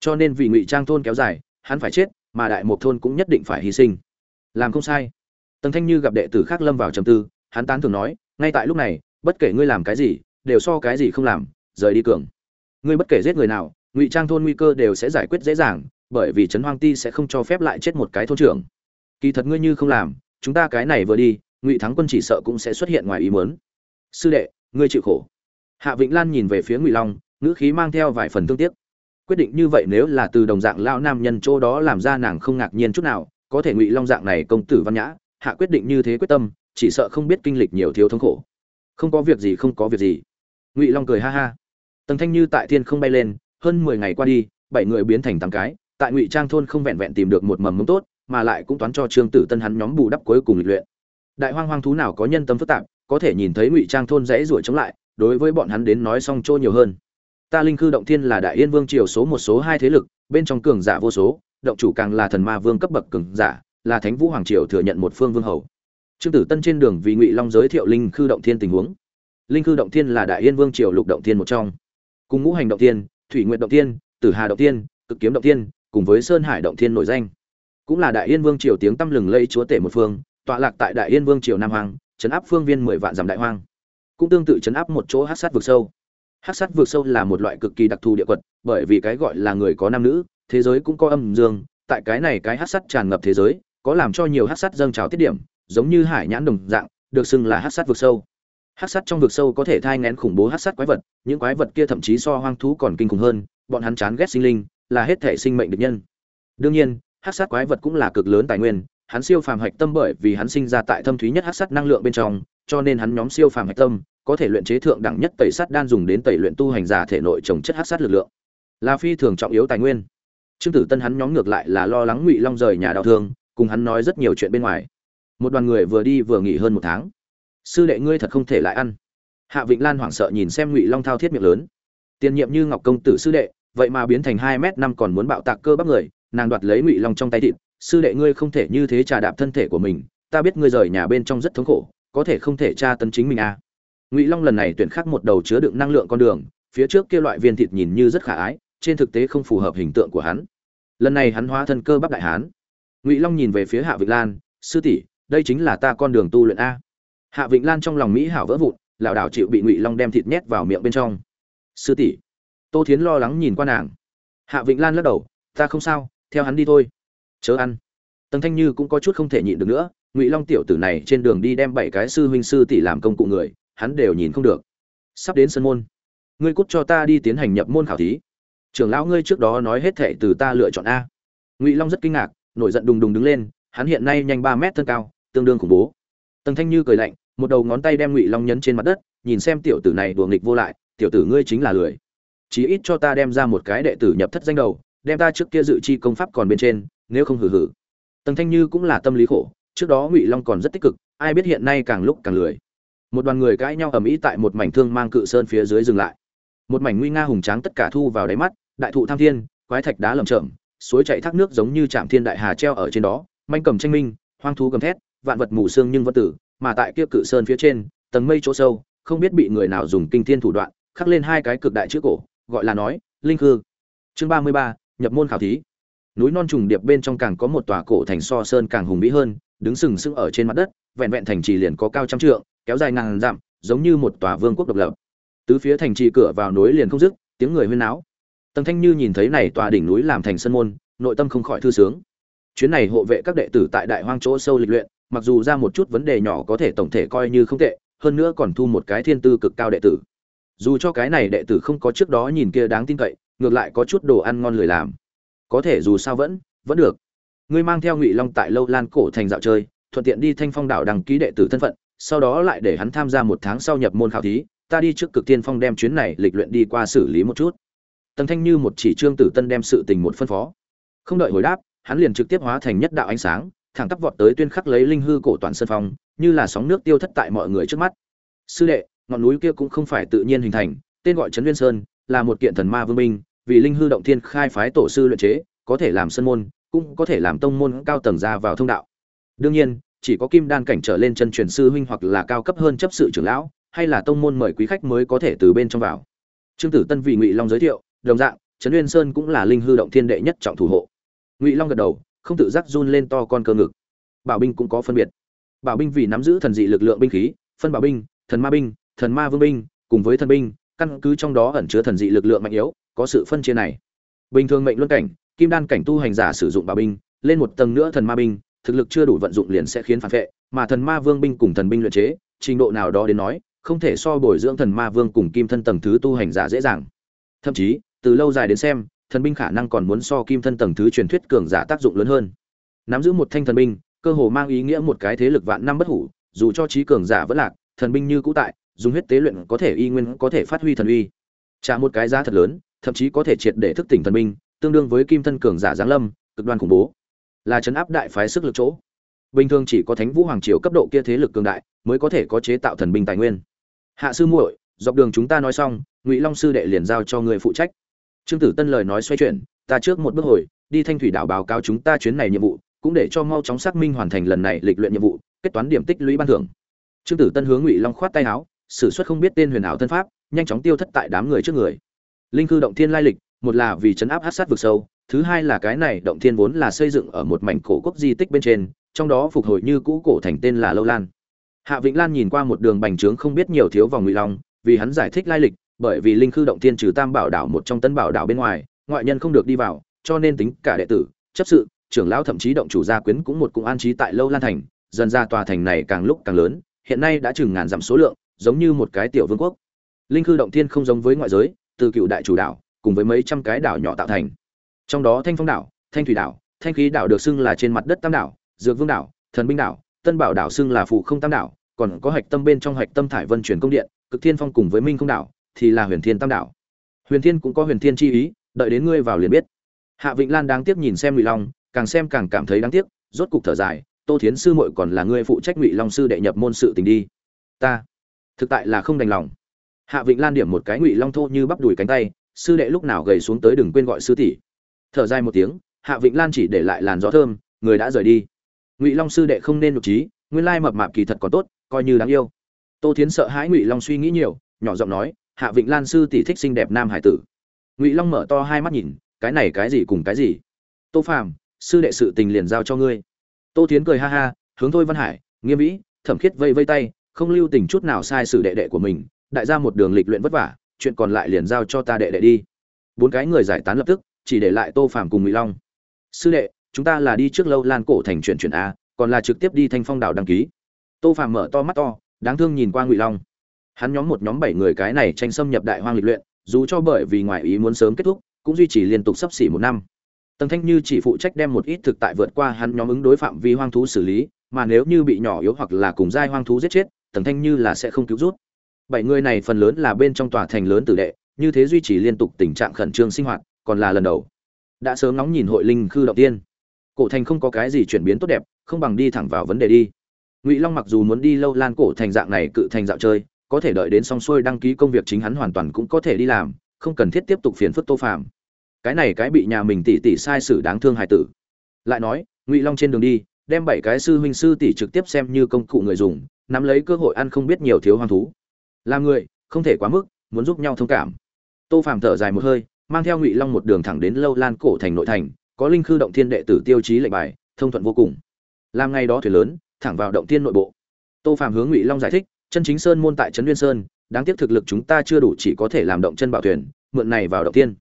cho nên vì ngụy trang thôn kéo dài, hắn phải chết, mà đại một thôn cũng nhất định phải hy sinh. Làm không sai. Tần thanh như gặp đệ tử khác lâm vào trầm tư, hắn tán thường nói, ngay tại lúc này, bất kể ngươi làm cái gì, đều so cái gì không làm, rời đi cường. Ngươi bất kể giết người nào, ngụy trang thôn nguy cơ đều sẽ giải quyết dễ dàng, bởi vì trấn hoang ti sẽ không cho phép lại chết một cái thôn trưởng. Kỳ thật ngươi như không làm, chúng ta cái này vừa đi, ngụy thắng quân chỉ sợ cũng sẽ xuất hiện ngoài ý muốn. Sư đệ, ngươi chịu khổ. Hạ vĩnh lan nhìn về phía ngụy long, ngữ khí mang theo vài phần thương tiếc quyết định như vậy nếu là từ đồng dạng lao nam nhân chỗ đó làm ra nàng không ngạc nhiên chút nào, có thể ngụy long dạng này công tử văn nhã, hạ quyết định như thế quyết tâm, chỉ sợ không biết kinh lịch nhiều thiếu thống khổ. Không có việc gì, không có việc gì. Ngụy long cười ha ha. Tần thanh như tại thiên không bay lên, hơn mười ngày qua đi, bảy người biến thành tám cái, tại ngụy trang thôn không vẹn vẹn tìm được một mầm mống tốt, mà lại cũng toán cho trương tử tân hắn nhóm bù đắp cuối cùng lịch luyện. Đại hoang hoang thú nào có nhân tâm phức tạp, có thể nhìn thấy ngụy trang thôn dãy ruổi chống lại, đối với bọn hắn đến nói xong trôi nhiều hơn ta linh khư động thiên là đại yên vương triều số một số hai thế lực, bên trong cường giả vô số, động chủ càng là thần ma vương cấp bậc cường giả, là thánh vũ hoàng triều thừa nhận một phương vương hầu. Trương tử tân trên đường vì ngụy long giới thiệu linh khư động thiên tình huống. Linh khư động thiên là đại yên vương triều lục động thiên một trong. Cùng ngũ hành động thiên, thủy nguyện động thiên, tử hà động thiên, cực kiếm động thiên, cùng với sơn hải động thiên nổi danh. Cũng là đại yên vương triều tiếng tăm lừng lây chúa tể một phương, tọa lạc tại đại yên vương triều nam hoàng chấn áp phương viên mười vạn dặm đại hoang. Cũng tương tự chấn áp một chỗ hát sát vực sâu. Hắc sát vượt sâu là một loại cực kỳ đặc thù địa quật, bởi vì cái gọi là người có nam nữ, thế giới cũng có âm dương, tại cái này cái hắc sát tràn ngập thế giới, có làm cho nhiều hắc sát dâng trào tiết điểm, giống như hải nhãn đồng dạng, được xưng là hắc sát vượt sâu. Hắc sát trong vực sâu có thể thai ngén khủng bố hắc sát quái vật, những quái vật kia thậm chí so hoang thú còn kinh khủng hơn, bọn hắn chán ghét sinh linh, là hết thể sinh mệnh địch nhân. Đương nhiên, hắc sát quái vật cũng là cực lớn tài nguyên, hắn siêu phàm hạch tâm bởi vì hắn sinh ra tại thâm thúy nhất hắc sát năng lượng bên trong, cho nên hắn nhóm siêu phàm hạch tâm có thể luyện chế thượng đẳng nhất tẩy sắt đan dùng đến tẩy luyện tu hành giả thể nội trồng chất hắc sát lực lượng. Là phi thường trọng yếu tài nguyên. Trương tử tân hắn nhóm ngược lại là lo lắng ngụy long rời nhà đau thương, cùng hắn nói rất nhiều chuyện bên ngoài. Một đoàn người vừa đi vừa nghỉ hơn một tháng. Sư đệ ngươi thật không thể lại ăn. Hạ vịnh lan hoảng sợ nhìn xem ngụy long thao thiết miệng lớn. Tiền nhiệm như ngọc công tử sư đệ, vậy mà biến thành hai m năm còn muốn bạo tạc cơ bắp người, nàng đoạt lấy ngụy long trong tay thịt. Sư đệ ngươi không thể như thế trà đạp thân thể của mình, ta biết ngươi rời nhà bên trong rất thống khổ, có thể không thể tra tấn chính mình à ngụy long lần này tuyển khắc một đầu chứa đựng năng lượng con đường, phía trước kia loại viên thịt nhìn như rất khả ái, trên thực tế không phù hợp hình tượng của hắn. Lần này hắn hóa thân cơ bắp đại hán. Ngụy long nhìn về phía hạ vịnh lan, sư tỷ, đây chính là ta con đường tu luyện a. Hạ vịnh lan trong lòng mỹ hảo vỡ vụn, lảo đảo chịu bị ngụy long đem thịt nhét vào miệng bên trong. Sư tỷ. Tô thiến lo lắng nhìn qua nàng. Hạ vịnh lan lắc đầu, ta không sao, theo hắn đi thôi. Chớ ăn. Tần thanh như cũng có chút không thể nhịn được nữa, ngụy long tiểu tử này trên đường đi đem bảy cái sư huynh sư tỷ làm công cụ người hắn đều nhìn không được. Sắp đến sân môn, ngươi cút cho ta đi tiến hành nhập môn khảo thí. Trưởng lão ngươi trước đó nói hết thệ từ ta lựa chọn a. Ngụy long rất kinh ngạc, nổi giận đùng đùng đứng lên, hắn hiện nay nhanh ba mét thân cao, tương đương khủng bố. Tần thanh như cười lạnh, một đầu ngón tay đem ngụy long nhấn trên mặt đất, nhìn xem tiểu tử này đùa nghịch vô lại, tiểu tử ngươi chính là lười. Chí ít cho ta đem ra một cái đệ tử nhập thất danh đầu, đem ta trước kia dự chi công pháp còn bên trên, nếu không hử hử tần thanh như cũng là tâm lý khổ, trước đó ngụy long còn rất tích cực, ai biết hiện nay càng lúc càng lười một đoàn người cãi nhau ầm ĩ tại một mảnh thương mang cự sơn phía dưới dừng lại một mảnh nguy nga hùng tráng tất cả thu vào đáy mắt, đại thụ tham thiên, quái thạch đá lầm chởm, suối chạy thác nước giống như trạm thiên đại hà treo ở trên đó, manh cầm tranh minh, hoang thú gầm thét, vạn vật mù sương nhưng vẫn tử, mà tại kia cự sơn phía trên, tầng mây chỗ sâu, không biết bị người nào dùng kinh thiên thủ đoạn, khắc lên hai cái cực đại chữ cổ, gọi là nói, linh khư. chương ba mươi ba, nhập môn khảo thí núi non trùng điệp bên trong càng có một tòa cổ thành so sơn càng hùng vĩ hơn, đứng sừng sững ở trên mặt đất, vẹn vẹn thành trì liền có cao trăm trượng kéo dài ngàn dặm, giống như một tòa vương quốc độc lập. Tứ phía thành trì cửa vào núi liền không dứt, tiếng người huyên náo. Tần thanh như nhìn thấy này tòa đỉnh núi làm thành sân môn, nội tâm không khỏi thư sướng. Chuyến này hộ vệ các đệ tử tại đại hoang chỗ sâu lịch luyện, mặc dù ra một chút vấn đề nhỏ có thể tổng thể coi như không tệ, hơn nữa còn thu một cái thiên tư cực cao đệ tử. Dù cho cái này đệ tử không có trước đó nhìn kia đáng tin cậy, ngược lại có chút đồ ăn ngon lười làm. Có thể dù sao vẫn vẫn được. Ngươi mang theo ngụy long tại lâu lan cổ thành dạo chơi, thuận tiện đi thanh phong đảo đăng ký đệ tử thân phận sau đó lại để hắn tham gia một tháng sau nhập môn khảo thí, ta đi trước cực tiên phong đem chuyến này lịch luyện đi qua xử lý một chút. Tần thanh như một chỉ trương tử tân đem sự tình một phân phó. Không đợi hồi đáp, hắn liền trực tiếp hóa thành nhất đạo ánh sáng, thẳng tắp vọt tới tuyên khắc lấy linh hư cổ toàn sân phong, như là sóng nước tiêu thất tại mọi người trước mắt. Sư đệ, ngọn núi kia cũng không phải tự nhiên hình thành, tên gọi trấn nguyên sơn, là một kiện thần ma vương minh vì linh hư động thiên khai phái tổ sư luyện chế, có thể làm sân môn, cũng có thể làm tông môn cao tầng ra vào thông đạo. Đương nhiên chỉ có kim đan cảnh trở lên chân truyền sư huynh hoặc là cao cấp hơn chấp sự trưởng lão, hay là tông môn mời quý khách mới có thể từ bên trong vào. Trương tử tân vì ngụy long giới thiệu, đồng dạng, trấn uyên sơn cũng là linh hư động thiên đệ nhất trọng thủ hộ. Ngụy long gật đầu, không tự giác run lên to con cơ ngực. Bảo binh cũng có phân biệt. Bảo binh vì nắm giữ thần dị lực lượng binh khí, phân bảo binh, thần ma binh, thần ma vương binh, cùng với thần binh, căn cứ trong đó ẩn chứa thần dị lực lượng mạnh yếu, có sự phân chia này. Bình thường mệnh luân cảnh, kim đan cảnh tu hành giả sử dụng bảo binh, lên một tầng nữa thần ma binh thực lực chưa đủ vận dụng liền sẽ khiến phản vệ, mà thần ma vương binh cùng thần binh luyện chế, trình độ nào đó đến nói, không thể so bồi dưỡng thần ma vương cùng kim thân tầng thứ tu hành giả dễ dàng. Thậm chí, từ lâu dài đến xem, thần binh khả năng còn muốn so kim thân tầng thứ truyền thuyết cường giả tác dụng lớn hơn. Nắm giữ một thanh thần binh, cơ hồ mang ý nghĩa một cái thế lực vạn năm bất hủ, dù cho trí cường giả vẫn lạc, thần binh như cũ tại, dùng huyết tế luyện có thể y nguyên, có thể phát huy thần uy. Trả một cái giá thật lớn, thậm chí có thể triệt để thức tỉnh thần binh, tương đương với kim thân cường giả giáng lâm, cực đoan khủng bố là chấn áp đại phái sức lực chỗ. Bình thường chỉ có thánh vũ hoàng triều cấp độ kia thế lực cường đại mới có thể có chế tạo thần binh tài nguyên. Hạ sư muội, dọc đường chúng ta nói xong, ngụy long sư đệ liền giao cho người phụ trách. Trương tử tân lời nói xoay chuyển, ta trước một bước hồi, đi thanh thủy đảo báo cáo chúng ta chuyến này nhiệm vụ, cũng để cho mau chóng xác minh hoàn thành lần này lịch luyện nhiệm vụ, kết toán điểm tích lũy ban thưởng. Trương tử tân hướng ngụy long khoát tay áo, sử xuất không biết tên huyền ảo thân pháp, nhanh chóng tiêu thất tại đám người trước người. Linh cư động thiên lai lịch, một là vì chấn áp hát sát vực sâu thứ hai là cái này động thiên vốn là xây dựng ở một mảnh cổ quốc di tích bên trên, trong đó phục hồi như cũ cổ thành tên là lâu lan. Hạ vĩnh lan nhìn qua một đường bành trướng không biết nhiều thiếu vòng ngụy long, vì hắn giải thích lai lịch, bởi vì linh khư động thiên trừ tam bảo đảo một trong tân bảo đảo bên ngoài, ngoại nhân không được đi vào, cho nên tính cả đệ tử, chấp sự, trưởng lão thậm chí động chủ gia quyến cũng một cũng an trí tại lâu lan thành, dần ra tòa thành này càng lúc càng lớn, hiện nay đã chừng ngàn dặm số lượng, giống như một cái tiểu vương quốc. Linh khư động thiên không giống với ngoại giới, từ cựu đại chủ đảo, cùng với mấy trăm cái đảo nhỏ tạo thành trong đó thanh phong đảo, thanh thủy đảo, thanh khí đảo được xưng là trên mặt đất tam đảo, dược vương đảo, thần binh đảo, tân bảo đảo xưng là phụ không tam đảo, còn có hạch tâm bên trong hạch tâm thải vân chuyển công điện, cực thiên phong cùng với minh không đảo, thì là huyền thiên tam đảo. Huyền thiên cũng có huyền thiên chi ý, đợi đến ngươi vào liền biết. Hạ vịnh lan đáng tiếc nhìn xem ngụy long, càng xem càng cảm thấy đáng tiếc, rốt cục thở dài, tô thiến sư muội còn là ngươi phụ trách ngụy long sư đệ nhập môn sự tình đi. Ta, thực tại là không đành lòng. Hạ vịnh lan điểm một cái ngụy long thô như bắp đùi cánh tay, sư đệ lúc nào gầy xuống tới đừng quên gọi sư tỷ thở dài một tiếng, hạ vịnh lan chỉ để lại làn gió thơm, người đã rời đi. Ngụy long sư đệ không nên nhục trí, nguyên lai mập mạp kỳ thật còn tốt, coi như đáng yêu. Tô thiến sợ hãi ngụy long suy nghĩ nhiều, nhỏ giọng nói, hạ vịnh lan sư tỷ thích xinh đẹp nam hải tử. Ngụy long mở to hai mắt nhìn, cái này cái gì cùng cái gì? Tô phàm, sư đệ sự tình liền giao cho ngươi. Tô thiến cười ha ha, hướng thôi văn hải, nghiêm vĩ, thẩm khiết vây vây tay, không lưu tình chút nào sai sự đệ đệ của mình, đại ra một đường lịch luyện vất vả, chuyện còn lại liền giao cho ta đệ đệ đi. Bốn cái người giải tán lập tức chỉ để lại tô phàm cùng ngụy long. Sư đệ, chúng ta là đi trước lâu lan cổ thành chuyển chuyển a, còn là trực tiếp đi thanh phong đảo đăng ký. Tô phàm mở to mắt to, đáng thương nhìn qua ngụy long. Hắn nhóm một nhóm bảy người cái này tranh xâm nhập đại hoang lịch luyện, dù cho bởi vì ngoại ý muốn sớm kết thúc, cũng duy trì liên tục sắp xỉ một năm. Tần thanh như chỉ phụ trách đem một ít thực tại vượt qua hắn nhóm ứng đối phạm vi hoang thú xử lý, mà nếu như bị nhỏ yếu hoặc là cùng giai hoang thú giết chết, tần thanh như là sẽ không cứu rút. Bảy người này phần lớn là bên trong tòa thành lớn tử đệ, như thế duy trì liên tục tình trạng khẩn trương sinh hoạt còn là lần đầu. Đã sớm nóng nhìn hội linh khư động tiên. Cổ thành không có cái gì chuyển biến tốt đẹp, không bằng đi thẳng vào vấn đề đi. Ngụy long mặc dù muốn đi lâu lan cổ thành dạng này cự thành dạo chơi, có thể đợi đến xong xuôi đăng ký công việc chính hắn hoàn toàn cũng có thể đi làm, không cần thiết tiếp tục phiền phức tô phạm cái này cái bị nhà mình tỉ tỉ sai sử đáng thương hài tử. Lại nói, ngụy long trên đường đi, đem bảy cái sư huynh sư tỷ trực tiếp xem như công cụ người dùng, nắm lấy cơ hội ăn không biết nhiều thiếu hoang thú. Làm người, không thể quá mức, muốn giúp nhau thông cảm. Tô phàm thở dài một hơi mang theo ngụy long một đường thẳng đến lâu lan cổ thành nội thành, có linh khư động thiên đệ tử tiêu chí lệnh bài, thông thuận vô cùng. Làm ngày đó thuyền lớn, thẳng vào động thiên nội bộ. Tô Phạm hướng ngụy long giải thích, chân chính sơn môn tại trấn nguyên sơn, đáng tiếc thực lực chúng ta chưa đủ chỉ có thể làm động chân bảo thuyền, mượn này vào động thiên.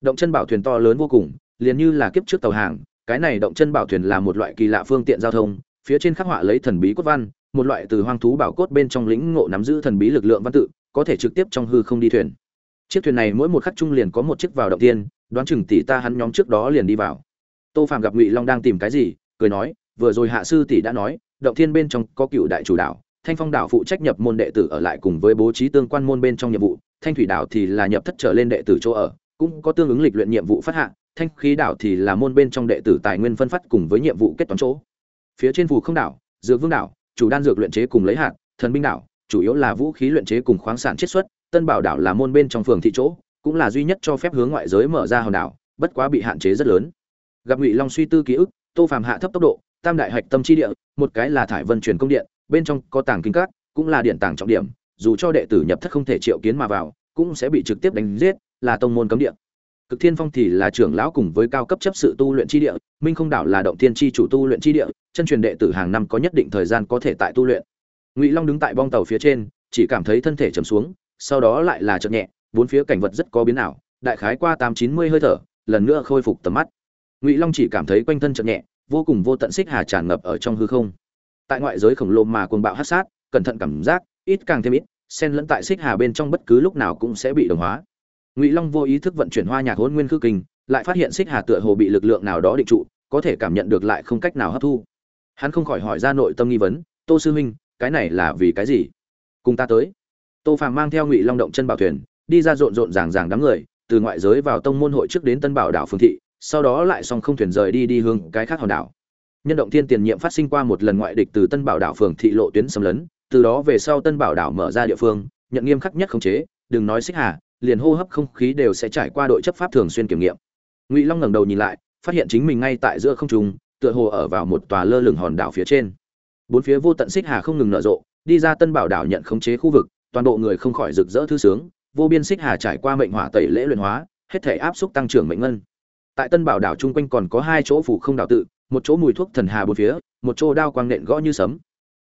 Động chân bảo thuyền to lớn vô cùng, liền như là kiếp trước tàu hàng, cái này động chân bảo thuyền là một loại kỳ lạ phương tiện giao thông, phía trên khắc họa lấy thần bí cốt văn, một loại từ hoang thú bảo cốt bên trong lĩnh ngộ nắm giữ thần bí lực lượng văn tự, có thể trực tiếp trong hư không đi thuyền chiếc thuyền này mỗi một khắc chung liền có một chiếc vào động tiên, đoán chừng tỷ ta hắn nhóm trước đó liền đi vào. Tô phạm gặp ngụy long đang tìm cái gì, cười nói, vừa rồi hạ sư tỷ đã nói, động thiên bên trong có cựu đại chủ đạo, thanh phong đảo phụ trách nhập môn đệ tử ở lại cùng với bố trí tương quan môn bên trong nhiệm vụ, thanh thủy đảo thì là nhập thất trở lên đệ tử chỗ ở, cũng có tương ứng lịch luyện nhiệm vụ phát hạ, thanh khí đảo thì là môn bên trong đệ tử tài nguyên phân phát cùng với nhiệm vụ kết toán chỗ. Phía trên phù không đảo, dược vương đảo, chủ đan dược luyện chế cùng lấy hạt, thần binh đảo, chủ yếu là vũ khí luyện chế cùng khoáng sản chiết xuất tân bảo đảo là môn bên trong phường thị chỗ cũng là duy nhất cho phép hướng ngoại giới mở ra hòn đảo bất quá bị hạn chế rất lớn. Gặp ngụy long suy tư ký ức tô phàm hạ thấp tốc độ tam đại hạch tâm chi địa một cái là thải vân truyền công điện bên trong có tàng kinh các, cũng là điện tàng trọng điểm dù cho đệ tử nhập thất không thể triệu kiến mà vào cũng sẽ bị trực tiếp đánh giết là tông môn cấm địa. Cực thiên phong thì là trưởng lão cùng với cao cấp chấp sự tu luyện chi địa minh không đảo là động thiên chi chủ tu luyện chi địa chân truyền đệ tử hàng năm có nhất định thời gian có thể tại tu luyện. Ngụy long đứng tại bong tàu phía trên chỉ cảm thấy thân thể trầm xuống sau đó lại là chợt nhẹ, bốn phía cảnh vật rất có biến ảo, đại khái qua tám chín mươi hơi thở, lần nữa khôi phục tầm mắt. Ngụy long chỉ cảm thấy quanh thân chợt nhẹ, vô cùng vô tận xích hà tràn ngập ở trong hư không. Tại ngoại giới khổng lồ mà cuồng bạo hắc sát, cẩn thận cảm giác, ít càng thêm ít, xen lẫn tại xích hà bên trong bất cứ lúc nào cũng sẽ bị đồng hóa. Ngụy long vô ý thức vận chuyển hoa nhạc hỗn nguyên khư kinh, lại phát hiện xích hà tựa hồ bị lực lượng nào đó định trụ, có thể cảm nhận được lại không cách nào hấp thu. Hắn không khỏi hỏi ra nội tâm nghi vấn, tô sư huynh, cái này là vì cái gì? Cùng ta tới tô phàm mang theo ngụy long động chân bảo thuyền, đi ra rộn rộn ràng ràng đám người, từ ngoại giới vào tông môn hội trước đến tân bảo đảo phương thị, sau đó lại xong không thuyền rời đi đi hướng cái khác hòn đảo. Nhân động thiên tiền nhiệm phát sinh qua một lần ngoại địch từ tân bảo đảo phường thị lộ tuyến xâm lấn, từ đó về sau tân bảo đảo mở ra địa phương, nhận nghiêm khắc nhất khống chế, đừng nói xích hà, liền hô hấp không khí đều sẽ trải qua đội chấp pháp thường xuyên kiểm nghiệm. Ngụy long ngẩng đầu nhìn lại, phát hiện chính mình ngay tại giữa không trung, tựa hồ ở vào một tòa lơ lửng hòn đảo phía trên. Bốn phía vô tận xích hà không ngừng nở rộ, đi ra tân bảo đảo nhận khống chế khu vực toàn bộ người không khỏi rực rỡ thư sướng, vô biên xích hà trải qua mệnh hỏa tẩy lễ luyện hóa, hết thể áp xúc tăng trưởng mệnh ngân. Tại tân bảo đảo chung quanh còn có hai chỗ phủ không đảo tự, một chỗ mùi thuốc thần hà bốn phía, một chỗ đao quang nện gõ như sấm.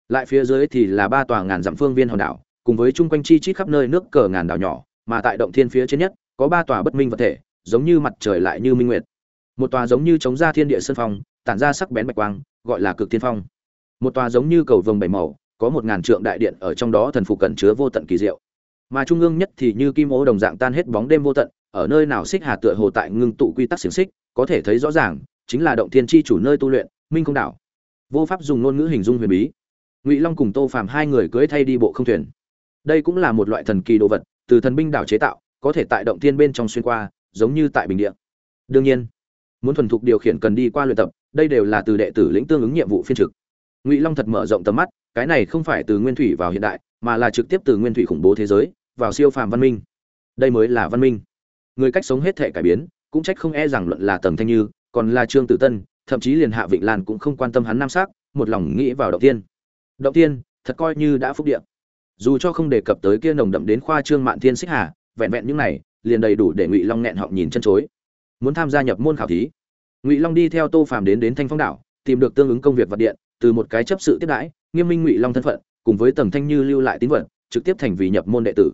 Lại phía dưới thì là ba tòa ngàn dặm phương viên hòn đảo, cùng với chung quanh chi chít khắp nơi nước cờ ngàn đảo nhỏ, mà tại động thiên phía trên nhất, có ba tòa bất minh vật thể, giống như mặt trời lại như minh nguyệt. Một tòa giống như chống ra thiên địa sơn phong, tản ra sắc bén bạch quang, gọi là cực thiên phong. Một tòa giống như cầu vồng bảy màu có một ngàn trượng đại điện ở trong đó thần phục cẩn chứa vô tận kỳ diệu. Mà trung ương nhất thì như kim ố đồng dạng tan hết bóng đêm vô tận, ở nơi nào xích hà tựa hồ tại ngưng tụ quy tắc xiềng xích, có thể thấy rõ ràng, chính là động thiên chi chủ nơi tu luyện, minh không đảo. Vô pháp dùng ngôn ngữ hình dung huyền bí. Ngụy long cùng tô phàm hai người cưới thay đi bộ không thuyền. Đây cũng là một loại thần kỳ đồ vật, từ thần binh đảo chế tạo, có thể tại động thiên bên trong xuyên qua, giống như tại bình địa. Đương nhiên, muốn thuần thục điều khiển cần đi qua luyện tập, đây đều là từ đệ tử lĩnh tương ứng nhiệm vụ phiên trực ngụy long thật mở rộng tầm mắt cái này không phải từ nguyên thủy vào hiện đại mà là trực tiếp từ nguyên thủy khủng bố thế giới vào siêu phàm văn minh đây mới là văn minh người cách sống hết thể cải biến cũng trách không e rằng luận là tầm thanh như còn là trương tử tân thậm chí liền hạ vịnh lan cũng không quan tâm hắn nam sắc một lòng nghĩ vào động tiên động tiên thật coi như đã phúc điện dù cho không đề cập tới kia nồng đậm đến khoa trương mạn thiên xích hà vẹn vẹn những này liền đầy đủ để ngụy long nghẹn họng nhìn chân chối muốn tham gia nhập môn khảo thí ngụy long đi theo tô phàm đến đến thanh phong đảo tìm được tương ứng công việc vật điện từ một cái chấp sự tiếp đãi, nghiêm minh ngụy long thân phận, cùng với tầng thanh như lưu lại tín vật, trực tiếp thành vì nhập môn đệ tử.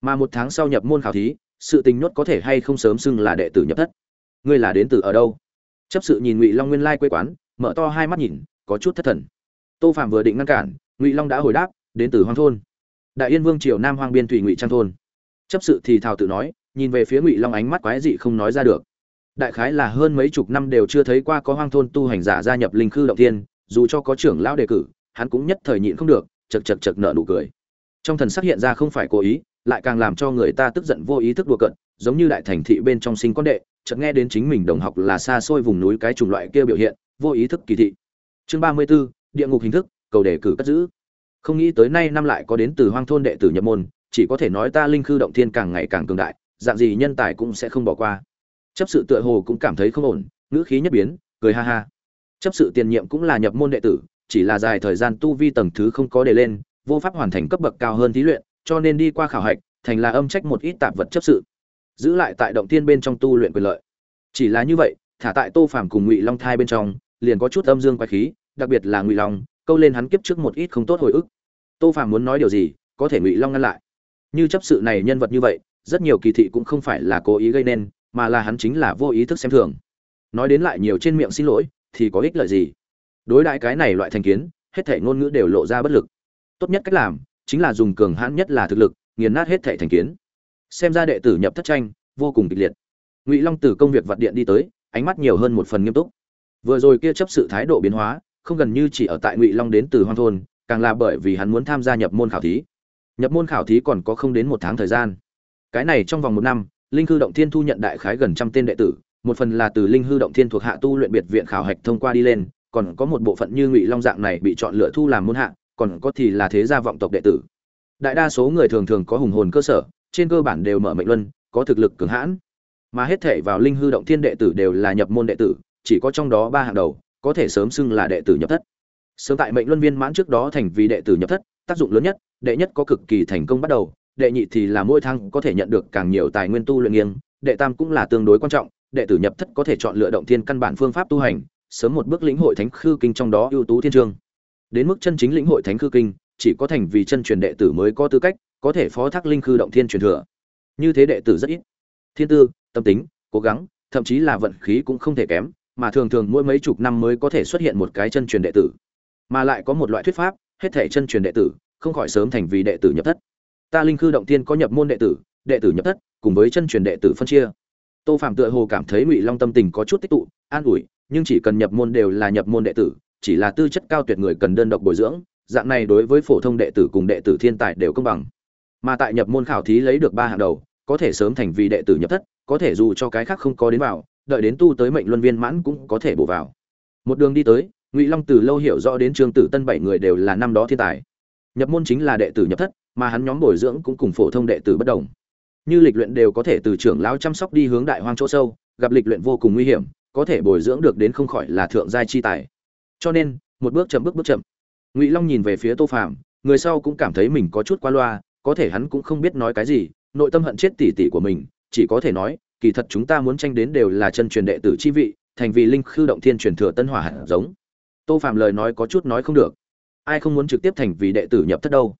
Mà một tháng sau nhập môn khảo thí, sự tình nhốt có thể hay không sớm xưng là đệ tử nhập thất. Ngươi là đến từ ở đâu? Chấp sự nhìn ngụy long nguyên lai quê quán, mở to hai mắt nhìn, có chút thất thần. Tô phạm vừa định ngăn cản, ngụy long đã hồi đáp, đến từ hoang thôn. Đại yên vương triều nam hoang biên thủy ngụy trang thôn. Chấp sự thì thào tự nói, nhìn về phía ngụy long ánh mắt quái dị không nói ra được. Đại khái là hơn mấy chục năm đều chưa thấy qua có hoang thôn tu hành giả gia nhập linh khư động tiên dù cho có trưởng lão đề cử hắn cũng nhất thời nhịn không được chật chật chật nợ nụ cười. Trong thần sắc hiện ra không phải cố ý lại càng làm cho người ta tức giận vô ý thức đùa cận giống như đại thành thị bên trong sinh con đệ chợt nghe đến chính mình đồng học là xa xôi vùng núi cái chủng loại kia biểu hiện vô ý thức kỳ thị. Chương ba mươi 34, địa ngục hình thức cầu đề cử cất giữ. Không nghĩ tới nay năm lại có đến từ hoang thôn đệ tử nhập môn chỉ có thể nói ta linh khư động thiên càng ngày càng cường đại dạng gì nhân tài cũng sẽ không bỏ qua. Chấp sự tựa hồ cũng cảm thấy không ổn ngữ khí nhất biến cười ha ha chấp sự tiền nhiệm cũng là nhập môn đệ tử, chỉ là dài thời gian tu vi tầng thứ không có đề lên, vô pháp hoàn thành cấp bậc cao hơn thí luyện, cho nên đi qua khảo hạch, thành là âm trách một ít tạp vật chấp sự. Giữ lại tại động tiên bên trong tu luyện quyền lợi. Chỉ là như vậy, thả tại tô phàm cùng ngụy long thai bên trong, liền có chút âm dương quái khí, đặc biệt là ngụy long, câu lên hắn kiếp trước một ít không tốt hồi ức. Tô phàm muốn nói điều gì, có thể ngụy long ngăn lại. Như chấp sự này nhân vật như vậy, rất nhiều kỳ thị cũng không phải là cố ý gây nên, mà là hắn chính là vô ý thức xem thường. Nói đến lại nhiều trên miệng xin lỗi thì có ích lợi gì? Đối đãi cái này loại thành kiến, hết thể ngôn ngữ đều lộ ra bất lực. Tốt nhất cách làm chính là dùng cường hãn nhất là thực lực, nghiền nát hết thể thành kiến. Xem ra đệ tử nhập thất tranh, vô cùng kịch liệt. Ngụy long từ công việc vặt điện đi tới, ánh mắt nhiều hơn một phần nghiêm túc. Vừa rồi kia chấp sự thái độ biến hóa, không gần như chỉ ở tại ngụy long đến từ hoang thôn, càng là bởi vì hắn muốn tham gia nhập môn khảo thí. Nhập môn khảo thí còn có không đến một tháng thời gian. Cái này trong vòng một năm, linh Cư động thiên thu nhận đại khái gần trăm tên đệ tử một phần là từ linh hư động thiên thuộc hạ tu luyện biệt viện khảo hạch thông qua đi lên, còn có một bộ phận như ngụy long dạng này bị chọn lựa thu làm môn hạ, còn có thì là thế gia vọng tộc đệ tử. Đại đa số người thường thường có hùng hồn cơ sở, trên cơ bản đều mở mệnh luân, có thực lực cường hãn. Mà hết thể vào linh hư động thiên đệ tử đều là nhập môn đệ tử, chỉ có trong đó ba hàng đầu, có thể sớm xưng là đệ tử nhập thất. Sớm tại mệnh luân viên mãn trước đó thành vì đệ tử nhập thất, tác dụng lớn nhất, đệ nhất có cực kỳ thành công bắt đầu, đệ nhị thì là mỗi tháng có thể nhận được càng nhiều tài nguyên tu luyện nghiêng, đệ tam cũng là tương đối quan trọng đệ tử nhập thất có thể chọn lựa động thiên căn bản phương pháp tu hành, sớm một bước lĩnh hội thánh khư kinh trong đó ưu tú thiên trường đến mức chân chính lĩnh hội thánh khư kinh, chỉ có thành vì chân truyền đệ tử mới có tư cách, có thể phó thác linh khư động thiên truyền thừa. Như thế đệ tử rất ít. Thiên tư, tâm tính, cố gắng, thậm chí là vận khí cũng không thể kém, mà thường thường mỗi mấy chục năm mới có thể xuất hiện một cái chân truyền đệ tử. Mà lại có một loại thuyết pháp, hết thể chân truyền đệ tử, không khỏi sớm thành vì đệ tử nhập thất. Ta linh khư động thiên có nhập môn đệ tử đệ tử nhập thất, cùng với chân truyền đệ tử phân chia tô phạm tựa hồ cảm thấy ngụy long tâm tình có chút tích tụ, an ủi, nhưng chỉ cần nhập môn đều là nhập môn đệ tử, chỉ là tư chất cao tuyệt người cần đơn độc bồi dưỡng, dạng này đối với phổ thông đệ tử cùng đệ tử thiên tài đều công bằng. Mà tại nhập môn khảo thí lấy được ba hạng đầu, có thể sớm thành vì đệ tử nhập thất, có thể dù cho cái khác không có đến vào, đợi đến tu tới mệnh luân viên mãn cũng có thể bổ vào. Một đường đi tới, ngụy long từ lâu hiểu rõ đến trương tử tân bảy người đều là năm đó thiên tài. Nhập môn chính là đệ tử nhập thất, mà hắn nhóm bồi dưỡng cũng cùng phổ thông đệ tử bất đồng như lịch luyện đều có thể từ trưởng lão chăm sóc đi hướng đại hoang chỗ sâu, gặp lịch luyện vô cùng nguy hiểm, có thể bồi dưỡng được đến không khỏi là thượng giai chi tài. Cho nên, một bước chậm bước bước chậm. Ngụy long nhìn về phía tô phạm người sau cũng cảm thấy mình có chút qua loa, có thể hắn cũng không biết nói cái gì, nội tâm hận chết tỷ tỷ của mình, chỉ có thể nói, kỳ thật chúng ta muốn tranh đến đều là chân truyền đệ tử chi vị, thành vì linh khư động thiên truyền thừa tân hỏa hạt giống. Tô phạm lời nói có chút nói không được. Ai không muốn trực tiếp thành vì đệ tử nhập thất đâu?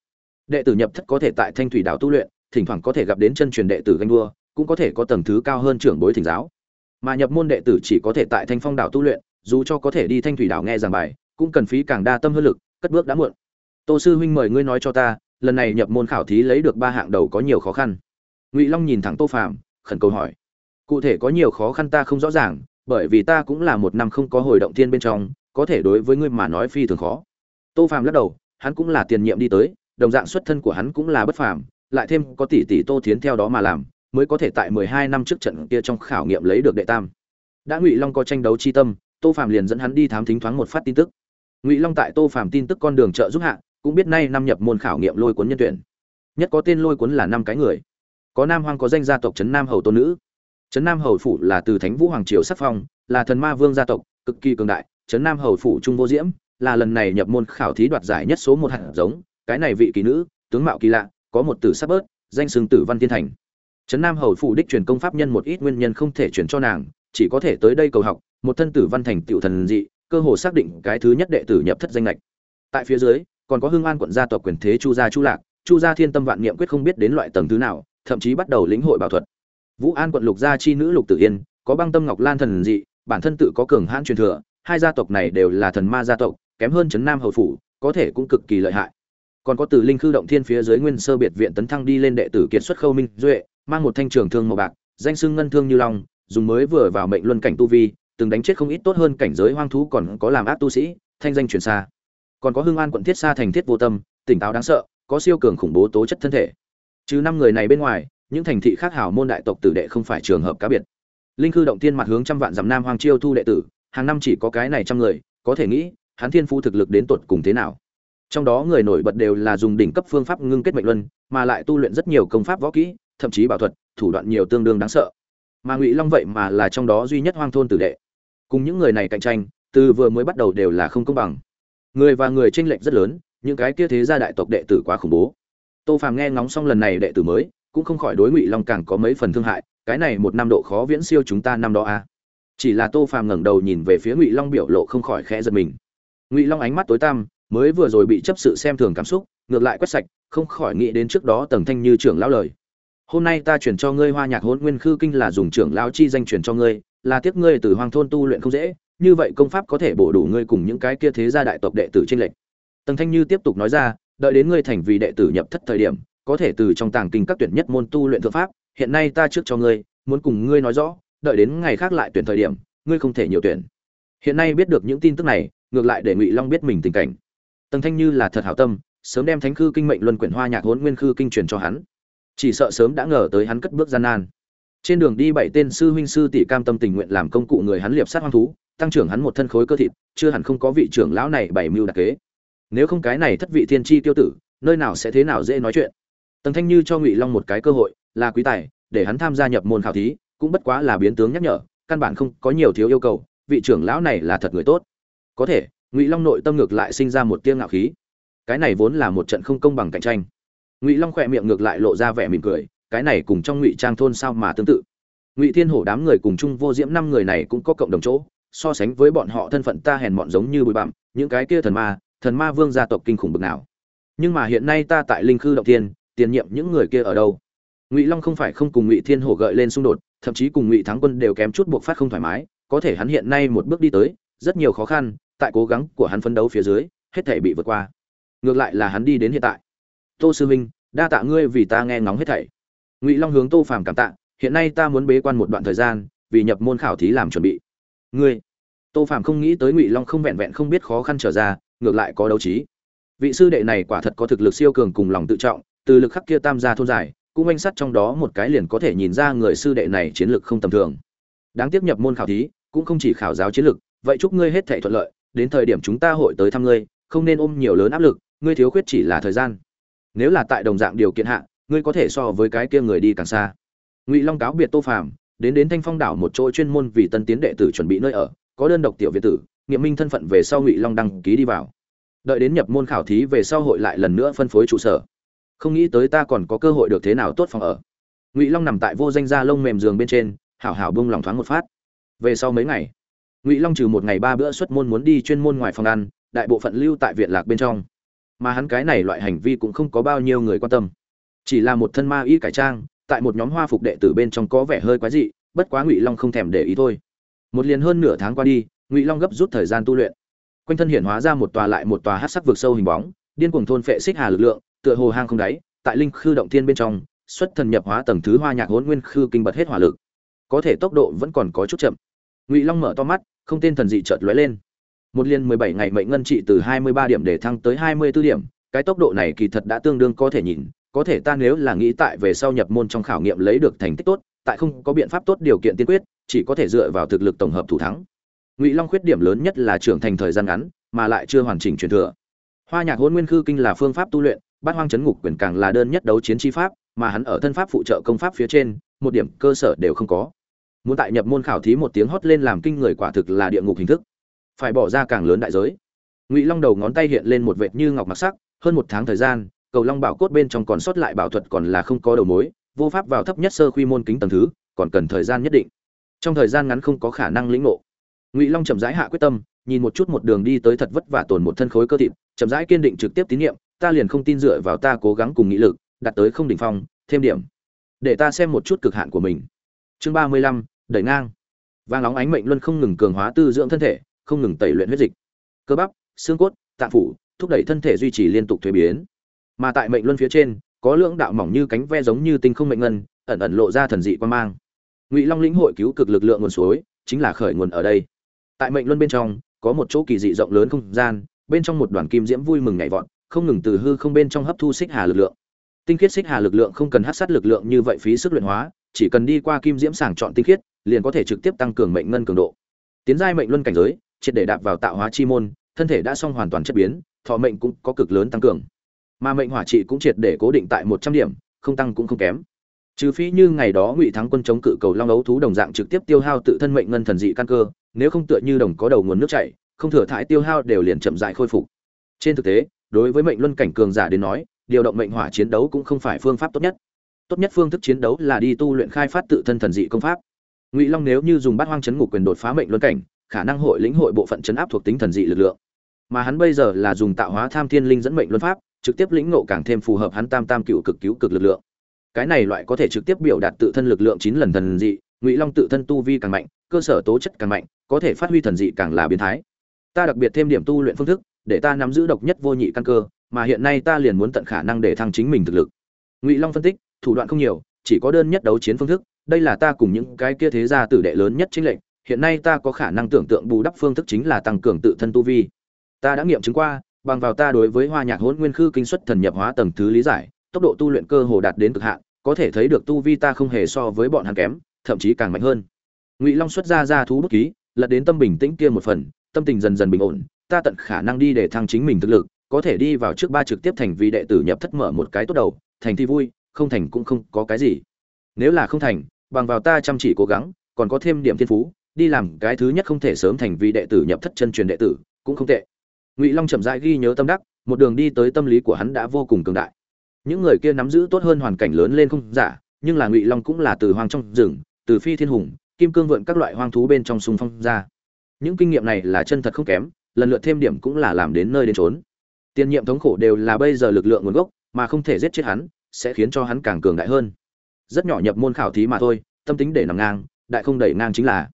Đệ tử nhập thất có thể tại thanh thủy đảo tu luyện thỉnh thoảng có thể gặp đến chân truyền đệ tử ganh đua, cũng có thể có tầng thứ cao hơn trưởng bối thỉnh giáo. Mà nhập môn đệ tử chỉ có thể tại thanh phong đảo tu luyện, dù cho có thể đi thanh thủy đảo nghe giảng bài, cũng cần phí càng đa tâm hơn lực, cất bước đã muộn. Tô sư huynh mời ngươi nói cho ta, lần này nhập môn khảo thí lấy được ba hạng đầu có nhiều khó khăn. Ngụy long nhìn thẳng tô phạm khẩn cầu hỏi. Cụ thể có nhiều khó khăn ta không rõ ràng, bởi vì ta cũng là một năm không có hồi động thiên bên trong, có thể đối với ngươi mà nói phi thường khó. Tô phạm lắc đầu, hắn cũng là tiền nhiệm đi tới, đồng dạng xuất thân của hắn cũng là bất phàm lại thêm có tỷ tỷ tô thiến theo đó mà làm, mới có thể tại mười hai năm trước trận kia trong khảo nghiệm lấy được đệ tam. Đã ngụy long có tranh đấu chi tâm, tô phàm liền dẫn hắn đi thám thính thoáng một phát tin tức. Ngụy long tại tô phàm tin tức con đường trợ giúp hạ, cũng biết nay năm nhập môn khảo nghiệm lôi cuốn nhân tuyển. Nhất có tên lôi cuốn là năm cái người. Có nam hoang có danh gia tộc trấn nam hầu tôn nữ. Trấn nam hầu phủ là từ thánh vũ hoàng triều sắc phong, là thần ma vương gia tộc, cực kỳ cường đại. Trấn nam hầu phủ trung vô diễm, là lần này nhập môn khảo thí đoạt giải nhất số một hạt giống. Cái này vị kỳ nữ, tướng mạo kỳ lạ có một tử sắp bớt, danh xưng tử văn tiên thành. Trấn nam hầu phụ đích truyền công pháp nhân một ít nguyên nhân không thể chuyển cho nàng, chỉ có thể tới đây cầu học, một thân tử văn thành tiểu thần dị, cơ hồ xác định cái thứ nhất đệ tử nhập thất danh lệch tại phía dưới, còn có hưng an quận gia tộc quyền thế chu gia chu lạc, chu gia thiên tâm vạn niệm quyết không biết đến loại tầng thứ nào, thậm chí bắt đầu lĩnh hội bảo thuật. Vũ an quận lục gia chi nữ lục tử yên, có băng tâm ngọc lan thần dị, bản thân tự có cường hãn truyền thừa, hai gia tộc này đều là thần ma gia tộc, kém hơn trấn nam hầu phủ, có thể cũng cực kỳ lợi hại còn có từ linh khư động thiên phía dưới nguyên sơ biệt viện tấn thăng đi lên đệ tử kiệt xuất khâu minh duệ, mang một thanh trường thương màu bạc, danh xưng ngân thương như long, dùng mới vừa vào mệnh luân cảnh tu vi, từng đánh chết không ít tốt hơn cảnh giới hoang thú còn có làm ác tu sĩ, thanh danh truyền xa. Còn có hương an quận thiết xa thành thiết vô tâm, tỉnh táo đáng sợ, có siêu cường khủng bố tố chất thân thể. Chứ năm người này bên ngoài, những thành thị khác hảo môn đại tộc tử đệ không phải trường hợp cá biệt. Linh khư động tiên mặt hướng trăm vạn dặm nam hoang chiêu thu đệ tử, hàng năm chỉ có cái này trăm người, có thể nghĩ, hắn thiên phu thực lực đến tột cùng thế nào trong đó người nổi bật đều là dùng đỉnh cấp phương pháp ngưng kết mệnh luân, mà lại tu luyện rất nhiều công pháp võ kỹ, thậm chí bảo thuật, thủ đoạn nhiều tương đương đáng sợ. Mà ngụy long vậy mà là trong đó duy nhất hoang thôn tử đệ. Cùng những người này cạnh tranh, từ vừa mới bắt đầu đều là không công bằng. Người và người tranh lệch rất lớn, những cái kia thế gia đại tộc đệ tử quá khủng bố. Tô phàm nghe ngóng xong lần này đệ tử mới, cũng không khỏi đối ngụy long càng có mấy phần thương hại, cái này một năm độ khó viễn siêu chúng ta năm đó a. À. chỉ là tô phàm ngẩng đầu nhìn về phía ngụy long biểu lộ không khỏi khẽ giật mình. Ngụy long ánh mắt tối tăm mới vừa rồi bị chấp sự xem thường cảm xúc, ngược lại quét sạch, không khỏi nghĩ đến trước đó tầng thanh như trưởng lão lời. Hôm nay ta chuyển cho ngươi hoa nhạc hôn nguyên khư kinh là dùng trưởng lão chi danh chuyển cho ngươi, là tiếc ngươi từ hoàng thôn tu luyện không dễ, như vậy công pháp có thể bổ đủ ngươi cùng những cái kia thế gia đại tộc đệ tử trên lệnh tầng thanh như tiếp tục nói ra, đợi đến ngươi thành vì đệ tử nhập thất thời điểm, có thể từ trong tàng kinh các tuyển nhất môn tu luyện thượng pháp, hiện nay ta trước cho ngươi, muốn cùng ngươi nói rõ, đợi đến ngày khác lại tuyển thời điểm, ngươi không thể nhiều tuyển. Hiện nay biết được những tin tức này, ngược lại để ngụy long biết mình tình cảnh tầng thanh như là thật hảo tâm, sớm đem thánh khư kinh mệnh luân quyển hoa nhạc hốn nguyên khư kinh truyền cho hắn. Chỉ sợ sớm đã ngờ tới hắn cất bước gian nan. Trên đường đi bảy tên sư huynh sư tỷ cam tâm tình nguyện làm công cụ người hắn liệp sát hoang thú, tăng trưởng hắn một thân khối cơ thịt, chưa hẳn không có vị trưởng lão này bảy mưu đặc kế. Nếu không cái này thất vị thiên tri tiêu tử, nơi nào sẽ thế nào dễ nói chuyện? Tầng thanh như cho ngụy long một cái cơ hội, là quý tài, để hắn tham gia nhập môn khảo thí, cũng bất quá là biến tướng nhắc nhở, căn bản không có nhiều thiếu yêu cầu, vị trưởng lão này là thật người tốt. Có thể ngụy long nội tâm ngược lại sinh ra một tiếng ngạo khí cái này vốn là một trận không công bằng cạnh tranh ngụy long khỏe miệng ngược lại lộ ra vẻ mỉm cười cái này cùng trong ngụy trang thôn sao mà tương tự ngụy thiên hổ đám người cùng chung vô diễm năm người này cũng có cộng đồng chỗ so sánh với bọn họ thân phận ta hèn mọn giống như bụi bặm những cái kia thần ma thần ma vương gia tộc kinh khủng bực nào nhưng mà hiện nay ta tại linh khư động tiên tiền nhiệm những người kia ở đâu ngụy long không phải không cùng ngụy thiên hổ gợi lên xung đột thậm chí cùng ngụy thắng quân đều kém chút buộc phát không thoải mái có thể hắn hiện nay một bước đi tới rất nhiều khó khăn tại cố gắng của hắn phấn đấu phía dưới, hết thể bị vượt qua. Ngược lại là hắn đi đến hiện tại. Tô sư minh đa tạ ngươi vì ta nghe ngóng hết thảy. Ngụy long hướng tô phàm cảm tạ, hiện nay ta muốn bế quan một đoạn thời gian, vì nhập môn khảo thí làm chuẩn bị. Ngươi? Tô phàm không nghĩ tới ngụy long không vẹn vẹn không biết khó khăn trở ra, ngược lại có đấu trí. Vị sư đệ này quả thật có thực lực siêu cường cùng lòng tự trọng, từ lực khắc kia tam gia thôn giải, cũng anh sắt trong đó một cái liền có thể nhìn ra người sư đệ này chiến lực không tầm thường. Đáng tiếp nhập môn khảo thí, cũng không chỉ khảo giáo chiến lực, vậy chúc ngươi hết thảy thuận lợi đến thời điểm chúng ta hội tới thăm ngươi, không nên ôm nhiều lớn áp lực, ngươi thiếu khuyết chỉ là thời gian. Nếu là tại đồng dạng điều kiện hạ, ngươi có thể so với cái kia người đi càng xa. Ngụy long cáo biệt tô phàm, đến đến thanh phong đảo một chỗ chuyên môn vì tân tiến đệ tử chuẩn bị nơi ở, có đơn độc tiểu việt tử, nghiệm minh thân phận về sau ngụy long đăng ký đi vào. Đợi đến nhập môn khảo thí về sau hội lại lần nữa phân phối trụ sở. Không nghĩ tới ta còn có cơ hội được thế nào tốt phòng ở. Ngụy long nằm tại vô danh da lông mềm giường bên trên, hảo hảo bông lòng thoáng một phát. Về sau mấy ngày ngụy long trừ một ngày ba bữa xuất môn muốn đi chuyên môn ngoài phòng ăn, đại bộ phận lưu tại viện lạc bên trong. Mà hắn cái này loại hành vi cũng không có bao nhiêu người quan tâm. Chỉ là một thân ma y cải trang, tại một nhóm hoa phục đệ tử bên trong có vẻ hơi quái dị, bất quá ngụy long không thèm để ý thôi. Một liền hơn nửa tháng qua đi, ngụy long gấp rút thời gian tu luyện. Quanh thân hiển hóa ra một tòa lại một tòa hát sắc vực sâu hình bóng, điên cuồng thôn phệ xích hà lực lượng, tựa hồ hang không đáy, tại linh khư động thiên bên trong, xuất thần nhập hóa tầng thứ hoa nhạc hỗn nguyên khư kinh bật hết hỏa lực. Có thể tốc độ vẫn còn có chút chậm. Ngụy long mở to mắt không tên thần dị chợt lóe lên. Một liên mười bảy ngày mệnh ngân trị từ hai mươi ba điểm để thăng tới hai mươi 24 điểm, cái tốc độ này kỳ thật đã tương đương có thể nhìn, có thể ta nếu là nghĩ tại về sau nhập môn trong khảo nghiệm lấy được thành tích tốt, tại không có biện pháp tốt điều kiện tiên quyết, chỉ có thể dựa vào thực lực tổng hợp thủ thắng. Ngụy long khuyết điểm lớn nhất là trưởng thành thời gian ngắn, mà lại chưa hoàn chỉnh truyền thừa. Hoa nhạc Hỗn nguyên khư kinh là phương pháp tu luyện, bát hoang chấn ngục quyền càng là đơn nhất đấu chiến chi pháp, mà hắn ở thân pháp phụ trợ công pháp phía trên, một điểm cơ sở đều không có muốn tại nhập môn khảo thí một tiếng hót lên làm kinh người quả thực là địa ngục hình thức. Phải bỏ ra càng lớn đại giới. Ngụy long đầu ngón tay hiện lên một vệt như ngọc mặc sắc, hơn một tháng thời gian, cầu long bảo cốt bên trong còn sót lại bảo thuật còn là không có đầu mối, vô pháp vào thấp nhất sơ quy môn kính tầng thứ, còn cần thời gian nhất định. Trong thời gian ngắn không có khả năng lĩnh ngộ. Ngụy long chậm rãi hạ quyết tâm, nhìn một chút một đường đi tới thật vất vả tồn một thân khối cơ thịt, chậm rãi kiên định trực tiếp tín nhiệm, ta liền không tin dựa vào ta cố gắng cùng nghị lực, đạt tới không đỉnh phong, thêm điểm. Để ta xem một chút cực hạn của mình. Chương ba mươi lăm đẩy ngang. Vàng óng ánh mệnh luân không ngừng cường hóa tư dưỡng thân thể, không ngừng tẩy luyện huyết dịch. Cơ bắp, xương cốt, tạng phủ, thúc đẩy thân thể duy trì liên tục thuế biến. Mà tại mệnh luân phía trên, có lưỡng đạo mỏng như cánh ve giống như tinh không mệnh ngân, ẩn ẩn lộ ra thần dị quan mang. Ngụy long lĩnh hội cứu cực lực lượng nguồn suối, chính là khởi nguồn ở đây. Tại mệnh luân bên trong, có một chỗ kỳ dị rộng lớn không gian, bên trong một đoàn kim diễm vui mừng nhảy vọt, không ngừng từ hư không bên trong hấp thu xích hà lực lượng. Tinh khiết xích hà lực lượng không cần hát sát lực lượng như vậy phí sức luyện hóa, chỉ cần đi qua kim diễm sàng chọn tinh khiết liền có thể trực tiếp tăng cường mệnh ngân cường độ. Tiến giai mệnh luân cảnh giới, triệt để đạp vào tạo hóa chi môn, thân thể đã xong hoàn toàn chất biến, thọ mệnh cũng có cực lớn tăng cường. Mà mệnh hỏa trị cũng triệt để cố định tại một trăm điểm, không tăng cũng không kém. Trừ phi như ngày đó ngụy thắng quân chống cự cầu long ấu thú đồng dạng trực tiếp tiêu hao tự thân mệnh ngân thần dị căn cơ, nếu không tựa như đồng có đầu nguồn nước chảy, không thừa thải tiêu hao đều liền chậm dại khôi phục. Trên thực tế, đối với mệnh luân cảnh cường giả đến nói, điều động mệnh hỏa chiến đấu cũng không phải phương pháp tốt nhất. Tốt nhất phương thức chiến đấu là đi tu luyện khai phát tự thân thần dị công pháp ngụy long nếu như dùng bát hoang chấn ngục quyền đột phá mệnh luân cảnh, khả năng hội lĩnh hội bộ phận chấn áp thuộc tính thần dị lực lượng. Mà hắn bây giờ là dùng tạo hóa tham thiên linh dẫn mệnh luân pháp, trực tiếp lĩnh ngộ càng thêm phù hợp hắn tam tam cựu cực cứu cực lực lượng. Cái này loại có thể trực tiếp biểu đạt tự thân lực lượng chín lần thần dị, ngụy long tự thân tu vi càng mạnh, cơ sở tố chất càng mạnh, có thể phát huy thần dị càng là biến thái. Ta đặc biệt thêm điểm tu luyện phương thức, để ta nắm giữ độc nhất vô nhị căn cơ, mà hiện nay ta liền muốn tận khả năng để thăng chính mình thực lực. Ngụy long phân tích, thủ đoạn không nhiều, chỉ có đơn nhất đấu chiến phương thức đây là ta cùng những cái kia thế gia tử đệ lớn nhất chính lệnh hiện nay ta có khả năng tưởng tượng bù đắp phương thức chính là tăng cường tự thân tu vi. Ta đã nghiệm chứng qua, bằng vào ta đối với hoa nhạc hỗn nguyên khư kinh xuất thần nhập hóa tầng thứ lý giải, tốc độ tu luyện cơ hồ đạt đến cực hạn, có thể thấy được tu vi ta không hề so với bọn hắn kém, thậm chí càng mạnh hơn. Ngụy long xuất ra ra thú bút ký, lật đến tâm bình tĩnh kia một phần, tâm tình dần dần bình ổn, ta tận khả năng đi để thăng chính mình thực lực, có thể đi vào trước ba trực tiếp thành vì đệ tử nhập thất mở một cái tốt đầu, thành thì vui, không thành cũng không có cái gì. Nếu là không thành bằng vào ta chăm chỉ cố gắng, còn có thêm điểm thiên phú, đi làm cái thứ nhất không thể sớm thành vì đệ tử nhập thất chân truyền đệ tử, cũng không tệ. Ngụy long chậm rãi ghi nhớ tâm đắc, một đường đi tới tâm lý của hắn đã vô cùng cường đại. Những người kia nắm giữ tốt hơn hoàn cảnh lớn lên không giả, nhưng là ngụy long cũng là từ hoang trong rừng, từ phi thiên hùng, kim cương vượn các loại hoang thú bên trong sùng phong ra. Những kinh nghiệm này là chân thật không kém, lần lượt thêm điểm cũng là làm đến nơi đến trốn tiền nhiệm thống khổ đều là bây giờ lực lượng nguồn gốc, mà không thể giết chết hắn, sẽ khiến cho hắn càng cường đại hơn rất nhỏ nhập môn khảo thí mà thôi, tâm tính để nằm ngang, đại không đẩy ngang chính là.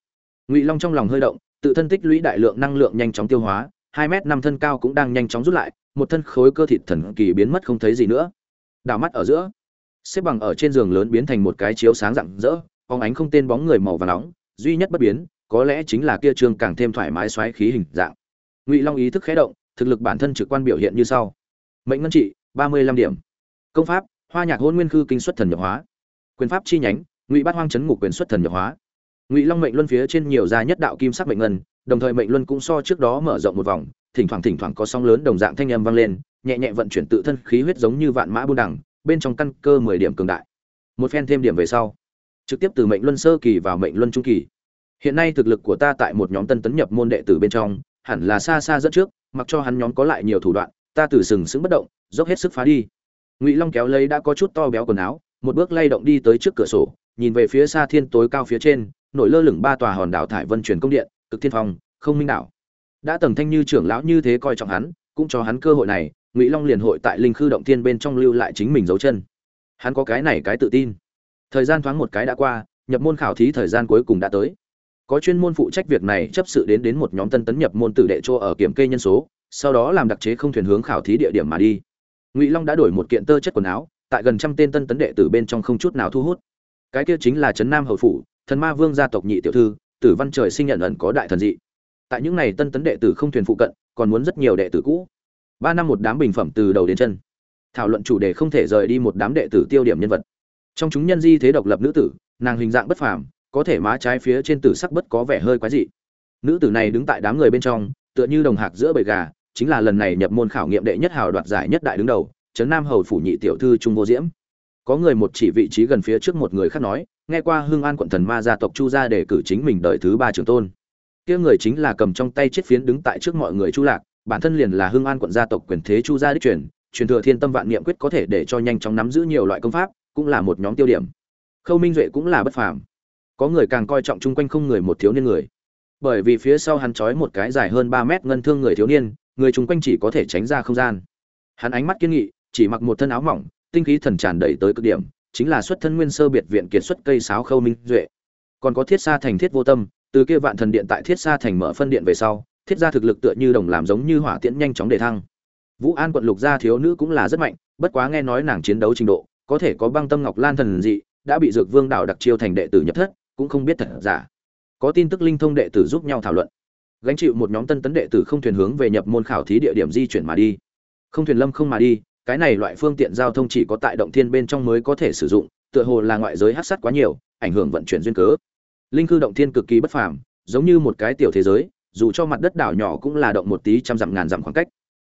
Ngụy long trong lòng hơi động, tự thân tích lũy đại lượng năng lượng nhanh chóng tiêu hóa, hai m năm thân cao cũng đang nhanh chóng rút lại, một thân khối cơ thịt thần kỳ biến mất không thấy gì nữa. Đào mắt ở giữa, xếp bằng ở trên giường lớn biến thành một cái chiếu sáng rạng rỡ phóng ánh không tên bóng người màu và nóng, duy nhất bất biến, có lẽ chính là kia trương càng thêm thoải mái xoáy khí hình dạng. Ngụy long ý thức khé động, thực lực bản thân trực quan biểu hiện như sau. Mệnh ngân trị, ba mươi lăm điểm. Công pháp, hoa nhạc hôn nguyên khư kinh xuất thần nhập hóa quyền pháp chi nhánh, ngụy bát hoang chấn ngục quyền xuất thần nhập hóa. Ngụy long mệnh luân phía trên nhiều gia nhất đạo kim sắc mệnh ngân, đồng thời mệnh luân cũng so trước đó mở rộng một vòng, thỉnh thoảng thỉnh thoảng có sóng lớn đồng dạng thanh âm vang lên, nhẹ nhẹ vận chuyển tự thân khí huyết giống như vạn mã buôn đẳng, bên trong căn cơ mười điểm cường đại. Một phen thêm điểm về sau, trực tiếp từ mệnh luân sơ kỳ vào mệnh luân trung kỳ. Hiện nay thực lực của ta tại một nhóm tân tấn nhập môn đệ tử bên trong, hẳn là xa xa dẫn trước, mặc cho hắn nhóm có lại nhiều thủ đoạn, ta từ sừng sững bất động, dốc hết sức phá đi. Ngụy long kéo lấy đã có chút to béo quần áo một bước lay động đi tới trước cửa sổ, nhìn về phía xa thiên tối cao phía trên, nổi lơ lửng ba tòa hòn đảo thải vân truyền công điện, cực thiên phong, không minh đảo. Đã tầng thanh như trưởng lão như thế coi trọng hắn, cũng cho hắn cơ hội này, ngụy long liền hội tại linh khư động thiên bên trong lưu lại chính mình dấu chân. Hắn có cái này cái tự tin. Thời gian thoáng một cái đã qua, nhập môn khảo thí thời gian cuối cùng đã tới. Có chuyên môn phụ trách việc này chấp sự đến đến một nhóm tân tấn nhập môn tử đệ chỗ ở kiểm kê nhân số, sau đó làm đặc chế không thuyền hướng khảo thí địa điểm mà đi. Ngụy long đã đổi một kiện tơ chất quần áo tại gần trăm tên tân tấn đệ tử bên trong không chút nào thu hút. Cái kia chính là trấn nam hậu phủ, thần ma vương gia tộc nhị tiểu thư, tử văn trời sinh nhận ẩn có đại thần dị. Tại những này tân tấn đệ tử không thuyền phụ cận, còn muốn rất nhiều đệ tử cũ. Ba năm một đám bình phẩm từ đầu đến chân. Thảo luận chủ đề không thể rời đi một đám đệ tử tiêu điểm nhân vật. Trong chúng nhân di thế độc lập nữ tử, nàng hình dạng bất phàm, có thể má trái phía trên tử sắc bất có vẻ hơi quái dị. Nữ tử này đứng tại đám người bên trong, tựa như đồng hạc giữa bầy gà, chính là lần này nhập môn khảo nghiệm đệ nhất hào đoạt giải nhất đại đứng đầu trấn nam hầu phủ nhị tiểu thư trung vô diễm. Có người một chỉ vị trí gần phía trước một người khác nói, nghe qua hương an quận thần ma gia tộc chu gia để cử chính mình đợi thứ ba trưởng tôn. Kia người chính là cầm trong tay chiếc phiến đứng tại trước mọi người chu lạc, bản thân liền là hương an quận gia tộc quyền thế chu gia đích truyền truyền thừa thiên tâm vạn niệm quyết có thể để cho nhanh chóng nắm giữ nhiều loại công pháp, cũng là một nhóm tiêu điểm. Khâu minh duệ cũng là bất phàm. Có người càng coi trọng chung quanh không người một thiếu niên người. Bởi vì phía sau hắn trói một cái dài hơn ba mét ngân thương người thiếu niên, người chung quanh chỉ có thể tránh ra không gian. Hắn ánh mắt kiên nghị chỉ mặc một thân áo mỏng, tinh khí thần tràn đầy tới cực điểm, chính là xuất thân nguyên sơ biệt viện kiệt xuất cây sáo khâu minh duệ. Còn có thiết sa thành thiết vô tâm, từ kia vạn thần điện tại thiết sa thành mở phân điện về sau, thiết gia thực lực tựa như đồng làm giống như hỏa tiễn nhanh chóng đề thăng. Vũ an quận lục gia thiếu nữ cũng là rất mạnh, bất quá nghe nói nàng chiến đấu trình độ, có thể có băng tâm ngọc lan thần dị, đã bị dược vương đảo đặc chiêu thành đệ tử nhập thất, cũng không biết thật giả. Có tin tức linh thông đệ tử giúp nhau thảo luận. Gánh chịu một nhóm tân tấn đệ tử không thuyền hướng về nhập môn khảo thí địa điểm di chuyển mà đi. Không thuyền lâm không mà đi cái này loại phương tiện giao thông chỉ có tại động thiên bên trong mới có thể sử dụng, tựa hồ là ngoại giới hát sắt quá nhiều, ảnh hưởng vận chuyển duyên cớ. Linh cư động thiên cực kỳ bất phàm, giống như một cái tiểu thế giới, dù cho mặt đất đảo nhỏ cũng là động một tí trăm dặm ngàn dặm khoảng cách.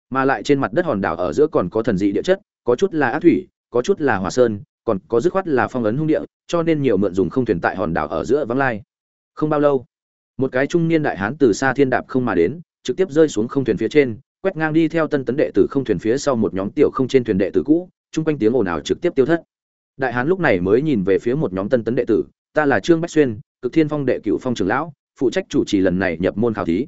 Mà lại trên mặt đất hòn đảo ở giữa còn có thần dị địa chất, có chút là ác thủy, có chút là hòa sơn, còn có dứt khoát là phong ấn hung địa, cho nên nhiều mượn dùng không thuyền tại hòn đảo ở giữa vắng lai. Không bao lâu, một cái trung niên đại hán từ xa thiên đạp không mà đến, trực tiếp rơi xuống không thuyền phía trên quét ngang đi theo tân tấn đệ tử không thuyền phía sau một nhóm tiểu không trên thuyền đệ tử cũ, chung quanh tiếng ồn ào trực tiếp tiêu thất. Đại hán lúc này mới nhìn về phía một nhóm tân tấn đệ tử, ta là trương bách xuyên, cực thiên phong đệ cửu phong trưởng lão, phụ trách chủ trì lần này nhập môn khảo thí.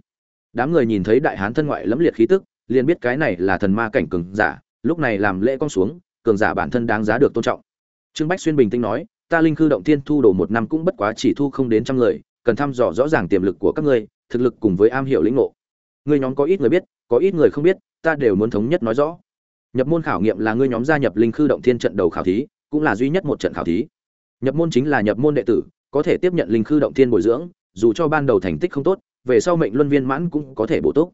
Đám người nhìn thấy đại hán thân ngoại lẫm liệt khí tức, liền biết cái này là thần ma cảnh cường giả, lúc này làm lễ con xuống, cường giả bản thân đáng giá được tôn trọng. Trương bách xuyên bình tĩnh nói, ta linh khư động thiên thu đồ một năm cũng bất quá chỉ thu không đến trăm người, cần thăm dò rõ ràng tiềm lực của các ngươi, thực lực cùng với am hiểu lĩnh ngộ. Ngươi nhóm có ít người biết có ít người không biết, ta đều muốn thống nhất nói rõ. Nhập môn khảo nghiệm là ngươi nhóm gia nhập linh khư động thiên trận đầu khảo thí, cũng là duy nhất một trận khảo thí. Nhập môn chính là nhập môn đệ tử, có thể tiếp nhận linh khư động thiên bồi dưỡng, dù cho ban đầu thành tích không tốt, về sau mệnh luân viên mãn cũng có thể bổ túc.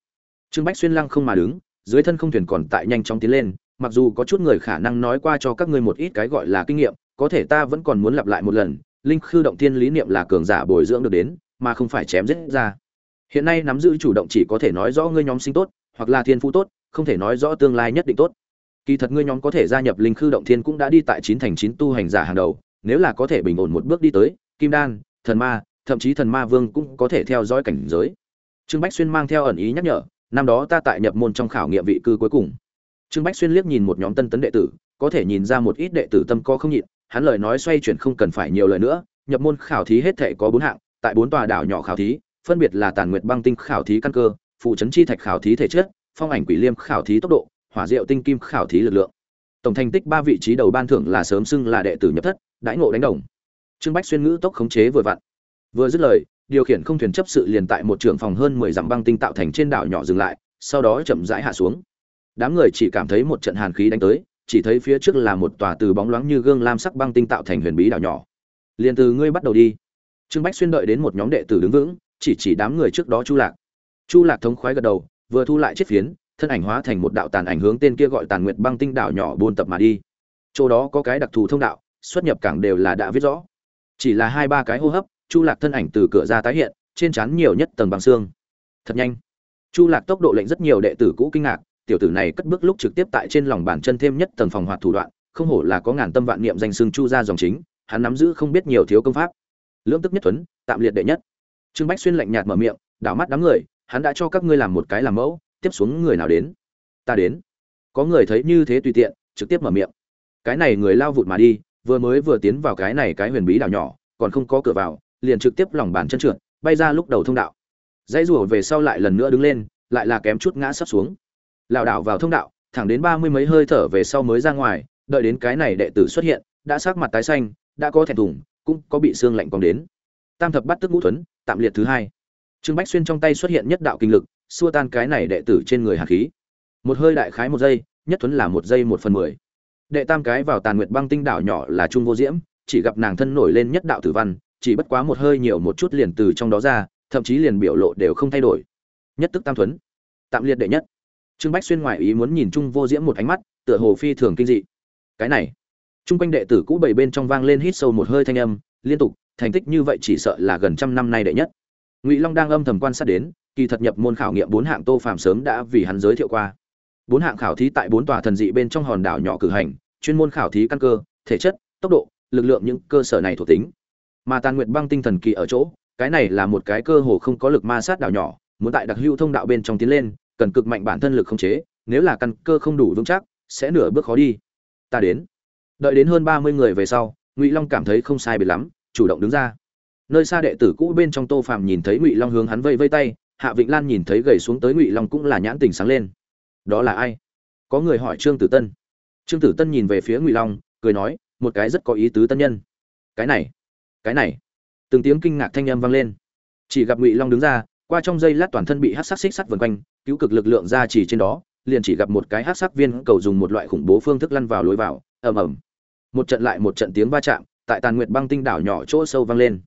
Trương bách xuyên lăng không mà đứng, dưới thân không thuyền còn tại nhanh chóng tiến lên, mặc dù có chút người khả năng nói qua cho các ngươi một ít cái gọi là kinh nghiệm, có thể ta vẫn còn muốn lặp lại một lần, linh khư động thiên lý niệm là cường giả bồi dưỡng được đến, mà không phải chém giết ra. Hiện nay nắm giữ chủ động chỉ có thể nói rõ ngươi nhóm sinh tốt hoặc là thiên phú tốt, không thể nói rõ tương lai nhất định tốt. Kỳ thật ngươi nhóm có thể gia nhập linh khư động thiên cũng đã đi tại chín thành chín tu hành giả hàng đầu, nếu là có thể bình ổn một bước đi tới, kim đan, thần ma, thậm chí thần ma vương cũng có thể theo dõi cảnh giới. Trương bách xuyên mang theo ẩn ý nhắc nhở, năm đó ta tại nhập môn trong khảo nghiệm vị cư cuối cùng. Trương bách xuyên liếc nhìn một nhóm tân tấn đệ tử, có thể nhìn ra một ít đệ tử tâm co không nhịn, hắn lời nói xoay chuyển không cần phải nhiều lời nữa, nhập môn khảo thí hết thể có bốn hạng, tại bốn tòa đảo nhỏ khảo thí, phân biệt là tàn nguyệt băng tinh khảo thí căn cơ phụ trấn chi thạch khảo thí thể chất, phong ảnh quỷ liêm khảo thí tốc độ, hỏa diệu tinh kim khảo thí lực lượng. Tổng thành tích ba vị trí đầu ban thưởng là sớm xưng là đệ tử nhập thất, đãi ngộ đánh đồng. Trương bách xuyên ngữ tốc khống chế vừa vặn. Vừa dứt lời, điều khiển không thuyền chấp sự liền tại một trường phòng hơn mười dặm băng tinh tạo thành trên đảo nhỏ dừng lại, sau đó chậm rãi hạ xuống. Đám người chỉ cảm thấy một trận hàn khí đánh tới, chỉ thấy phía trước là một tòa từ bóng loáng như gương lam sắc băng tinh tạo thành huyền bí đảo nhỏ. Liền từ ngươi bắt đầu đi. Trương bách xuyên đợi đến một nhóm đệ tử đứng vững, chỉ chỉ đám người trước đó chu lạc chu lạc thống khoái gật đầu, vừa thu lại chiếc phiến, thân ảnh hóa thành một đạo tàn ảnh hướng tên kia gọi tàn nguyệt băng tinh đảo nhỏ buôn tập mà đi. Chỗ đó có cái đặc thù thông đạo, xuất nhập cảng đều là đã viết rõ. Chỉ là hai ba cái hô hấp, chu lạc thân ảnh từ cửa ra tái hiện, trên trán nhiều nhất tầng bằng xương. Thật nhanh. Chu lạc tốc độ lệnh rất nhiều đệ tử cũ kinh ngạc, tiểu tử này cất bước lúc trực tiếp tại trên lòng bàn chân thêm nhất tầng phòng hoạt thủ đoạn, không hổ là có ngàn tâm vạn niệm danh xương chu ra dòng chính, hắn nắm giữ không biết nhiều thiếu công pháp. Lưỡng tức nhất thuấn tạm liệt đệ nhất. Trương bách xuyên lạnh nhạt mở miệng, đảo mắt đám người hắn đã cho các ngươi làm một cái làm mẫu, tiếp xuống người nào đến? Ta đến. Có người thấy như thế tùy tiện, trực tiếp mở miệng. Cái này người lao vụt mà đi, vừa mới vừa tiến vào cái này cái huyền bí đảo nhỏ, còn không có cửa vào, liền trực tiếp lòng bàn chân trượt, bay ra lúc đầu thông đạo. Dãy rủa về sau lại lần nữa đứng lên, lại là kém chút ngã sắp xuống. Lảo đảo vào thông đạo, thẳng đến ba mươi mấy hơi thở về sau mới ra ngoài, đợi đến cái này đệ tử xuất hiện, đã sắc mặt tái xanh, đã có thẹn thùng, cũng có bị xương lạnh còn đến. Tam thập bắt tức ngũ thuấn, tạm liệt thứ hai trương bách xuyên trong tay xuất hiện nhất đạo kinh lực, xua tan cái này đệ tử trên người hạt khí. Một hơi đại khái một giây, nhất thuấn là một giây một phần mười. Đệ tam cái vào tàn nguyệt băng tinh đảo nhỏ là trung vô diễm, chỉ gặp nàng thân nổi lên nhất đạo tử văn, chỉ bất quá một hơi nhiều một chút liền từ trong đó ra, thậm chí liền biểu lộ đều không thay đổi. Nhất tức tam thuấn. Tạm liệt đệ nhất. Trương bách xuyên ngoài ý muốn nhìn trung vô diễm một ánh mắt, tựa hồ phi thường kinh dị. Cái này trung quanh đệ tử cũ bảy bên trong vang lên hít sâu một hơi thanh âm, liên tục, thành tích như vậy chỉ sợ là gần trăm năm nay đệ nhất ngụy long đang âm thầm quan sát đến kỳ thật nhập môn khảo nghiệm bốn hạng tô phàm sớm đã vì hắn giới thiệu qua bốn hạng khảo thí tại bốn tòa thần dị bên trong hòn đảo nhỏ cử hành chuyên môn khảo thí căn cơ thể chất tốc độ lực lượng những cơ sở này thuộc tính mà tàn nguyệt băng tinh thần kỳ ở chỗ cái này là một cái cơ hồ không có lực ma sát đảo nhỏ muốn tại đặc hữu thông đạo bên trong tiến lên cần cực mạnh bản thân lực không chế nếu là căn cơ không đủ vững chắc sẽ nửa bước khó đi ta đến đợi đến hơn ba mươi người về sau ngụy long cảm thấy không sai biệt lắm chủ động đứng ra nơi xa đệ tử cũ bên trong tô phàm nhìn thấy ngụy long hướng hắn vây vây tay, hạ vịnh lan nhìn thấy gầy xuống tới ngụy long cũng là nhãn tình sáng lên. Đó là ai? Có người hỏi trương tử tân. Trương tử tân nhìn về phía ngụy long, cười nói, một cái rất có ý tứ tân nhân. Cái này cái này. Từng tiếng kinh ngạc thanh âm vang lên. Chỉ gặp ngụy long đứng ra, qua trong giây lát toàn thân bị hát sắc xích sắt vần quanh, cứu cực lực lượng ra chỉ trên đó, liền chỉ gặp một cái hát sắc viên cầu dùng một loại khủng bố phương thức lăn vào lối vào, ầm ầm. Một trận lại một trận tiếng va chạm, tại tàn nguyệt băng tinh đảo nhỏ chỗ sâu vang lên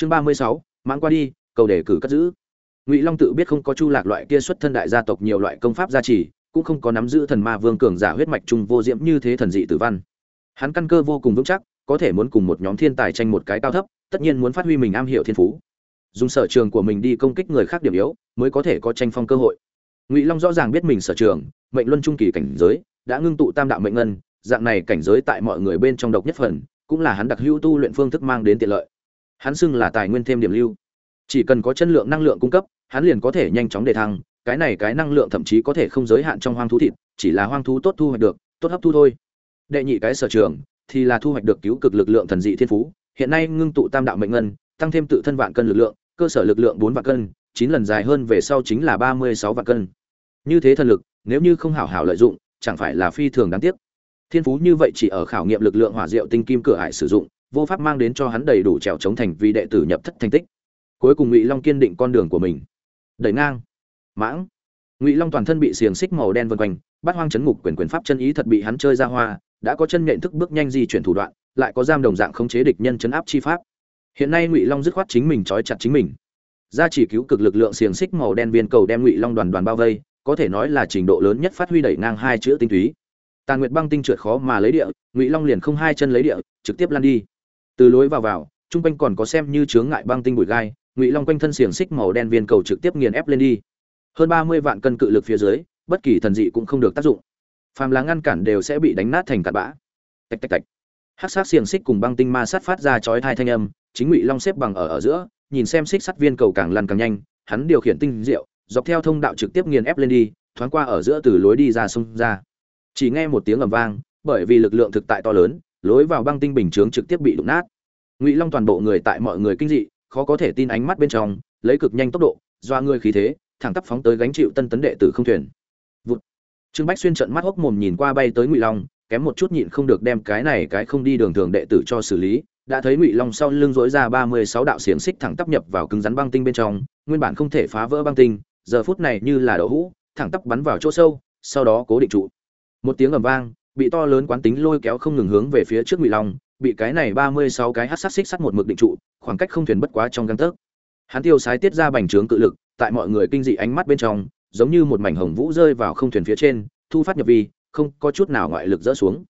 chương ba mươi sáu, mãng qua đi, cầu đề cử cất giữ. Ngụy long tự biết không có chu lạc loại kia xuất thân đại gia tộc nhiều loại công pháp gia trì, cũng không có nắm giữ thần ma vương cường giả huyết mạch trung vô diễm như thế thần dị tử văn. Hắn căn cơ vô cùng vững chắc, có thể muốn cùng một nhóm thiên tài tranh một cái cao thấp, tất nhiên muốn phát huy mình am hiểu thiên phú. Dùng sở trường của mình đi công kích người khác điểm yếu, mới có thể có tranh phong cơ hội. Ngụy long rõ ràng biết mình sở trường, mệnh luân trung kỳ cảnh giới, đã ngưng tụ tam đạo mệnh ngân, dạng này cảnh giới tại mọi người bên trong độc nhất phần, cũng là hắn đặc hữu tu luyện phương thức mang đến tiện lợi hắn xưng là tài nguyên thêm điểm lưu. Chỉ cần có chân lượng năng lượng cung cấp, hắn liền có thể nhanh chóng đề thăng, cái này cái năng lượng thậm chí có thể không giới hạn trong hoang thú thịt, chỉ là hoang thú tốt thu hoạch được, tốt hấp thu thôi. Đệ nhị cái sở trường thì là thu hoạch được cứu cực lực lượng thần dị thiên phú, hiện nay ngưng tụ tam đạo mệnh ngân, tăng thêm tự thân vạn cân lực lượng, cơ sở lực lượng bốn vạn cân, chín lần dài hơn về sau chính là ba mươi sáu vạn cân. Như thế thần lực, nếu như không hảo hảo lợi dụng, chẳng phải là phi thường đáng tiếc. Thiên phú như vậy chỉ ở khảo nghiệm lực lượng hỏa diệu tinh kim cửa hải sử dụng vô pháp mang đến cho hắn đầy đủ trèo chống thành vì đệ tử nhập thất thành tích. Cuối cùng ngụy long kiên định con đường của mình. Đẩy ngang. Mãng. Ngụy long toàn thân bị xiềng xích màu đen vân quanh bắt hoang chấn ngục quyền quyền pháp chân ý thật bị hắn chơi ra hoa, đã có chân nhện thức bước nhanh di chuyển thủ đoạn, lại có giam đồng dạng khống chế địch nhân chấn áp chi pháp. Hiện nay ngụy long dứt khoát chính mình trói chặt chính mình. Ra chỉ cứu cực lực lượng xiềng xích màu đen viên cầu đem ngụy long đoàn đoàn bao vây, có thể nói là trình độ lớn nhất phát huy đẩy ngang hai chữ tinh túy. Tàn nguyệt băng tinh trượt khó mà lấy địa, ngụy long liền không hai chân lấy địa, trực tiếp lan đi từ lối vào vào, chung quanh còn có xem như chướng ngại băng tinh bụi gai, ngụy long quanh thân xiềng xích màu đen viên cầu trực tiếp nghiền ép lên đi. Hơn ba mươi vạn cân cự lực phía dưới, bất kỳ thần dị cũng không được tác dụng. Phàm là ngăn cản đều sẽ bị đánh nát thành cặn bã. Tạch tạch tạch. Hát sát xiềng xích cùng băng tinh ma sát phát ra chói thai thanh âm, chính ngụy long xếp bằng ở ở giữa, nhìn xem xích sắt viên cầu càng lăn càng nhanh, hắn điều khiển tinh diệu, dọc theo thông đạo trực tiếp nghiền ép lên đi, thoáng qua ở giữa từ lối đi ra sông ra. Chỉ nghe một tiếng ầm vang, bởi vì lực lượng thực tại to lớn lối vào băng tinh bình chướng trực tiếp bị đụng nát. Ngụy long toàn bộ người tại mọi người kinh dị, khó có thể tin ánh mắt bên trong, lấy cực nhanh tốc độ doa người khí thế, thẳng tắp phóng tới gánh chịu tân tấn đệ tử không thuyền. Vụt. trương bách xuyên trận mắt hốc mồm nhìn qua bay tới ngụy long, kém một chút nhịn không được đem cái này cái không đi đường thường đệ tử cho xử lý, đã thấy ngụy long sau lưng dối ra ba mươi sáu đạo xiềng xích thẳng tắp nhập vào cứng rắn băng tinh bên trong, nguyên bản không thể phá vỡ băng tinh, giờ phút này như là đậu hũ, thẳng tắp bắn vào chỗ sâu, sau đó cố định trụ. Một tiếng ầm vang bị to lớn quán tính lôi kéo không ngừng hướng về phía trước ngụy long, bị cái này ba mươi sáu cái hát sát xích sắt một mực định trụ, khoảng cách không thuyền bất quá trong găng tấc. Hắn tiêu sái tiết ra bành trướng cự lực, tại mọi người kinh dị ánh mắt bên trong, giống như một mảnh hồng vũ rơi vào không thuyền phía trên, thu phát nhập vi, không có chút nào ngoại lực dỡ xuống.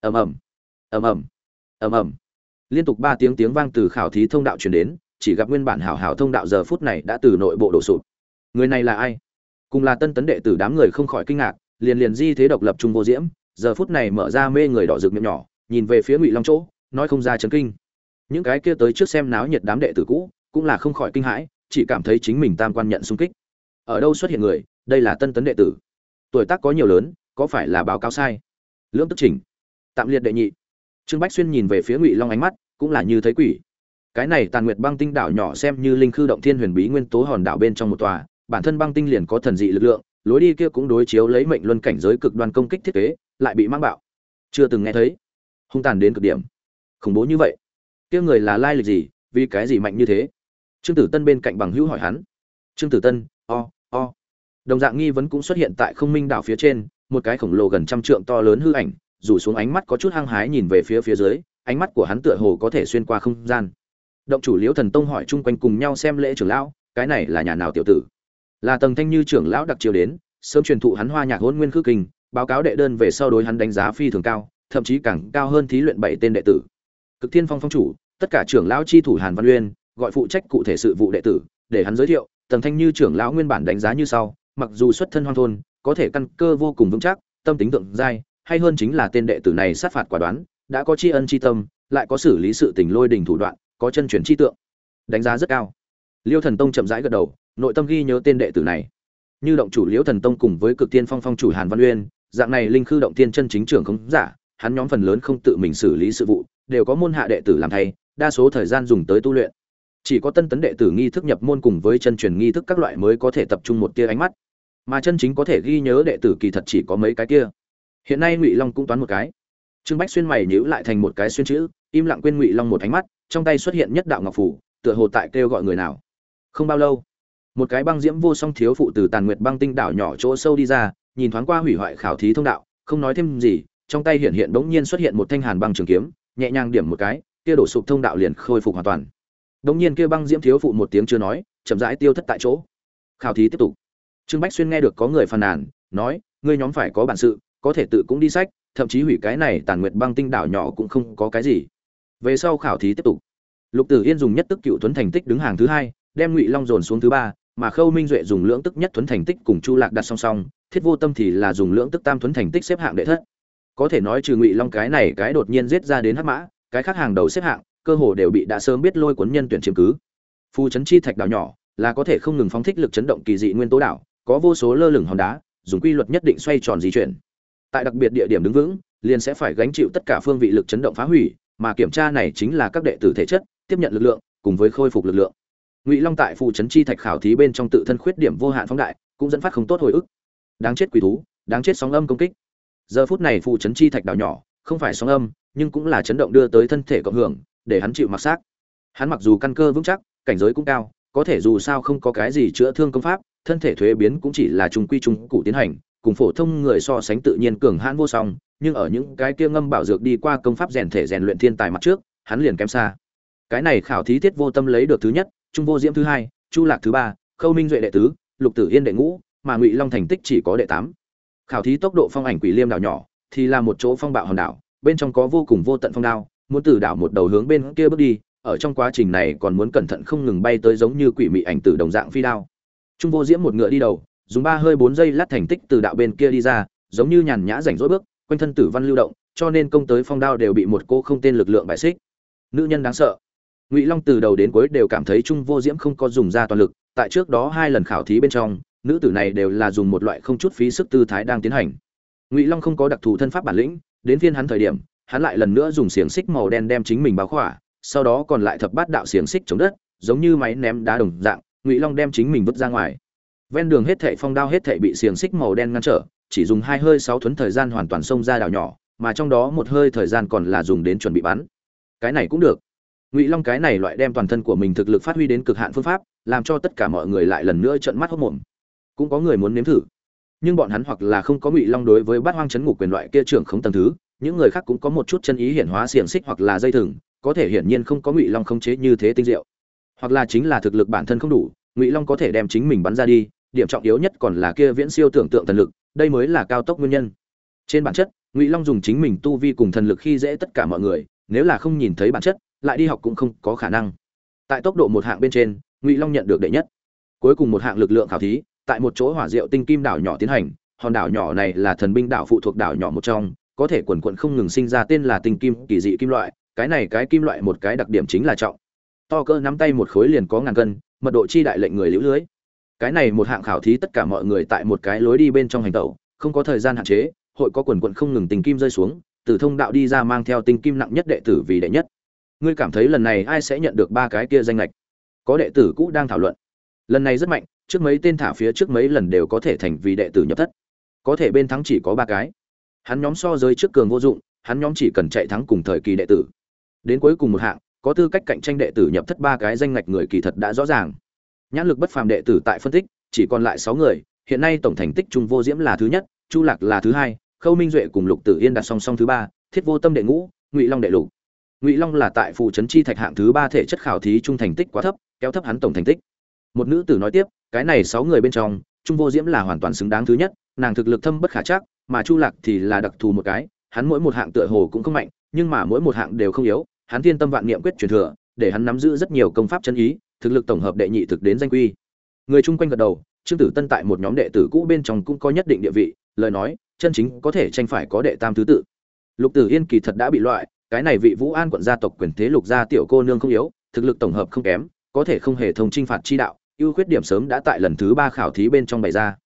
Ầm ầm ầm ầm ầm ầm. Liên tục ba tiếng tiếng vang từ khảo thí thông đạo truyền đến, chỉ gặp nguyên bản hảo hảo thông đạo giờ phút này đã từ nội bộ đổ sụp. Người này là ai? Cùng là tân tấn đệ tử đám người không khỏi kinh ngạc, liền liền di thế độc lập trung vô diễm giờ phút này mở ra mê người đỏ rực miệng nhỏ, nhìn về phía ngụy long chỗ, nói không ra chấn kinh. Những cái kia tới trước xem náo nhiệt đám đệ tử cũ, cũng là không khỏi kinh hãi, chỉ cảm thấy chính mình tam quan nhận xung kích. Ở đâu xuất hiện người, đây là tân tấn đệ tử. Tuổi tác có nhiều lớn, có phải là báo cáo sai? Lưỡng tức chỉnh. Tạm liệt đệ nhị. Trương bách xuyên nhìn về phía ngụy long ánh mắt, cũng là như thấy quỷ. Cái này tàn nguyệt băng tinh đảo nhỏ xem như linh khư động thiên huyền bí nguyên tố hòn đảo bên trong một tòa, bản thân băng tinh liền có thần dị lực lượng lối đi kia cũng đối chiếu lấy mệnh luân cảnh giới cực đoan công kích thiết kế, lại bị mang bạo. Chưa từng nghe thấy. Hung tàn đến cực điểm. Khủng bố như vậy. Kia người là lai lịch gì, vì cái gì mạnh như thế? Trương tử tân bên cạnh bằng hữu hỏi hắn. Trương tử tân, o o. Đồng dạng nghi vấn cũng xuất hiện tại không minh đảo phía trên, một cái khổng lồ gần trăm trượng to lớn hư ảnh, rủ xuống ánh mắt có chút hăng hái nhìn về phía phía dưới, ánh mắt của hắn tựa hồ có thể xuyên qua không gian. Động chủ liễu thần tông hỏi chung quanh cùng nhau xem lễ trưởng lão, cái này là nhà nào tiểu tử? Là tầng thanh như trưởng lão đặc triều đến, sớm truyền thụ hắn hoa nhạc hôn nguyên khư kinh, báo cáo đệ đơn về sau đối hắn đánh giá phi thường cao, thậm chí càng cao hơn thí luyện bảy tên đệ tử. Cực thiên phong phong chủ, tất cả trưởng lão chi thủ hàn văn uyên, gọi phụ trách cụ thể sự vụ đệ tử, để hắn giới thiệu, tầng thanh như trưởng lão nguyên bản đánh giá như sau, mặc dù xuất thân hoang thôn, có thể căn cơ vô cùng vững chắc, tâm tính tượng giai, hay hơn chính là tên đệ tử này sát phạt quả đoán, đã có tri ân tri tâm, lại có xử lý sự tình lôi đình thủ đoạn, có chân chuyển tri tượng, đánh giá rất cao. Liêu thần tông chậm rãi gật đầu nội tâm ghi nhớ tên đệ tử này. Như động chủ liễu thần tông cùng với cực tiên phong phong chủ hàn văn uyên, dạng này linh khư động tiên chân chính trưởng không giả, hắn nhóm phần lớn không tự mình xử lý sự vụ, đều có môn hạ đệ tử làm thay, đa số thời gian dùng tới tu luyện. Chỉ có tân tấn đệ tử nghi thức nhập môn cùng với chân truyền nghi thức các loại mới có thể tập trung một tia ánh mắt. Mà chân chính có thể ghi nhớ đệ tử kỳ thật chỉ có mấy cái kia. Hiện nay ngụy long cũng toán một cái. Trương bách xuyên mày nhíu lại thành một cái xuyên chữ, im lặng quên ngụy long một ánh mắt, trong tay xuất hiện nhất đạo ngọc phủ, tựa hồ tại kêu gọi người nào. Không bao lâu một cái băng diễm vô song thiếu phụ từ tàn nguyệt băng tinh đảo nhỏ chỗ sâu đi ra, nhìn thoáng qua hủy hoại khảo thí thông đạo, không nói thêm gì, trong tay hiện hiện bỗng nhiên xuất hiện một thanh hàn băng trường kiếm, nhẹ nhàng điểm một cái, kia đổ sụp thông đạo liền khôi phục hoàn toàn. Bỗng nhiên kia băng diễm thiếu phụ một tiếng chưa nói, chậm rãi tiêu thất tại chỗ. Khảo thí tiếp tục. Trương bách xuyên nghe được có người phàn nàn, nói, ngươi nhóm phải có bản sự, có thể tự cũng đi sách, thậm chí hủy cái này tàn nguyệt băng tinh đảo nhỏ cũng không có cái gì. Về sau khảo thí tiếp tục. Lục tử yên dùng nhất tức cựu tuấn thành tích đứng hàng thứ hai, đem ngụy long dồn xuống thứ ba mà khâu minh duệ dùng lưỡng tức nhất thuấn thành tích cùng chu lạc đặt song song, thiết vô tâm thì là dùng lưỡng tức tam thuấn thành tích xếp hạng đệ thất. Có thể nói trừ ngụy long cái này cái đột nhiên giết ra đến hắc mã, cái khác hàng đầu xếp hạng, cơ hồ đều bị đã sớm biết lôi cuốn nhân tuyển chiếm cứ. Phù Trấn chi thạch đảo nhỏ là có thể không ngừng phóng thích lực chấn động kỳ dị nguyên tố đảo, có vô số lơ lửng hòn đá, dùng quy luật nhất định xoay tròn di chuyển. Tại đặc biệt địa điểm đứng vững, liền sẽ phải gánh chịu tất cả phương vị lực chấn động phá hủy, mà kiểm tra này chính là các đệ tử thể chất, tiếp nhận lực lượng, cùng với khôi phục lực lượng ngụy long tại phù Trấn chi thạch khảo thí bên trong tự thân khuyết điểm vô hạn phóng đại, cũng dẫn phát không tốt hồi ức. Đáng chết quỷ thú, đáng chết sóng âm công kích. Giờ phút này phù Trấn chi thạch đảo nhỏ, không phải sóng âm, nhưng cũng là chấn động đưa tới thân thể cộng hưởng, để hắn chịu mặc xác. Hắn mặc dù căn cơ vững chắc, cảnh giới cũng cao, có thể dù sao không có cái gì chữa thương công pháp, thân thể thuế biến cũng chỉ là trùng quy trùng cụ tiến hành, cùng phổ thông người so sánh tự nhiên cường hãn vô song, nhưng ở những cái kia ngâm bảo dược đi qua công pháp rèn thể rèn luyện thiên tài mặt trước, hắn liền kém xa. Cái này khảo thí thiết vô tâm lấy được thứ nhất trung vô diễm thứ hai, chu lạc thứ ba, khâu minh duệ đệ tứ, lục tử yên đệ ngũ, mà ngụy long thành tích chỉ có đệ tám. Khảo thí tốc độ phong ảnh quỷ liêm đảo nhỏ thì là một chỗ phong bạo hòn đảo, bên trong có vô cùng vô tận phong đao, muốn từ đảo một đầu hướng bên kia bước đi, ở trong quá trình này còn muốn cẩn thận không ngừng bay tới giống như quỷ mị ảnh từ đồng dạng phi đao. Trung vô diễm một ngựa đi đầu, dùng ba hơi bốn giây lát thành tích từ đạo bên kia đi ra, giống như nhàn nhã rảnh rỗi bước, quanh thân tử văn lưu động, cho nên công tới phong đao đều bị một cô không tên lực lượng bại xích. Nữ nhân đáng sợ ngụy long từ đầu đến cuối đều cảm thấy trung vô diễm không có dùng ra toàn lực, tại trước đó hai lần khảo thí bên trong, nữ tử này đều là dùng một loại không chút phí sức tư thái đang tiến hành. Ngụy long không có đặc thù thân pháp bản lĩnh, đến phiên hắn thời điểm, hắn lại lần nữa dùng xiềng xích màu đen đem chính mình báo khỏa, sau đó còn lại thập bát đạo xiềng xích chống đất, giống như máy ném đá đồng dạng, ngụy long đem chính mình vứt ra ngoài. Ven đường hết thệ phong đao hết thệ bị xiềng xích màu đen ngăn trở, chỉ dùng hai hơi sáu thuấn thời gian hoàn toàn xông ra đảo nhỏ, mà trong đó một hơi thời gian còn là dùng đến chuẩn bị bắn. Cái này cũng được ngụy long cái này loại đem toàn thân của mình thực lực phát huy đến cực hạn phương pháp, làm cho tất cả mọi người lại lần nữa trợn mắt hốc mồm cũng có người muốn nếm thử. Nhưng bọn hắn hoặc là không có ngụy long đối với bát hoang chấn ngục quyền loại kia trưởng không tầng thứ, những người khác cũng có một chút chân ý hiển hóa xiềng xích hoặc là dây thừng, có thể hiển nhiên không có ngụy long khống chế như thế tinh diệu. Hoặc là chính là thực lực bản thân không đủ, ngụy long có thể đem chính mình bắn ra đi, điểm trọng yếu nhất còn là kia viễn siêu tưởng tượng thần lực, đây mới là cao tốc nguyên nhân. Trên bản chất, ngụy long dùng chính mình tu vi cùng thần lực khi dễ tất cả mọi người, nếu là không nhìn thấy bản chất lại đi học cũng không có khả năng. Tại tốc độ một hạng bên trên, ngụy long nhận được đệ nhất. Cuối cùng một hạng lực lượng khảo thí, tại một chỗ hỏa diệu tinh kim đảo nhỏ tiến hành. Hòn đảo nhỏ này là thần binh đảo phụ thuộc đảo nhỏ một trong, có thể quần quận không ngừng sinh ra tên là tinh kim, kỳ dị kim loại. Cái này cái kim loại một cái đặc điểm chính là trọng. To cỡ nắm tay một khối liền có ngàn cân, mật độ chi đại lệnh người liễu lưới. Cái này một hạng khảo thí tất cả mọi người tại một cái lối đi bên trong hành tẩu, không có thời gian hạn chế, hội có quần quận không ngừng tình kim rơi xuống, từ thông đạo đi ra mang theo tinh kim nặng nhất đệ tử vì đệ nhất ngươi cảm thấy lần này ai sẽ nhận được ba cái kia danh lệch có đệ tử cũ đang thảo luận. Lần này rất mạnh, trước mấy tên thả phía trước mấy lần đều có thể thành vì đệ tử nhập thất. Có thể bên thắng chỉ có ba cái. Hắn nhóm so giới trước cường vô dụng, hắn nhóm chỉ cần chạy thắng cùng thời kỳ đệ tử. Đến cuối cùng một hạng, có tư cách cạnh tranh đệ tử nhập thất ba cái danh ngạch người kỳ thật đã rõ ràng. Nhãn lực bất phàm đệ tử tại phân tích, chỉ còn lại sáu người, hiện nay tổng thành tích trung vô diễm là thứ nhất, chu lạc là thứ hai, khâu minh duệ cùng lục tử yên đặt song song thứ ba, thiết vô tâm đệ ngũ, ngụy long đệ lục ngụy long là tại phụ trấn chi thạch hạng thứ ba thể chất khảo thí trung thành tích quá thấp, kéo thấp hắn tổng thành tích. Một nữ tử nói tiếp, cái này sáu người bên trong, trung vô diễm là hoàn toàn xứng đáng thứ nhất, nàng thực lực thâm bất khả chắc, mà chu lạc thì là đặc thù một cái, hắn mỗi một hạng tựa hồ cũng không mạnh, nhưng mà mỗi một hạng đều không yếu, hắn thiên tâm vạn niệm quyết truyền thừa, để hắn nắm giữ rất nhiều công pháp chân ý, thực lực tổng hợp đệ nhị thực đến danh quy. Người chung quanh gật đầu, trương tử tân tại một nhóm đệ tử cũ bên trong cũng có nhất định địa vị, lời nói, chân chính có thể tranh phải có đệ tam thứ tự. Lục tử yên kỳ thật đã bị loại cái này vị vũ an quận gia tộc quyền thế lục gia tiểu cô nương không yếu, thực lực tổng hợp không kém, có thể không hề thông trinh phạt chi đạo, ưu khuyết điểm sớm đã tại lần thứ ba khảo thí bên trong bày ra.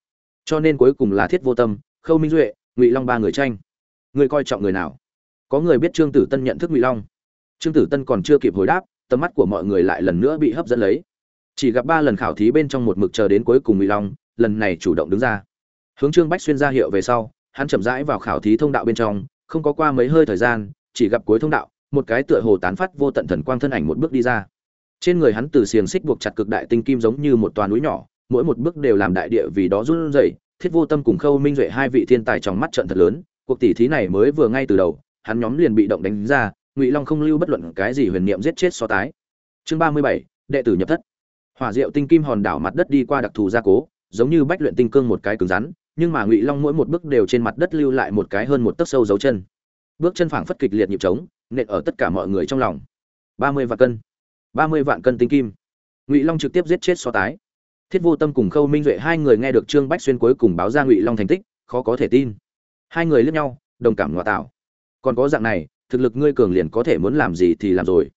Cho nên cuối cùng là thiết vô tâm, khâu minh duệ, ngụy long ba người tranh. Người coi trọng người nào? Có người biết trương tử tân nhận thức ngụy long. Trương tử tân còn chưa kịp hồi đáp, tầm mắt của mọi người lại lần nữa bị hấp dẫn lấy. Chỉ gặp ba lần khảo thí bên trong một mực chờ đến cuối cùng ngụy long, lần này chủ động đứng ra. Hướng trương bách xuyên ra hiệu về sau, hắn chậm rãi vào khảo thí thông đạo bên trong, không có qua mấy hơi thời gian chỉ gặp cuối thông đạo, một cái tựa hồ tán phát vô tận thần quang thân ảnh một bước đi ra. Trên người hắn từ xiềng xích buộc chặt cực đại tinh kim giống như một toàn núi nhỏ, mỗi một bước đều làm đại địa vì đó run rẩy, thiết vô tâm cùng khâu minh duệ hai vị thiên tài trong mắt trận thật lớn, cuộc tỷ thí này mới vừa ngay từ đầu, hắn nhóm liền bị động đánh ra, ngụy long không lưu bất luận cái gì huyền niệm giết chết so tái. Chương ba mươi bảy, đệ tử nhập thất. Hỏa diệu tinh kim hòn đảo mặt đất đi qua đặc thù gia cố, giống như bách luyện tinh cương một cái cứng rắn, nhưng mà ngụy long mỗi một bước đều trên mặt đất lưu lại một cái hơn một tấc sâu dấu chân bước chân phảng phất kịch liệt nhịp trống, nện ở tất cả mọi người trong lòng. Ba mươi vạn cân. Ba mươi vạn cân tinh kim. Ngụy long trực tiếp giết chết so tái. Thiết vô tâm cùng khâu minh duệ, hai người nghe được trương bách xuyên cuối cùng báo ra ngụy long thành tích, khó có thể tin. Hai người liếc nhau, đồng cảm ngoại tạo. Còn có dạng này, thực lực ngươi cường liền có thể muốn làm gì thì làm rồi.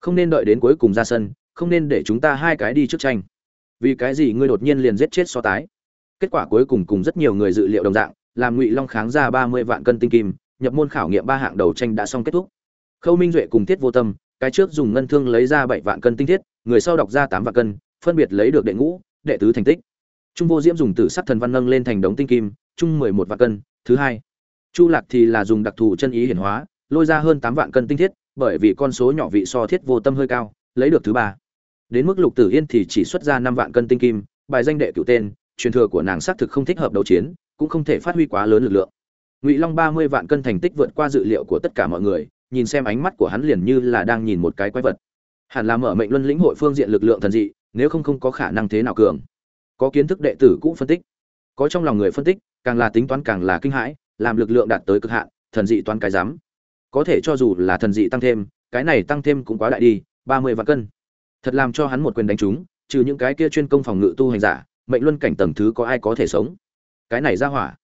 Không nên đợi đến cuối cùng ra sân, không nên để chúng ta hai cái đi trước tranh. Vì cái gì ngươi đột nhiên liền giết chết so tái? Kết quả cuối cùng cùng rất nhiều người dự liệu đồng dạng, làm ngụy long kháng ra ba mươi vạn cân tinh kim nhập môn khảo nghiệm ba hạng đầu tranh đã xong kết thúc. Khâu minh duệ cùng thiết vô tâm, cái trước dùng ngân thương lấy ra bảy vạn cân tinh thiết, người sau đọc ra tám vạn cân, phân biệt lấy được đệ ngũ, đệ tứ thành tích. Trung vô diễm dùng tử sắc thần văn nâng lên thành đống tinh kim trung mười một vạn cân, thứ hai. Chu lạc thì là dùng đặc thù chân ý hiển hóa, lôi ra hơn tám vạn cân tinh thiết, bởi vì con số nhỏ vị so thiết vô tâm hơi cao, lấy được thứ ba. Đến mức lục tử yên thì chỉ xuất ra năm vạn cân tinh kim, bài danh đệ cựu tên, truyền thừa của nàng xác thực không thích hợp đấu chiến, cũng không thể phát huy quá lớn lực lượng ngụy long ba mươi vạn cân thành tích vượt qua dự liệu của tất cả mọi người, nhìn xem ánh mắt của hắn liền như là đang nhìn một cái quái vật. Hẳn là mở mệnh luân lĩnh hội phương diện lực lượng thần dị, nếu không không có khả năng thế nào cường. Có kiến thức đệ tử cũng phân tích. Có trong lòng người phân tích, càng là tính toán càng là kinh hãi, làm lực lượng đạt tới cực hạn, thần dị toán cái dám. Có thể cho dù là thần dị tăng thêm, cái này tăng thêm cũng quá đại đi, ba mươi vạn cân. Thật làm cho hắn một quyền đánh trúng, trừ những cái kia chuyên công phòng ngự tu hành giả, mệnh luân cảnh tầng thứ có ai có thể sống? Cái này ra hỏa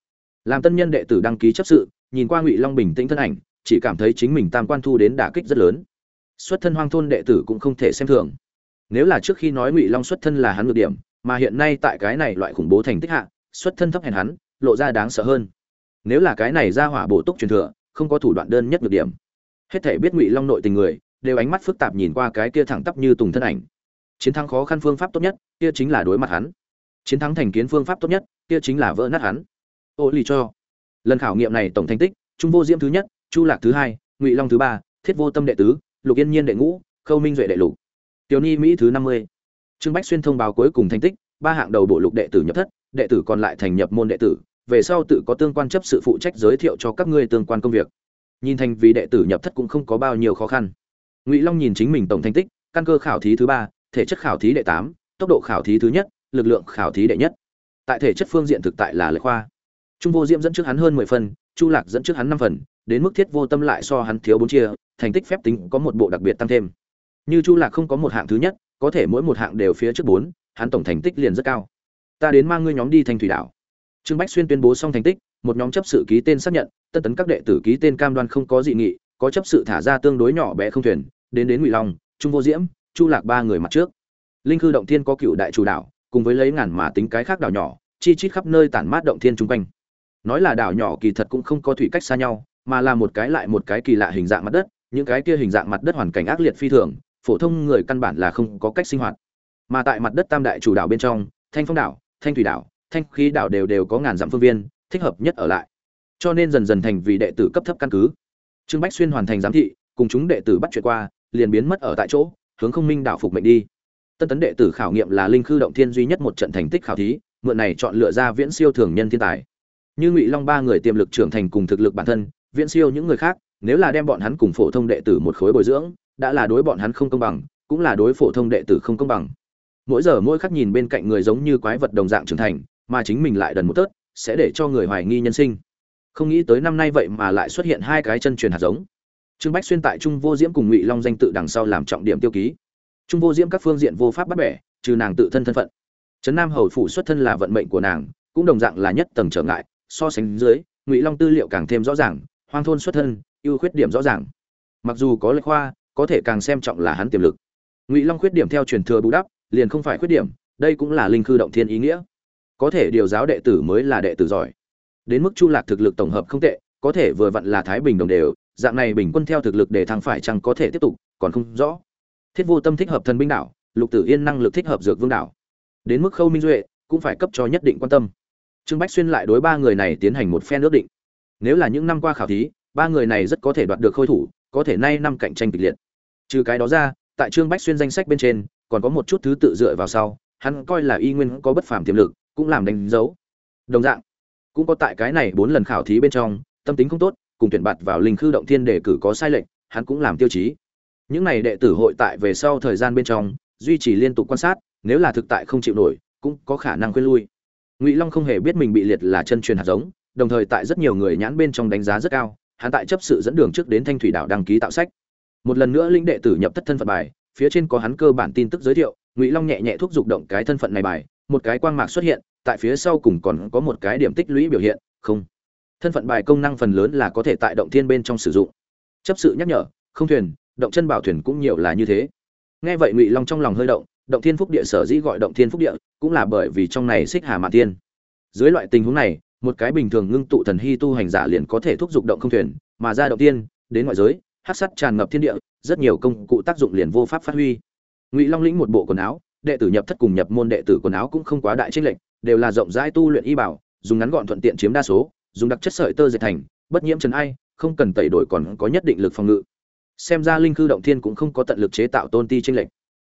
làm tân nhân đệ tử đăng ký chấp sự, nhìn qua ngụy long bình tĩnh thân ảnh, chỉ cảm thấy chính mình tam quan thu đến đả kích rất lớn. Xuất thân hoang thôn đệ tử cũng không thể xem thường. Nếu là trước khi nói ngụy long xuất thân là hắn ngược điểm, mà hiện nay tại cái này loại khủng bố thành tích hạ, xuất thân thấp hèn hắn, lộ ra đáng sợ hơn. Nếu là cái này ra hỏa bổ túc truyền thừa, không có thủ đoạn đơn nhất ngược điểm. Hết thể biết ngụy long nội tình người, đều ánh mắt phức tạp nhìn qua cái kia thẳng tắp như tùng thân ảnh. Chiến thắng khó khăn phương pháp tốt nhất, kia chính là đối mặt hắn. Chiến thắng thành kiến phương pháp tốt nhất, kia chính là vỡ nát hắn ô lì cho. Lần khảo nghiệm này tổng thành tích, trung vô diễm thứ nhất, chu lạc thứ hai, ngụy long thứ ba, thiết vô tâm đệ tứ, lục yên nhiên đệ ngũ, khâu minh duệ đệ lục. Tiểu ni mỹ thứ năm mươi. Trương bách xuyên thông báo cuối cùng thành tích, ba hạng đầu bộ lục đệ tử nhập thất, đệ tử còn lại thành nhập môn đệ tử, về sau tự có tương quan chấp sự phụ trách giới thiệu cho các ngươi tương quan công việc. Nhìn thành vì đệ tử nhập thất cũng không có bao nhiêu khó khăn. Ngụy long nhìn chính mình tổng thành tích, căn cơ khảo thí thứ ba, thể chất khảo thí đệ tám, tốc độ khảo thí thứ nhất, lực lượng khảo thí đệ nhất. Tại thể chất phương diện thực tại là lệ khoa trung vô diễm dẫn trước hắn hơn mười phần, chu lạc dẫn trước hắn năm phần, đến mức thiết vô tâm lại so hắn thiếu bốn chia, thành tích phép tính có một bộ đặc biệt tăng thêm. Như chu lạc không có một hạng thứ nhất, có thể mỗi một hạng đều phía trước bốn, hắn tổng thành tích liền rất cao. Ta đến mang ngươi nhóm đi thành thủy đảo. Trương bách xuyên tuyên bố xong thành tích, một nhóm chấp sự ký tên xác nhận tân tấn các đệ tử ký tên cam đoan không có dị nghị, có chấp sự thả ra tương đối nhỏ bé không thuyền, đến đến ngụy long, trung vô diễm, chu lạc ba người mặt trước. Linh cư động thiên có cựu đại chủ đảo, cùng với lấy ngàn mà tính cái khác đảo nhỏ, chi chít khắp nơi tản mát động thiên trung quanh nói là đảo nhỏ kỳ thật cũng không có thủy cách xa nhau, mà là một cái lại một cái kỳ lạ hình dạng mặt đất, những cái kia hình dạng mặt đất hoàn cảnh ác liệt phi thường, phổ thông người căn bản là không có cách sinh hoạt. Mà tại mặt đất tam đại chủ đảo bên trong, thanh phong đảo, thanh thủy đảo, thanh khí đảo đều đều có ngàn dặm phương viên, thích hợp nhất ở lại. Cho nên dần dần thành vì đệ tử cấp thấp căn cứ. Trương bách xuyên hoàn thành giám thị, cùng chúng đệ tử bắt chuyện qua, liền biến mất ở tại chỗ, hướng không minh đảo phục mệnh đi. Tân tấn đệ tử khảo nghiệm là linh khư động thiên duy nhất một trận thành tích khảo thí, mượn này chọn lựa ra viễn siêu thường nhân thiên tài như ngụy long ba người tiềm lực trưởng thành cùng thực lực bản thân, viễn siêu những người khác, nếu là đem bọn hắn cùng phổ thông đệ tử một khối bồi dưỡng, đã là đối bọn hắn không công bằng, cũng là đối phổ thông đệ tử không công bằng. Mỗi giờ mỗi khắc nhìn bên cạnh người giống như quái vật đồng dạng trưởng thành, mà chính mình lại đần một tớt, sẽ để cho người hoài nghi nhân sinh. Không nghĩ tới năm nay vậy mà lại xuất hiện hai cái chân truyền hạt giống. Trương bách xuyên tại trung vô diễm cùng ngụy long danh tự đằng sau làm trọng điểm tiêu ký. Trung vô diễm các phương diện vô pháp bắt bẻ, trừ nàng tự thân thân phận. Trấn nam hầu phủ xuất thân là vận mệnh của nàng, cũng đồng dạng là nhất tầng trở ngại so sánh dưới, ngụy long tư liệu càng thêm rõ ràng, hoang thôn xuất thân, ưu khuyết điểm rõ ràng. Mặc dù có lệch khoa, có thể càng xem trọng là hắn tiềm lực. Ngụy long khuyết điểm theo truyền thừa bù đắp, liền không phải khuyết điểm, đây cũng là linh Cư động thiên ý nghĩa. Có thể điều giáo đệ tử mới là đệ tử giỏi. Đến mức chu lạc thực lực tổng hợp không tệ, có thể vừa vặn là thái bình đồng đều, dạng này bình quân theo thực lực để thăng phải chăng có thể tiếp tục, còn không rõ. Thiết vô tâm thích hợp thần binh đảo, lục tử yên năng lực thích hợp dược vương đảo. Đến mức khâu minh duệ, cũng phải cấp cho nhất định quan tâm trương bách xuyên lại đối ba người này tiến hành một phen ước định. Nếu là những năm qua khảo thí, ba người này rất có thể đoạt được khôi thủ, có thể nay năm cạnh tranh kịch liệt. Trừ cái đó ra, tại trương bách xuyên danh sách bên trên, còn có một chút thứ tự dựa vào sau, hắn coi là y nguyên có bất phàm tiềm lực, cũng làm đánh dấu. Đồng dạng, cũng có tại cái này bốn lần khảo thí bên trong, tâm tính không tốt, cùng tuyển bạt vào linh khư động thiên đề cử có sai lệch, hắn cũng làm tiêu chí. Những này đệ tử hội tại về sau thời gian bên trong, duy trì liên tục quan sát, nếu là thực tại không chịu nổi, cũng có khả năng quên lui ngụy long không hề biết mình bị liệt là chân truyền hạt giống đồng thời tại rất nhiều người nhãn bên trong đánh giá rất cao hắn tại chấp sự dẫn đường trước đến thanh thủy đảo đăng ký tạo sách một lần nữa linh đệ tử nhập thất thân phận bài phía trên có hắn cơ bản tin tức giới thiệu ngụy long nhẹ nhẹ thúc giục động cái thân phận này bài một cái quang mạc xuất hiện tại phía sau cùng còn có một cái điểm tích lũy biểu hiện không thân phận bài công năng phần lớn là có thể tại động thiên bên trong sử dụng chấp sự nhắc nhở không thuyền động chân bảo thuyền cũng nhiều là như thế nghe vậy ngụy long trong lòng hơi động động thiên phúc địa sở dĩ gọi động thiên phúc địa cũng là bởi vì trong này xích hà mạn tiên dưới loại tình huống này, một cái bình thường ngưng tụ thần hy tu hành giả liền có thể thúc giục động không thuyền, mà ra động tiên, đến ngoại giới, hát sắt tràn ngập thiên địa, rất nhiều công cụ tác dụng liền vô pháp phát huy. Ngụy long lĩnh một bộ quần áo, đệ tử nhập thất cùng nhập môn đệ tử quần áo cũng không quá đại trích lệnh đều là rộng rãi tu luyện y bảo, dùng ngắn gọn thuận tiện chiếm đa số, dùng đặc chất sợi tơ dệt thành, bất nhiễm trần ai, không cần tẩy đổi còn có nhất định lực phòng ngự. Xem ra linh cư động thiên cũng không có tận lực chế tạo tôn ti trinh lệnh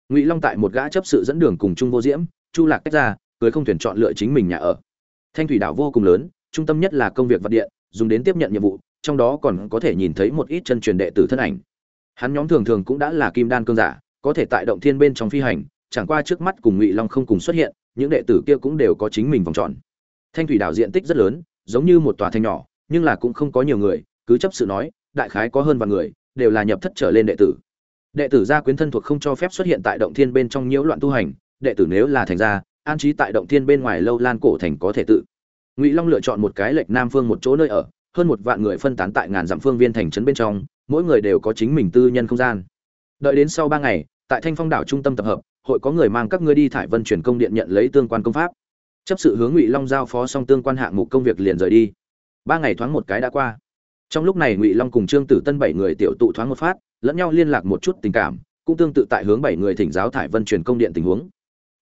ngụy long tại một gã chấp sự dẫn đường cùng trung vô diễm chu lạc tách ra cưới không tuyển chọn lựa chính mình nhà ở thanh thủy đảo vô cùng lớn trung tâm nhất là công việc vật điện dùng đến tiếp nhận nhiệm vụ trong đó còn có thể nhìn thấy một ít chân truyền đệ tử thân ảnh hắn nhóm thường thường cũng đã là kim đan cương giả có thể tại động thiên bên trong phi hành chẳng qua trước mắt cùng ngụy long không cùng xuất hiện những đệ tử kia cũng đều có chính mình vòng tròn thanh thủy đảo diện tích rất lớn giống như một tòa thanh nhỏ nhưng là cũng không có nhiều người cứ chấp sự nói đại khái có hơn vài người đều là nhập thất trở lên đệ tử đệ tử gia quyến thân thuộc không cho phép xuất hiện tại động thiên bên trong nhiễu loạn tu hành, đệ tử nếu là thành gia, an trí tại động thiên bên ngoài lâu lan cổ thành có thể tự. Ngụy long lựa chọn một cái lệch nam phương một chỗ nơi ở, hơn một vạn người phân tán tại ngàn dặm phương viên thành trấn bên trong, mỗi người đều có chính mình tư nhân không gian. Đợi đến sau ba ngày, tại thanh phong đảo trung tâm tập hợp, hội có người mang các ngươi đi thải vân chuyển công điện nhận lấy tương quan công pháp. Chấp sự hướng ngụy long giao phó xong tương quan hạng mục công việc liền rời đi. Ba ngày thoáng một cái đã qua. Trong lúc này ngụy long cùng trương tử tân bảy người tiểu tụ thoáng một phát lẫn nhau liên lạc một chút tình cảm, cũng tương tự tại hướng bảy người thỉnh giáo thải vân truyền công điện tình huống.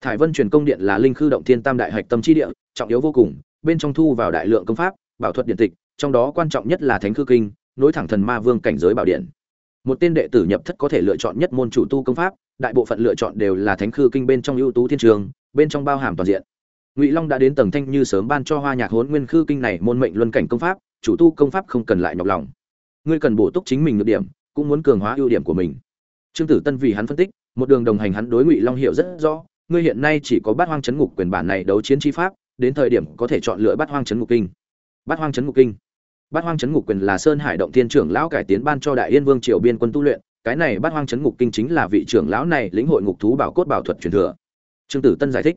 Thải vân truyền công điện là linh khư động thiên tam đại hạch tâm chi địa, trọng yếu vô cùng, bên trong thu vào đại lượng công pháp, bảo thuật điện tịch, trong đó quan trọng nhất là thánh khư kinh, nối thẳng thần ma vương cảnh giới bảo điện. Một tên đệ tử nhập thất có thể lựa chọn nhất môn chủ tu công pháp, đại bộ phận lựa chọn đều là thánh khư kinh bên trong ưu tú thiên trường, bên trong bao hàm toàn diện. Ngụy long đã đến tầng thanh như sớm ban cho hoa nhạc hốn nguyên khư kinh này môn mệnh luân cảnh công pháp, chủ tu công pháp không cần lại nhọc lòng. Ngươi cần bổ túc chính mình được điểm cũng muốn cường hóa ưu điểm của mình. Trương tử tân vì hắn phân tích, một đường đồng hành hắn đối ngụy long hiểu rất rõ, ngươi hiện nay chỉ có bát hoang chấn ngục quyền bản này đấu chiến chi pháp, đến thời điểm có thể chọn lựa bát hoang chấn ngục kinh. Bát hoang chấn ngục kinh. Bát hoang chấn ngục quyền là sơn hải động thiên trưởng lão cải tiến ban cho đại yên vương triều biên quân tu luyện, cái này bát hoang chấn ngục kinh chính là vị trưởng lão này lĩnh hội ngục thú bảo cốt bảo thuật truyền thừa. Trương tử tân giải thích.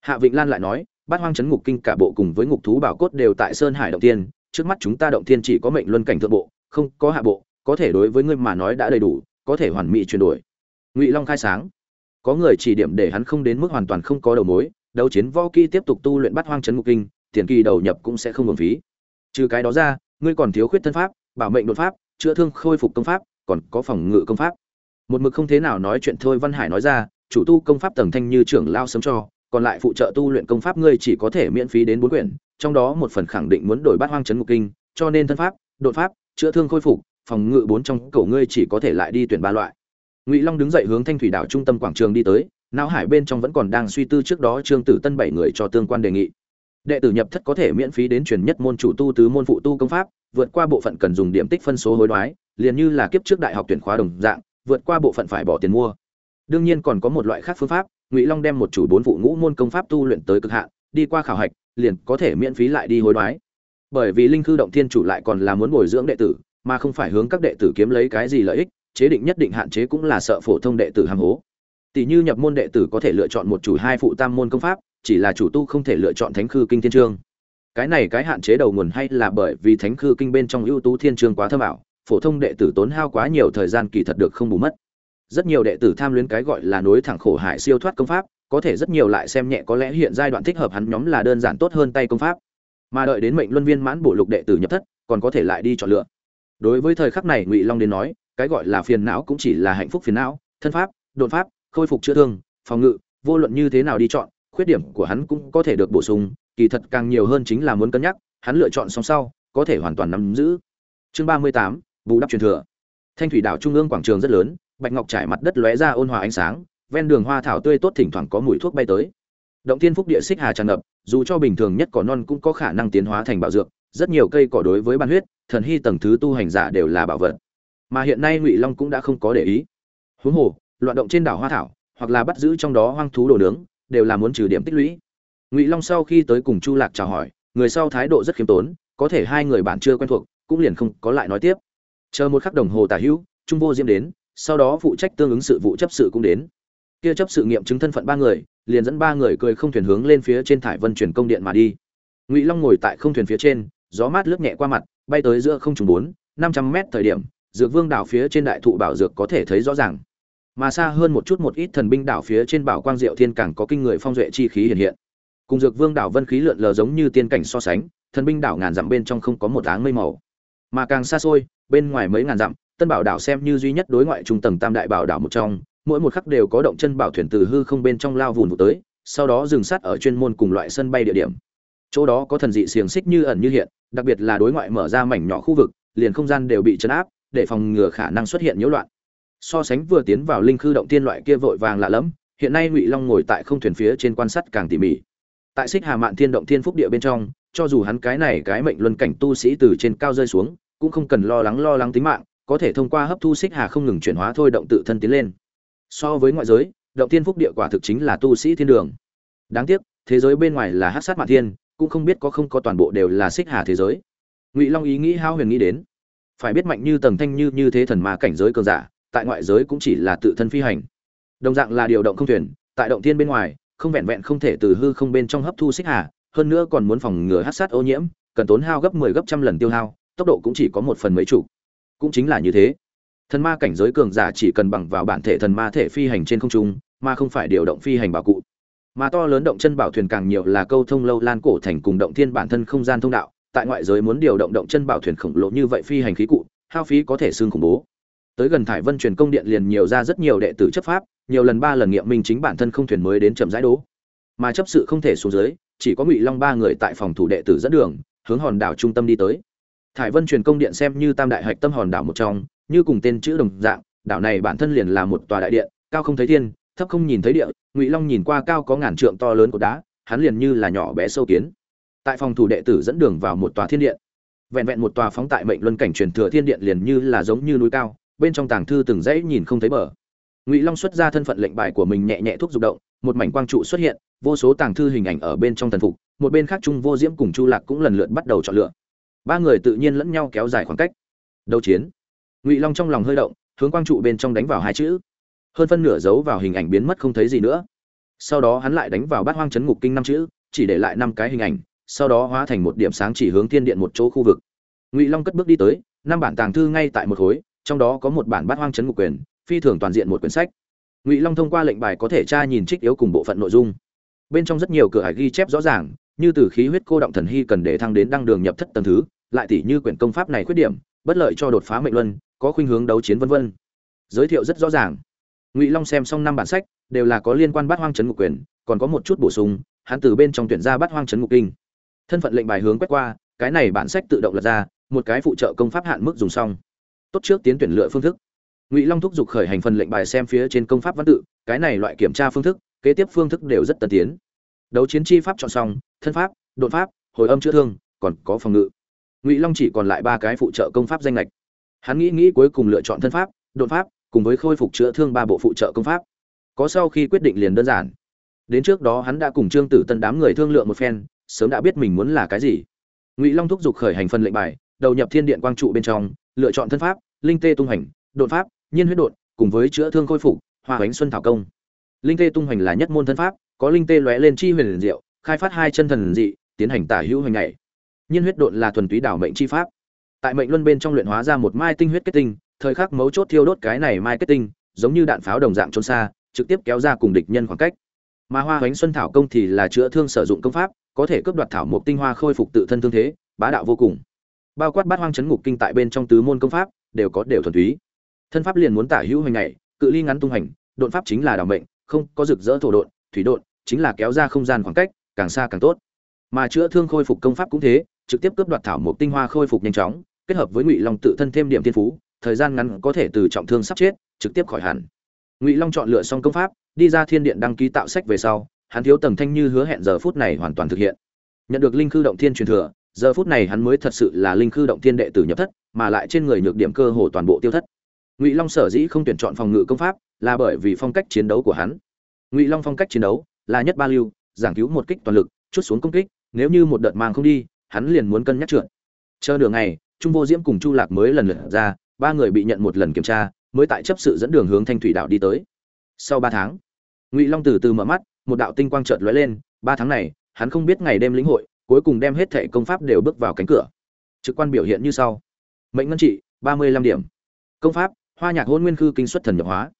Hạ vịnh lan lại nói, bát hoang chấn ngục kinh cả bộ cùng với ngục thú bảo cốt đều tại sơn hải động thiên, trước mắt chúng ta động thiên chỉ có mệnh luân cảnh thượng bộ, không có hạ bộ có thể đối với ngươi mà nói đã đầy đủ, có thể hoàn mỹ chuyển đổi. Ngụy long khai sáng. Có người chỉ điểm để hắn không đến mức hoàn toàn không có đầu mối, đấu chiến võ kỹ tiếp tục tu luyện bắt hoang chấn ngục kinh, tiền kỳ đầu nhập cũng sẽ không hưởng phí. Trừ cái đó ra, ngươi còn thiếu khuyết thân pháp, bảo mệnh đột pháp, chữa thương khôi phục công pháp, còn có phòng ngự công pháp. Một mực không thế nào nói chuyện thôi văn hải nói ra, chủ tu công pháp tầng thanh như trưởng lao sớm cho, còn lại phụ trợ tu luyện công pháp ngươi chỉ có thể miễn phí đến bốn quyển, trong đó một phần khẳng định muốn đổi bát hoang chấn ngục kinh, cho nên thân pháp, đột pháp, chữa thương khôi phục phòng ngự bốn trong cổ ngươi chỉ có thể lại đi tuyển ba loại. Ngụy long đứng dậy hướng thanh thủy đảo trung tâm quảng trường đi tới, não hải bên trong vẫn còn đang suy tư trước đó trương tử tân bảy người cho tương quan đề nghị. Đệ tử nhập thất có thể miễn phí đến truyền nhất môn chủ tu tứ môn phụ tu công pháp, vượt qua bộ phận cần dùng điểm tích phân số hối đoái, liền như là kiếp trước đại học tuyển khóa đồng dạng, vượt qua bộ phận phải bỏ tiền mua. Đương nhiên còn có một loại khác phương pháp, ngụy long đem một chủ bốn phụ ngũ môn công pháp tu luyện tới cực hạn, đi qua khảo hạch, liền có thể miễn phí lại đi hối đoái. Bởi vì linh khư động thiên chủ lại còn là muốn bồi dưỡng đệ tử mà không phải hướng các đệ tử kiếm lấy cái gì lợi ích, chế định nhất định hạn chế cũng là sợ phổ thông đệ tử ham hố. Tỷ như nhập môn đệ tử có thể lựa chọn một chủ hai phụ tam môn công pháp, chỉ là chủ tu không thể lựa chọn thánh khư kinh thiên trương. Cái này cái hạn chế đầu nguồn hay là bởi vì thánh khư kinh bên trong ưu tú thiên trương quá thâm ảo, phổ thông đệ tử tốn hao quá nhiều thời gian kỳ thật được không bù mất. Rất nhiều đệ tử tham luyến cái gọi là nối thẳng khổ hải siêu thoát công pháp, có thể rất nhiều lại xem nhẹ có lẽ hiện giai đoạn thích hợp hắn nhóm là đơn giản tốt hơn tay công pháp. Mà đợi đến mệnh luân viên mãn bổ lục đệ tử nhập thất, còn có thể lại đi chọn lựa đối với thời khắc này ngụy long đến nói, cái gọi là phiền não cũng chỉ là hạnh phúc phiền não, thân pháp đột pháp, khôi phục chữa thương, phòng ngự, vô luận như thế nào đi chọn, khuyết điểm của hắn cũng có thể được bổ sung, kỳ thật càng nhiều hơn chính là muốn cân nhắc, hắn lựa chọn xong sau, có thể hoàn toàn nắm giữ. Chương ba mươi tám, bù đắp truyền thừa. Thanh thủy đảo trung ương quảng trường rất lớn, bạch ngọc trải mặt đất lóe ra ôn hòa ánh sáng, ven đường hoa thảo tươi tốt thỉnh thoảng có mùi thuốc bay tới. Động thiên phúc địa xích hà tràn ngập, dù cho bình thường nhất cỏ non cũng có khả năng tiến hóa thành bảo dược rất nhiều cây cỏ đối với ban huyết, thần hy tầng thứ tu hành giả đều là bảo vật. Mà hiện nay ngụy long cũng đã không có để ý. Huống hồ, loạn động trên đảo hoa thảo, hoặc là bắt giữ trong đó hoang thú đồ nướng, đều là muốn trừ điểm tích lũy. Ngụy long sau khi tới cùng chu lạc chào hỏi, người sau thái độ rất khiêm tốn, có thể hai người bạn chưa quen thuộc, cũng liền không có lại nói tiếp. Chờ một khắc đồng hồ tả hữu, trung vô diễm đến, sau đó phụ trách tương ứng sự vụ chấp sự cũng đến. Kia chấp sự nghiệm chứng thân phận ba người, liền dẫn ba người cười không thuyền hướng lên phía trên thải vân chuyển công điện mà đi. Ngụy long ngồi tại không thuyền phía trên gió mát lướt nhẹ qua mặt, bay tới giữa không trùng bốn, năm trăm mét thời điểm, dược vương đảo phía trên đại thụ bảo dược có thể thấy rõ ràng. Mà xa hơn một chút một ít thần binh đảo phía trên bảo quang diệu thiên càng có kinh người phong duệ chi khí hiện hiện. Cùng dược vương đảo vân khí lượn lờ giống như tiên cảnh so sánh, thần binh đảo ngàn dặm bên trong không có một áng mây màu. Mà càng xa xôi, bên ngoài mấy ngàn dặm, tân bảo đảo xem như duy nhất đối ngoại trung tầng tam đại bảo đảo một trong, mỗi một khắc đều có động chân bảo thuyền từ hư không bên trong lao vùn vụt tới, sau đó dừng sát ở chuyên môn cùng loại sân bay địa điểm chỗ đó có thần dị xiềng xích như ẩn như hiện, đặc biệt là đối ngoại mở ra mảnh nhỏ khu vực, liền không gian đều bị chấn áp, để phòng ngừa khả năng xuất hiện nhiễu loạn. So sánh vừa tiến vào linh khư động tiên loại kia vội vàng lạ lẫm, hiện nay ngụy long ngồi tại không thuyền phía trên quan sát càng tỉ mỉ. Tại xích hà mạn thiên động thiên phúc địa bên trong, cho dù hắn cái này cái mệnh luân cảnh tu sĩ từ trên cao rơi xuống, cũng không cần lo lắng lo lắng tính mạng, có thể thông qua hấp thu xích hà không ngừng chuyển hóa thôi động tự thân tiến lên. So với ngoại giới, động thiên phúc địa quả thực chính là tu sĩ thiên đường. Đáng tiếc, thế giới bên ngoài là hát sát mạn thiên cũng không biết có không có toàn bộ đều là xích hà thế giới. Ngụy long ý nghĩ hao huyền nghĩ đến. Phải biết mạnh như tầng thanh như như thế thần ma cảnh giới cường giả, tại ngoại giới cũng chỉ là tự thân phi hành. Đồng dạng là điều động không thuyền, tại động thiên bên ngoài, không vẹn vẹn không thể từ hư không bên trong hấp thu xích hà, hơn nữa còn muốn phòng ngừa hát sát ô nhiễm, cần tốn hao gấp 10 gấp trăm lần tiêu hao, tốc độ cũng chỉ có một phần mấy chủ cũng chính là như thế. Thần ma cảnh giới cường giả chỉ cần bằng vào bản thể thần ma thể phi hành trên không trung, mà không phải điều động phi hành bảo cụ mà to lớn động chân bảo thuyền càng nhiều là câu thông lâu lan cổ thành cùng động thiên bản thân không gian thông đạo, tại ngoại giới muốn điều động động chân bảo thuyền khổng lồ như vậy phi hành khí cụ, hao phí có thể xương khủng bố. Tới gần thải vân truyền công điện liền nhiều ra rất nhiều đệ tử chấp pháp, nhiều lần ba lần nghiệm minh chính bản thân không thuyền mới đến chậm rãi đố mà chấp sự không thể xuống dưới, chỉ có ngụy long ba người tại phòng thủ đệ tử dẫn đường, hướng hòn đảo trung tâm đi tới. Thải vân truyền công điện xem như tam đại hạch tâm hòn đảo một trong, như cùng tên chữ đồng dạng, đảo này bản thân liền là một tòa đại điện, cao không thấy thiên thấp không nhìn thấy địa, ngụy long nhìn qua cao có ngàn trượng to lớn của đá, hắn liền như là nhỏ bé sâu kiến. Tại phòng thủ đệ tử dẫn đường vào một tòa thiên điện. Vẹn vẹn một tòa phóng tại mệnh luân cảnh truyền thừa thiên điện liền như là giống như núi cao, bên trong tàng thư từng dãy nhìn không thấy bờ. Ngụy long xuất ra thân phận lệnh bài của mình nhẹ nhẹ thuốc dục động, một mảnh quang trụ xuất hiện, vô số tàng thư hình ảnh ở bên trong thần phục, một bên khác trung vô diễm cùng chu lạc cũng lần lượt bắt đầu chọn lựa. Ba người tự nhiên lẫn nhau kéo dài khoảng cách. Đấu chiến. Ngụy long trong lòng hơi động, hướng quang trụ bên trong đánh vào hai chữ hơn phân nửa giấu vào hình ảnh biến mất không thấy gì nữa. Sau đó hắn lại đánh vào bát hoang chấn ngục kinh năm chữ, chỉ để lại năm cái hình ảnh, sau đó hóa thành một điểm sáng chỉ hướng thiên điện một chỗ khu vực. Ngụy long cất bước đi tới, năm bản tàng thư ngay tại một khối, trong đó có một bản bát hoang chấn ngục quyền, phi thường toàn diện một quyển sách. Ngụy long thông qua lệnh bài có thể tra nhìn trích yếu cùng bộ phận nội dung. Bên trong rất nhiều cửa hải ghi chép rõ ràng, như từ khí huyết cô động thần hy cần để thăng đến đăng đường nhập thất tầng thứ, lại tỷ như quyển công pháp này khuyết điểm, bất lợi cho đột phá mệnh luân, có khuynh hướng đấu chiến vân vân. Giới thiệu rất rõ ràng ngụy long xem xong năm bản sách, đều là có liên quan bát hoang chấn ngục quyền, còn có một chút bổ sung, hắn từ bên trong tuyển ra bát hoang chấn ngục kinh. Thân phận lệnh bài hướng quét qua, cái này bản sách tự động lật ra, một cái phụ trợ công pháp hạn mức dùng xong. Tốt trước tiến tuyển lựa phương thức. Ngụy long thúc giục khởi hành phần lệnh bài xem phía trên công pháp văn tự, cái này loại kiểm tra phương thức, kế tiếp phương thức đều rất tân tiến. Đấu chiến chi pháp chọn xong, thân pháp đột pháp, hồi âm chữa thương, còn có phòng ngự. Ngụy long chỉ còn lại ba cái phụ trợ công pháp danh lệch hắn nghĩ nghĩ cuối cùng lựa chọn thân pháp đột pháp cùng với khôi phục chữa thương ba bộ phụ trợ công pháp. Có sau khi quyết định liền đơn giản. Đến trước đó hắn đã cùng trương tử tân đám người thương lượng một phen, sớm đã biết mình muốn là cái gì. Ngụy long thúc giục khởi hành phần lệnh bài, đầu nhập thiên điện quang trụ bên trong, lựa chọn thân pháp, linh tê tung hành đột pháp, nhiên huyết đột cùng với chữa thương khôi phục, hoa bánh xuân thảo công. Linh tê tung hành là nhất môn thân pháp, có linh tê lóe lên chi huyền liền diệu, khai phát hai chân thần dị, tiến hành tả hữu hành nhảy nhiên huyết đột là thuần túy đảo mệnh chi pháp. Tại mệnh luân bên trong luyện hóa ra một mai tinh huyết kết tinh thời khắc mấu chốt thiêu đốt cái này mai kết tinh giống như đạn pháo đồng dạng trốn xa, trực tiếp kéo ra cùng địch nhân khoảng cách. Mà hoa hoánh xuân thảo công thì là chữa thương sử dụng công pháp, có thể cướp đoạt thảo mộc tinh hoa khôi phục tự thân thương thế, bá đạo vô cùng. Bao quát bát hoang chấn ngục kinh tại bên trong tứ môn công pháp, đều có đều thuần túy. Thân pháp liền muốn tả hữu hình này cự ly ngắn tung hành đột pháp chính là đảo mệnh, không có rực rỡ thổ đột thủy đột chính là kéo ra không gian khoảng cách, càng xa càng tốt. Mà chữa thương khôi phục công pháp cũng thế, trực tiếp cướp đoạt thảo mộc tinh hoa khôi phục nhanh chóng, kết hợp với ngụy long tự thân thêm điểm thiên phú thời gian ngắn có thể từ trọng thương sắp chết, trực tiếp khỏi hẳn. Ngụy long chọn lựa xong công pháp, đi ra thiên điện đăng ký tạo sách về sau, hắn thiếu tầng thanh như hứa hẹn giờ phút này hoàn toàn thực hiện. Nhận được linh khư động thiên truyền thừa, giờ phút này hắn mới thật sự là linh khư động thiên đệ tử nhập thất, mà lại trên người nhược điểm cơ hồ toàn bộ tiêu thất. Ngụy long sở dĩ không tuyển chọn phòng ngự công pháp, là bởi vì phong cách chiến đấu của hắn. Ngụy long phong cách chiến đấu là nhất ba lưu, giảng cứu một kích toàn lực, chút xuống công kích, nếu như một đợt mang không đi, hắn liền muốn cân nhắc trượt. Chờ nửa ngày, trung vô diễm cùng chu lạc mới lần lượt ra ba người bị nhận một lần kiểm tra, mới tại chấp sự dẫn đường hướng thanh thủy đạo đi tới. Sau ba tháng, ngụy long từ từ mở mắt, một đạo tinh quang chợt lóe lên, ba tháng này, hắn không biết ngày đêm lĩnh hội, cuối cùng đem hết thể công pháp đều bước vào cánh cửa. Trực quan biểu hiện như sau. Mệnh ngân trị, ba mươi lăm điểm. Công pháp, hoa nhạc hôn nguyên khư kinh xuất thần nhập hóa.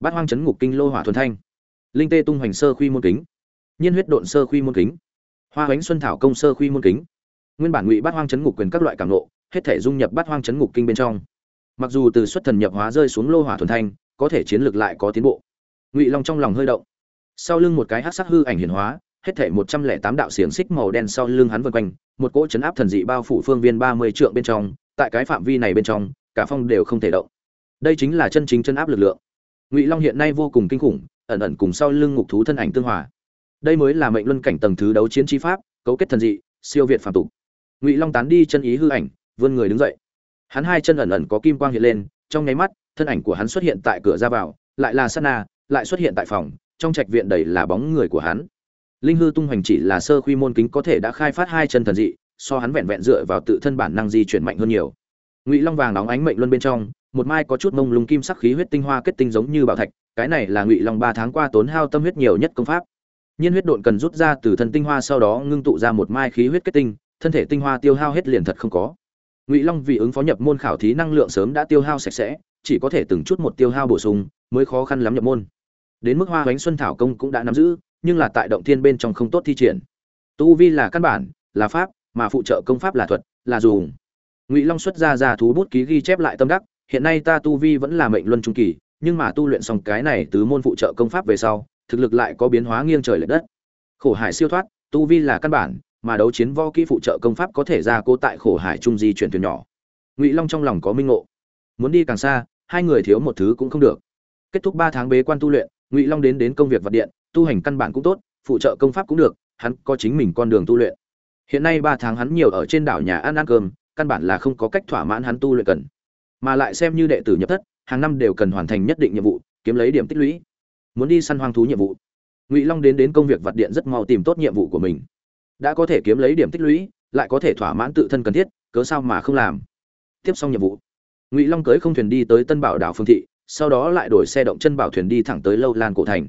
Bát hoang chấn ngục kinh lô hỏa thuần thanh. Linh tê tung hoành sơ khuy môn kính. Nhiên huyết độn sơ khuy môn kính. Hoa bánh xuân thảo công sơ khuy môn kính. Nguyên bản ngụy bát hoang chấn ngục quyền các loại cảm nộ, hết thể dung nhập bát hoang chấn ngục kinh bên trong mặc dù từ xuất thần nhập hóa rơi xuống lô hỏa thuần thanh, có thể chiến lược lại có tiến bộ. Ngụy long trong lòng hơi động. Sau lưng một cái hát sắc hư ảnh hiển hóa, hết thể một trăm lẻ tám đạo xiềng xích màu đen sau lưng hắn vân quanh, một cỗ chấn áp thần dị bao phủ phương viên ba mươi trượng bên trong, tại cái phạm vi này bên trong, cả phong đều không thể động. Đây chính là chân chính chân áp lực lượng. Ngụy long hiện nay vô cùng kinh khủng, ẩn ẩn cùng sau lưng ngục thú thân ảnh tương hòa. Đây mới là mệnh luân cảnh tầng thứ đấu chiến trí pháp, cấu kết thần dị, siêu việt phạm tục. Ngụy long tán đi chân ý hư ảnh, vươn người đứng dậy hắn hai chân ẩn ẩn có kim quang hiện lên, trong nháy mắt, thân ảnh của hắn xuất hiện tại cửa ra vào, lại là sát na lại xuất hiện tại phòng, trong trạch viện đầy là bóng người của hắn. Linh hư tung hoành chỉ là sơ quy môn kính có thể đã khai phát hai chân thần dị, so hắn vẹn vẹn dựa vào tự thân bản năng di chuyển mạnh hơn nhiều. Ngụy long vàng nóng ánh mệnh luân bên trong, một mai có chút mông lung kim sắc khí huyết tinh hoa kết tinh giống như bảo thạch, cái này là ngụy long ba tháng qua tốn hao tâm huyết nhiều nhất công pháp. Nhiên huyết độn cần rút ra từ thân tinh hoa sau đó ngưng tụ ra một mai khí huyết kết tinh, thân thể tinh hoa tiêu hao hết liền thật không có ngụy long vì ứng phó nhập môn khảo thí năng lượng sớm đã tiêu hao sạch sẽ, chỉ có thể từng chút một tiêu hao bổ sung, mới khó khăn lắm nhập môn. Đến mức hoa bánh xuân thảo công cũng đã nắm giữ, nhưng là tại động thiên bên trong không tốt thi triển. Tu vi là căn bản, là pháp, mà phụ trợ công pháp là thuật, là dùng. Ngụy long xuất ra ra thú bút ký ghi chép lại tâm đắc, hiện nay ta tu vi vẫn là mệnh luân trung kỳ, nhưng mà tu luyện xong cái này tứ môn phụ trợ công pháp về sau, thực lực lại có biến hóa nghiêng trời lệch đất. Khổ hải siêu thoát, tu vi là căn bản mà đấu chiến võ kỹ phụ trợ công pháp có thể ra cố tại khổ hải trung di chuyển thuyền nhỏ. Ngụy long trong lòng có minh ngộ. Muốn đi càng xa, hai người thiếu một thứ cũng không được. Kết thúc ba tháng bế quan tu luyện, ngụy long đến đến công việc vật điện, tu hành căn bản cũng tốt, phụ trợ công pháp cũng được, hắn có chính mình con đường tu luyện. Hiện nay ba tháng hắn nhiều ở trên đảo nhà ăn ăn cơm, căn bản là không có cách thỏa mãn hắn tu luyện cần. Mà lại xem như đệ tử nhập thất, hàng năm đều cần hoàn thành nhất định nhiệm vụ, kiếm lấy điểm tích lũy. Muốn đi săn hoang thú nhiệm vụ. Ngụy long đến đến công việc vật điện rất mau tìm tốt nhiệm vụ của mình đã có thể kiếm lấy điểm tích lũy, lại có thể thỏa mãn tự thân cần thiết, cớ sao mà không làm? Tiếp xong nhiệm vụ, ngụy long cưới không thuyền đi tới tân bảo đảo phương thị, sau đó lại đổi xe động chân bảo thuyền đi thẳng tới lâu lan cổ thành.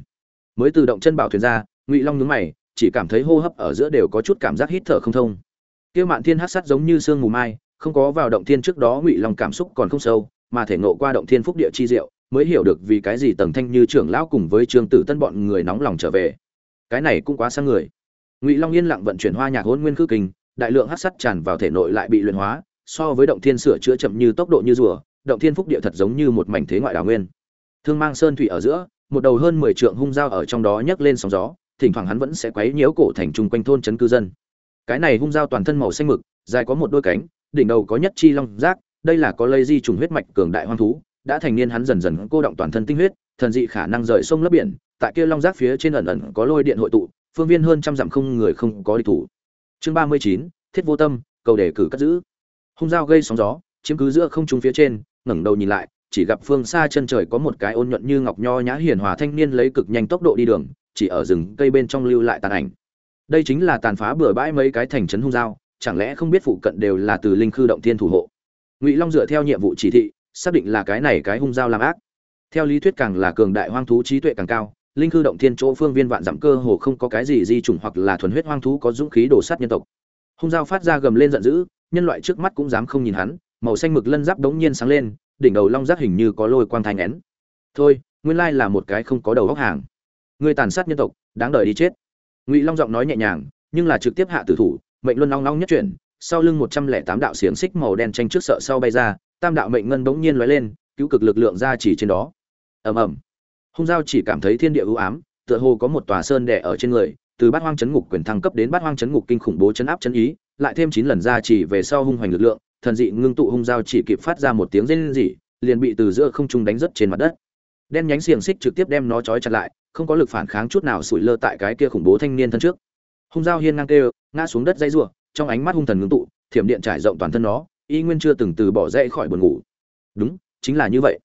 Mới từ động chân bảo thuyền ra, ngụy long nhướng mày, chỉ cảm thấy hô hấp ở giữa đều có chút cảm giác hít thở không thông. Kia mạn thiên hát sắt giống như sương mù mai, không có vào động thiên trước đó ngụy long cảm xúc còn không sâu, mà thể ngộ qua động thiên phúc địa chi diệu, mới hiểu được vì cái gì tầng thanh như trưởng lão cùng với trương tử tân bọn người nóng lòng trở về. Cái này cũng quá sang người ngụy long yên lặng vận chuyển hoa nhạc hôn nguyên khư kinh, đại lượng hát sắt tràn vào thể nội lại bị luyện hóa, so với động thiên sửa chữa chậm như tốc độ như rùa, động thiên phúc địa thật giống như một mảnh thế ngoại đảo nguyên. Thương mang sơn thủy ở giữa, một đầu hơn mười trượng hung dao ở trong đó nhấc lên sóng gió, thỉnh thoảng hắn vẫn sẽ quấy nhiễu cổ thành trung quanh thôn trấn cư dân. Cái này hung dao toàn thân màu xanh mực, dài có một đôi cánh, đỉnh đầu có nhất chi long giác đây là có lây di trùng huyết mạch cường đại hoang thú, đã thành niên hắn dần dần cô động toàn thân tinh huyết, thần dị khả năng rời sông lấp biển, tại kia long giác phía trên ẩn ẩn có lôi điện hội tụ phương viên hơn trăm dặm không người không có địch thủ. Chương ba mươi chín, thiết vô tâm, cầu đề cử cất giữ. Hung dao gây sóng gió, chiếm cứ giữa không trung phía trên, ngẩng đầu nhìn lại, chỉ gặp phương xa chân trời có một cái ôn nhuận như ngọc nho nhã hiền hòa thanh niên lấy cực nhanh tốc độ đi đường, chỉ ở rừng cây bên trong lưu lại tàn ảnh. Đây chính là tàn phá bừa bãi mấy cái thành trấn hung dao, chẳng lẽ không biết phụ cận đều là từ linh khư động thiên thủ hộ? Ngụy long dựa theo nhiệm vụ chỉ thị, xác định là cái này cái hung dao làm ác. Theo lý thuyết càng là cường đại hoang thú trí tuệ càng cao linh khư động thiên chỗ phương viên vạn dặm cơ hồ không có cái gì di chủng hoặc là thuần huyết hoang thú có dũng khí đổ sát nhân tộc. Hung dao phát ra gầm lên giận dữ, nhân loại trước mắt cũng dám không nhìn hắn, màu xanh mực lân giáp đống nhiên sáng lên, đỉnh đầu long giác hình như có lôi quang thanh nén thôi, nguyên lai là một cái không có đầu góc hàng. Người tàn sát nhân tộc, đáng đời đi chết. Ngụy long giọng nói nhẹ nhàng, nhưng là trực tiếp hạ tử thủ, mệnh luân long long nhất chuyển, sau lưng một trăm lẻ tám đạo xiềng xích màu đen tranh trước sợ sau bay ra, tam đạo mệnh ngân bỗng nhiên lóe lên, cứu cực lực lượng ra chỉ trên đó. Ầm ầm hung giao chỉ cảm thấy thiên địa ưu ám, tựa hồ có một tòa sơn đè ở trên người, từ bát hoang chấn ngục quyền thăng cấp đến bát hoang chấn ngục kinh khủng bố chấn áp chấn ý, lại thêm chín lần ra chỉ về sau hung hoành lực lượng, thần dị ngưng tụ hung giao chỉ kịp phát ra một tiếng rên rỉ, liền bị từ giữa không trung đánh rất trên mặt đất. Đen nhánh xiềng xích trực tiếp đem nó trói chặt lại, không có lực phản kháng chút nào sủi lơ tại cái kia khủng bố thanh niên thân trước. Hung Giao hiên ngang kêu, ngã xuống đất dây rủa, trong ánh mắt hung thần ngưng tụ, thiểm điện trải rộng toàn thân nó, y nguyên chưa từng từ bỏ dậy khỏi buồn ngủ. Đúng, chính là như vậy.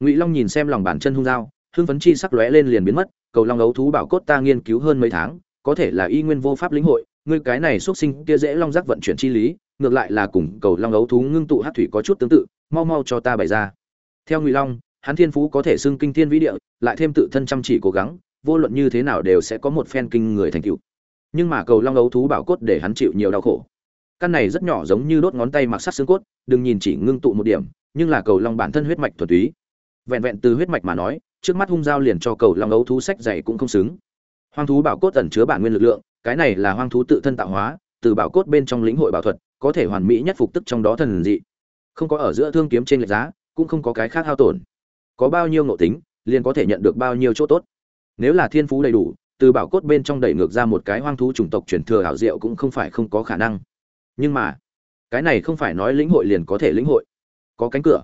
Ngụy long nhìn xem lòng bàn chân hung dao hưng phấn chi sắc lóe lên liền biến mất, cầu long ấu thú bảo cốt ta nghiên cứu hơn mấy tháng, có thể là y nguyên vô pháp lĩnh hội, ngươi cái này xuất sinh kia dễ long giác vận chuyển chi lý, ngược lại là cùng cầu long ấu thú ngưng tụ hát thủy có chút tương tự, mau mau cho ta bày ra. Theo ngụy long, hắn thiên phú có thể xưng kinh thiên vĩ địa, lại thêm tự thân chăm chỉ cố gắng, vô luận như thế nào đều sẽ có một phen kinh người thành tựu. Nhưng mà cầu long ấu thú bảo cốt để hắn chịu nhiều đau khổ. Căn này rất nhỏ giống như đốt ngón tay mặc sắt xương cốt, đừng nhìn chỉ ngưng tụ một điểm, nhưng là cầu long bản thân huyết mạch thuần túy. Vẹn vẹn từ huyết mạch mà nói trước mắt hung giao liền cho cầu long ấu thú sách dày cũng không xứng. Hoang thú bảo cốt ẩn chứa bản nguyên lực lượng, cái này là hoang thú tự thân tạo hóa, từ bảo cốt bên trong lĩnh hội bảo thuật, có thể hoàn mỹ nhất phục tức trong đó thần dị. Không có ở giữa thương kiếm trên lệch giá, cũng không có cái khác hao tổn. Có bao nhiêu ngộ tính, liền có thể nhận được bao nhiêu chỗ tốt. Nếu là thiên phú đầy đủ, từ bảo cốt bên trong đẩy ngược ra một cái hoang thú chủng tộc truyền thừa hảo diệu cũng không phải không có khả năng. Nhưng mà, cái này không phải nói lĩnh hội liền có thể lĩnh hội. Có cánh cửa.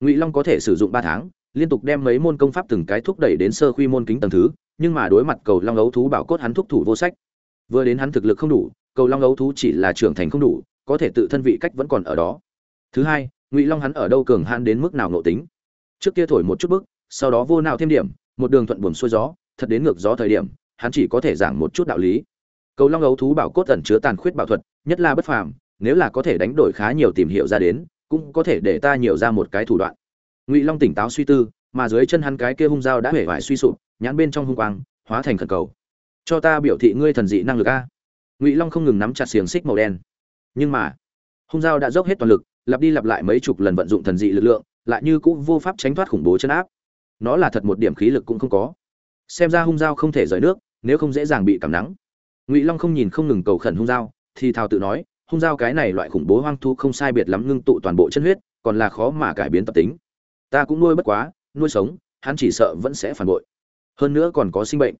Ngụy long có thể sử dụng ba tháng liên tục đem mấy môn công pháp từng cái thúc đẩy đến sơ khuy môn kính tầng thứ, nhưng mà đối mặt cầu long ấu thú bảo cốt hắn thúc thủ vô sách. Vừa đến hắn thực lực không đủ, cầu long ấu thú chỉ là trưởng thành không đủ, có thể tự thân vị cách vẫn còn ở đó. Thứ hai, ngụy long hắn ở đâu cường han đến mức nào nộ tính? Trước kia thổi một chút bức sau đó vô nào thêm điểm, một đường thuận buồm xuôi gió, thật đến ngược gió thời điểm, hắn chỉ có thể giảng một chút đạo lý. Cầu long ấu thú bảo cốt ẩn chứa tàn khuyết bảo thuật, nhất là bất phàm, nếu là có thể đánh đổi khá nhiều tìm hiểu ra đến, cũng có thể để ta nhiều ra một cái thủ đoạn ngụy long tỉnh táo suy tư mà dưới chân hắn cái kia hung dao đã hể vải suy sụp nhãn bên trong hung quang hóa thành khẩn cầu cho ta biểu thị ngươi thần dị năng lực a ngụy long không ngừng nắm chặt xiềng xích màu đen nhưng mà hung dao đã dốc hết toàn lực lặp đi lặp lại mấy chục lần vận dụng thần dị lực lượng lại như cũng vô pháp tránh thoát khủng bố chân áp nó là thật một điểm khí lực cũng không có xem ra hung dao không thể rời nước nếu không dễ dàng bị cảm nắng ngụy long không nhìn không ngừng cầu khẩn hung dao thì thào tự nói hung dao cái này loại khủng bố hoang thu không sai biệt lắm ngưng tụ toàn bộ chân huyết còn là khó mà cải biến tập tính ta cũng nuôi bất quá, nuôi sống, hắn chỉ sợ vẫn sẽ phản bội. Hơn nữa còn có sinh bệnh.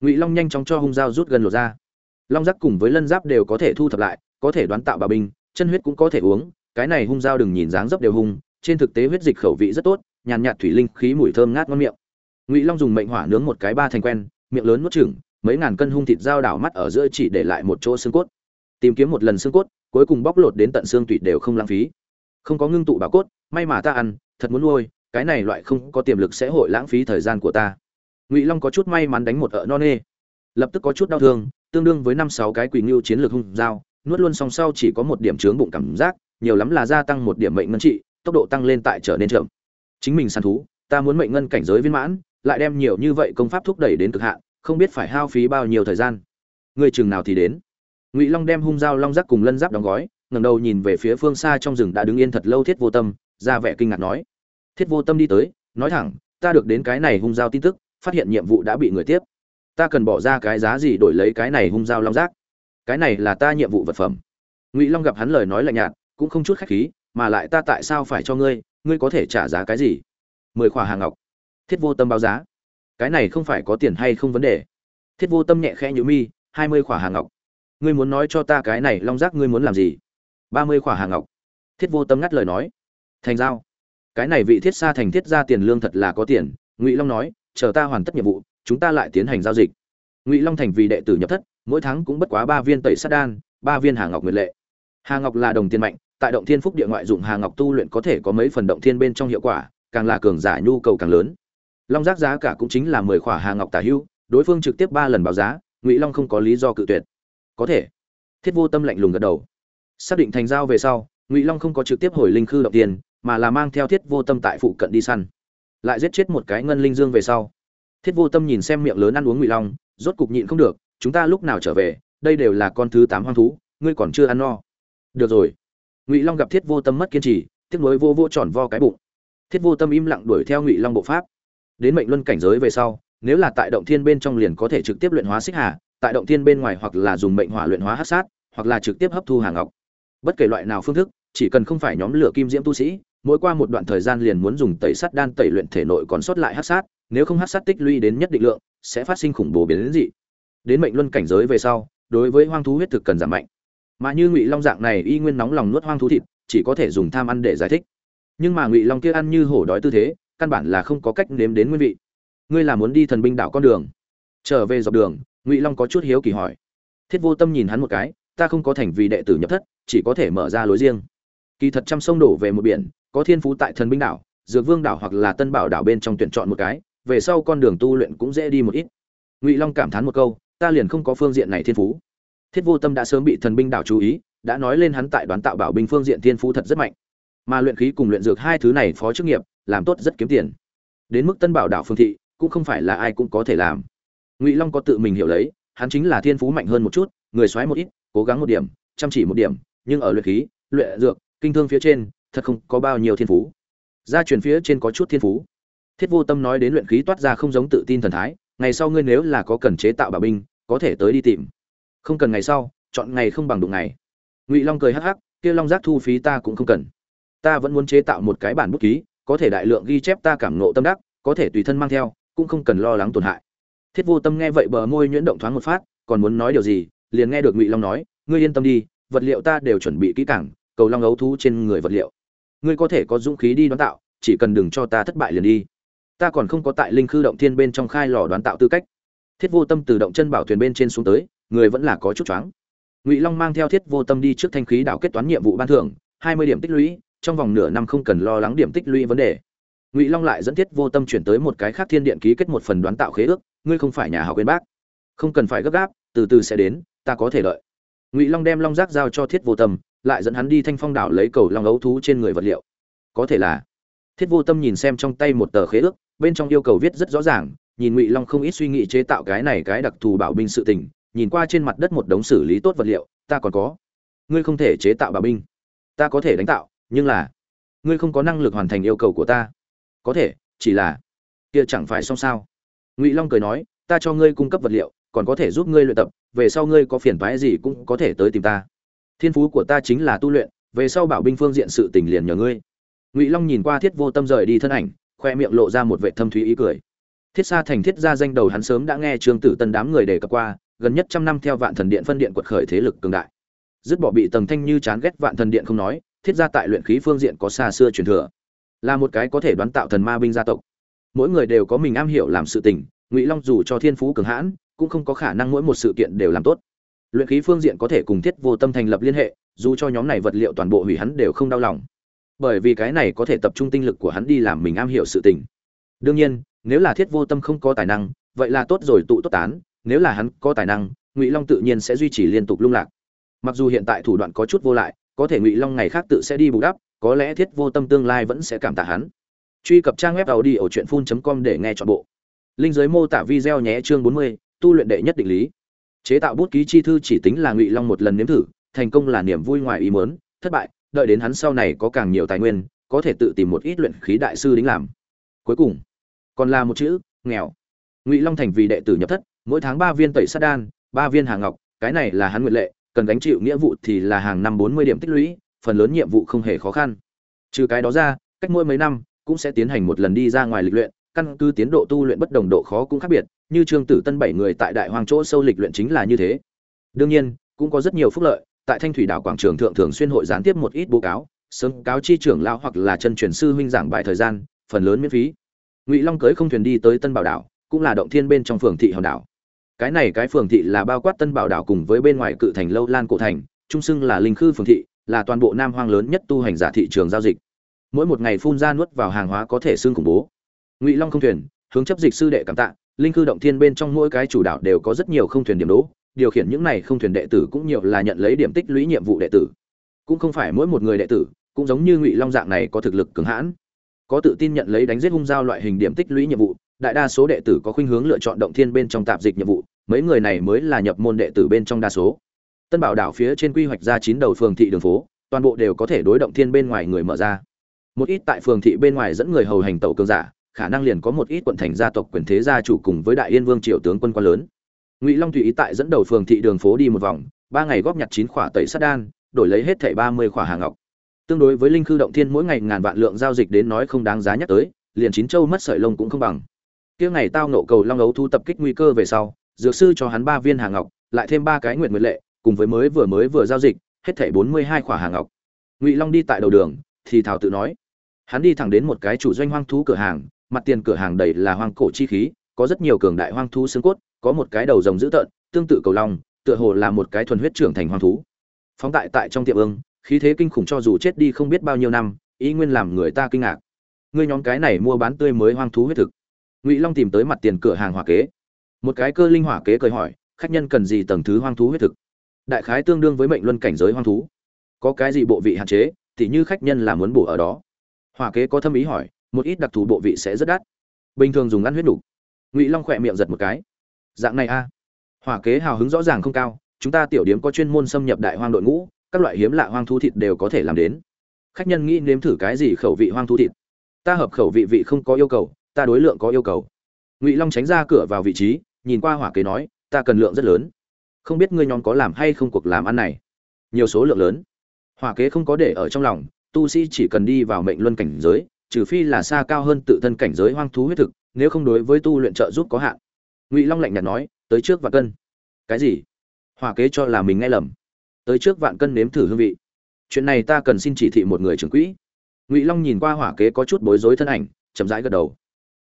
Ngụy long nhanh chóng cho hung dao rút gần lột ra. Long giáp cùng với lân giáp đều có thể thu thập lại, có thể đoán tạo bà binh, chân huyết cũng có thể uống, cái này hung dao đừng nhìn dáng dấp đều hung, trên thực tế huyết dịch khẩu vị rất tốt, nhàn nhạt thủy linh, khí mùi thơm ngát ngon miệng. Ngụy long dùng mệnh hỏa nướng một cái ba thành quen, miệng lớn nuốt chừng mấy ngàn cân hung thịt dao đảo mắt ở giữa chỉ để lại một chỗ xương cốt. Tìm kiếm một lần xương cốt, cuối cùng bóc lột đến tận xương tủy đều không lãng phí. Không có ngưng tụ bảo cốt, may mà ta ăn thật muốn nuôi, cái này loại không có tiềm lực sẽ hội lãng phí thời gian của ta. Ngụy long có chút may mắn đánh một ợ non nê lập tức có chút đau thương, tương đương với năm sáu cái quỳ ngưu chiến lược hung dao, nuốt luôn song sau chỉ có một điểm chướng bụng cảm giác, nhiều lắm là gia tăng một điểm mệnh ngân trị, tốc độ tăng lên tại trở nên chậm. Chính mình săn thú, ta muốn mệnh ngân cảnh giới viên mãn, lại đem nhiều như vậy công pháp thúc đẩy đến cực hạn, không biết phải hao phí bao nhiêu thời gian. Người chừng nào thì đến. Ngụy long đem hung dao long giác cùng lân giáp đóng gói, ngẩng đầu nhìn về phía phương xa trong rừng đã đứng yên thật lâu thiết vô tâm ra vẻ kinh ngạc nói. Thiết vô tâm đi tới, nói thẳng, ta được đến cái này hung dao tin tức, phát hiện nhiệm vụ đã bị người tiếp. Ta cần bỏ ra cái giá gì đổi lấy cái này hung dao long giác? Cái này là ta nhiệm vụ vật phẩm. Ngụy long gặp hắn lời nói lạnh nhạt, cũng không chút khách khí, mà lại ta tại sao phải cho ngươi? Ngươi có thể trả giá cái gì? Mười khỏa hàng ngọc. Thiết vô tâm báo giá. Cái này không phải có tiền hay không vấn đề? Thiết vô tâm nhẹ khẽ nhữ mi, hai mươi khỏa hàng ngọc. Ngươi muốn nói cho ta cái này long giác ngươi muốn làm gì? Ba mươi khỏa hàng ngọc. Thiết vô tâm ngắt lời nói thành giao. Cái này vị thiết xa thành thiết ra tiền lương thật là có tiền. Ngụy long nói, chờ ta hoàn tất nhiệm vụ, chúng ta lại tiến hành giao dịch. Ngụy long thành vì đệ tử nhập thất, mỗi tháng cũng bất quá ba viên tẩy sát đan, ba viên hà ngọc nguyệt lệ. Hà ngọc là đồng tiền mạnh, tại động thiên phúc địa ngoại dụng hà ngọc tu luyện có thể có mấy phần động thiên bên trong hiệu quả, càng là cường giả nhu cầu càng lớn. Long giác giá cả cũng chính là mười khỏa hà ngọc tả hưu đối phương trực tiếp ba lần báo giá, ngụy long không có lý do cự tuyệt. Có thể. Thiết vô tâm lạnh lùng gật đầu. Xác định thành giao về sau, ngụy long không có trực tiếp hồi linh khư động tiền mà là mang theo thiết vô tâm tại phụ cận đi săn. Lại giết chết một cái ngân linh dương về sau. Thiết vô tâm nhìn xem miệng lớn ăn uống ngụy long, rốt cục nhịn không được, chúng ta lúc nào trở về? Đây đều là con thứ tám hoang thú, ngươi còn chưa ăn no. Được rồi. Ngụy long gặp thiết vô tâm mất kiên trì, tiếc nối vô vô tròn vo cái bụng. Thiết vô tâm im lặng đuổi theo ngụy long bộ pháp. Đến mệnh luân cảnh giới về sau, nếu là tại động thiên bên trong liền có thể trực tiếp luyện hóa xích hà, tại động thiên bên ngoài hoặc là dùng mệnh hỏa luyện hóa hát sát, hoặc là trực tiếp hấp thu hàng ngọc. Bất kể loại nào phương thức, chỉ cần không phải nhóm lửa kim diễm tu sĩ mỗi qua một đoạn thời gian liền muốn dùng tẩy sắt đan tẩy luyện thể nội còn sót lại hắc sát, nếu không hắc sát tích lũy đến nhất định lượng, sẽ phát sinh khủng bố biến đến dị. Đến mệnh luân cảnh giới về sau, đối với hoang thú huyết thực cần giảm mạnh. Mà như ngụy long dạng này y nguyên nóng lòng nuốt hoang thú thịt, chỉ có thể dùng tham ăn để giải thích. Nhưng mà ngụy long kia ăn như hổ đói tư thế, căn bản là không có cách nếm đến nguyên vị. Ngươi là muốn đi thần binh đảo con đường. Trở về dọc đường, ngụy long có chút hiếu kỳ hỏi. Thiết vô tâm nhìn hắn một cái, ta không có thành vì đệ tử nhập thất, chỉ có thể mở ra lối riêng. Kỳ thật trăm sông đổ về một biển có thiên phú tại thần binh đảo, dược vương đảo hoặc là tân bảo đảo bên trong tuyển chọn một cái, về sau con đường tu luyện cũng dễ đi một ít. Ngụy long cảm thán một câu, ta liền không có phương diện này thiên phú. Thiết vô tâm đã sớm bị thần binh đảo chú ý, đã nói lên hắn tại đoán tạo bảo binh phương diện thiên phú thật rất mạnh. Mà luyện khí cùng luyện dược hai thứ này phó chức nghiệp, làm tốt rất kiếm tiền. Đến mức tân bảo đảo phương thị, cũng không phải là ai cũng có thể làm. Ngụy long có tự mình hiểu lấy, hắn chính là thiên phú mạnh hơn một chút, người xoáy một ít, cố gắng một điểm, chăm chỉ một điểm, nhưng ở luyện khí, luyện dược, kinh thương phía trên thật không có bao nhiêu thiên phú. Gia truyền phía trên có chút thiên phú. Thiết vô tâm nói đến luyện khí toát ra không giống tự tin thần thái, ngày sau ngươi nếu là có cần chế tạo bảo binh, có thể tới đi tìm. Không cần ngày sau, chọn ngày không bằng đụng ngày. Ngụy long cười hắc hắc, kia long giác thu phí ta cũng không cần. Ta vẫn muốn chế tạo một cái bản bút ký, có thể đại lượng ghi chép ta cảm nộ tâm đắc, có thể tùy thân mang theo, cũng không cần lo lắng tổn hại. Thiết vô tâm nghe vậy bờ môi nhuyễn động thoáng một phát, còn muốn nói điều gì, liền nghe được ngụy long nói, ngươi yên tâm đi, vật liệu ta đều chuẩn bị kỹ càng, cầu long ấu thú trên người vật liệu ngươi có thể có dũng khí đi đoán tạo, chỉ cần đừng cho ta thất bại liền đi. Ta còn không có tại linh khư động thiên bên trong khai lò đoán tạo tư cách. Thiết vô tâm từ động chân bảo thuyền bên trên xuống tới, người vẫn là có chút choáng. Ngụy long mang theo thiết vô tâm đi trước thanh khí đảo kết toán nhiệm vụ ban thưởng, hai mươi điểm tích lũy, trong vòng nửa năm không cần lo lắng điểm tích lũy vấn đề. Ngụy long lại dẫn thiết vô tâm chuyển tới một cái khác thiên điện ký kết một phần đoán tạo khế ước, ngươi không phải nhà học viên bác. Không cần phải gấp gáp, từ từ sẽ đến, ta có thể đợi. Ngụy long đem long giác giao cho thiết vô tâm lại dẫn hắn đi thanh phong đảo lấy cầu long ấu thú trên người vật liệu. Có thể là, thiết vô tâm nhìn xem trong tay một tờ khế ước, bên trong yêu cầu viết rất rõ ràng, nhìn ngụy long không ít suy nghĩ chế tạo cái này cái đặc thù bảo binh sự tình, nhìn qua trên mặt đất một đống xử lý tốt vật liệu, ta còn có. Ngươi không thể chế tạo bảo binh. Ta có thể đánh tạo, nhưng là, ngươi không có năng lực hoàn thành yêu cầu của ta. Có thể, chỉ là, kia chẳng phải xong sao? Ngụy long cười nói, ta cho ngươi cung cấp vật liệu, còn có thể giúp ngươi luyện tập, về sau ngươi có phiền toái gì cũng có thể tới tìm ta thiên phú của ta chính là tu luyện, về sau bảo binh phương diện sự tình liền nhờ ngươi. Ngụy long nhìn qua thiết vô tâm rời đi thân ảnh, khoe miệng lộ ra một vệ thâm thúy ý cười. Thiết xa thành thiết gia danh đầu hắn sớm đã nghe trương tử tân đám người đề cập qua, gần nhất trăm năm theo vạn thần điện phân điện quật khởi thế lực cường đại. Dứt bỏ bị tầng thanh như chán ghét vạn thần điện không nói, thiết gia tại luyện khí phương diện có xa xưa truyền thừa. Là một cái có thể đoán tạo thần ma binh gia tộc. Mỗi người đều có mình am hiểu làm sự tình, ngụy long dù cho thiên phú cường hãn, cũng không có khả năng mỗi một sự kiện đều làm tốt luyện khí phương diện có thể cùng thiết vô tâm thành lập liên hệ dù cho nhóm này vật liệu toàn bộ hủy hắn đều không đau lòng. Bởi vì cái này có thể tập trung tinh lực của hắn đi làm mình am hiểu sự tình. Đương nhiên nếu là thiết vô tâm không có tài năng vậy là tốt rồi tụ tốt tán nếu là hắn có tài năng ngụy long tự nhiên sẽ duy trì liên tục lung lạc. Mặc dù hiện tại thủ đoạn có chút vô lại có thể ngụy long ngày khác tự sẽ đi bù đắp có lẽ thiết vô tâm tương lai vẫn sẽ cảm tạ hắn. Truy cập trang web tàu đi ở truyện phun com để nghe chọn bộ. Linh giới mô tả video nhé chương 40, tu luyện đệ nhất định lý chế tạo bút ký chi thư chỉ tính là ngụy long một lần nếm thử, thành công là niềm vui ngoài ý muốn, thất bại, đợi đến hắn sau này có càng nhiều tài nguyên, có thể tự tìm một ít luyện khí đại sư đính làm. Cuối cùng, còn là một chữ, nghèo. Ngụy long thành vì đệ tử nhập thất, mỗi tháng ba viên tẩy sát đan, ba viên hàng ngọc, cái này là hắn nguyện lệ, cần gánh chịu nghĩa vụ thì là hàng năm bốn mươi điểm tích lũy, phần lớn nhiệm vụ không hề khó khăn. Trừ cái đó ra, cách mỗi mấy năm cũng sẽ tiến hành một lần đi ra ngoài lịch luyện căn cứ tiến độ tu luyện bất đồng độ khó cũng khác biệt, như trương tử tân bảy người tại đại hoàng chỗ sâu lịch luyện chính là như thế. Đương nhiên, cũng có rất nhiều phúc lợi, tại thanh thủy đảo quảng trường thượng thường xuyên hội gián tiếp một ít báo cáo, sớm cáo chi trưởng lão hoặc là chân truyền sư huynh giảng bài thời gian, phần lớn miễn phí. Ngụy long cưỡi không thuyền đi tới tân bảo đảo, cũng là động thiên bên trong phường thị hòn đảo. Cái này cái phường thị là bao quát tân bảo đảo cùng với bên ngoài cự thành lâu lan cổ thành, trung xưng là linh khư phường thị, là toàn bộ nam hoang lớn nhất tu hành giả thị trường giao dịch. Mỗi một ngày phun ra nuốt vào hàng hóa có thể xương khủng bố ngụy long không thuyền, hướng chấp dịch sư đệ cảm tạ, linh Cư động thiên bên trong mỗi cái chủ đạo đều có rất nhiều không thuyền điểm đỗ điều khiển những này không thuyền đệ tử cũng nhiều là nhận lấy điểm tích lũy nhiệm vụ đệ tử. Cũng không phải mỗi một người đệ tử, cũng giống như ngụy long dạng này có thực lực cường hãn, có tự tin nhận lấy đánh giết hung giao loại hình điểm tích lũy nhiệm vụ, đại đa số đệ tử có khuynh hướng lựa chọn động thiên bên trong tạp dịch nhiệm vụ, mấy người này mới là nhập môn đệ tử bên trong đa số. Tân bảo đảo phía trên quy hoạch ra chín đầu phường thị đường phố, toàn bộ đều có thể đối động thiên bên ngoài người mở ra. Một ít tại phường thị bên ngoài dẫn người hầu hành tẩu cường giả khả năng liền có một ít quận thành gia tộc quyền thế gia chủ cùng với đại yên vương triều tướng quân quan lớn. Ngụy long tùy ý tại dẫn đầu phường thị đường phố đi một vòng, ba ngày góp nhặt chín khỏa tẩy sát đan, đổi lấy hết thảy ba mươi khỏa hàng ngọc. Tương đối với linh khư động thiên mỗi ngày ngàn vạn lượng giao dịch đến nói không đáng giá nhắc tới, liền chín châu mất sợi lông cũng không bằng. Kia ngày tao nộ cầu long ấu thu tập kích nguy cơ về sau, dược sư cho hắn ba viên hàng ngọc, lại thêm ba cái nguyện nguyện lệ, cùng với mới vừa mới vừa giao dịch, hết thảy bốn mươi hai khỏa hàng ngọc. Ngụy long đi tại đầu đường, thì thảo tự nói, hắn đi thẳng đến một cái chủ doanh hoang thú cửa hàng mặt tiền cửa hàng đầy là hoang cổ chi khí, có rất nhiều cường đại hoang thú xương cốt, có một cái đầu rồng dữ tợn, tương tự cầu long, tựa hồ là một cái thuần huyết trưởng thành hoang thú. Phóng tại tại trong tiệm ương, khí thế kinh khủng cho dù chết đi không biết bao nhiêu năm, ý nguyên làm người ta kinh ngạc. Ngươi nhóm cái này mua bán tươi mới hoang thú huyết thực. Ngụy long tìm tới mặt tiền cửa hàng hỏa kế. Một cái cơ linh hỏa kế cười hỏi, khách nhân cần gì tầng thứ hoang thú huyết thực? Đại khái tương đương với mệnh luân cảnh giới hoang thú. Có cái gì bộ vị hạn chế, thì như khách nhân là muốn bổ ở đó. Hỏa kế có thâm ý hỏi một ít đặc thù bộ vị sẽ rất đắt. Bình thường dùng ăn huyết đủ. Ngụy long khỏe miệng giật một cái. Dạng này a. Hỏa kế hào hứng rõ ràng không cao, chúng ta tiểu điếm có chuyên môn xâm nhập đại hoang đội ngũ, các loại hiếm lạ hoang thu thịt đều có thể làm đến. Khách nhân nghĩ nếm thử cái gì khẩu vị hoang thu thịt. Ta hợp khẩu vị vị không có yêu cầu, ta đối lượng có yêu cầu. Ngụy long tránh ra cửa vào vị trí, nhìn qua hỏa kế nói, ta cần lượng rất lớn. Không biết ngươi nhóm có làm hay không cuộc làm ăn này? Nhiều số lượng lớn. Hỏa kế không có để ở trong lòng, tu sĩ chỉ cần đi vào mệnh luân cảnh giới trừ phi là xa cao hơn tự thân cảnh giới hoang thú huyết thực, nếu không đối với tu luyện trợ giúp có hạn. Ngụy long lạnh nhạt nói, tới trước vạn cân. Cái gì? Hỏa kế cho là mình nghe lầm. Tới trước vạn cân nếm thử hương vị. Chuyện này ta cần xin chỉ thị một người trưởng quỹ. Ngụy long nhìn qua hỏa kế có chút bối rối thân ảnh, chậm rãi gật đầu.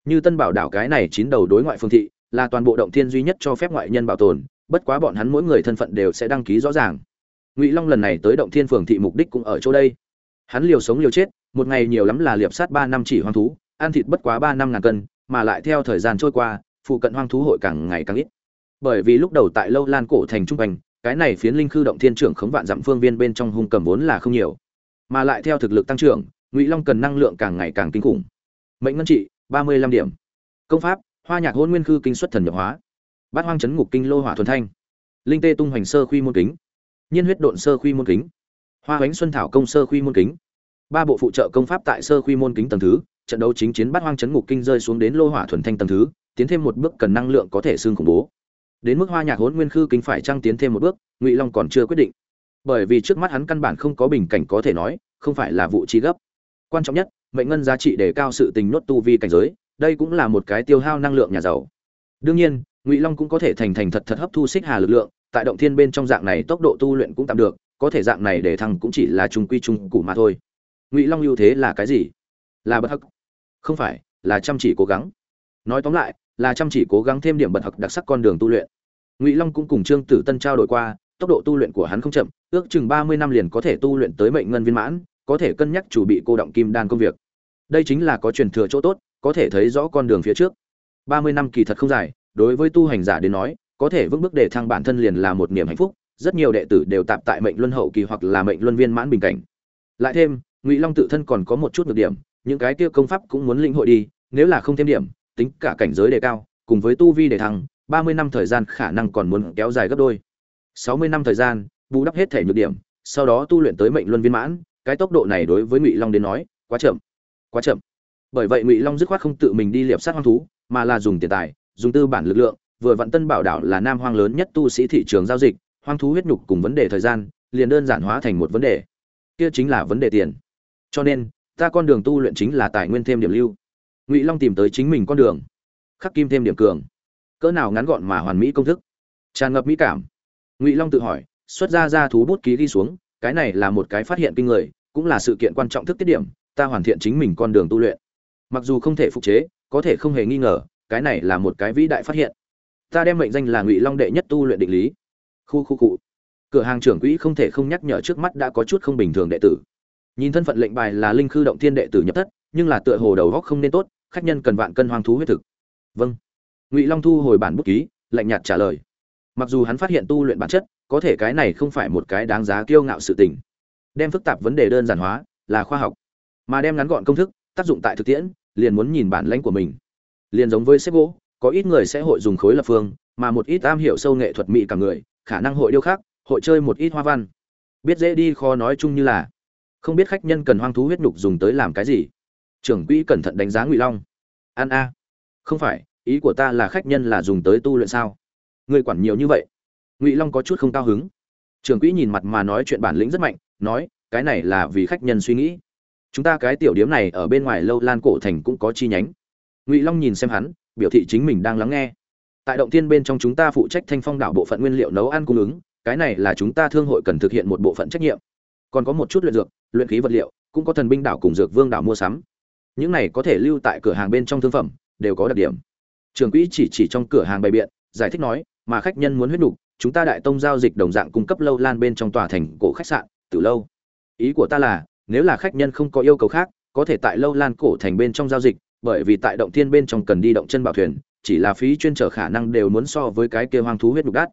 Như tân bảo đảo cái này chín đầu đối ngoại phương thị, là toàn bộ động thiên duy nhất cho phép ngoại nhân bảo tồn, bất quá bọn hắn mỗi người thân phận đều sẽ đăng ký rõ ràng. Ngụy long lần này tới động thiên phường thị mục đích cũng ở chỗ đây. Hắn liều sống liều chết một ngày nhiều lắm là liệp sát ba năm chỉ hoang thú, ăn thịt bất quá ba năm ngàn cân, mà lại theo thời gian trôi qua, phụ cận hoang thú hội càng ngày càng ít. Bởi vì lúc đầu tại lâu lan cổ thành trung thành cái này phiến linh khư động thiên trưởng khống vạn dặm phương viên bên trong hung cầm vốn là không nhiều. Mà lại theo thực lực tăng trưởng, ngụy long cần năng lượng càng ngày càng kinh khủng. Mệnh ngân trị, ba mươi lăm điểm. Công pháp, hoa nhạc hôn nguyên khư kinh xuất thần nhập hóa. Bát hoang chấn ngục kinh lô hỏa thuần thanh. Linh tê tung hoành sơ khuy môn kính. Nhiên huyết độn sơ khuy môn kính. Hoa bánh xuân thảo công sơ khuy môn kính ba bộ phụ trợ công pháp tại sơ quy môn kính tầng thứ, trận đấu chính chiến bát hoang chấn ngục kinh rơi xuống đến lô hỏa thuần thanh tầng thứ, tiến thêm một bước cần năng lượng có thể xương khủng bố. Đến mức hoa nhạc hỗn nguyên khư kính phải trăng tiến thêm một bước, ngụy long còn chưa quyết định. Bởi vì trước mắt hắn căn bản không có bình cảnh có thể nói, không phải là vụ chi gấp. Quan trọng nhất, mệnh ngân giá trị để cao sự tình nốt tu vi cảnh giới, đây cũng là một cái tiêu hao năng lượng nhà giàu. Đương nhiên, ngụy long cũng có thể thành thành thật thật hấp thu xích hà lực lượng, tại động thiên bên trong dạng này tốc độ tu luyện cũng tạm được, có thể dạng này để thăng cũng chỉ là trung quy trung cụ mà thôi ngụy long ưu thế là cái gì? Là bất hắc. Không phải, là chăm chỉ cố gắng. Nói tóm lại, là chăm chỉ cố gắng thêm điểm bật học đặc sắc con đường tu luyện. Ngụy long cũng cùng trương tử tân trao đổi qua, tốc độ tu luyện của hắn không chậm, ước chừng ba mươi năm liền có thể tu luyện tới mệnh ngân viên mãn, có thể cân nhắc chủ bị cô động kim đan công việc. Đây chính là có truyền thừa chỗ tốt, có thể thấy rõ con đường phía trước. Ba mươi năm kỳ thật không dài, đối với tu hành giả đến nói, có thể vững bước để thăng bản thân liền là một niềm hạnh phúc, rất nhiều đệ tử đều tạm tại mệnh luân hậu kỳ hoặc là mệnh luân viên mãn bình cảnh. Lại thêm ngụy long tự thân còn có một chút nhược điểm, những cái kia công pháp cũng muốn lĩnh hội đi, nếu là không thêm điểm, tính cả cảnh giới đề cao, cùng với tu vi đề thăng, ba mươi năm thời gian khả năng còn muốn kéo dài gấp đôi. sáu mươi năm thời gian, bù đắp hết thể nhược điểm, sau đó tu luyện tới mệnh luân viên mãn, cái tốc độ này đối với ngụy long đến nói, quá chậm quá chậm. Bởi vậy ngụy long dứt khoát không tự mình đi liệp sát hoang thú, mà là dùng tiền tài, dùng tư bản lực lượng, vừa vặn tân bảo đảo là nam hoang lớn nhất tu sĩ thị trường giao dịch, hoang thú huyết nhục cùng vấn đề thời gian, liền đơn giản hóa thành một vấn đề. Kia chính là vấn đề tiền cho nên, ta con đường tu luyện chính là tài nguyên thêm điểm lưu. Ngụy long tìm tới chính mình con đường, khắc kim thêm điểm cường. Cỡ nào ngắn gọn mà hoàn mỹ công thức. Tràn ngập mỹ cảm. Ngụy long tự hỏi, xuất ra ra thú bút ký đi xuống, cái này là một cái phát hiện kinh người, cũng là sự kiện quan trọng thức tiết điểm, ta hoàn thiện chính mình con đường tu luyện. Mặc dù không thể phục chế, có thể không hề nghi ngờ, cái này là một cái vĩ đại phát hiện. Ta đem mệnh danh là ngụy long đệ nhất tu luyện định lý. Khu khu cụ. Cửa hàng trưởng quỹ không thể không nhắc nhở trước mắt đã có chút không bình thường đệ tử nhìn thân phận lệnh bài là linh khư động thiên đệ tử nhập thất, nhưng là tựa hồ đầu góc không nên tốt, khách nhân cần vạn cân hoang thú huyết thực. Vâng. Ngụy long thu hồi bản bút ký, lạnh nhạt trả lời. Mặc dù hắn phát hiện tu luyện bản chất, có thể cái này không phải một cái đáng giá kiêu ngạo sự tình. Đem phức tạp vấn đề đơn giản hóa, là khoa học. Mà đem ngắn gọn công thức, tác dụng tại thực tiễn, liền muốn nhìn bản lãnh của mình. Liền giống với xếp gỗ, có ít người sẽ hội dùng khối lập phương, mà một ít am hiểu sâu nghệ thuật mỹ cả người, khả năng hội điêu khắc, hội chơi một ít hoa văn. Biết dễ đi khó nói chung như là không biết khách nhân cần hoang thú huyết nhục dùng tới làm cái gì? Trưởng quỹ cẩn thận đánh giá ngụy long. An a. Không phải, ý của ta là khách nhân là dùng tới tu luyện sao? Người quản nhiều như vậy. Ngụy long có chút không cao hứng. Trưởng quỹ nhìn mặt mà nói chuyện bản lĩnh rất mạnh, nói, cái này là vì khách nhân suy nghĩ. Chúng ta cái tiểu điếm này ở bên ngoài lâu lan cổ thành cũng có chi nhánh. Ngụy long nhìn xem hắn, biểu thị chính mình đang lắng nghe. Tại động tiên bên trong chúng ta phụ trách thanh phong đảo bộ phận nguyên liệu nấu ăn cung ứng, cái này là chúng ta thương hội cần thực hiện một bộ phận trách nhiệm còn có một chút luyện dược luyện khí vật liệu cũng có thần binh đảo cùng dược vương đảo mua sắm. Những này có thể lưu tại cửa hàng bên trong thương phẩm đều có đặc điểm. Trường quỹ chỉ chỉ trong cửa hàng bày biện giải thích nói mà khách nhân muốn huyết đủ, chúng ta đại tông giao dịch đồng dạng cung cấp lâu lan bên trong tòa thành cổ khách sạn từ lâu. Ý của ta là nếu là khách nhân không có yêu cầu khác có thể tại lâu lan cổ thành bên trong giao dịch bởi vì tại động thiên bên trong cần đi động chân bảo thuyền chỉ là phí chuyên trở khả năng đều muốn so với cái kia hoang thú huyết đục đắt.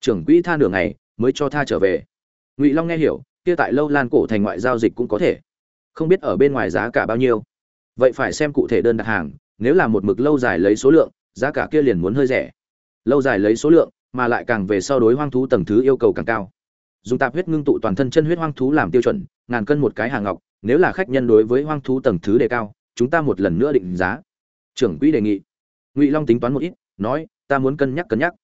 Trưởng quỹ tha nửa ngày mới cho tha trở về. Ngụy long nghe hiểu kia tại lâu lan cổ thành ngoại giao dịch cũng có thể. Không biết ở bên ngoài giá cả bao nhiêu. Vậy phải xem cụ thể đơn đặt hàng, nếu là một mực lâu dài lấy số lượng, giá cả kia liền muốn hơi rẻ. Lâu dài lấy số lượng, mà lại càng về sau đối hoang thú tầng thứ yêu cầu càng cao. Dùng tạp huyết ngưng tụ toàn thân chân huyết hoang thú làm tiêu chuẩn, ngàn cân một cái hàng ngọc, nếu là khách nhân đối với hoang thú tầng thứ đề cao, chúng ta một lần nữa định giá. Trưởng quỹ đề nghị. Ngụy long tính toán một ít, nói, ta muốn cân nhắc cân nhắc.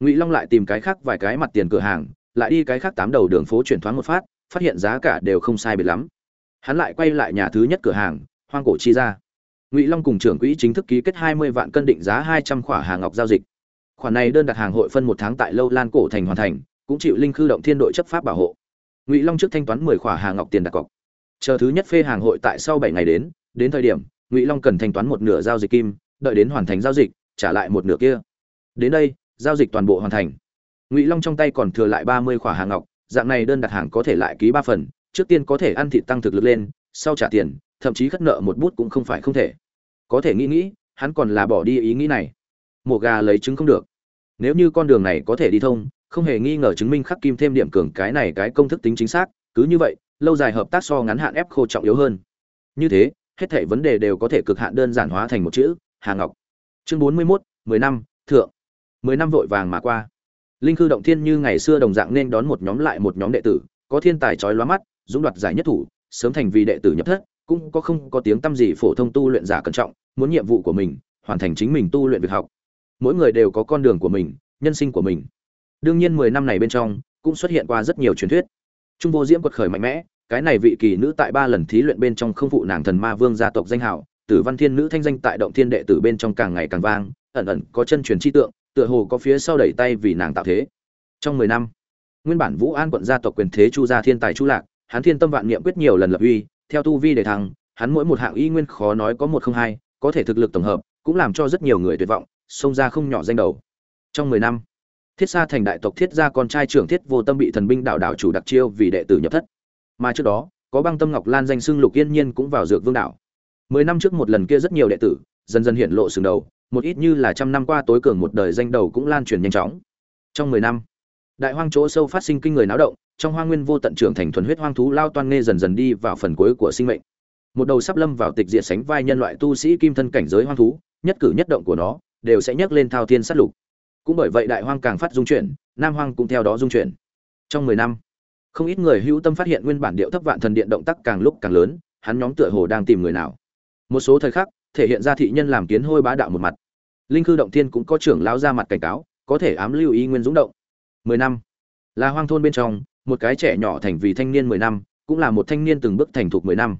Ngụy long lại tìm cái khác vài cái mặt tiền cửa hàng, lại đi cái khác tám đầu đường phố chuyển thoáng một phát phát hiện giá cả đều không sai biệt lắm. Hắn lại quay lại nhà thứ nhất cửa hàng, hoang cổ chi ra ngụy long cùng trưởng quỹ chính thức ký kết hai mươi vạn cân định giá hai trăm khỏa hàng ngọc giao dịch. Khoản này đơn đặt hàng hội phân một tháng tại lâu lan cổ thành hoàn thành, cũng chịu linh khư động thiên đội chấp pháp bảo hộ. Ngụy long trước thanh toán mười khỏa hàng ngọc tiền đặt cọc. Chờ thứ nhất phê hàng hội tại sau bảy ngày đến đến thời điểm, ngụy long cần thanh toán một nửa giao dịch kim, đợi đến hoàn thành giao dịch, trả lại một nửa kia. Đến đây, giao dịch toàn bộ hoàn thành. Ngụy long trong tay còn thừa lại ba mươi khỏa hàng ngọc dạng này đơn đặt hàng có thể lại ký ba phần trước tiên có thể ăn thịt tăng thực lực lên sau trả tiền thậm chí khất nợ một bút cũng không phải không thể. Có thể nghĩ nghĩ hắn còn là bỏ đi ý nghĩ này. Mổ gà lấy trứng không được. Nếu như con đường này có thể đi thông không hề nghi ngờ chứng minh khắc kim thêm điểm cường cái này cái công thức tính chính xác cứ như vậy lâu dài hợp tác so ngắn hạn ép khô trọng yếu hơn. Như thế hết thảy vấn đề đều có thể cực hạn đơn giản hóa thành một chữ hà ngọc. Chương bốn mươi 41, mười năm thượng. Mười năm vội vàng mà qua linh khư động thiên như ngày xưa đồng dạng nên đón một nhóm lại một nhóm đệ tử, có thiên tài chói lóa mắt, dũng đoạt giải nhất thủ, sớm thành vì đệ tử nhập thất, cũng có không có tiếng tâm gì phổ thông tu luyện giả cẩn trọng, muốn nhiệm vụ của mình, hoàn thành chính mình tu luyện việc học. Mỗi người đều có con đường của mình, nhân sinh của mình. Đương nhiên mười năm này bên trong, cũng xuất hiện qua rất nhiều truyền thuyết. Trung vô diễm quật khởi mạnh mẽ, cái này vị kỳ nữ tại ba lần thí luyện bên trong không phụ nàng thần ma vương gia tộc danh hào, tử văn thiên nữ thanh danh tại động thiên đệ tử bên trong càng ngày càng vang, ẩn ẩn có chân truyền chi tượng tựa hồ có phía sau đẩy tay vì nàng tạo thế. Trong mười năm, nguyên bản vũ an quận gia tộc quyền thế chu gia thiên tài chu lạc, hắn thiên tâm vạn niệm quyết nhiều lần lập uy, theo tu vi để thăng, hắn mỗi một hạng y nguyên khó nói có một không hai, có thể thực lực tổng hợp, cũng làm cho rất nhiều người tuyệt vọng, xông ra không nhỏ danh đầu. Trong mười năm, thiết sa thành đại tộc thiết gia con trai trưởng thiết vô tâm bị thần binh đạo đảo chủ đặc chiêu vì đệ tử nhập thất. Mà trước đó, có băng tâm ngọc lan danh xưng lục yên nhiên cũng vào dược vương đảo mười năm trước một lần kia rất nhiều đệ tử dần dần hiện lộ sừng đầu, một ít như là trăm năm qua tối cường một đời danh đầu cũng lan truyền nhanh chóng. Trong mười năm, đại hoang chỗ sâu phát sinh kinh người náo động, trong hoang nguyên vô tận trưởng thành thuần huyết hoang thú lao toan nghe dần dần đi vào phần cuối của sinh mệnh. Một đầu sắp lâm vào tịch diệt sánh vai nhân loại tu sĩ kim thân cảnh giới hoang thú, nhất cử nhất động của nó, đều sẽ nhấc lên thao thiên sát lục. Cũng bởi vậy đại hoang càng phát dung chuyển, nam hoang cũng theo đó dung chuyển. Trong mười năm, không ít người hữu tâm phát hiện nguyên bản điệu thấp vạn thần điện động tác càng lúc càng lớn, hắn nhóm tựa hồ đang tìm người nào. Một số thời khắc thể hiện ra thị nhân làm kiến hôi bá đạo một mặt. Linh khư động thiên cũng có trưởng lão ra mặt cảnh cáo, có thể ám lưu ý nguyên dũng động. Mười năm. Là hoang thôn bên trong, một cái trẻ nhỏ thành vì thanh niên mười năm, cũng là một thanh niên từng bước thành thục mười năm.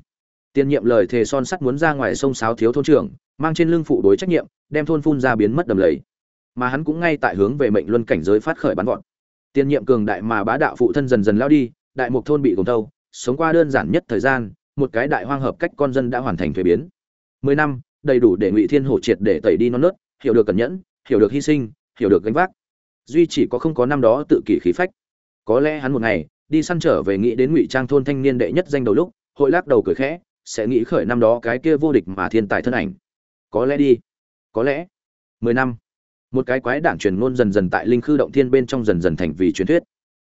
Tiên nhiệm lời thề son sắt muốn ra ngoài sông sáo thiếu thôn trưởng, mang trên lưng phụ đối trách nhiệm, đem thôn phun ra biến mất đầm lầy. Mà hắn cũng ngay tại hướng về mệnh luân cảnh giới phát khởi bắn vọt. Tiên nhiệm cường đại mà bá đạo phụ thân dần dần lao đi, đại mục thôn bị gồm thâu, sống qua đơn giản nhất thời gian, một cái đại hoang hợp cách con dân đã hoàn thành thuế biến mười năm, đầy đủ để ngụy thiên hổ triệt để tẩy đi non nớt, hiểu được cẩn nhẫn, hiểu được hy sinh, hiểu được gánh vác. Duy chỉ có không có năm đó tự kỷ khí phách. Có lẽ hắn một ngày, đi săn trở về nghĩ đến ngụy trang thôn thanh niên đệ nhất danh đầu lúc, hội lắc đầu cười khẽ, sẽ nghĩ khởi năm đó cái kia vô địch mà thiên tài thân ảnh. Có lẽ đi. Có lẽ. Mười năm. Một cái quái đản truyền ngôn dần dần tại linh khư động thiên bên trong dần dần thành vì truyền thuyết.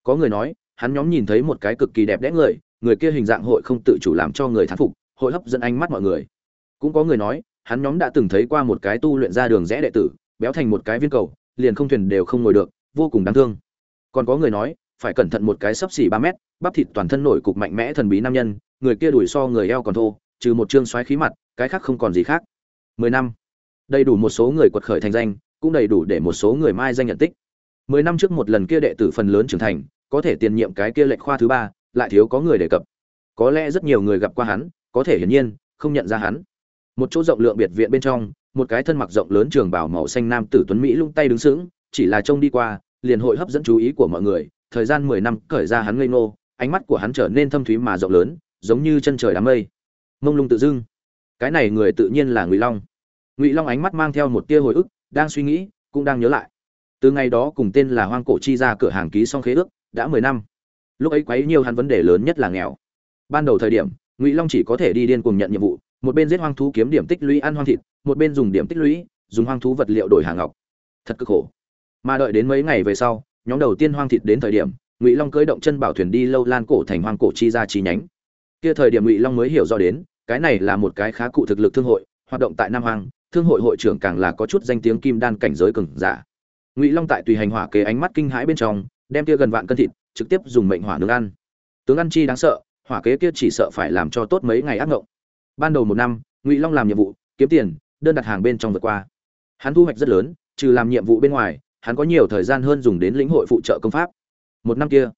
Có người nói, hắn nhóm nhìn thấy một cái cực kỳ đẹp đẽ người người kia hình dạng hội không tự chủ làm cho người thán phục, hội hấp dẫn ánh mắt mọi người cũng có người nói, hắn nhóm đã từng thấy qua một cái tu luyện ra đường rẽ đệ tử, béo thành một cái viên cầu, liền không thuyền đều không ngồi được, vô cùng đáng thương. Còn có người nói, phải cẩn thận một cái sấp xỉ ba mét, bắp thịt toàn thân nổi cục mạnh mẽ thần bí nam nhân, người kia đuổi so người eo còn thô, trừ một chương xoáy khí mặt, cái khác không còn gì khác. Mười năm. Đầy đủ một số người quật khởi thành danh, cũng đầy đủ để một số người mai danh nhận tích. Mười năm trước một lần kia đệ tử phần lớn trưởng thành, có thể tiền nhiệm cái kia lệch khoa thứ ba, lại thiếu có người đề cập. Có lẽ rất nhiều người gặp qua hắn, có thể hiển nhiên, không nhận ra hắn một chỗ rộng lượng biệt viện bên trong, một cái thân mặc rộng lớn trường bảo màu xanh nam tử tuấn mỹ lung tay đứng sững, chỉ là trông đi qua, liền hội hấp dẫn chú ý của mọi người. Thời gian mười năm, cởi ra hắn ngây ngô, ánh mắt của hắn trở nên thâm thúy mà rộng lớn, giống như chân trời đám mây. Mông lung tự dưng. Cái này người tự nhiên là ngụy long. Ngụy long ánh mắt mang theo một tia hồi ức, đang suy nghĩ, cũng đang nhớ lại. Từ ngày đó cùng tên là hoang cổ chi ra cửa hàng ký xong khế ước, đã mười năm. Lúc ấy quấy nhiều hắn vấn đề lớn nhất là nghèo. Ban đầu thời điểm, ngụy long chỉ có thể đi điên cùng nhận nhiệm vụ một bên giết hoang thú kiếm điểm tích lũy ăn hoang thịt, một bên dùng điểm tích lũy, dùng hoang thú vật liệu đổi hàng ngọc. Thật cực khổ. Mà đợi đến mấy ngày về sau, nhóm đầu tiên hoang thịt đến thời điểm, ngụy long cưỡi động chân bảo thuyền đi lâu lan cổ thành hoang cổ chi ra chi nhánh. Kia thời điểm ngụy long mới hiểu rõ đến, cái này là một cái khá cụ thực lực thương hội, hoạt động tại nam hoàng thương hội hội trưởng càng là có chút danh tiếng kim đan cảnh giới cường giả. Ngụy long tại tùy hành hỏa kế ánh mắt kinh hãi bên trong, đem kia gần vạn cân thịt, trực tiếp dùng mệnh hỏa nướng ăn. Tướng ăn chi đáng sợ, hỏa kế kia chỉ sợ phải làm cho tốt mấy ngày ác ngộng ban đầu một năm, ngụy long làm nhiệm vụ, kiếm tiền, đơn đặt hàng bên trong vượt qua. Hắn thu hoạch rất lớn, trừ làm nhiệm vụ bên ngoài, hắn có nhiều thời gian hơn dùng đến lĩnh hội phụ trợ công pháp. Một năm kia,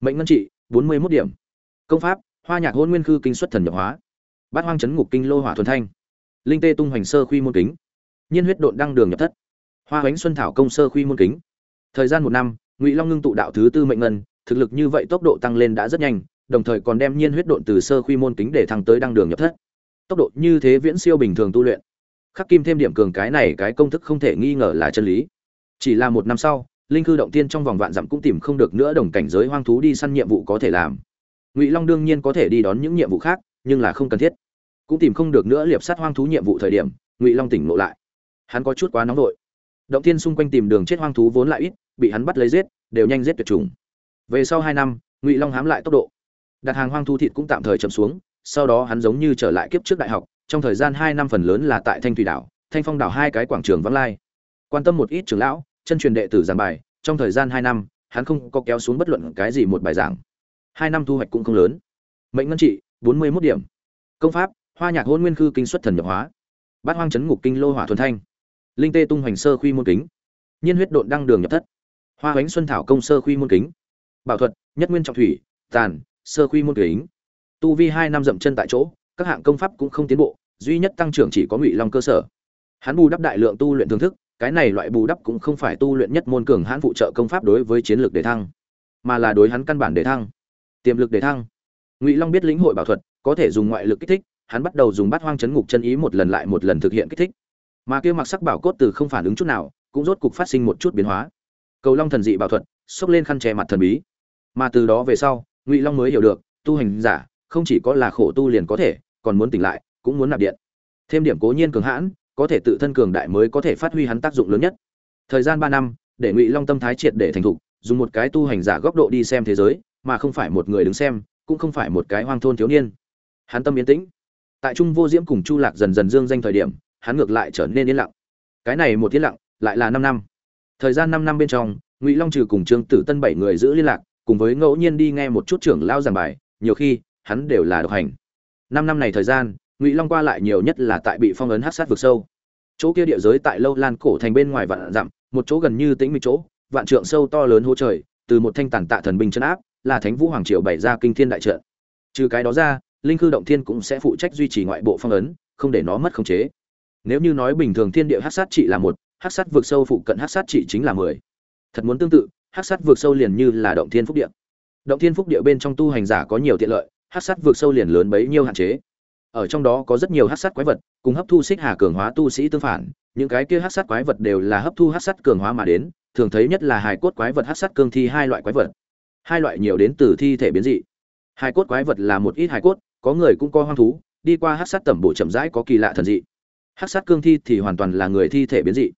mệnh ngân trị, bốn mươi mốt điểm. Công pháp, hoa nhạc hôn nguyên khư kinh xuất thần nhập hóa. Bát hoang chấn ngục kinh lô hỏa thuần thanh. Linh tê tung hoành sơ khuy môn kính. Nhiên huyết độn đăng đường nhập thất. Hoa bánh xuân thảo công sơ khuy môn kính. Thời gian một năm, ngụy long ngưng tụ đạo thứ tư mệnh ngân, thực lực như vậy tốc độ tăng lên đã rất nhanh, đồng thời còn đem nhiên huyết độn từ sơ khuy môn kính để thăng tới đăng đường nhập thất tốc độ như thế viễn siêu bình thường tu luyện. Khắc kim thêm điểm cường cái này cái công thức không thể nghi ngờ là chân lý. Chỉ là một năm sau, linh cư động tiên trong vòng vạn dặm cũng tìm không được nữa đồng cảnh giới hoang thú đi săn nhiệm vụ có thể làm. Ngụy long đương nhiên có thể đi đón những nhiệm vụ khác, nhưng là không cần thiết. Cũng tìm không được nữa liệp sát hoang thú nhiệm vụ thời điểm, ngụy long tỉnh ngộ lại. Hắn có chút quá nóng vội. Động tiên xung quanh tìm đường chết hoang thú vốn lại ít, bị hắn bắt lấy giết, đều nhanh giết tuyệt chủng. Về sau hai năm, ngụy long hám lại tốc độ. Đặt hàng hoang thú thịt cũng tạm thời chậm xuống sau đó hắn giống như trở lại kiếp trước đại học, trong thời gian hai năm phần lớn là tại thanh thủy đảo, thanh phong đảo hai cái quảng trường vắng lai. Quan tâm một ít trưởng lão, chân truyền đệ tử giảng bài, trong thời gian hai năm, hắn không có kéo xuống bất luận cái gì một bài giảng. Hai năm thu hoạch cũng không lớn. Mệnh ngân trị, bốn mươi mốt điểm. Công pháp, hoa nhạc hỗn nguyên khư kinh xuất thần nhập hóa. Bát hoang chấn ngục kinh lô hỏa thuần thanh. Linh tê tung hoành sơ khuy môn kính. Nhiên huyết độn đăng đường nhập thất. Hoa hoánh xuân thảo công sơ khuy môn kính. Bảo thuật, nhất nguyên trọng thủy. Tàn, sơ khuy môn kính tu vi hai năm dậm chân tại chỗ, các hạng công pháp cũng không tiến bộ, duy nhất tăng trưởng chỉ có ngụy long cơ sở. Hắn bù đắp đại lượng tu luyện thưởng thức, cái này loại bù đắp cũng không phải tu luyện nhất môn cường hãn phụ trợ công pháp đối với chiến lược đề thăng, mà là đối hắn căn bản đề thăng. Tiềm lực đề thăng. Ngụy long biết lĩnh hội bảo thuật, có thể dùng ngoại lực kích thích, hắn bắt đầu dùng bát hoang chấn ngục chân ý một lần lại một lần thực hiện kích thích. Mà kia mặc sắc bảo cốt từ không phản ứng chút nào, cũng rốt cục phát sinh một chút biến hóa. Cầu long thần dị bảo thuật, xốc lên khăn che mặt thần bí. Mà từ đó về sau, ngụy long mới hiểu được, tu hành giả không chỉ có là khổ tu liền có thể, còn muốn tỉnh lại, cũng muốn nạp điện. Thêm điểm cố nhiên cường hãn, có thể tự thân cường đại mới có thể phát huy hắn tác dụng lớn nhất. Thời gian ba năm, để ngụy long tâm thái triệt để thành thục, dùng một cái tu hành giả góc độ đi xem thế giới, mà không phải một người đứng xem, cũng không phải một cái hoang thôn thiếu niên. Hắn tâm yên tĩnh. Tại trung vô diễm cùng chu lạc dần dần dương danh thời điểm, hắn ngược lại trở nên yên lặng. Cái này một yên lặng, lại là năm năm. Thời gian năm năm bên trong, ngụy long trừ cùng trương tử tân bảy người giữ liên lạc, cùng với ngẫu nhiên đi nghe một chút trưởng lao giảng bài, nhiều khi hắn đều là độc hành. Năm năm này thời gian, ngụy long qua lại nhiều nhất là tại bị phong ấn hát sát vực sâu. Chỗ kia địa giới tại lâu lan cổ thành bên ngoài vạn dặm, một chỗ gần như tĩnh mịch chỗ, vạn trượng sâu to lớn hố trời, từ một thanh tản tạ thần binh chân áp, là thánh vũ hoàng triều bày ra kinh thiên đại trận. Trừ cái đó ra, linh khư động thiên cũng sẽ phụ trách duy trì ngoại bộ phong ấn, không để nó mất khống chế. Nếu như nói bình thường thiên địa hát sát trị là một hát sát vượt sâu phụ cận hát sát trị chính là mười. Thật muốn tương tự hát sát vượt sâu liền như là động thiên phúc địa. Động thiên phúc địa bên trong tu hành giả có nhiều tiện lợi hát sát vượt sâu liền lớn bấy nhiêu hạn chế. Ở trong đó có rất nhiều hát sát quái vật, cùng hấp thu xích hà cường hóa tu sĩ tương phản. Những cái kia hát sát quái vật đều là hấp thu hát sát cường hóa mà đến, thường thấy nhất là hài cốt quái vật hát sát cương thi hai loại quái vật. Hai loại nhiều đến từ thi thể biến dị. Hài cốt quái vật là một ít hài cốt, có người cũng có hoang thú, đi qua hát sát tẩm bộ chậm rãi có kỳ lạ thần dị. Hát sát cương thi thì hoàn toàn là người thi thể biến dị.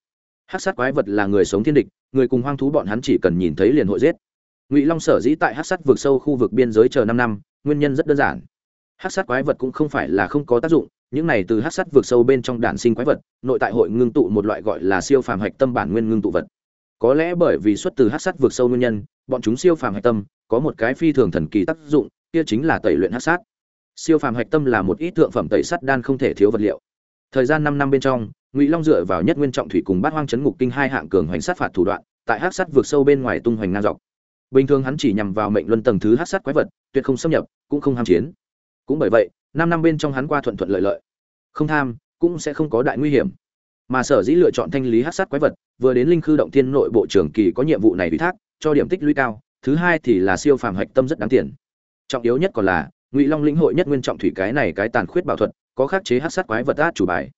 Hát sát quái vật là người sống thiên địch, người cùng hoang thú bọn hắn chỉ cần nhìn thấy liền hội giết ngụy long sở dĩ tại hát sát vượt sâu khu vực biên giới chờ năm năm, nguyên nhân rất đơn giản. Hát sát quái vật cũng không phải là không có tác dụng, những này từ hát sát vượt sâu bên trong đản sinh quái vật, nội tại hội ngưng tụ một loại gọi là siêu phàm hạch tâm bản nguyên ngưng tụ vật. Có lẽ bởi vì xuất từ hát sát vượt sâu nguyên nhân, bọn chúng siêu phàm hạch tâm, có một cái phi thường thần kỳ tác dụng, kia chính là tẩy luyện hát sát. Siêu phàm hạch tâm là một ít thượng phẩm tẩy sắt đan không thể thiếu vật liệu. Thời gian năm năm bên trong, ngụy long dựa vào nhất nguyên trọng thủy cùng bát hoang chấn ngục kinh hai hạng cường hoành sát phạt thủ đoạn, tại hát sát vượt sâu bên ngoài tung hoành ngang dọc bình thường hắn chỉ nhằm vào mệnh luân tầng thứ hát sát quái vật, tuyệt không xâm nhập, cũng không ham chiến. Cũng bởi vậy, năm năm bên trong hắn qua thuận thuận lợi lợi. Không tham, cũng sẽ không có đại nguy hiểm. Mà sở dĩ lựa chọn thanh lý hát sát quái vật, vừa đến linh khư động thiên nội bộ trưởng kỳ có nhiệm vụ này ủy thác, cho điểm tích lũy cao, thứ hai thì là siêu phàm hạch tâm rất đáng tiền. Trọng yếu nhất còn là, ngụy long lĩnh hội nhất nguyên trọng thủy cái này cái tàn khuyết bảo thuật, có khắc chế hát sát quái vật át chủ bài.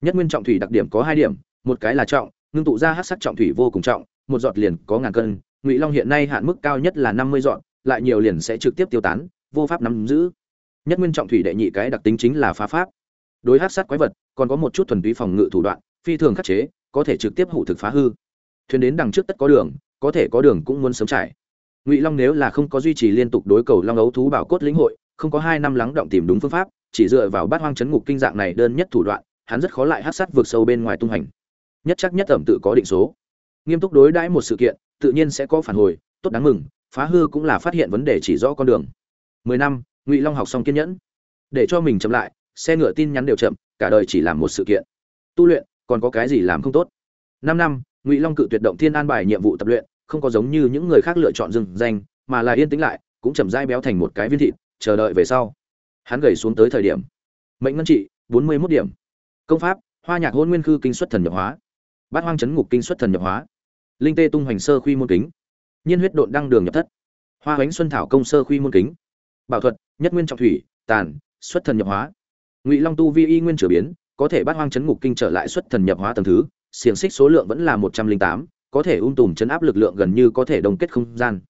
Nhất nguyên trọng thủy đặc điểm có hai điểm, một cái là trọng, ngưng tụ ra hát sát trọng thủy vô cùng trọng, một giọt liền có ngàn cân ngụy long hiện nay hạn mức cao nhất là năm mươi dọn, lại nhiều liền sẽ trực tiếp tiêu tán, vô pháp nắm giữ. Nhất nguyên trọng thủy đệ nhị cái đặc tính chính là phá pháp. Đối hát sát quái vật, còn có một chút thuần túy phòng ngự thủ đoạn, phi thường khắc chế, có thể trực tiếp hủ thực phá hư. Thuyền đến đằng trước tất có đường, có thể có đường cũng muốn sớm trải. Ngụy long nếu là không có duy trì liên tục đối cầu long ấu thú bảo cốt lĩnh hội, không có hai năm lắng động tìm đúng phương pháp, chỉ dựa vào bát hoang chấn ngục kinh dạng này đơn nhất thủ đoạn, hắn rất khó lại hát sát vượt sâu bên ngoài tung hành. Nhất chắc nhất ẩm tự có định số nghiêm túc đối đãi một sự kiện, tự nhiên sẽ có phản hồi, tốt đáng mừng, phá hư cũng là phát hiện vấn đề chỉ rõ con đường. Mười năm, ngụy long học xong kiên nhẫn. Để cho mình chậm lại, xe ngựa tin nhắn đều chậm, cả đời chỉ làm một sự kiện. Tu luyện, còn có cái gì làm không tốt? Năm năm, ngụy long cự tuyệt động thiên an bài nhiệm vụ tập luyện, không có giống như những người khác lựa chọn dừng danh, mà là yên tĩnh lại, cũng chậm dai béo thành một cái viên thịt, chờ đợi về sau. Hắn gầy xuống tới thời điểm. Mệnh ngân trị, bốn mươi mốt điểm. Công pháp, hoa nhạc hôn nguyên khư kinh xuất thần nhập hóa. Bát hoang chấn ngục kinh xuất thần nhập hóa linh tê tung hoành sơ khuy môn kính. Nhiên huyết độn đăng đường nhập thất. Hoa bánh xuân thảo công sơ khuy môn kính. Bảo thuật, nhất nguyên trọng thủy, tàn, xuất thần nhập hóa. Ngụy long tu vi y nguyên trở biến, có thể bắt hoang chấn ngục kinh trở lại xuất thần nhập hóa tầng thứ, xiềng xích số lượng vẫn là một trăm linh tám, có thể ung tùm chấn áp lực lượng gần như có thể đồng kết không gian.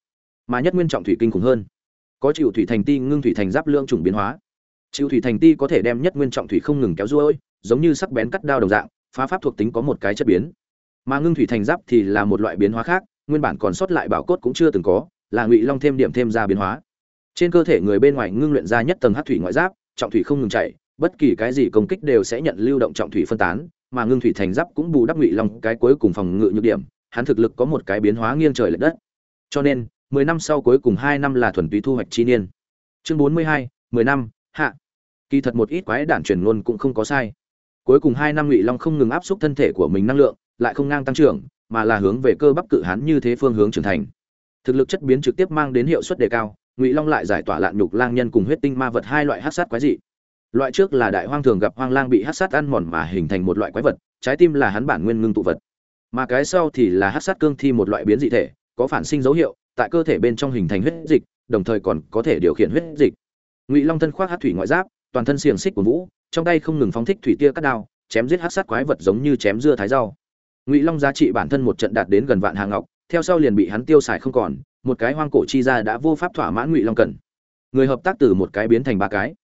Mà nhất nguyên trọng thủy kinh khủng hơn. Có chịu thủy thành ti, ngưng thủy thành giáp lượng chủng biến hóa. Chịu thủy thành ti có thể đem nhất nguyên trọng thủy không ngừng kéo ruôi, giống như sắc bén cắt đao đồng dạng, phá pháp thuộc tính có một cái chất biến mà ngưng thủy thành giáp thì là một loại biến hóa khác, nguyên bản còn sót lại bảo cốt cũng chưa từng có, là ngụy long thêm điểm thêm ra biến hóa. Trên cơ thể người bên ngoài ngưng luyện ra nhất tầng hát thủy ngoại giáp, trọng thủy không ngừng chạy, bất kỳ cái gì công kích đều sẽ nhận lưu động trọng thủy phân tán, mà ngưng thủy thành giáp cũng bù đắp ngụy long cái cuối cùng phòng ngự nhược điểm, hắn thực lực có một cái biến hóa nghiêng trời lệch đất. Cho nên, mười năm sau cuối cùng hai năm là thuần túy thu hoạch chi niên. Chương bốn mươi hai, mười năm, hạ. Kỳ thật một ít quái đản truyền luôn cũng không có sai. Cuối cùng hai năm ngụy long không ngừng áp suất thân thể của mình năng lượng lại không ngang tăng trưởng, mà là hướng về cơ bắp cự hán như thế phương hướng trưởng thành. Thực lực chất biến trực tiếp mang đến hiệu suất đề cao, ngụy long lại giải tỏa lạn nhục lang nhân cùng huyết tinh ma vật hai loại hát sát quái dị. Loại trước là đại hoang thường gặp hoang lang bị hát sát ăn mòn mà hình thành một loại quái vật, trái tim là hắn bản nguyên ngưng tụ vật. Mà cái sau thì là hát sát cương thi một loại biến dị thể, có phản sinh dấu hiệu, tại cơ thể bên trong hình thành huyết dịch, đồng thời còn có thể điều khiển huyết dịch. Ngụy long thân khoác hát thủy ngoại giáp, toàn thân xiềng xích của vũ, trong tay không ngừng phóng thích thủy tia cắt đao, chém giết hát sát quái vật giống như chém dưa thái rau ngụy long giá trị bản thân một trận đạt đến gần vạn hàng ngọc, theo sau liền bị hắn tiêu xài không còn, một cái hoang cổ chi ra đã vô pháp thỏa mãn ngụy long cần. Người hợp tác từ một cái biến thành ba cái.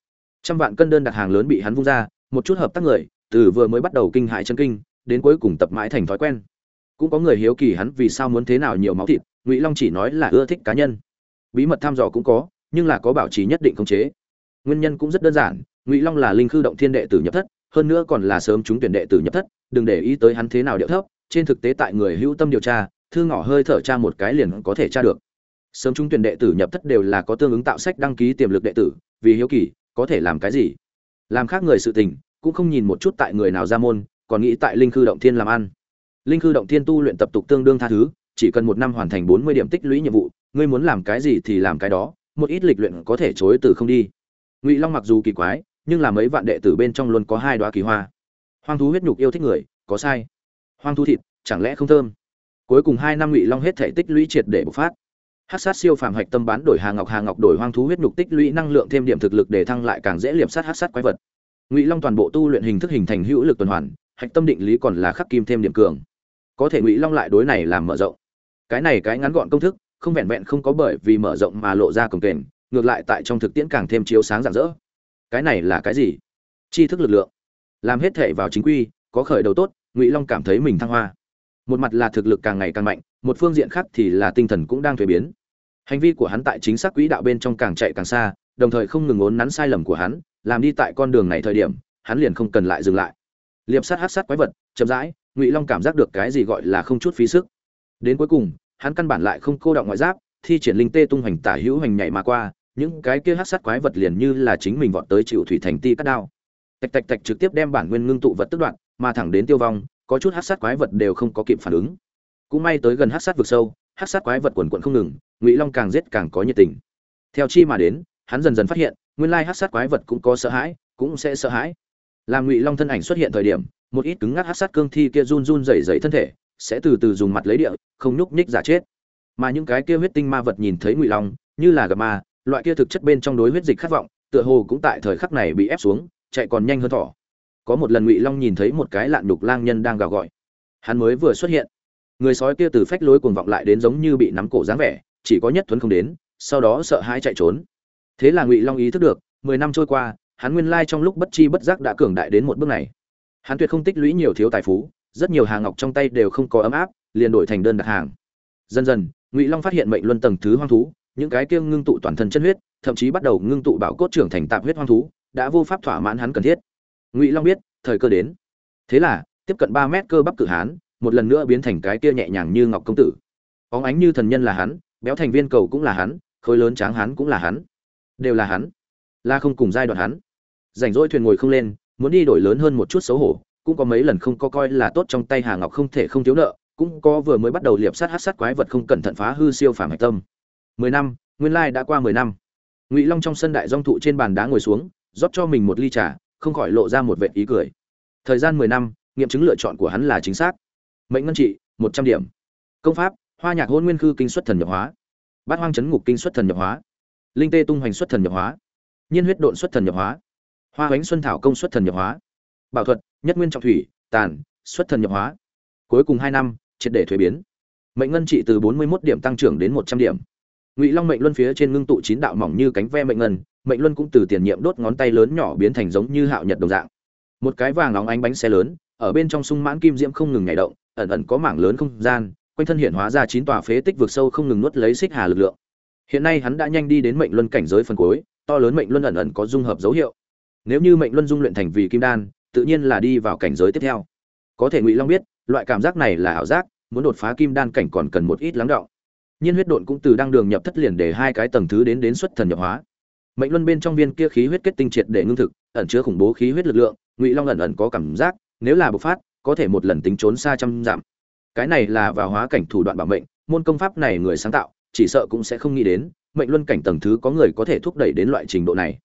Trăm vạn cân đơn đặt hàng lớn bị hắn vung ra, một chút hợp tác người, từ vừa mới bắt đầu kinh hại chân kinh, đến cuối cùng tập mãi thành thói quen. Cũng có người hiếu kỳ hắn vì sao muốn thế nào nhiều máu thịt, ngụy long chỉ nói là ưa thích cá nhân. Bí mật thăm dò cũng có, nhưng là có bảo trì nhất định khống chế. Nguyên nhân cũng rất đơn giản, ngụy long là linh khư động thiên đệ tử nhập thất, hơn nữa còn là sớm chúng tuyển đệ tử nhập thất, đừng để ý tới hắn thế nào điệu thấp trên thực tế tại người hữu tâm điều tra, thư ngỏ hơi thở tra một cái liền có thể tra được. Sớm chúng tuyển đệ tử nhập thất đều là có tương ứng tạo sách đăng ký tiềm lực đệ tử, vì hiếu kỳ, có thể làm cái gì? Làm khác người sự tình, cũng không nhìn một chút tại người nào ra môn, còn nghĩ tại linh khư động thiên làm ăn. Linh khư động thiên tu luyện tập tục tương đương tha thứ, chỉ cần một năm hoàn thành bốn mươi điểm tích lũy nhiệm vụ, ngươi muốn làm cái gì thì làm cái đó, một ít lịch luyện có thể chối từ không đi. Ngụy long mặc dù kỳ quái, nhưng là mấy vạn đệ tử bên trong luôn có hai đoá kỳ hoa. Hoang thú huyết nhục yêu thích người, có sai hoang thú thịt, chẳng lẽ không thơm? Cuối cùng hai năm ngụy long hết thể tích lũy triệt để bộc phát. Hát sát siêu phàm hạch tâm bán đổi hà ngọc hà ngọc đổi hoang thú huyết nhục tích lũy năng lượng thêm điểm thực lực để thăng lại càng dễ liệp sát hát sát quái vật. Ngụy long toàn bộ tu luyện hình thức hình thành hữu lực tuần hoàn, hạch tâm định lý còn là khắc kim thêm điểm cường. Có thể ngụy long lại đối này làm mở rộng. Cái này cái ngắn gọn công thức, không vẹn vẹn không có bởi vì mở rộng mà lộ ra cồng kềnh, ngược lại tại trong thực tiễn càng thêm chiếu sáng rạng rỡ. Cái này là cái gì? Tri thức lực lượng. Làm hết thể vào chính quy, có khởi đầu tốt ngụy long cảm thấy mình thăng hoa. Một mặt là thực lực càng ngày càng mạnh, một phương diện khác thì là tinh thần cũng đang thuế biến. Hành vi của hắn tại chính xác quỹ đạo bên trong càng chạy càng xa, đồng thời không ngừng ốn nắn sai lầm của hắn, làm đi tại con đường này thời điểm, hắn liền không cần lại dừng lại. Liệp sát hát sát quái vật, chậm rãi, ngụy long cảm giác được cái gì gọi là không chút phí sức. Đến cuối cùng, hắn căn bản lại không cô động ngoại giáp, thi triển linh tê tung hoành tả hữu hành nhảy mà qua, những cái kia hát sát quái vật liền như là chính mình vọt tới chịu thủy thành ti cắt đao. Tạch tạch tạch trực tiếp đem bản nguyên ngưng tụ vật tức đoạn mà thẳng đến tiêu vong, có chút hát sát quái vật đều không có kịp phản ứng. Cũng may tới gần hát sát vực sâu, hát sát quái vật quần quận không ngừng, ngụy long càng giết càng có nhiệt tình. Theo chi mà đến, hắn dần dần phát hiện, nguyên lai hát sát quái vật cũng có sợ hãi, cũng sẽ sợ hãi. Làm ngụy long thân ảnh xuất hiện thời điểm, một ít cứng ngắc hát sát cương thi kia run run rẩy rẩy thân thể, sẽ từ từ dùng mặt lấy địa, không nhúc nhích giả chết. Mà những cái kia huyết tinh ma vật nhìn thấy ngụy long, như là gặp ma, loại kia thực chất bên trong đối huyết dịch khát vọng, tựa hồ cũng tại thời khắc này bị ép xuống, chạy còn nhanh hơn thỏ có một lần ngụy long nhìn thấy một cái lạn đục lang nhân đang gào gọi hắn mới vừa xuất hiện người sói kia từ phách lối cuồng vọng lại đến giống như bị nắm cổ dáng vẻ chỉ có nhất thuấn không đến sau đó sợ hãi chạy trốn thế là ngụy long ý thức được mười năm trôi qua hắn nguyên lai trong lúc bất chi bất giác đã cường đại đến một bước này hắn tuyệt không tích lũy nhiều thiếu tài phú rất nhiều hàng ngọc trong tay đều không có ấm áp liền đổi thành đơn đặt hàng dần dần ngụy long phát hiện mệnh luân tầng thứ hoang thú những cái kia ngưng tụ toàn thân chân huyết thậm chí bắt đầu ngưng tụ bảo cốt trưởng thành tạp huyết hoang thú đã vô pháp thỏa mãn hắn cần thiết ngụy long biết, thời cơ đến. Thế là, tiếp cận ba mét cơ bắp cự hán, một lần nữa biến thành cái kia nhẹ nhàng như ngọc công tử. Óng ánh như thần nhân là hắn, béo thành viên cầu cũng là hắn, khối lớn tráng hắn cũng là hắn. Đều là hắn. La không cùng giai đoạn hắn. Rảnh rỗi thuyền ngồi không lên, muốn đi đổi lớn hơn một chút xấu hổ, cũng có mấy lần không có coi là tốt trong tay hà ngọc không thể không thiếu nợ, cũng có vừa mới bắt đầu liệp sát hát sát quái vật không cẩn thận phá hư siêu phàm hạch tâm. Mười năm, nguyên lai đã qua mười năm. Ngụy long trong sân đại dong thụ trên bàn đá ngồi xuống, rót cho mình một ly trà không khỏi lộ ra một vệt ý cười. Thời gian mười năm, nghiệm chứng lựa chọn của hắn là chính xác. Mệnh ngân trị, một trăm điểm. Công pháp, hoa nhạc hôn nguyên khư kinh xuất thần nhập hóa. Bát hoang chấn ngục kinh xuất thần nhập hóa. Linh tê tung hoành xuất thần nhập hóa. Nhiên huyết độn xuất thần nhập hóa. Hoa Hoánh xuân thảo công xuất thần nhập hóa. Bảo thuật, nhất nguyên trọng thủy, tàn, xuất thần nhập hóa. Cuối cùng hai năm, triệt để thuế biến. Mệnh ngân trị từ bốn mươi 41 điểm tăng trưởng đến một trăm điểm. Ngụy long mệnh luân phía trên ngưng tụ chín đạo mỏng như cánh ve mệnh ngân mệnh luân cũng từ tiền nhiệm đốt ngón tay lớn nhỏ biến thành giống như hạo nhật đồng dạng. Một cái vàng nóng ánh bánh xe lớn, ở bên trong sung mãn kim diễm không ngừng nhảy động, ẩn ẩn có mảng lớn không gian, quanh thân hiện hóa ra chín tòa phế tích vực sâu không ngừng nuốt lấy xích hà lực lượng. Hiện nay hắn đã nhanh đi đến mệnh luân cảnh giới phần cuối, to lớn mệnh luân ẩn ẩn có dung hợp dấu hiệu. Nếu như mệnh luân dung luyện thành vì kim đan, tự nhiên là đi vào cảnh giới tiếp theo. Có thể ngụy long biết, loại cảm giác này là ảo giác, muốn đột phá kim đan cảnh còn cần một ít lắng động. Nhiên huyết độn cũng từ đăng đường nhập thất liền để hai cái tầng thứ đến đến xuất thần nhập hóa mệnh luân bên trong viên kia khí huyết kết tinh triệt để ngưng thực, ẩn chứa khủng bố khí huyết lực lượng, ngụy long ẩn ẩn có cảm giác, nếu là bộc phát, có thể một lần tính trốn xa trăm dặm. Cái này là vào hóa cảnh thủ đoạn bảo mệnh, môn công pháp này người sáng tạo, chỉ sợ cũng sẽ không nghĩ đến, mệnh luân cảnh tầng thứ có người có thể thúc đẩy đến loại trình độ này.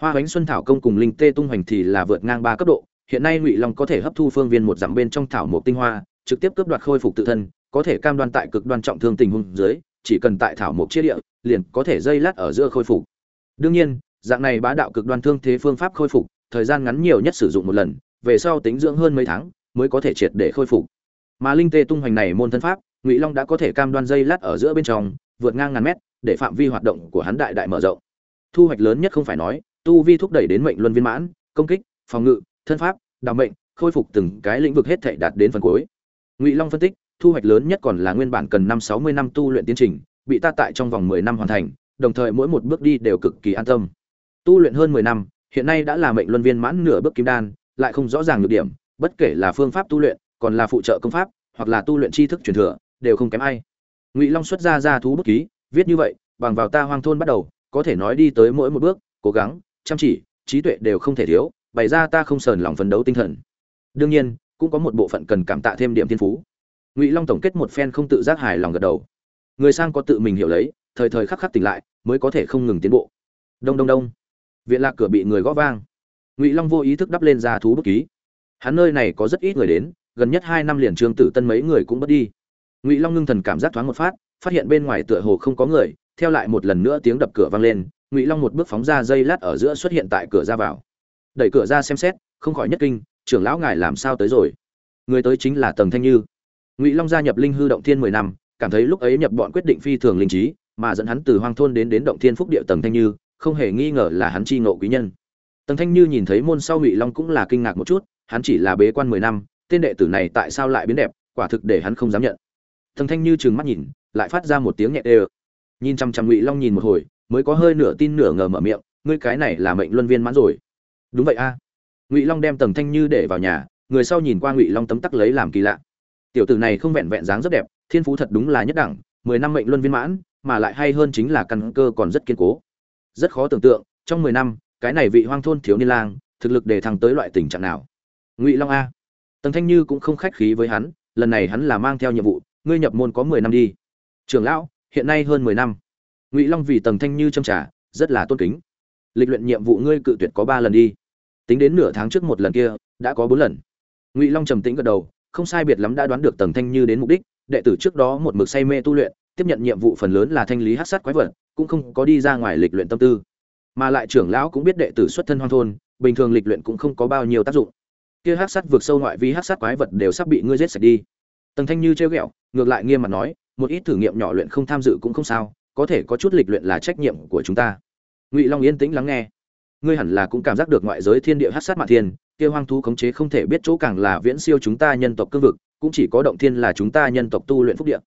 Hoa bánh xuân thảo công cùng linh tê tung hoành thì là vượt ngang ba cấp độ, hiện nay ngụy long có thể hấp thu phương viên một dặm bên trong thảo mộc tinh hoa, trực tiếp cướp đoạt khôi phục tự thân, có thể cam đoan tại cực đoan trọng thương tình huống dưới, chỉ cần tại thảo mộc chia địa, liền có thể dây lát ở giữa khôi phục đương nhiên, dạng này bá đạo cực đoan thương thế phương pháp khôi phục, thời gian ngắn nhiều nhất sử dụng một lần, về sau tính dưỡng hơn mấy tháng, mới có thể triệt để khôi phục. Mà linh tê tung hoành này môn thân pháp, ngụy long đã có thể cam đoan dây lát ở giữa bên trong, vượt ngang ngàn mét, để phạm vi hoạt động của hắn đại đại mở rộng. Thu hoạch lớn nhất không phải nói, tu vi thúc đẩy đến mệnh luân viên mãn, công kích, phòng ngự, thân pháp, đào mệnh, khôi phục từng cái lĩnh vực hết thể đạt đến phần cuối. Ngụy long phân tích, thu hoạch lớn nhất còn là nguyên bản cần năm sáu mươi năm tu luyện tiến trình, bị ta tại trong vòng mười năm hoàn thành đồng thời mỗi một bước đi đều cực kỳ an tâm. Tu luyện hơn mười năm, hiện nay đã là mệnh luân viên mãn nửa bước kim đan, lại không rõ ràng nhược điểm, bất kể là phương pháp tu luyện, còn là phụ trợ công pháp, hoặc là tu luyện tri thức truyền thừa, đều không kém ai. Ngụy long xuất ra ra thú bút ký, viết như vậy, bằng vào ta hoang thôn bắt đầu, có thể nói đi tới mỗi một bước, cố gắng, chăm chỉ, trí tuệ đều không thể thiếu, bày ra ta không sờn lòng phấn đấu tinh thần. Đương nhiên, cũng có một bộ phận cần cảm tạ thêm điểm thiên phú. Ngụy long tổng kết một phen không tự giác hài lòng gật đầu. Người sang có tự mình hiểu lấy thời thời khắc khắc tỉnh lại, mới có thể không ngừng tiến bộ. Đông đông đông. Viện lạc cửa bị người gõ vang. Ngụy long vô ý thức đắp lên ra thú bút ký. Hắn nơi này có rất ít người đến, gần nhất hai năm liền trương tử tân mấy người cũng mất đi. Ngụy long ngưng thần cảm giác thoáng một phát phát hiện bên ngoài tựa hồ không có người, theo lại một lần nữa tiếng đập cửa vang lên, ngụy long một bước phóng ra dây lát ở giữa xuất hiện tại cửa ra vào. Đẩy cửa ra xem xét, không khỏi nhất kinh, trưởng lão ngài làm sao tới rồi? Người tới chính là tầng thanh như. Ngụy long gia nhập linh hư động thiên mười năm, cảm thấy lúc ấy nhập bọn quyết định phi thường linh trí mà dẫn hắn từ hoang thôn đến đến động thiên phúc địa tầng thanh như, không hề nghi ngờ là hắn chi ngộ quý nhân. Tầng thanh như nhìn thấy môn sau ngụy long cũng là kinh ngạc một chút, hắn chỉ là bế quan mười năm, tên đệ tử này tại sao lại biến đẹp, quả thực để hắn không dám nhận. Tầng thanh như trừng mắt nhìn, lại phát ra một tiếng nhẹ đê nhìn chăm chăm ngụy long nhìn một hồi, mới có hơi nửa tin nửa ngờ mở miệng, ngươi cái này là mệnh luân viên mãn rồi. Đúng vậy a. Ngụy long đem tầng thanh như để vào nhà, người sau nhìn qua ngụy long tấm tắc lấy làm kỳ lạ. Tiểu tử này không vẹn vẹn dáng rất đẹp, thiên phú thật đúng là nhất đẳng, mười năm mệnh luân viên mãn mà lại hay hơn chính là căn cơ còn rất kiên cố. Rất khó tưởng tượng, trong mười năm, cái này vị hoang thôn thiếu niên lang, thực lực để thăng tới loại tình trạng nào. Ngụy long a. Tần thanh như cũng không khách khí với hắn, lần này hắn là mang theo nhiệm vụ, ngươi nhập môn có mười năm đi. Trưởng lão, hiện nay hơn mười năm. Ngụy long vì Tần thanh như châm trả, rất là tôn kính. Lịch luyện nhiệm vụ ngươi cự tuyệt có ba lần đi. Tính đến nửa tháng trước một lần kia, đã có bốn lần. Ngụy long trầm tĩnh gật đầu, không sai biệt lắm đã đoán được Tần thanh như đến mục đích, đệ tử trước đó một mực say mê tu luyện tiếp nhận nhiệm vụ phần lớn là thanh lý hát sát quái vật, cũng không có đi ra ngoài lịch luyện tâm tư. Mà lại trưởng lão cũng biết đệ tử xuất thân hoang thôn, bình thường lịch luyện cũng không có bao nhiêu tác dụng. Kia hát sát vượt sâu ngoại vi hát sát quái vật đều sắp bị ngươi giết sạch đi. Tần thanh như trêu ghẹo, ngược lại nghiêm mặt nói, một ít thử nghiệm nhỏ luyện không tham dự cũng không sao, có thể có chút lịch luyện là trách nhiệm của chúng ta. Ngụy long yên tĩnh lắng nghe. Ngươi hẳn là cũng cảm giác được ngoại giới thiên địa hát sát mạ thiên, kia hoang thú khống chế không thể biết chỗ càng là viễn siêu chúng ta nhân tộc cương vực, cũng chỉ có động thiên là chúng ta nhân tộc tu luyện phúc địa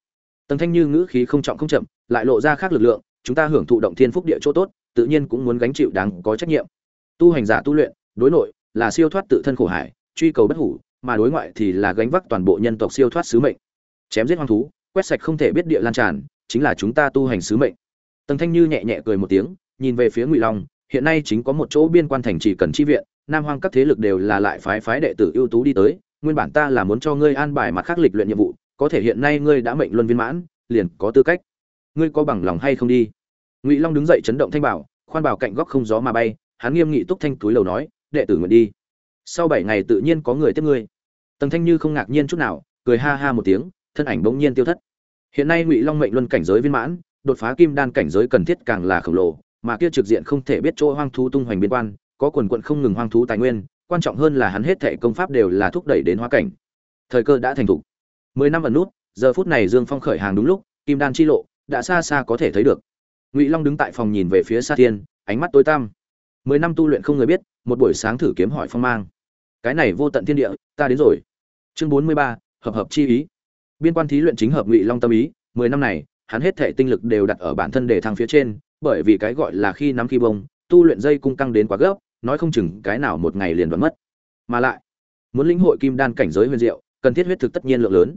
tầng thanh như ngữ khí không trọng không chậm, lại lộ ra khác lực lượng, chúng ta hưởng thụ động thiên phúc địa chỗ tốt, tự nhiên cũng muốn gánh chịu đáng có trách nhiệm. Tu hành giả tu luyện, đối nội, là siêu thoát tự thân khổ hải, truy cầu bất hủ, mà đối ngoại thì là gánh vác toàn bộ nhân tộc siêu thoát sứ mệnh. Chém giết hoang thú, quét sạch không thể biết địa lan tràn, chính là chúng ta tu hành sứ mệnh. Tầng thanh như nhẹ nhẹ cười một tiếng, nhìn về phía ngụy long, hiện nay chính có một chỗ biên quan thành chỉ cần chi viện, nam hoang các thế lực đều là lại phái phái đệ tử ưu tú đi tới, nguyên bản ta là muốn cho ngươi an bài mặt khác lịch luyện nhiệm vụ có thể hiện nay ngươi đã mệnh luân viên mãn, liền có tư cách. Ngươi có bằng lòng hay không đi? Ngụy long đứng dậy chấn động thanh bảo, khoan bảo cạnh góc không gió mà bay, hắn nghiêm nghị túc thanh túi lầu nói, đệ tử nguyện đi. Sau bảy ngày tự nhiên có người tiếp ngươi. Tầng thanh như không ngạc nhiên chút nào, cười ha ha một tiếng, thân ảnh bỗng nhiên tiêu thất. Hiện nay ngụy long mệnh luân cảnh giới viên mãn, đột phá kim đan cảnh giới cần thiết càng là khổng lồ, mà kia trực diện không thể biết chỗ hoang thú tung hoành biên quan, có quần quận không ngừng hoang thú tài nguyên, quan trọng hơn là hắn hết thệ công pháp đều là thúc đẩy đến hóa cảnh. Thời cơ đã thành thục mười năm ẩn nút, giờ phút này dương phong khởi hàng đúng lúc, kim đan chi lộ, đã xa xa có thể thấy được. Ngụy long đứng tại phòng nhìn về phía xa thiên, ánh mắt tối tăm. Mười năm tu luyện không người biết, một buổi sáng thử kiếm hỏi phong mang. Cái này vô tận thiên địa, ta đến rồi. Chương bốn mươi ba, hợp hợp chi ý. Biên quan thí luyện chính hợp ngụy long tâm ý, mười năm này, hắn hết thể tinh lực đều đặt ở bản thân để thăng phía trên, bởi vì cái gọi là khi nắm khi bông, tu luyện dây cung căng đến quá gấp, nói không chừng cái nào một ngày liền đoán mất. Mà lại, muốn lĩnh hội kim đan cảnh giới huyền diệu, cần thiết huyết thực tất nhiên lượng lớn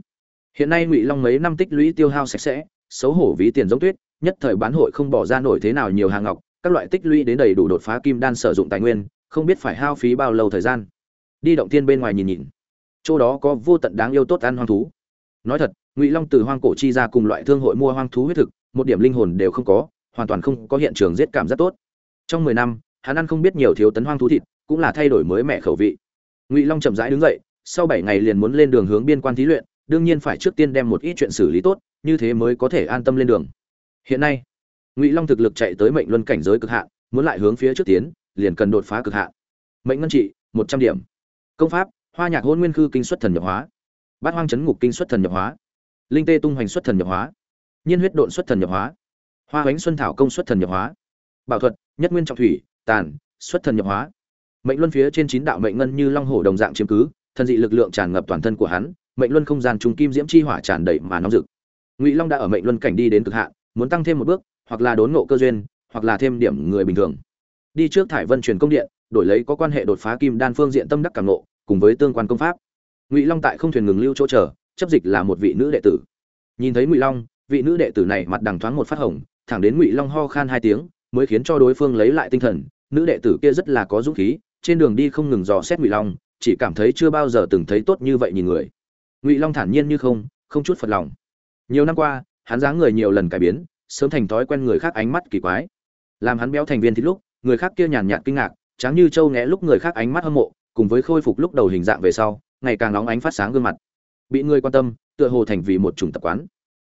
hiện nay ngụy long mấy năm tích lũy tiêu hao sạch sẽ, xấu hổ ví tiền giống tuyết, nhất thời bán hội không bỏ ra nổi thế nào nhiều hàng ngọc, các loại tích lũy đến đầy đủ đột phá kim đan sử dụng tài nguyên, không biết phải hao phí bao lâu thời gian. Đi động tiên bên ngoài nhìn nhìn. Chỗ đó có vô tận đáng yêu tốt ăn hoang thú. Nói thật, ngụy long từ hoang cổ chi ra cùng loại thương hội mua hoang thú huyết thực, một điểm linh hồn đều không có, hoàn toàn không có hiện trường giết cảm rất tốt. Trong mười năm, hắn ăn không biết nhiều thiếu tấn hoang thú thịt, cũng là thay đổi mới mẹ khẩu vị. Ngụy long chậm rãi đứng dậy, sau bảy ngày liền muốn lên đường hướng biên quan thí luyện đương nhiên phải trước tiên đem một ít chuyện xử lý tốt, như thế mới có thể an tâm lên đường. Hiện nay, ngụy long thực lực chạy tới mệnh luân cảnh giới cực hạn, muốn lại hướng phía trước tiến, liền cần đột phá cực hạn. Mệnh ngân trị, một trăm điểm. Công pháp, hoa nhạc hôn nguyên khư kinh xuất thần nhập hóa. Bát hoang chấn ngục kinh xuất thần nhập hóa. Linh tê tung hoành xuất thần nhập hóa. Nhiên huyết độn xuất thần nhập hóa. Hoa hoánh xuân thảo công xuất thần nhập hóa. Bảo thuật, nhất nguyên trọng thủy, tàn, xuất thần nhập hóa. Mệnh luân phía trên chín đạo mệnh ngân như long hổ đồng dạng chiếm cứ, thần dị lực lượng tràn ngập toàn thân của hắn mệnh luân không gian trùng kim diễm chi hỏa tràn đầy mà nóng rực. Ngụy long đã ở mệnh luân cảnh đi đến cực hạn, muốn tăng thêm một bước, hoặc là đốn ngộ cơ duyên, hoặc là thêm điểm người bình thường. Đi trước thải vân truyền công điện, đổi lấy có quan hệ đột phá kim đan phương diện tâm đắc cảm ngộ, cùng với tương quan công pháp. Ngụy long tại không thuyền ngừng lưu chỗ chờ, chấp dịch là một vị nữ đệ tử. Nhìn thấy ngụy long, vị nữ đệ tử này mặt đằng thoáng một phát hồng, thẳng đến ngụy long ho khan hai tiếng, mới khiến cho đối phương lấy lại tinh thần. Nữ đệ tử kia rất là có dũng khí, trên đường đi không ngừng dò xét ngụy long, chỉ cảm thấy chưa bao giờ từng thấy tốt như vậy nhìn người ngụy long thản nhiên như không không chút phật lòng. Nhiều năm qua, hắn dáng người nhiều lần cải biến, sớm thành thói quen người khác ánh mắt kỳ quái. Làm hắn béo thành viên thì lúc, người khác kia nhàn nhạt kinh ngạc, tráng như trâu nghẽ lúc người khác ánh mắt hâm mộ, cùng với khôi phục lúc đầu hình dạng về sau, ngày càng nóng ánh phát sáng gương mặt. Bị người quan tâm, tựa hồ thành vì một chủng tập quán.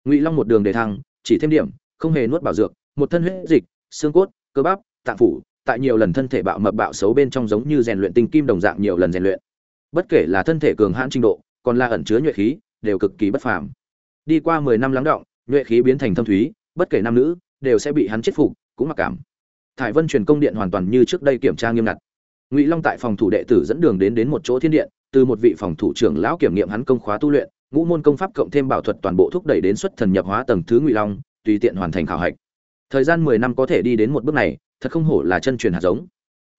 Ngụy long một đường đề thăng, chỉ thêm điểm, không hề nuốt bảo dược, một thân huyết dịch, xương cốt, cơ bắp, tạng phủ, tại nhiều lần thân thể bạo mập bạo xấu bên trong giống như rèn luyện tinh kim đồng dạng nhiều lần rèn luyện. Bất kể là thân thể cường hãn trình độ còn là ẩn chứa nhuệ khí, đều cực kỳ bất phàm. Đi qua mười năm lắng đọng nhuệ khí biến thành thâm thúy, bất kể nam nữ, đều sẽ bị hắn chết phục, cũng mặc cảm. Thải vân truyền công điện hoàn toàn như trước đây kiểm tra nghiêm ngặt. Ngụy long tại phòng thủ đệ tử dẫn đường đến đến một chỗ thiên điện, từ một vị phòng thủ trưởng lão kiểm nghiệm hắn công khóa tu luyện, ngũ môn công pháp cộng thêm bảo thuật toàn bộ thúc đẩy đến xuất thần nhập hóa tầng thứ ngụy long, tùy tiện hoàn thành khảo hạch. Thời gian mười năm có thể đi đến một bước này, thật không hổ là chân truyền hạt giống.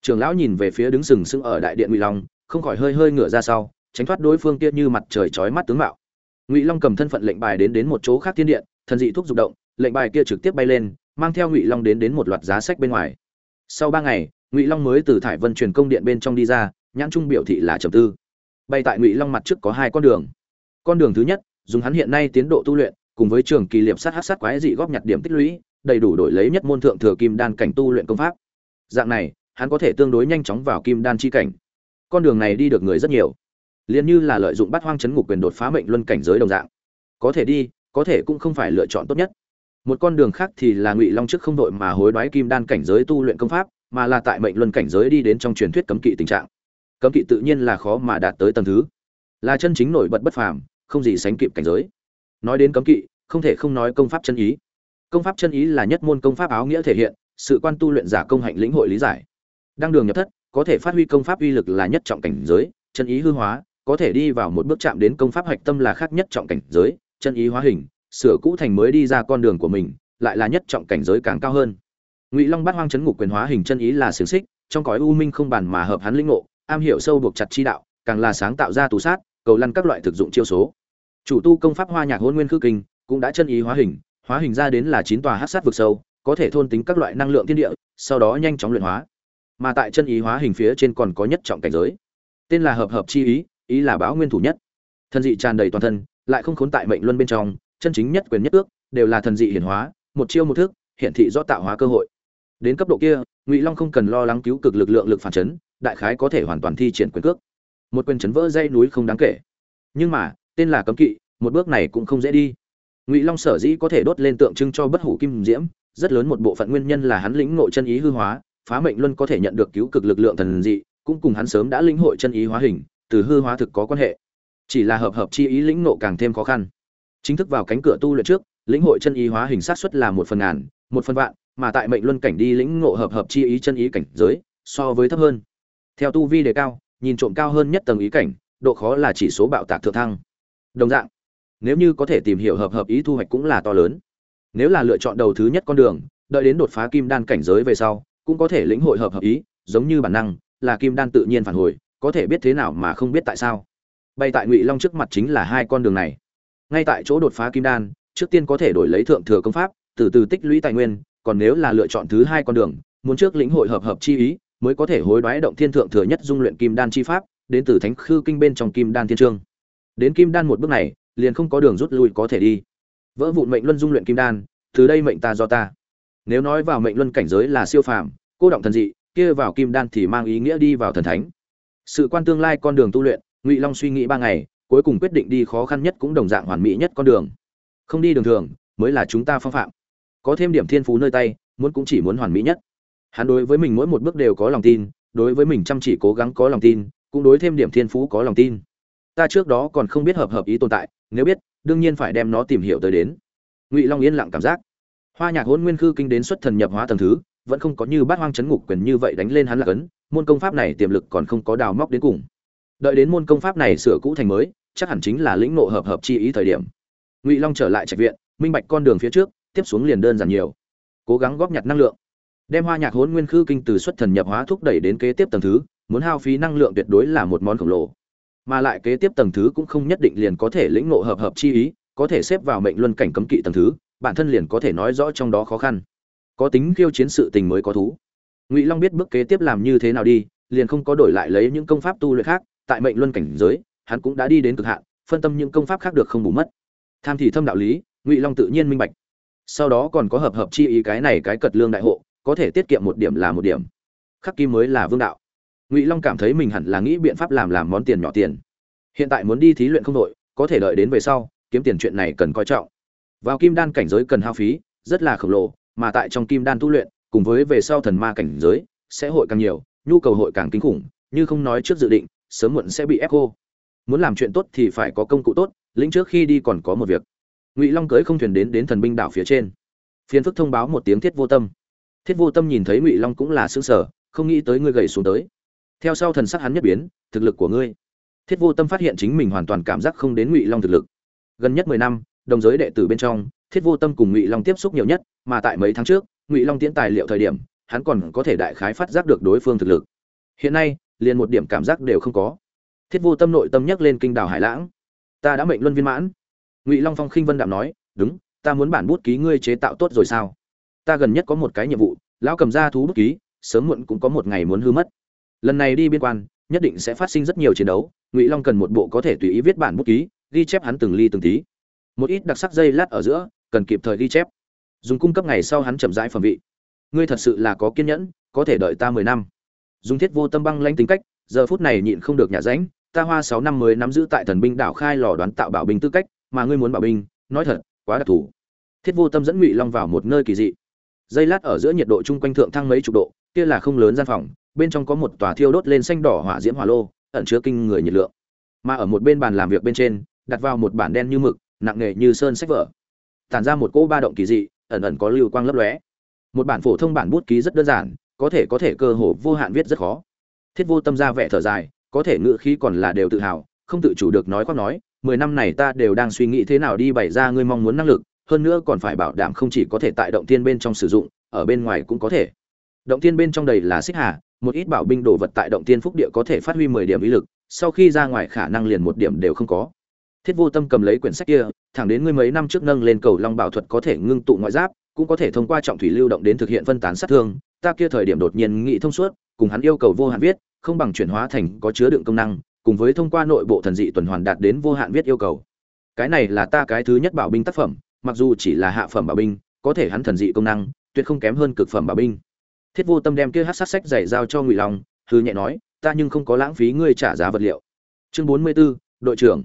Trưởng lão nhìn về phía đứng sừng sững ở đại điện ngụy long, không khỏi hơi hơi ngửa ra sau tránh thoát đối phương kia như mặt trời chói mắt tướng mạo. Ngụy long cầm thân phận lệnh bài đến đến một chỗ khác thiên điện, thần dị thuốc dục động, lệnh bài kia trực tiếp bay lên, mang theo ngụy long đến đến một loạt giá sách bên ngoài. Sau ba ngày, ngụy long mới từ thải vân truyền công điện bên trong đi ra, nhãn trung biểu thị là trầm tư. Bay tại ngụy long mặt trước có hai con đường. Con đường thứ nhất, dùng hắn hiện nay tiến độ tu luyện, cùng với trường kỳ liệm sát hát sát quái dị góp nhặt điểm tích lũy, đầy đủ đổi lấy nhất môn thượng thừa kim đan cảnh tu luyện công pháp. Dạng này, hắn có thể tương đối nhanh chóng vào kim đan chi cảnh. Con đường này đi được người rất nhiều liền như là lợi dụng bắt hoang chấn ngục quyền đột phá mệnh luân cảnh giới đồng dạng. Có thể đi, có thể cũng không phải lựa chọn tốt nhất. Một con đường khác thì là ngụy long trước không đội mà hối đoái kim đan cảnh giới tu luyện công pháp, mà là tại mệnh luân cảnh giới đi đến trong truyền thuyết cấm kỵ tình trạng. Cấm kỵ tự nhiên là khó mà đạt tới tầng thứ. Là chân chính nổi bật bất phàm, không gì sánh kịp cảnh giới. Nói đến cấm kỵ, không thể không nói công pháp chân ý. Công pháp chân ý là nhất môn công pháp áo nghĩa thể hiện, sự quan tu luyện giả công hạnh lĩnh hội lý giải. Đăng đường nhập thất, có thể phát huy công pháp uy lực là nhất trọng cảnh giới, chân ý hư hóa có thể đi vào một bước chạm đến công pháp hạch tâm là khác nhất trọng cảnh giới, chân ý hóa hình, sửa cũ thành mới đi ra con đường của mình, lại là nhất trọng cảnh giới càng cao hơn. Ngụy long bắt hoang chấn ngục quyền hóa hình chân ý là xiển xích, trong cõi u minh không bàn mà hợp hắn linh ngộ, am hiểu sâu buộc chặt chi đạo, càng là sáng tạo ra tù sát, cầu lăn các loại thực dụng chiêu số. Chủ tu công pháp hoa nhạc Hỗn nguyên khư kinh, cũng đã chân ý hóa hình hóa hình ra đến là chín tòa hắc sát vực sâu, có thể thôn tính các loại năng lượng thiên địa, sau đó nhanh chóng luyện hóa. Mà tại chân ý hóa hình phía trên còn có nhất trọng cảnh giới. Tên là hợp hợp chi ý ý là báo nguyên thủ nhất. Thần dị tràn đầy toàn thân, lại không khốn tại mệnh luân bên trong, chân chính nhất quyền nhất ước, đều là thần dị hiển hóa, một chiêu một thức hiện thị rõ tạo hóa cơ hội. Đến cấp độ kia, ngụy long không cần lo lắng cứu cực lực lượng lực phản chấn, đại khái có thể hoàn toàn thi triển quyền cước. Một quyền chấn vỡ dây núi không đáng kể. Nhưng mà, tên là cấm kỵ, một bước này cũng không dễ đi. Ngụy long sở dĩ có thể đốt lên tượng trưng cho bất hủ kim diễm, rất lớn một bộ phận nguyên nhân là hắn lĩnh ngộ chân ý hư hóa, phá mệnh luân có thể nhận được cứu cực lực lượng thần dị, cũng cùng hắn sớm đã lĩnh hội chân ý hóa hình từ hư hóa thực có quan hệ. Chỉ là hợp hợp chi ý lĩnh ngộ càng thêm khó khăn. Chính thức vào cánh cửa tu luyện trước, lĩnh hội chân ý hóa hình sát xuất là một phần ngàn, một phần vạn, mà tại mệnh luân cảnh đi lĩnh ngộ hợp hợp chi ý chân ý cảnh giới, so với thấp hơn. Theo tu vi đề cao, nhìn trộm cao hơn nhất tầng ý cảnh, độ khó là chỉ số bạo tạc thượng thăng. Đồng dạng, nếu như có thể tìm hiểu hợp hợp ý thu hoạch cũng là to lớn. Nếu là lựa chọn đầu thứ nhất con đường, đợi đến đột phá kim đan cảnh giới về sau, cũng có thể lĩnh hội hợp hợp ý, giống như bản năng, là kim đan tự nhiên phản hồi có thể biết thế nào mà không biết tại sao. Bay tại ngụy long trước mặt chính là hai con đường này. Ngay tại chỗ đột phá kim đan, trước tiên có thể đổi lấy thượng thừa công pháp, từ từ tích lũy tài nguyên, còn nếu là lựa chọn thứ hai con đường, muốn trước lĩnh hội hợp hợp chi ý, mới có thể hối đoái động thiên thượng thừa nhất dung luyện kim đan chi pháp, đến từ thánh khư kinh bên trong kim đan thiên trương. Đến kim đan một bước này, liền không có đường rút lui có thể đi. Vỡ vụn mệnh luân dung luyện kim đan, từ đây mệnh ta do ta. Nếu nói vào mệnh luân cảnh giới là siêu phàm, cô động thần dị, kia vào kim đan thì mang ý nghĩa đi vào thần thánh sự quan tương lai con đường tu luyện, ngụy long suy nghĩ ba ngày, cuối cùng quyết định đi khó khăn nhất cũng đồng dạng hoàn mỹ nhất con đường. Không đi đường thường, mới là chúng ta phong phạm. Có thêm điểm thiên phú nơi tay, muốn cũng chỉ muốn hoàn mỹ nhất. Hắn đối với mình mỗi một bước đều có lòng tin, đối với mình chăm chỉ cố gắng có lòng tin, cũng đối thêm điểm thiên phú có lòng tin. Ta trước đó còn không biết hợp hợp ý tồn tại, nếu biết, đương nhiên phải đem nó tìm hiểu tới đến. Ngụy long yên lặng cảm giác. Hoa nhạc hôn nguyên khư kinh đến xuất thần nhập hóa tầng thứ vẫn không có như bát hoang chấn ngục quyền như vậy đánh lên hắn là cấn, môn công pháp này tiềm lực còn không có đào móc đến cùng. Đợi đến môn công pháp này sửa cũ thành mới, chắc hẳn chính là lĩnh nộ hợp hợp chi ý thời điểm. Ngụy long trở lại trạch viện, minh bạch con đường phía trước, tiếp xuống liền đơn giản nhiều. Cố gắng góp nhặt năng lượng. Đem hoa nhạc hốn nguyên khư kinh từ xuất thần nhập hóa thúc đẩy đến kế tiếp tầng thứ, muốn hao phí năng lượng tuyệt đối là một món khổng lồ. Mà lại kế tiếp tầng thứ cũng không nhất định liền có thể lĩnh ngộ hợp hợp chi ý, có thể xếp vào mệnh luân cảnh cấm kỵ tầng thứ, bản thân liền có thể nói rõ trong đó khó khăn có tính khiêu chiến sự tình mới có thú. Ngụy long biết bước kế tiếp làm như thế nào đi, liền không có đổi lại lấy những công pháp tu luyện khác, tại mệnh luân cảnh giới, hắn cũng đã đi đến cực hạn, phân tâm những công pháp khác được không bù mất. Tham thì thâm đạo lý, ngụy long tự nhiên minh bạch. Sau đó còn có hợp hợp chi ý cái này cái cật lương đại hộ, có thể tiết kiệm một điểm là một điểm. Khắc kim mới là vương đạo. Ngụy long cảm thấy mình hẳn là nghĩ biện pháp làm làm món tiền nhỏ tiền. Hiện tại muốn đi thí luyện không đội, có thể đợi đến về sau, kiếm tiền chuyện này cần coi trọng. Vào kim đan cảnh giới cần hao phí, rất là khổng lồ mà tại trong kim đan tu luyện, cùng với về sau thần ma cảnh giới, sẽ hội càng nhiều, nhu cầu hội càng kinh khủng, như không nói trước dự định, sớm muộn sẽ bị ép cô muốn làm chuyện tốt thì phải có công cụ tốt, lĩnh trước khi đi còn có một việc. Ngụy long cưới không thuyền đến đến thần binh đảo phía trên. Phiền phức thông báo một tiếng thiết vô tâm. Thiết vô tâm nhìn thấy ngụy long cũng là xương sở không nghĩ tới ngươi gầy xuống tới. Theo sau thần sắc hắn nhất biến, thực lực của ngươi. Thiết vô tâm phát hiện chính mình hoàn toàn cảm giác không đến ngụy long thực lực. Gần nhất mười năm, đồng giới đệ tử bên trong thiết vô tâm cùng ngụy long tiếp xúc nhiều nhất, mà tại mấy tháng trước, ngụy long tiễn tài liệu thời điểm, hắn còn có thể đại khái phát giác được đối phương thực lực. Hiện nay, liền một điểm cảm giác đều không có. Thiết vô tâm nội tâm nhắc lên kinh đảo hải lãng. Ta đã mệnh luân viên mãn. Ngụy long phong khinh vân đạm nói, đúng, ta muốn bản bút ký ngươi chế tạo tốt rồi sao? Ta gần nhất có một cái nhiệm vụ, lão cầm ra thú bút ký, sớm muộn cũng có một ngày muốn hư mất. Lần này đi biên quan, nhất định sẽ phát sinh rất nhiều chiến đấu, ngụy long cần một bộ có thể tùy ý viết bản bút ký, ghi chép hắn từng ly từng tí. Một ít đặc sắc dây lát ở giữa cần kịp thời ghi chép. Dùng cung cấp ngày sau hắn chậm rãi phẩm vị. Ngươi thật sự là có kiên nhẫn, có thể đợi ta mười năm. Dùng thiết vô tâm băng lanh tính cách, giờ phút này nhịn không được nhả ránh, ta hoa sáu năm mới nắm giữ tại thần binh đảo khai lò đoán tạo bảo binh tư cách, mà ngươi muốn bảo binh, nói thật, quá đặc thù. Thiết vô tâm dẫn ngụy long vào một nơi kỳ dị. Dây lát ở giữa nhiệt độ chung quanh thượng thăng mấy chục độ, kia là không lớn gian phòng, bên trong có một tòa thiêu đốt lên xanh đỏ hỏa diễm hỏa lô, ẩn chứa kinh người nhiệt lượng. Mà ở một bên bàn làm việc bên trên, đặt vào một bản đen như mực, nặng nề như sơn sách vở tản ra một cỗ ba động kỳ dị, ẩn ẩn có lưu quang lấp lóe. Một bản phổ thông bản bút ký rất đơn giản, có thể có thể cơ hồ vô hạn viết rất khó. Thiết vô tâm ra vẻ thở dài, có thể ngự khí còn là đều tự hào, không tự chủ được nói khoác nói, mười năm này ta đều đang suy nghĩ thế nào đi bày ra ngươi mong muốn năng lực, hơn nữa còn phải bảo đảm không chỉ có thể tại động tiên bên trong sử dụng, ở bên ngoài cũng có thể. Động tiên bên trong đầy là xích hà, một ít bảo binh đồ vật tại động tiên phúc địa có thể phát huy mười điểm ý lực, sau khi ra ngoài khả năng liền một điểm đều không có. Thiết vô tâm cầm lấy quyển sách kia thẳng đến ngươi mấy năm trước nâng lên cầu long bảo thuật có thể ngưng tụ ngoại giáp cũng có thể thông qua trọng thủy lưu động đến thực hiện phân tán sát thương ta kia thời điểm đột nhiên nghĩ thông suốt cùng hắn yêu cầu vô hạn viết không bằng chuyển hóa thành có chứa đựng công năng cùng với thông qua nội bộ thần dị tuần hoàn đạt đến vô hạn viết yêu cầu. Cái này là ta cái thứ nhất bảo binh tác phẩm mặc dù chỉ là hạ phẩm bảo binh có thể hắn thần dị công năng tuyệt không kém hơn cực phẩm bảo binh. Thiết vô tâm đem kia hát sát sách giày giao cho ngụy long hư nhẹ nói ta nhưng không có lãng phí ngươi trả giá vật liệu. Chương bốn mươi 44, đội trưởng.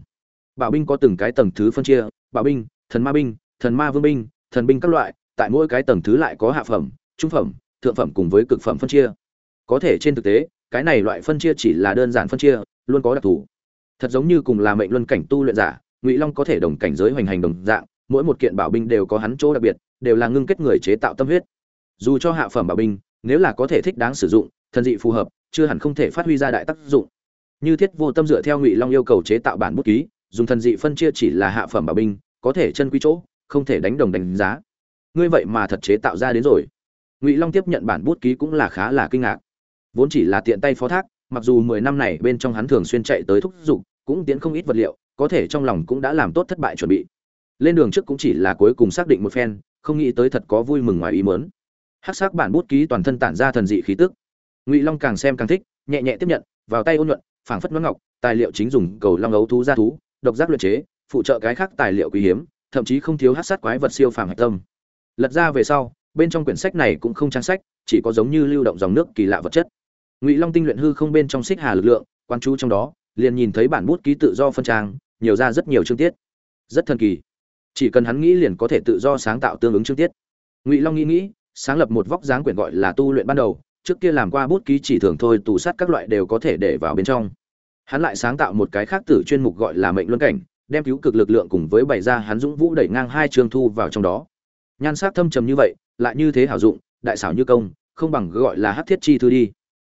Bảo binh có từng cái tầng thứ phân chia bảo binh, thần ma binh, thần ma vương binh, thần binh các loại, tại mỗi cái tầng thứ lại có hạ phẩm, trung phẩm, thượng phẩm cùng với cực phẩm phân chia. Có thể trên thực tế, cái này loại phân chia chỉ là đơn giản phân chia, luôn có đặc thù. Thật giống như cùng là mệnh luân cảnh tu luyện giả, ngụy long có thể đồng cảnh giới hoành hành đồng dạng, mỗi một kiện bảo binh đều có hắn chỗ đặc biệt, đều là ngưng kết người chế tạo tâm huyết. Dù cho hạ phẩm bảo binh, nếu là có thể thích đáng sử dụng, thần dị phù hợp, chưa hẳn không thể phát huy ra đại tác dụng. Như thiết vô tâm dựa theo ngụy long yêu cầu chế tạo bản bút ký dùng thần dị phân chia chỉ là hạ phẩm bảo binh, có thể chân quý chỗ, không thể đánh đồng đánh giá. Ngươi vậy mà thật chế tạo ra đến rồi. Ngụy long tiếp nhận bản bút ký cũng là khá là kinh ngạc. Vốn chỉ là tiện tay phó thác, mặc dù mười năm này bên trong hắn thường xuyên chạy tới thúc giục, cũng tiến không ít vật liệu, có thể trong lòng cũng đã làm tốt thất bại chuẩn bị. Lên đường trước cũng chỉ là cuối cùng xác định một phen, không nghĩ tới thật có vui mừng ngoài ý mớn hát sắc bản bút ký toàn thân tản ra thần dị khí tức. Ngụy long càng xem càng thích, nhẹ nhẹ tiếp nhận, vào tay ôn nhuận, phảng phất nón ngọc, tài liệu chính dùng cầu long ấu thú ra thú độc giác luyện chế, phụ trợ cái khác tài liệu quý hiếm, thậm chí không thiếu hắc sát quái vật siêu phàm hạch tâm. Lật ra về sau, bên trong quyển sách này cũng không trang sách, chỉ có giống như lưu động dòng nước kỳ lạ vật chất. Ngụy long tinh luyện hư không bên trong xích hà lực lượng, quan chú trong đó, liền nhìn thấy bản bút ký tự do phân trang, nhiều ra rất nhiều chương tiết. Rất thần kỳ. Chỉ cần hắn nghĩ liền có thể tự do sáng tạo tương ứng chương tiết. Ngụy long nghĩ nghĩ, sáng lập một vóc dáng quyển gọi là tu luyện ban đầu, trước kia làm qua bút ký chỉ thường thôi, tù sát các loại đều có thể để vào bên trong hắn lại sáng tạo một cái khác tử chuyên mục gọi là mệnh luân cảnh, đem cứu cực lực lượng cùng với bày ra hắn dũng vũ đẩy ngang hai trường thu vào trong đó. Nhan sắc thâm trầm như vậy, lại như thế hảo dụng, đại xảo như công, không bằng gọi là hát thiết chi thư đi.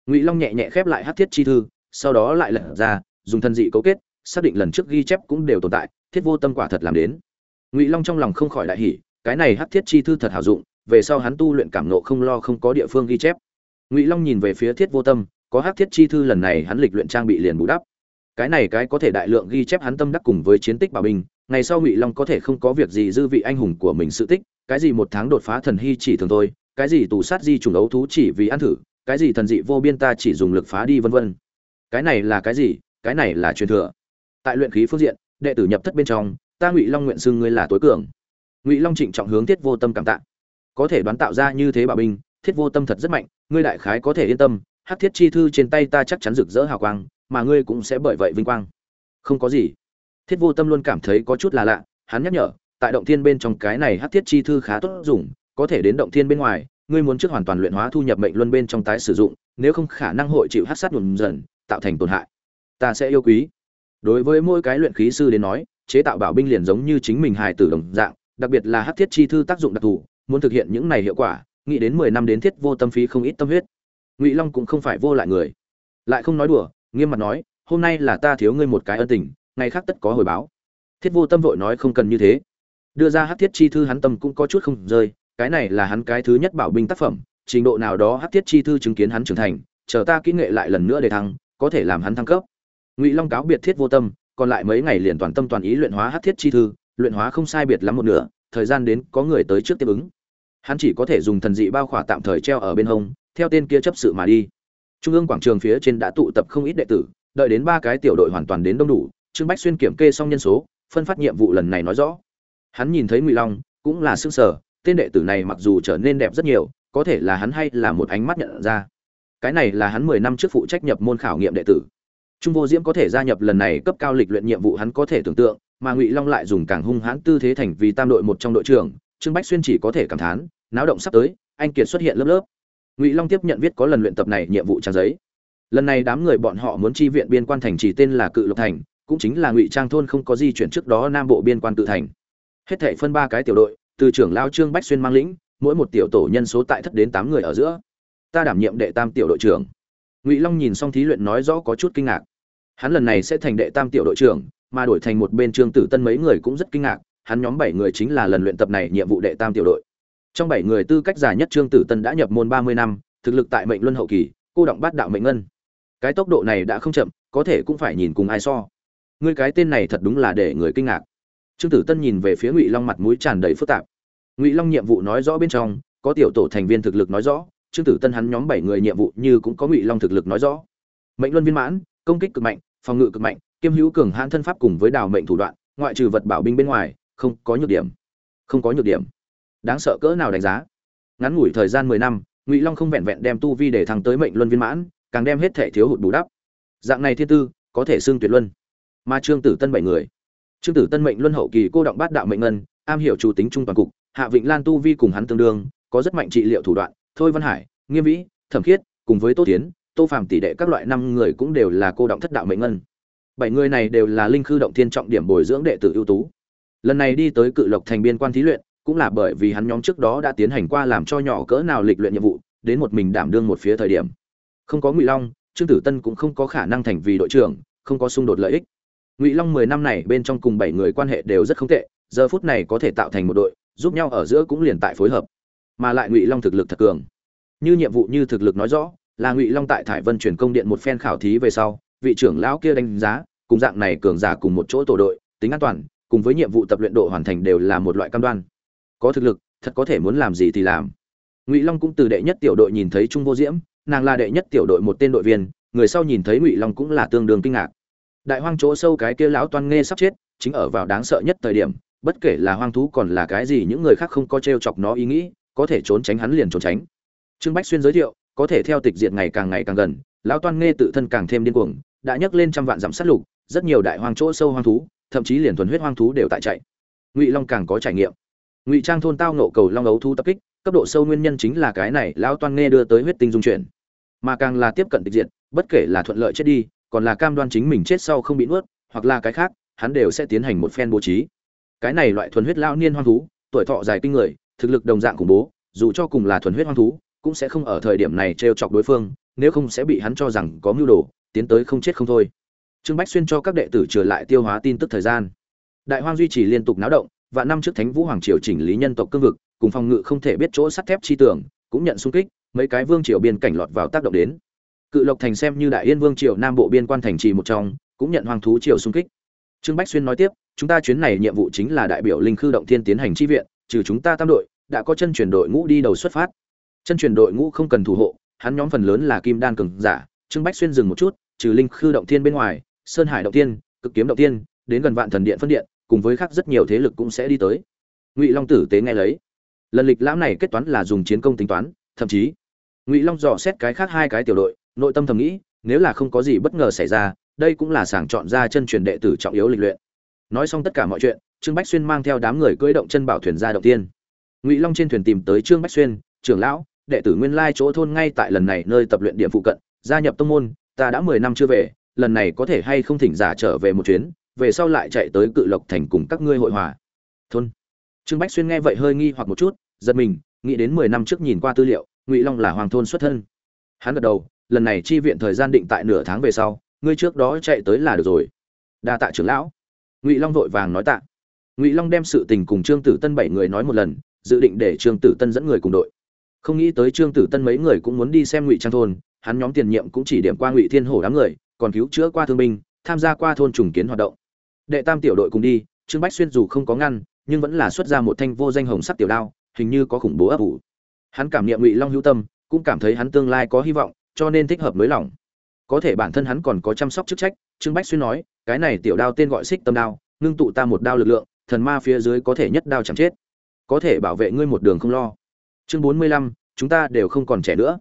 Ngụy long nhẹ nhẹ khép lại hát thiết chi thư, sau đó lại lật ra, dùng thân dị cấu kết, xác định lần trước ghi chép cũng đều tồn tại, thiết vô tâm quả thật làm đến. Ngụy long trong lòng không khỏi đại hỉ, cái này hát thiết chi thư thật hảo dụng, về sau hắn tu luyện cảm nộ không lo không có địa phương ghi chép. Ngụy long nhìn về phía thiết vô tâm có hát thiết chi thư lần này hắn lịch luyện trang bị liền bù đắp. Cái này cái có thể đại lượng ghi chép hắn tâm đắc cùng với chiến tích bảo bình, ngày sau ngụy long có thể không có việc gì dư vị anh hùng của mình sự tích, cái gì một tháng đột phá thần hy chỉ thường thôi, cái gì tù sát di trùng ấu thú chỉ vì ăn thử, cái gì thần dị vô biên ta chỉ dùng lực phá đi vân vân. Cái này là cái gì? Cái này là truyền thừa. Tại luyện khí phương diện, đệ tử nhập thất bên trong, ta ngụy long nguyện xưng ngươi là tối cường. Ngụy long trịnh trọng hướng thiết vô tâm cảm tạ. Có thể đoán tạo ra như thế bảo binh thiết vô tâm thật rất mạnh, ngươi đại khái có thể yên tâm hắc thiết chi thư trên tay ta chắc chắn rực rỡ hào quang, mà ngươi cũng sẽ bởi vậy vinh quang. Không có gì. Thiết vô tâm luôn cảm thấy có chút là lạ, hắn nhắc nhở, tại động thiên bên trong cái này hắc thiết chi thư khá tốt dùng, có thể đến động thiên bên ngoài, ngươi muốn trước hoàn toàn luyện hóa thu nhập mệnh luân bên trong tái sử dụng, nếu không khả năng hội chịu hắc sát nhuần dần, tạo thành tổn hại. Ta sẽ yêu quý. Đối với mỗi cái luyện khí sư đến nói, chế tạo bảo binh liền giống như chính mình hài tử đồng dạng, đặc biệt là hắc thiết chi thư tác dụng đặc thù, muốn thực hiện những này hiệu quả, nghĩ đến mười năm đến thiết vô tâm phí không ít tâm huyết ngụy long cũng không phải vô lại người lại không nói đùa nghiêm mặt nói hôm nay là ta thiếu ngươi một cái ân tình ngày khác tất có hồi báo thiết vô tâm vội nói không cần như thế đưa ra hát thiết chi thư hắn tâm cũng có chút không rơi cái này là hắn cái thứ nhất bảo binh tác phẩm trình độ nào đó hát thiết chi thư chứng kiến hắn trưởng thành chờ ta kỹ nghệ lại lần nữa để thăng có thể làm hắn thăng cấp ngụy long cáo biệt thiết vô tâm còn lại mấy ngày liền toàn tâm toàn ý luyện hóa hát thiết chi thư luyện hóa không sai biệt lắm một nửa thời gian đến có người tới trước tiếp ứng hắn chỉ có thể dùng thần dị bao khỏa tạm thời treo ở bên hông theo tên kia chấp sự mà đi. Trung ương quảng trường phía trên đã tụ tập không ít đệ tử, đợi đến ba cái tiểu đội hoàn toàn đến đông đủ, trương bách xuyên kiểm kê xong nhân số, phân phát nhiệm vụ lần này nói rõ. Hắn nhìn thấy ngụy long, cũng là xương sở tên đệ tử này mặc dù trở nên đẹp rất nhiều, có thể là hắn hay là một ánh mắt nhận ra. Cái này là hắn mười năm trước phụ trách nhập môn khảo nghiệm đệ tử. Trung vô diễm có thể gia nhập lần này cấp cao lịch luyện nhiệm vụ hắn có thể tưởng tượng, mà ngụy long lại dùng càng hung hãn tư thế thành vì tam đội một trong đội trưởng, trương bách xuyên chỉ có thể cảm thán, náo động sắp tới, anh kiệt xuất hiện lớp lớp ngụy long tiếp nhận viết có lần luyện tập này nhiệm vụ trang giấy. Lần này đám người bọn họ muốn chi viện biên quan thành chỉ tên là cự lộc thành, cũng chính là ngụy trang thôn không có di chuyển trước đó nam bộ biên quan tự thành. Hết thể phân ba cái tiểu đội, từ trưởng lao trương bách xuyên mang lĩnh, mỗi một tiểu tổ nhân số tại thất đến tám người ở giữa. Ta đảm nhiệm đệ tam tiểu đội trưởng. Ngụy long nhìn xong thí luyện nói rõ có chút kinh ngạc. Hắn lần này sẽ thành đệ tam tiểu đội trưởng, mà đổi thành một bên trương tử tân mấy người cũng rất kinh ngạc, hắn nhóm bảy người chính là lần luyện tập này nhiệm vụ đệ tam tiểu đội trong bảy người tư cách dài nhất trương tử tân đã nhập môn ba mươi năm, thực lực tại mệnh luân hậu kỳ, cô động bát đạo mệnh ngân. Cái tốc độ này đã không chậm, có thể cũng phải nhìn cùng ai so. Ngươi cái tên này thật đúng là để người kinh ngạc. Trương tử tân nhìn về phía ngụy long mặt mũi tràn đầy phức tạp. Ngụy long nhiệm vụ nói rõ bên trong, có tiểu tổ thành viên thực lực nói rõ, trương tử tân hắn nhóm bảy người nhiệm vụ như cũng có ngụy long thực lực nói rõ. Mệnh luân viên mãn, công kích cực mạnh, phòng ngự cực mạnh, kiêm hữu cường hãn thân pháp cùng với đào mệnh thủ đoạn, ngoại trừ vật bảo binh bên ngoài, không có nhược điểm. Không có nhược điểm đáng sợ cỡ nào đánh giá. Ngắn ngủi thời gian mười năm, ngụy long không vẹn vẹn đem tu vi để thăng tới mệnh luân viên mãn, càng đem hết thể thiếu hụt bù đắp. Dạng này thiên tư, có thể xưng tuyệt luân. Mà trương tử tân bảy người. Trương tử tân mệnh luân hậu kỳ cô động bát đạo mệnh ngân, am hiểu chủ tính trung toàn cục, hạ vịnh lan tu vi cùng hắn tương đương, có rất mạnh trị liệu thủ đoạn, thôi văn hải, nghiêm vĩ, thẩm khiết, cùng với tô tiến tô phàm tỷ đệ các loại năm người cũng đều là cô động thất đạo mệnh ngân. Bảy người này đều là linh khư động thiên trọng điểm bồi dưỡng đệ tử ưu tú. Lần này đi tới cự lộc thành biên quan thí luyện cũng là bởi vì hắn nhóm trước đó đã tiến hành qua làm cho nhỏ cỡ nào lịch luyện nhiệm vụ, đến một mình đảm đương một phía thời điểm. Không có ngụy long, trương tử tân cũng không có khả năng thành vì đội trưởng, không có xung đột lợi ích. Ngụy long mười năm này bên trong cùng bảy người quan hệ đều rất không tệ, giờ phút này có thể tạo thành một đội, giúp nhau ở giữa cũng liền tại phối hợp. Mà lại ngụy long thực lực thật cường. Như nhiệm vụ như thực lực nói rõ, là ngụy long tại thải vân truyền công điện một phen khảo thí về sau, vị trưởng lão kia đánh giá, cùng dạng này cường giả cùng một chỗ tổ đội, tính an toàn, cùng với nhiệm vụ tập luyện độ hoàn thành đều là một loại cam đoan có thực lực, thật có thể muốn làm gì thì làm. Ngụy long cũng từ đệ nhất tiểu đội nhìn thấy trung vô diễm, nàng là đệ nhất tiểu đội một tên đội viên, người sau nhìn thấy ngụy long cũng là tương đương kinh ngạc. Đại hoang chỗ sâu cái kia lão toan nghe sắp chết, chính ở vào đáng sợ nhất thời điểm, bất kể là hoang thú còn là cái gì những người khác không có t r e o chọc nó ý nghĩ, có thể trốn tránh hắn liền trốn tránh. Trương bách xuyên giới thiệu, có thể theo tịch diệt ngày càng ngày càng gần, lão toan nghe tự thân càng thêm điên cuồng, đã nhấc lên trăm vạn dặm sát lục, rất nhiều đại hoang chỗ sâu hoang thú, thậm chí liền thuần huyết hoang thú đều tại chạy. Ngụy long càng có trải nghiệm ngụy trang thôn tao nộ cầu long ấu thu tập kích cấp độ sâu nguyên nhân chính là cái này lão toan nghe đưa tới huyết tinh dung chuyển. Mà càng là tiếp cận tịch diện, bất kể là thuận lợi chết đi còn là cam đoan chính mình chết sau không bị nuốt hoặc là cái khác hắn đều sẽ tiến hành một phen bố trí. Cái này loại thuần huyết lão niên hoang thú tuổi thọ dài kinh người thực lực đồng dạng khủng bố dù cho cùng là thuần huyết hoang thú cũng sẽ không ở thời điểm này trêu chọc đối phương nếu không sẽ bị hắn cho rằng có mưu đồ tiến tới không chết không thôi. Trương bách xuyên cho các đệ tử trở lại tiêu hóa tin tức thời gian. Đại hoang duy trì liên tục náo động và năm trước thánh vũ hoàng triều chỉnh lý nhân tộc cương vực, cùng phòng ngự không thể biết chỗ sắt thép chi tưởng cũng nhận xung kích, mấy cái vương triều biên cảnh lọt vào tác động đến. Cự lộc thành xem như đại yên vương triều nam bộ biên quan thành trì một trong, cũng nhận hoàng thú triều xung kích. Trương bách xuyên nói tiếp, chúng ta chuyến này nhiệm vụ chính là đại biểu linh khư động thiên tiến hành chi viện, trừ chúng ta tam đội, đã có chân truyền đội ngũ đi đầu xuất phát. Chân truyền đội ngũ không cần thủ hộ, hắn nhóm phần lớn là kim đan cường giả, trương bách xuyên dừng một chút, trừ linh khư động thiên bên ngoài, sơn hải động thiên, cực kiếm động thiên, đến gần vạn thần điện phân điện cùng với khác rất nhiều thế lực cũng sẽ đi tới. Ngụy long tử tế nghe lấy. Lần lịch lãm này kết toán là dùng chiến công tính toán, thậm chí, ngụy long dò xét cái khác hai cái tiểu đội, nội tâm thầm nghĩ, nếu là không có gì bất ngờ xảy ra, đây cũng là sàng chọn ra chân truyền đệ tử trọng yếu lịch luyện. Nói xong tất cả mọi chuyện, trương bách xuyên mang theo đám người cưỡi động chân bảo thuyền ra động tiên. Ngụy long trên thuyền tìm tới trương bách xuyên, trưởng lão, đệ tử nguyên lai chỗ thôn ngay tại lần này nơi tập luyện điểm phụ cận, gia nhập tông môn, ta đã mười năm chưa về, lần này có thể hay không thỉnh giả trở về một chuyến về sau lại chạy tới cự lộc thành cùng các ngươi hội hòa. Thôn. Trương bách xuyên nghe vậy hơi nghi hoặc một chút, giật mình, nghĩ đến mười năm trước nhìn qua tư liệu, ngụy long là hoàng thôn xuất thân. Hắn gật đầu, lần này chi viện thời gian định tại nửa tháng về sau, ngươi trước đó chạy tới là được rồi. Đa tạ trưởng lão. Ngụy long vội vàng nói tạ. Ngụy long đem sự tình cùng trương tử tân bảy người nói một lần, dự định để trương tử tân dẫn người cùng đội. Không nghĩ tới trương tử tân mấy người cũng muốn đi xem ngụy trang thôn, hắn nhóm tiền nhiệm cũng chỉ điểm qua ngụy thiên hổ đám người, còn cứu chữa qua thương binh, tham gia qua thôn trùng kiến hoạt động đệ tam tiểu đội cùng đi, trương bách xuyên dù không có ngăn, nhưng vẫn là xuất ra một thanh vô danh hồng sắc tiểu đao, hình như có khủng bố ấp ủ. Hắn cảm nghiệm ngụy long hữu tâm, cũng cảm thấy hắn tương lai có hy vọng, cho nên thích hợp mới lòng có thể bản thân hắn còn có chăm sóc chức trách, trương bách xuyên nói, cái này tiểu đao tên gọi xích tâm đao, ngưng tụ ta một đao lực lượng, thần ma phía dưới có thể nhất đao chẳng chết. Có thể bảo vệ ngươi một đường không lo. Chương bốn mươi lăm, chúng ta đều không còn trẻ nữa.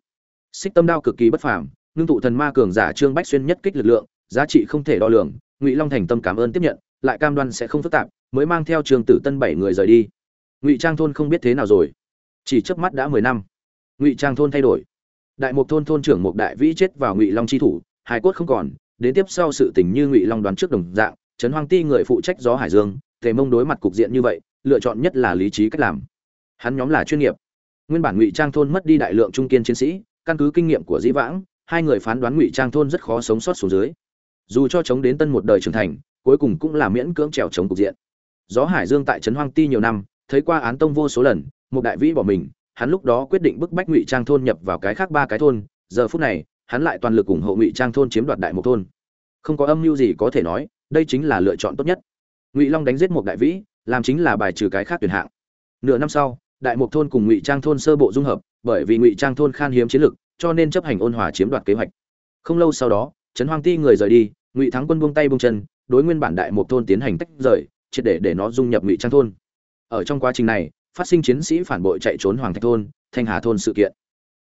Xích tâm đao cực kỳ bất phàm, ngưng tụ thần ma cường giả trương bách xuyên nhất kích lực lượng, giá trị không thể đo lường ngụy long thành tâm cảm ơn tiếp nhận, lại cam đoan sẽ không phức tạp, mới mang theo trường tử tân bảy người rời đi. Ngụy trang thôn không biết thế nào rồi. Chỉ trước mắt đã mười năm. Ngụy trang thôn thay đổi. Đại mục thôn thôn trưởng mục đại vĩ chết vào ngụy long chi thủ Hải cốt không còn, đến tiếp sau sự tình như ngụy long đoán trước đồng dạng, trấn hoang ti người phụ trách gió hải dương, tề mông đối mặt cục diện như vậy, lựa chọn nhất là lý trí cách làm. Hắn nhóm là chuyên nghiệp. Nguyên bản ngụy trang thôn mất đi đại lượng trung kiên chiến sĩ, căn cứ kinh nghiệm của dĩ vãng, hai người phán đoán ngụy trang thôn rất khó sống sót xuống dưới dù cho chống đến tân một đời trưởng thành, cuối cùng cũng là miễn cưỡng trèo chống cục diện. Gió hải dương tại trấn hoang ti nhiều năm, thấy qua án tông vô số lần, một đại vĩ bỏ mình, hắn lúc đó quyết định bức bách ngụy trang thôn nhập vào cái khác ba cái thôn, giờ phút này, hắn lại toàn lực ủng hộ ngụy trang thôn chiếm đoạt đại một thôn. Không có âm mưu gì có thể nói, đây chính là lựa chọn tốt nhất. Ngụy long đánh giết một đại vĩ, làm chính là bài trừ cái khác tuyển hạng. Nửa năm sau, đại mục thôn cùng ngụy trang thôn sơ bộ dung hợp, bởi vì ngụy trang thôn khan hiếm chiến lực, cho nên chấp hành ôn hòa chiếm đoạt kế hoạch. Không lâu sau đó, trấn hoang ti người rời đi ngụy thắng quân buông tay buông chân, đối nguyên bản đại mục thôn tiến hành tách rời, triệt để để nó dung nhập ngụy trang thôn. Ở trong quá trình này, phát sinh chiến sĩ phản bội chạy trốn hoàng thạch thôn, thanh hà thôn sự kiện.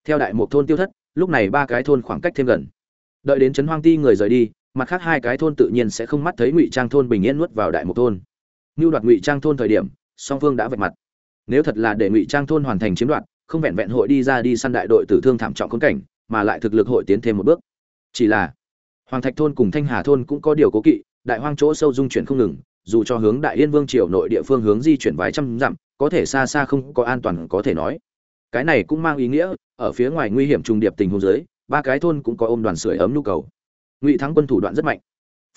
Theo đại mục thôn tiêu thất, lúc này ba cái thôn khoảng cách thêm gần. Đợi đến trấn hoang ti người rời đi, mặt khác hai cái thôn tự nhiên sẽ không mắt thấy ngụy trang thôn bình yên nuốt vào đại mục thôn. Như đoạt ngụy trang thôn thời điểm, song phương đã vạch mặt. Nếu thật là để ngụy trang thôn hoàn thành chiếm đoạt, không vẹn vẹn hội đi ra đi săn đại đội tử thương thảm trọng khốn cảnh, mà lại thực lực hội tiến thêm một bước. Chỉ là hoàng thạch thôn cùng thanh hà thôn cũng có điều cố kỵ, đại hoang chỗ sâu dung chuyển không ngừng, dù cho hướng đại yên vương triều nội địa phương hướng di chuyển vài trăm dặm, có thể xa xa không có an toàn có thể nói. Cái này cũng mang ý nghĩa, ở phía ngoài nguy hiểm trùng điệp tình huống dưới, ba cái thôn cũng có ôm đoàn sưởi ấm nhu cầu. Ngụy thắng quân thủ đoạn rất mạnh.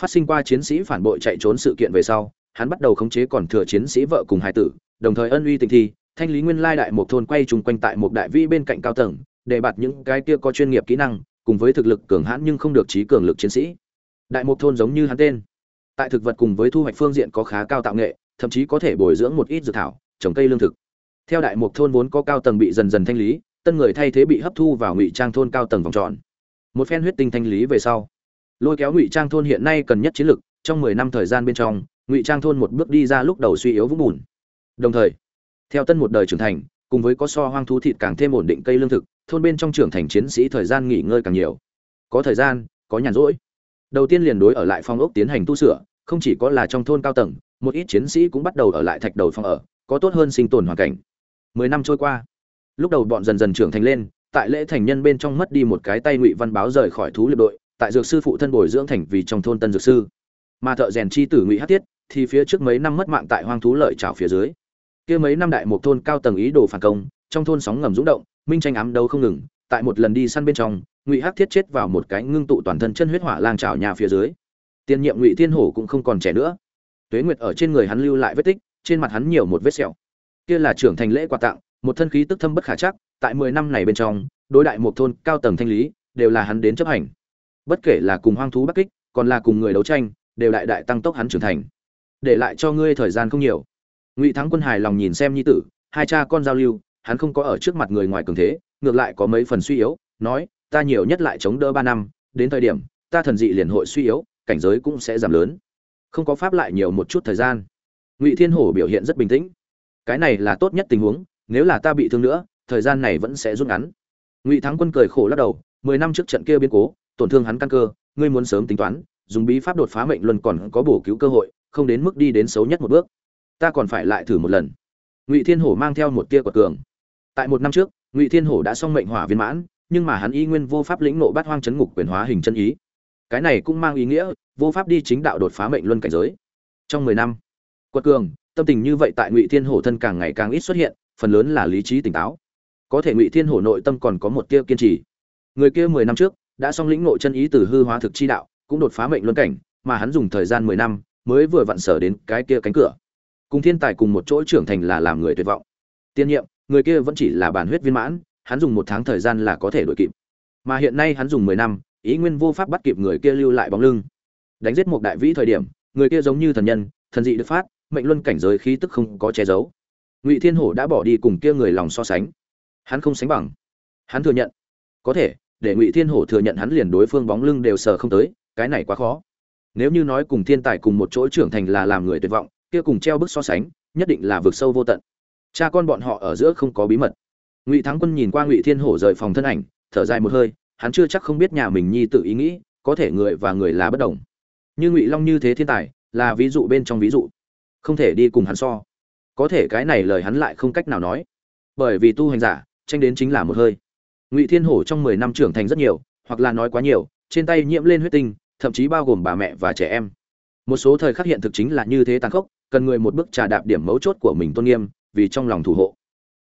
Phát sinh qua chiến sĩ phản bội chạy trốn sự kiện về sau, hắn bắt đầu khống chế còn thừa chiến sĩ vợ cùng hai tử, đồng thời ân uy tình thi, thanh lý nguyên lai đại một thôn quay chung quanh tại một đại vi bên cạnh cao tầng, để bạt những cái kia có chuyên nghiệp kỹ năng cùng với thực lực cường hãn nhưng không được trí cường lực chiến sĩ. Đại mục thôn giống như hắn tên. Tại thực vật cùng với thu hoạch phương diện có khá cao tạo nghệ, thậm chí có thể bồi dưỡng một ít dược thảo, trồng cây lương thực. Theo đại mục thôn vốn có cao tầng bị dần dần thanh lý, tân người thay thế bị hấp thu vào ngụy trang thôn cao tầng vòng tròn. Một phen huyết tinh thanh lý về sau, lôi kéo ngụy trang thôn hiện nay cần nhất chiến lực, trong mười năm thời gian bên trong, ngụy trang thôn một bước đi ra lúc đầu suy yếu vũng bùn. Đồng thời, theo tân một đời trưởng thành, cùng với có so hoang thú thịt càng thêm ổn định cây lương thực thôn bên trong trưởng thành chiến sĩ thời gian nghỉ ngơi càng nhiều. Có thời gian, có nhàn rỗi. Đầu tiên liền đối ở lại phong ốc tiến hành tu sửa, không chỉ có là trong thôn cao tầng, một ít chiến sĩ cũng bắt đầu ở lại thạch đầu phòng ở, có tốt hơn sinh tồn hoàn cảnh. Mười năm trôi qua, lúc đầu bọn dần dần trưởng thành lên, tại lễ thành nhân bên trong mất đi một cái tay ngụy văn báo rời khỏi thú liệp đội, tại dược sư phụ thân bồi dưỡng thành vì trong thôn tân dược sư. Mà thợ rèn chi tử ngụy hát tiết, thì phía trước mấy năm mất mạng tại hoang thú lợi trào phía dưới. Kia mấy năm đại một thôn cao tầng ý đồ phản công, trong thôn sóng ngầm rúng động minh tranh ám đấu không ngừng, tại một lần đi săn bên trong, ngụy hắc thiết chết vào một cái ngưng tụ toàn thân chân huyết hỏa lang trào nhà phía dưới. Tiên nhiệm ngụy thiên hổ cũng không còn trẻ nữa. Tuế nguyệt ở trên người hắn lưu lại vết tích, trên mặt hắn nhiều một vết sẹo. Kia là trưởng thành lễ quà tặng, một thân khí tức thâm bất khả chắc, tại mười năm này bên trong, đối đại một thôn cao tầng thanh lý, đều là hắn đến chấp hành. Bất kể là cùng hoang thú bắc kích, còn là cùng người đấu tranh, đều đại đại tăng tốc hắn trưởng thành. Để lại cho ngươi thời gian không nhiều. Ngụy thắng quân hài lòng nhìn xem nhi tử, hai cha con giao lưu hắn không có ở trước mặt người ngoài cường thế, ngược lại có mấy phần suy yếu, nói, ta nhiều nhất lại chống đỡ ba năm, đến thời điểm, ta thần dị liền hội suy yếu, cảnh giới cũng sẽ giảm lớn. Không có pháp lại nhiều một chút thời gian. Ngụy thiên hổ biểu hiện rất bình tĩnh. Cái này là tốt nhất tình huống, nếu là ta bị thương nữa, thời gian này vẫn sẽ rút ngắn. Ngụy thắng quân cười khổ lắc đầu, mười năm trước trận kia biến cố, tổn thương hắn căn cơ, ngươi muốn sớm tính toán, dùng bí pháp đột phá mệnh luân còn có bổ cứu cơ hội, không đến mức đi đến xấu nhất một bước. Ta còn phải lại thử một lần. Ngụy thiên hổ mang theo một tia quật cường tại một năm trước, ngụy thiên hổ đã xong mệnh hỏa viên mãn, nhưng mà hắn y nguyên vô pháp lĩnh nộ bát hoang chấn ngục quyền hóa hình chân ý. Cái này cũng mang ý nghĩa, vô pháp đi chính đạo đột phá mệnh luân cảnh giới. Trong mười năm, quật cường, tâm tình như vậy tại ngụy thiên hổ thân càng ngày càng ít xuất hiện, phần lớn là lý trí tỉnh táo. Có thể ngụy thiên hổ nội tâm còn có một tia kiên trì. Người kia mười năm trước, đã xong lĩnh nội chân ý từ hư hóa thực chi đạo, cũng đột phá mệnh luân cảnh, mà hắn dùng thời gian mười năm, mới vừa vặn sở đến cái kia cánh cửa. Cùng thiên tài cùng một chỗ trưởng thành là làm người tuyệt vọng. Tiên nhiệm người kia vẫn chỉ là bản huyết viên mãn, hắn dùng một tháng thời gian là có thể đuổi kịp. Mà hiện nay hắn dùng mười năm, ý nguyên vô pháp bắt kịp người kia lưu lại bóng lưng. Đánh giết một đại vĩ thời điểm, người kia giống như thần nhân, thần dị được phát, mệnh luân cảnh giới khí tức không có che giấu. Ngụy thiên hổ đã bỏ đi cùng kia người lòng so sánh. Hắn không sánh bằng. Hắn thừa nhận. Có thể, để ngụy thiên hổ thừa nhận hắn liền đối phương bóng lưng đều sờ không tới, cái này quá khó. Nếu như nói cùng thiên tài cùng một chỗ trưởng thành là làm người tuyệt vọng, kia cùng treo bức so sánh, nhất định là vực sâu vô tận cha con bọn họ ở giữa không có bí mật. Ngụy thắng quân nhìn qua ngụy thiên hổ rời phòng thân ảnh, thở dài một hơi, hắn chưa chắc không biết nhà mình nhi tự ý nghĩ, có thể người và người là bất đồng. Như ngụy long như thế thiên tài, là ví dụ bên trong ví dụ. Không thể đi cùng hắn so. Có thể cái này lời hắn lại không cách nào nói. Bởi vì tu hành giả, tranh đến chính là một hơi. Ngụy thiên hổ trong mười năm trưởng thành rất nhiều, hoặc là nói quá nhiều, trên tay nhiễm lên huyết tinh, thậm chí bao gồm bà mẹ và trẻ em. Một số thời khắc hiện thực chính là như thế tàn khốc, cần người một bước trà đạp điểm mấu chốt của mình tôn nghiêm vì trong lòng thủ hộ.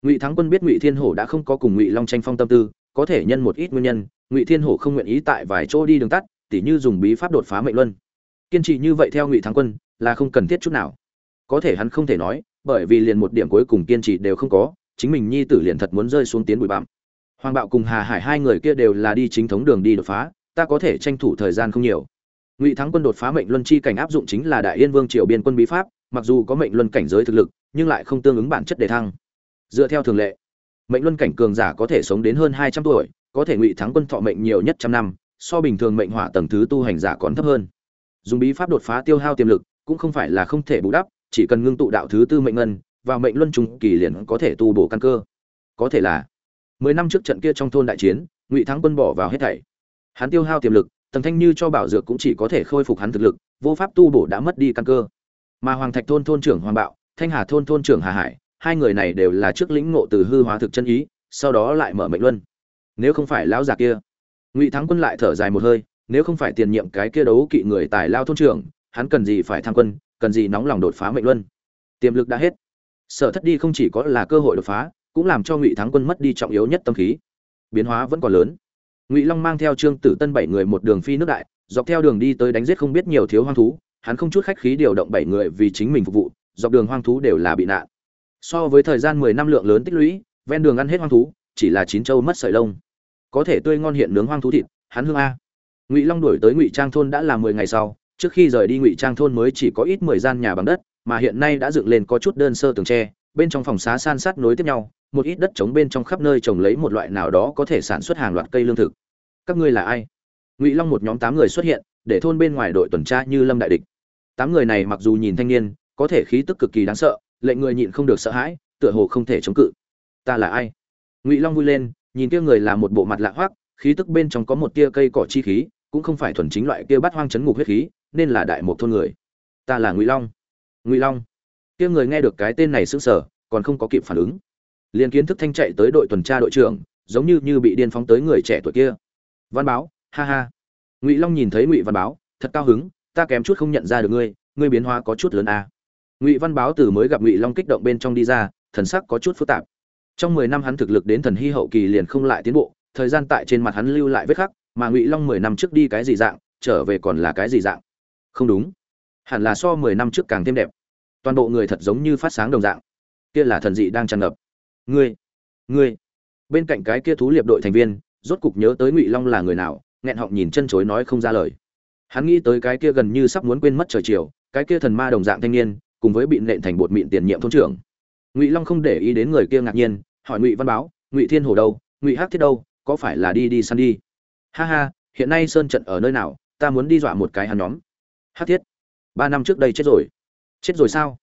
Ngụy thắng quân biết ngụy thiên hổ đã không có cùng ngụy long tranh phong tâm tư, có thể nhân một ít nguyên nhân, ngụy thiên hổ không nguyện ý tại vài chỗ đi đường tắt, tỉ như dùng bí pháp đột phá mệnh luân. Kiên trì như vậy theo ngụy thắng quân là không cần thiết chút nào. Có thể hắn không thể nói, bởi vì liền một điểm cuối cùng kiên trì đều không có, chính mình nhi tử liền thật muốn rơi xuống tiến bụi bặm. Hoàng bạo cùng hà hải hai người kia đều là đi chính thống đường đi đột phá, ta có thể tranh thủ thời gian không nhiều. Ngụy thắng quân đột phá mệnh luân chi cảnh áp dụng chính là đại yên vương triều biên quân bí pháp, mặc dù có mệnh luân cảnh giới thực lực nhưng lại không tương ứng bản chất đề thăng. Dựa theo thường lệ, mệnh luân cảnh cường giả có thể sống đến hơn hai trăm tuổi, có thể ngụy thắng quân thọ mệnh nhiều nhất trăm năm, so bình thường mệnh hỏa tầng thứ tu hành giả còn thấp hơn. Dùng bí pháp đột phá tiêu hao tiềm lực cũng không phải là không thể bù đắp, chỉ cần ngưng tụ đạo thứ tư mệnh ngân và mệnh luân trùng kỳ liền có thể tu bổ căn cơ. Có thể là, mười năm trước trận kia trong thôn đại chiến, ngụy thắng quân bỏ vào hết thảy. Hắn tiêu hao tiềm lực, tầng thanh như cho bảo dược cũng chỉ có thể khôi phục hắn thực lực, vô pháp tu bổ đã mất đi căn cơ. Mà hoàng thạch thôn thôn trưởng hoàng bạo thanh hà thôn thôn trưởng hà hải, hai người này đều là trước lĩnh ngộ từ hư hóa thực chân ý, sau đó lại mở mệnh luân. Nếu không phải lão già kia, ngụy thắng quân lại thở dài một hơi, nếu không phải tiền nhiệm cái kia đấu kỵ người tài lao thôn trưởng, hắn cần gì phải tham quân, cần gì nóng lòng đột phá mệnh luân. Tiềm lực đã hết. Sở thất đi không chỉ có là cơ hội đột phá, cũng làm cho ngụy thắng quân mất đi trọng yếu nhất tâm khí. Biến hóa vẫn còn lớn. Ngụy long mang theo trương tử tân bảy người một đường phi nước đại, dọc theo đường đi tới đánh giết không biết nhiều thiếu hoang thú, hắn không chút khách khí điều động bảy người vì chính mình phục vụ dọc đường hoang thú đều là bị nạn. So với thời gian mười năm lượng lớn tích lũy, ven đường ăn hết hoang thú, chỉ là chín châu mất sợi lông. Có thể tươi ngon hiện nướng hoang thú thịt, hắn hương a. Ngụy long đổi tới ngụy trang thôn đã là mười ngày sau, trước khi rời đi ngụy trang thôn mới chỉ có ít mười gian nhà bằng đất, mà hiện nay đã dựng lên có chút đơn sơ tường tre, bên trong phòng xá san sát nối tiếp nhau, một ít đất trống bên trong khắp nơi trồng lấy một loại nào đó có thể sản xuất hàng loạt cây lương thực. Các ngươi là ai? Ngụy long một nhóm tám người xuất hiện, để thôn bên ngoài đội tuần tra như lâm đại địch. Tám người này mặc dù nhìn thanh niên có thể khí tức cực kỳ đáng sợ, lệnh người nhịn không được sợ hãi, tựa hồ không thể chống cự. Ta là ai? Ngụy long vui lên, nhìn kia người là một bộ mặt lạ hoác khí tức bên trong có một tia cây cỏ chi khí, cũng không phải thuần chính loại kia bắt hoang chấn ngục huyết khí, nên là đại một thôn người. Ta là ngụy long. Ngụy long. Kia người nghe được cái tên này sững sờ, còn không có kịp phản ứng. Liền kiến thức thanh chạy tới đội tuần tra đội trưởng, giống như như bị điên phóng tới người trẻ tuổi kia. Văn báo, ha ha. Ngụy long nhìn thấy ngụy văn báo, thật cao hứng, ta kém chút không nhận ra được ngươi ngươi biến hóa có chút lớn à ngụy văn báo từ mới gặp ngụy long kích động bên trong đi ra, thần sắc có chút phức tạp. Trong mười năm hắn thực lực đến thần hy hậu kỳ liền không lại tiến bộ, thời gian tại trên mặt hắn lưu lại vết khắc, mà ngụy long mười năm trước đi cái gì dạng, trở về còn là cái gì dạng? Không đúng. Hẳn là so mười năm trước càng thêm đẹp. Toàn bộ người thật giống như phát sáng đồng dạng. Kia là thần dị đang tràn ngập. Ngươi ngươi. Bên cạnh cái kia thú liệp đội thành viên, rốt cục nhớ tới ngụy long là người nào, nghẹn họng nhìn chân chối nói không ra lời. Hắn nghĩ tới cái kia gần như sắp muốn quên mất trời chiều, cái kia thần ma đồng dạng thanh niên cùng với bị nện thành bột mịn tiền nhiệm thôn trưởng. Ngụy long không để ý đến người kia ngạc nhiên, hỏi ngụy văn báo, ngụy thiên hồ đâu? Ngụy hắc thiết đâu? Có phải là đi đi săn đi? Ha ha, hiện nay sơn trận ở nơi nào? Ta muốn đi dọa một cái hắn nhóm. Hắc thiết? Ba năm trước đây chết rồi. Chết rồi sao?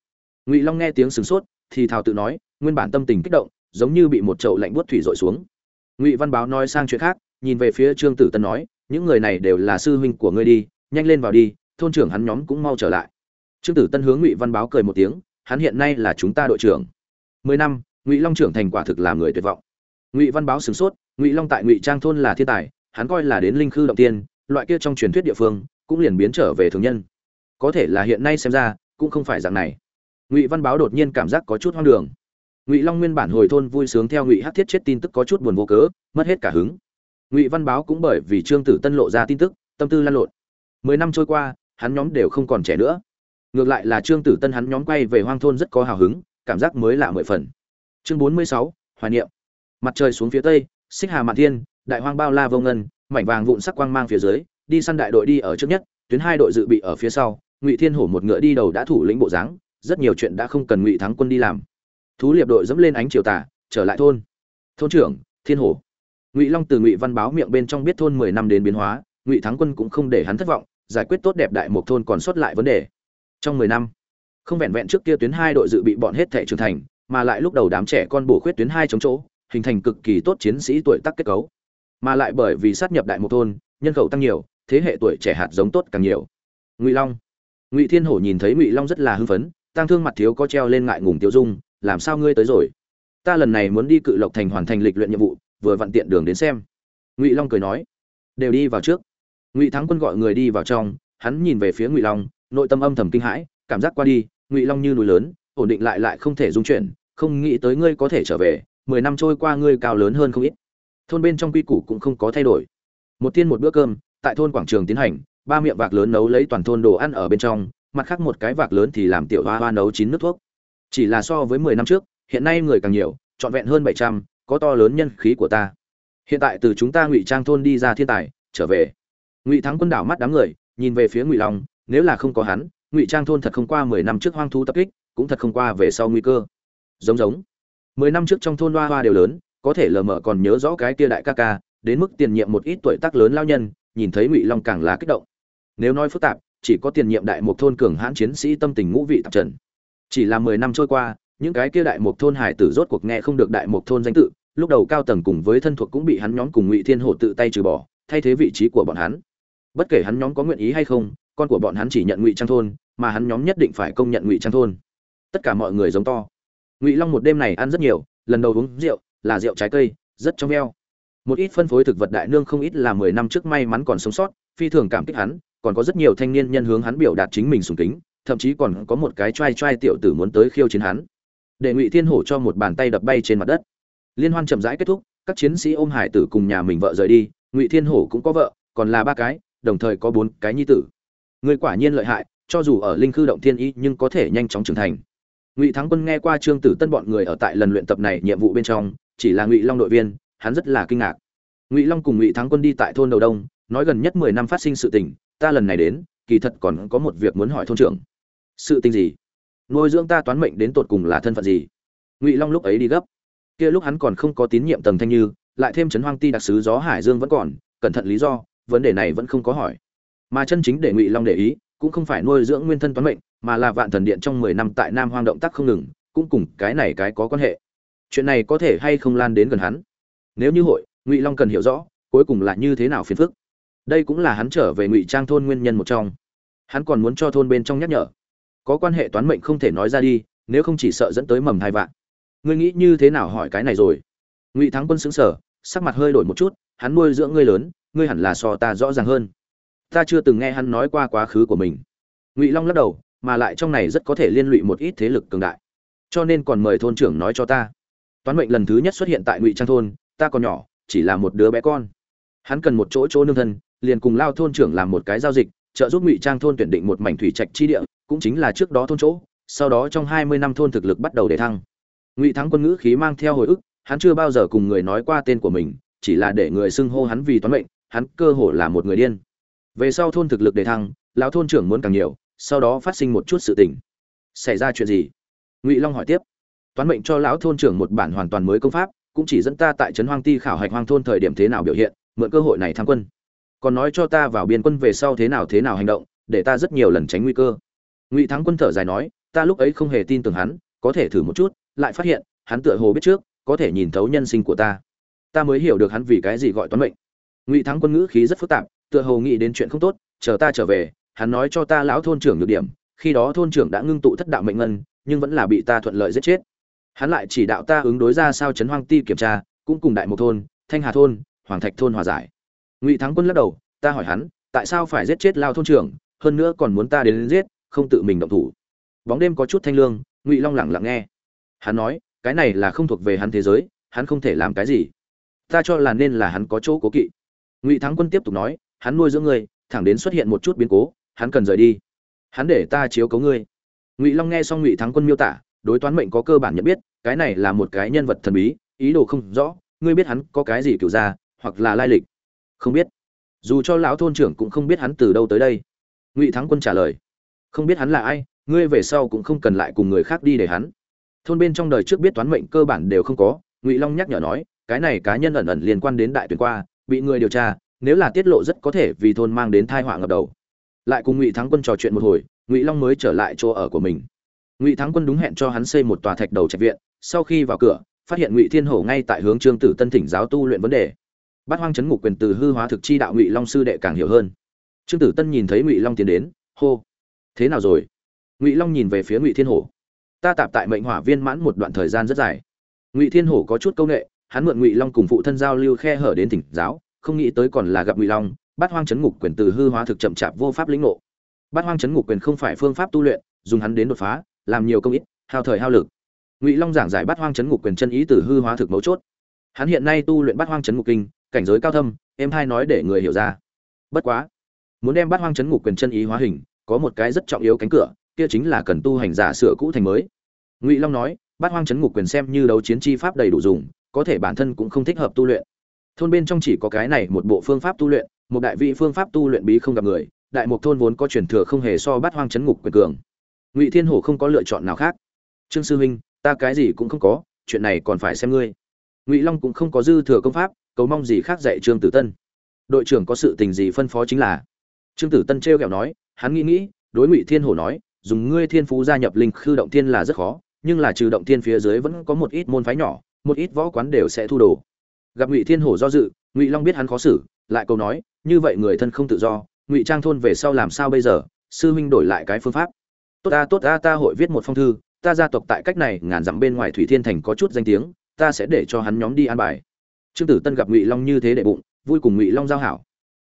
Ngụy long nghe tiếng sửng sốt, thì thào tự nói, nguyên bản tâm tình kích động, giống như bị một chậu lạnh buốt thủy dội xuống. Ngụy văn báo nói sang chuyện khác, nhìn về phía trương tử tân nói, những người này đều là sư huynh của ngươi đi, nhanh lên vào đi, thôn trưởng hắn nhóm cũng mau trở lại trương tử tân hướng ngụy văn báo cười một tiếng, hắn hiện nay là chúng ta đội trưởng. Mười năm, ngụy long trưởng thành quả thực làm người tuyệt vọng. Ngụy văn báo sửng sốt, ngụy long tại ngụy trang thôn là thiên tài, hắn coi là đến linh khư động tiên, loại kia trong truyền thuyết địa phương, cũng liền biến trở về thường nhân. Có thể là hiện nay xem ra, cũng không phải dạng này. Ngụy văn báo đột nhiên cảm giác có chút hoang đường. Ngụy long nguyên bản hồi thôn vui sướng theo ngụy hát thiết chết tin tức có chút buồn vô cớ, mất hết cả hứng. Ngụy văn báo cũng bởi vì trương tử tân lộ ra tin tức, tâm tư lan lộn. Mười năm trôi qua, hắn nhóm đều không còn trẻ nữa ngược lại là trương tử tân hắn nhóm quay về hoang thôn rất có hào hứng, cảm giác mới lạ mười phần. Chương bốn mươi sáu, hoài niệm. Mặt trời xuống phía tây, xích hà mạn thiên, đại hoang bao la vô ngân, mảnh vàng vụn sắc quang mang phía dưới, đi săn đại đội đi ở trước nhất, tuyến hai đội dự bị ở phía sau, ngụy thiên hổ một ngựa đi đầu đã thủ lĩnh bộ dáng, rất nhiều chuyện đã không cần ngụy thắng quân đi làm. Thú liệp đội dẫm lên ánh chiều tà, trở lại thôn. Thôn trưởng, thiên hổ. Ngụy long từ ngụy văn báo miệng bên trong biết thôn mười năm đến biến hóa, ngụy thắng quân cũng không để hắn thất vọng, giải quyết tốt đẹp đại một thôn còn sót lại vấn đề trong mười năm. Không vẹn vẹn trước kia tuyến hai đội dự bị bọn hết thể trưởng thành, mà lại lúc đầu đám trẻ con bổ khuyết tuyến hai chống chỗ, hình thành cực kỳ tốt chiến sĩ tuổi tác kết cấu. Mà lại bởi vì sát nhập đại một thôn, nhân khẩu tăng nhiều, thế hệ tuổi trẻ hạt giống tốt càng nhiều. Ngụy long. Ngụy thiên hổ nhìn thấy ngụy long rất là hưng phấn tăng thương mặt thiếu có treo lên ngại ngùng tiêu dung, làm sao ngươi tới rồi? Ta lần này muốn đi cự lộc thành hoàn thành lịch luyện nhiệm vụ, vừa vặn tiện đường đến xem. Ngụy long cười nói, đều đi vào trước. Ngụy thắng quân gọi người đi vào trong, hắn nhìn về phía ngụy long nội tâm âm thầm kinh hãi, cảm giác qua đi, ngụy long như núi lớn, ổn định lại lại không thể dung chuyển, không nghĩ tới ngươi có thể trở về, mười năm trôi qua ngươi cao lớn hơn không ít. Thôn bên trong quy củ cũng không có thay đổi. Một tiên một bữa cơm, tại thôn quảng trường tiến hành, ba miệng vạc lớn nấu lấy toàn thôn đồ ăn ở bên trong, mặt khác một cái vạc lớn thì làm tiểu hoa hoa nấu chín nước thuốc. Chỉ là so với mười năm trước, hiện nay người càng nhiều, trọn vẹn hơn bảy trăm, có to lớn nhân khí của ta. Hiện tại từ chúng ta ngụy trang thôn đi ra thiên tài, trở về. Ngụy thắng quân đảo mắt đám người, nhìn về phía ngụy long nếu là không có hắn, ngụy trang thôn thật không qua mười năm trước hoang thú tập kích, cũng thật không qua về sau nguy cơ. Giống giống. Mười năm trước trong thôn hoa hoa đều lớn, có thể lờ mờ còn nhớ rõ cái kia đại ca ca, đến mức tiền nhiệm một ít tuổi tác lớn lao nhân, nhìn thấy ngụy long càng là kích động. Nếu nói phức tạp, chỉ có tiền nhiệm đại một thôn cường hãn chiến sĩ tâm tình ngũ vị tạp trần. Chỉ là mười năm trôi qua, những cái kia đại một thôn hải tử rốt cuộc nghe không được đại một thôn danh tự, lúc đầu cao tầng cùng với thân thuộc cũng bị hắn nhóm cùng ngụy thiên hổ tự tay trừ bỏ, thay thế vị trí của bọn hắn. Bất kể hắn nhóm có nguyện ý hay không con của bọn hắn chỉ nhận ngụy trang thôn, mà hắn nhóm nhất định phải công nhận ngụy trang thôn. Tất cả mọi người giống to. Ngụy long một đêm này ăn rất nhiều, lần đầu uống rượu, là rượu trái cây, rất trong veo. Một ít phân phối thực vật đại nương không ít là mười năm trước may mắn còn sống sót, phi thường cảm kích hắn, còn có rất nhiều thanh niên nhân hướng hắn biểu đạt chính mình sùng kính, thậm chí còn có một cái trai trai tiểu tử muốn tới khiêu chiến hắn. Để ngụy thiên hổ cho một bàn tay đập bay trên mặt đất. Liên hoan chậm rãi kết thúc, các chiến sĩ ôm hải tử cùng nhà mình vợ rời đi, ngụy thiên hổ cũng có vợ, còn là ba cái, đồng thời có bốn cái nhi tử người quả nhiên lợi hại, cho dù ở linh khư động thiên y nhưng có thể nhanh chóng trưởng thành. Ngụy thắng quân nghe qua trương tử tân bọn người ở tại lần luyện tập này nhiệm vụ bên trong, chỉ là ngụy long đội viên, hắn rất là kinh ngạc. Ngụy long cùng ngụy thắng quân đi tại thôn đầu đông, nói gần nhất mười năm phát sinh sự tình, ta lần này đến, kỳ thật còn có một việc muốn hỏi thôn trưởng. Sự tình gì? Nuôi dưỡng ta toán mệnh đến tột cùng là thân phận gì? Ngụy long lúc ấy đi gấp. Kia lúc hắn còn không có tín nhiệm tầng thanh như, lại thêm trấn hoang ti đặc sứ gió hải dương vẫn còn, cẩn thận lý do, vấn đề này vẫn không có hỏi mà chân chính để ngụy long để ý cũng không phải nuôi dưỡng nguyên thân toán mệnh, mà là vạn thần điện trong mười năm tại nam hoang động tác không ngừng, cũng cùng cái này cái có quan hệ. Chuyện này có thể hay không lan đến gần hắn? Nếu như hội, ngụy long cần hiểu rõ, cuối cùng là như thế nào phiền phức. Đây cũng là hắn trở về ngụy trang thôn nguyên nhân một trong. Hắn còn muốn cho thôn bên trong nhắc nhở. Có quan hệ toán mệnh không thể nói ra đi, nếu không chỉ sợ dẫn tới mầm hai vạn. Ngươi nghĩ như thế nào hỏi cái này rồi? Ngụy thắng quân xứng sở sắc mặt hơi đổi một chút, hắn nuôi dưỡng ngươi lớn, ngươi hẳn là so ta rõ ràng hơn ta chưa từng nghe hắn nói qua quá khứ của mình. Ngụy long lắc đầu, mà lại trong này rất có thể liên lụy một ít thế lực cường đại. Cho nên còn mời thôn trưởng nói cho ta. Toán mệnh lần thứ nhất xuất hiện tại ngụy trang thôn, ta còn nhỏ, chỉ là một đứa bé con. Hắn cần một chỗ chỗ nương thân, liền cùng lao thôn trưởng làm một cái giao dịch, trợ giúp ngụy trang thôn tuyển định một mảnh thủy trạch chi địa, cũng chính là trước đó thôn chỗ, sau đó trong hai mươi năm thôn thực lực bắt đầu để thăng. Ngụy thắng quân ngữ khí mang theo hồi ức, hắn chưa bao giờ cùng người nói qua tên của mình, chỉ là để người xưng hô hắn vì toán mệnh, hắn cơ hồ là một người điên về sau thôn thực lực để thăng, lão thôn trưởng muốn càng nhiều, sau đó phát sinh một chút sự tình. Xảy ra chuyện gì? Ngụy long hỏi tiếp. Toán mệnh cho lão thôn trưởng một bản hoàn toàn mới công pháp, cũng chỉ dẫn ta tại trấn hoang ti khảo hạch hoang thôn thời điểm thế nào biểu hiện, mượn cơ hội này tham quân. Còn nói cho ta vào biên quân về sau thế nào thế nào hành động, để ta rất nhiều lần tránh nguy cơ. Ngụy thắng quân thở dài nói, ta lúc ấy không hề tin tưởng hắn, có thể thử một chút, lại phát hiện, hắn tựa hồ biết trước, có thể nhìn thấu nhân sinh của ta. Ta mới hiểu được hắn vì cái gì gọi toán mệnh. Ngụy thắng quân ngữ khí rất phức tạp tựa hồ nghĩ đến chuyện không tốt, chờ ta trở về, hắn nói cho ta lão thôn trưởng được điểm, khi đó thôn trưởng đã ngưng tụ thất đạo mệnh ngân, nhưng vẫn là bị ta thuận lợi giết chết. Hắn lại chỉ đạo ta ứng đối ra sao chấn hoang ti kiểm tra, cũng cùng đại một thôn, thanh hà thôn, hoàng thạch thôn hòa giải. Ngụy thắng quân lắc đầu, ta hỏi hắn, tại sao phải giết chết lao thôn trưởng, hơn nữa còn muốn ta đến giết, không tự mình động thủ. Bóng đêm có chút thanh lương, ngụy long lẳng lặng nghe. Hắn nói, cái này là không thuộc về hắn thế giới, hắn không thể làm cái gì. Ta cho là nên là hắn có chỗ cố kỵ. Ngụy thắng quân tiếp tục nói hắn nuôi dưỡng ngươi, thẳng đến xuất hiện một chút biến cố, hắn cần rời đi. Hắn để ta chiếu cấu ngươi. Ngụy long nghe xong ngụy thắng quân miêu tả, đối toán mệnh có cơ bản nhận biết, cái này là một cái nhân vật thần bí, ý đồ không rõ, ngươi biết hắn có cái gì kiểu ra, hoặc là lai lịch? Không biết. Dù cho lão thôn trưởng cũng không biết hắn từ đâu tới đây. Ngụy thắng quân trả lời, không biết hắn là ai, ngươi về sau cũng không cần lại cùng người khác đi để hắn. Thôn bên trong đời trước biết toán mệnh cơ bản đều không có, ngụy long nhắc nhở nói, cái này cá nhân ẩn ẩn liên quan đến đại tuyển qua, bị người điều tra nếu là tiết lộ rất có thể vì thôn mang đến thai họa ngập đầu. Lại cùng ngụy thắng quân trò chuyện một hồi, ngụy long mới trở lại chỗ ở của mình. Ngụy thắng quân đúng hẹn cho hắn xây một tòa thạch đầu trạch viện, sau khi vào cửa, phát hiện ngụy thiên hổ ngay tại hướng trương tử tân thỉnh giáo tu luyện vấn đề. Bát hoang chấn ngục quyền từ hư hóa thực chi đạo ngụy long sư đệ càng hiểu hơn. Trương tử tân nhìn thấy ngụy long tiến đến, hô, thế nào rồi? Ngụy long nhìn về phía ngụy thiên hổ. Ta tạp tại mệnh hỏa viên mãn một đoạn thời gian rất dài. Ngụy thiên hổ có chút c â u n ệ hắn mượn ngụy long cùng phụ thân giao lưu khe hở đến thỉnh giáo không nghĩ tới còn là gặp ngụy long, bát hoang chấn ngục quyền từ hư hóa thực chậm chạp vô pháp lĩnh ngộ. Bát hoang chấn ngục quyền không phải phương pháp tu luyện, dùng hắn đến đột phá, làm nhiều công ít, hao thời hao lực. Ngụy long giảng giải bát hoang chấn ngục quyền chân ý từ hư hóa thực mấu chốt. Hắn hiện nay tu luyện bát hoang chấn ngục kinh, cảnh giới cao thâm, em hai nói để người hiểu ra. Bất quá, muốn đem bát hoang chấn ngục quyền chân ý hóa hình, có một cái rất trọng yếu cánh cửa, kia chính là cần tu hành giả sửa cũ thành mới. Ngụy long nói, bát hoang chấn ngục quyền xem như đấu chiến chi pháp đầy đủ dùng, có thể bản thân cũng không thích hợp tu luyện thôn bên trong chỉ có cái này một bộ phương pháp tu luyện, một đại vị phương pháp tu luyện bí không gặp người, đại mục thôn vốn có truyền thừa không hề so bát hoang chấn ngục quyền cường. Ngụy thiên hổ không có lựa chọn nào khác. Trương sư huynh, ta cái gì cũng không có, chuyện này còn phải xem ngươi. Ngụy long cũng không có dư thừa công pháp, cầu mong gì khác dạy trương tử tân. Đội trưởng có sự tình gì phân phó chính là. Trương tử tân trêu kẹo nói, hắn nghĩ nghĩ, đối ngụy thiên hổ nói, dùng ngươi thiên phú gia nhập linh khư động thiên là rất khó, nhưng là trừ động thiên phía dưới vẫn có một ít môn phái nhỏ, một ít võ quán đều sẽ thu đồ gặp ngụy thiên hổ do dự, ngụy long biết hắn khó xử, lại câu nói, như vậy người thân không tự do, ngụy trang thôn về sau làm sao bây giờ? Sư huynh đổi lại cái phương pháp. Tốt ta tốt ta ta hội viết một phong thư, ta gia tộc tại cách này ngàn dặm bên ngoài thủy thiên thành có chút danh tiếng, ta sẽ để cho hắn nhóm đi an bài. Trương tử tân gặp ngụy long như thế đệ bụng, vui cùng ngụy long giao hảo.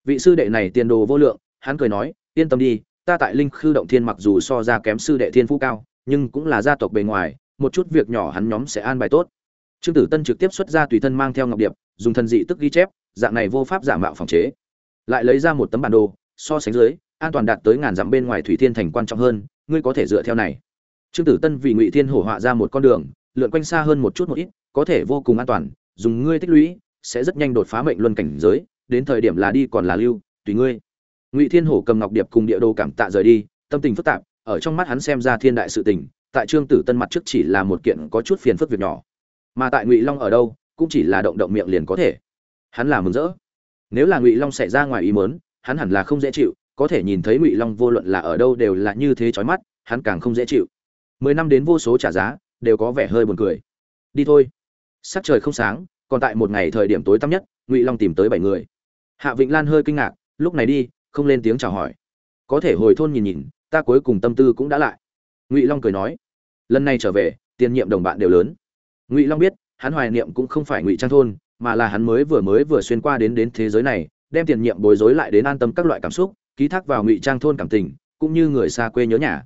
Vị sư đệ này tiền đồ vô lượng, hắn cười nói, yên tâm đi, ta tại linh khư động thiên mặc dù so ra kém sư đệ thiên phú cao, nhưng cũng là gia tộc bề ngoài, một chút việc nhỏ hắn nhóm sẽ an bài tốt trương tử tân trực tiếp xuất ra tùy thân mang theo ngọc điệp, dùng thân dị tức ghi chép, dạng này vô pháp giả mạo phòng chế. Lại lấy ra một tấm bản đồ, so sánh dưới, an toàn đạt tới ngàn dặm bên ngoài thủy thiên thành quan trọng hơn, ngươi có thể dựa theo này. Trương tử tân vì ngụy thiên hổ họa ra một con đường, lượn quanh xa hơn một chút một ít, có thể vô cùng an toàn, dùng ngươi tích lũy, sẽ rất nhanh đột phá mệnh luân cảnh giới, đến thời điểm là đi còn là lưu, tùy ngươi. Ngụy thiên hổ cầm ngọc điệp cùng địa đồ cảm tạ rời đi, tâm tình phức tạp, ở trong mắt hắn xem ra thiên đại sự tình, tại trương tử tân mặt trước chỉ là một kiện có chút phiền phức việc nhỏ mà tại ngụy long ở đâu cũng chỉ là động động miệng liền có thể. Hắn là mừng rỡ. Nếu là ngụy long xảy ra ngoài ý mớn hắn hẳn là không dễ chịu, có thể nhìn thấy ngụy long vô luận là ở đâu đều là như thế chói mắt, hắn càng không dễ chịu. Mười năm đến vô số trả giá, đều có vẻ hơi buồn cười. Đi thôi. Sắc trời không sáng, còn tại một ngày thời điểm tối tăm nhất, ngụy long tìm tới bảy người. Hạ vịnh lan hơi kinh ngạc, lúc này đi, không lên tiếng chào hỏi. Có thể hồi thôn nhìn nhìn, ta cuối cùng tâm tư cũng đã lại. Ngụy long cười nói, lần này trở về, tiền nhiệm đồng bạn đều lớn ngụy long biết, hắn hoài niệm cũng không phải ngụy trang thôn, mà là hắn mới vừa mới vừa xuyên qua đến đến thế giới này, đem tiền nhiệm bối rối lại đến an tâm các loại cảm xúc, ký thác vào ngụy trang thôn cảm tình, cũng như người xa quê nhớ nhà.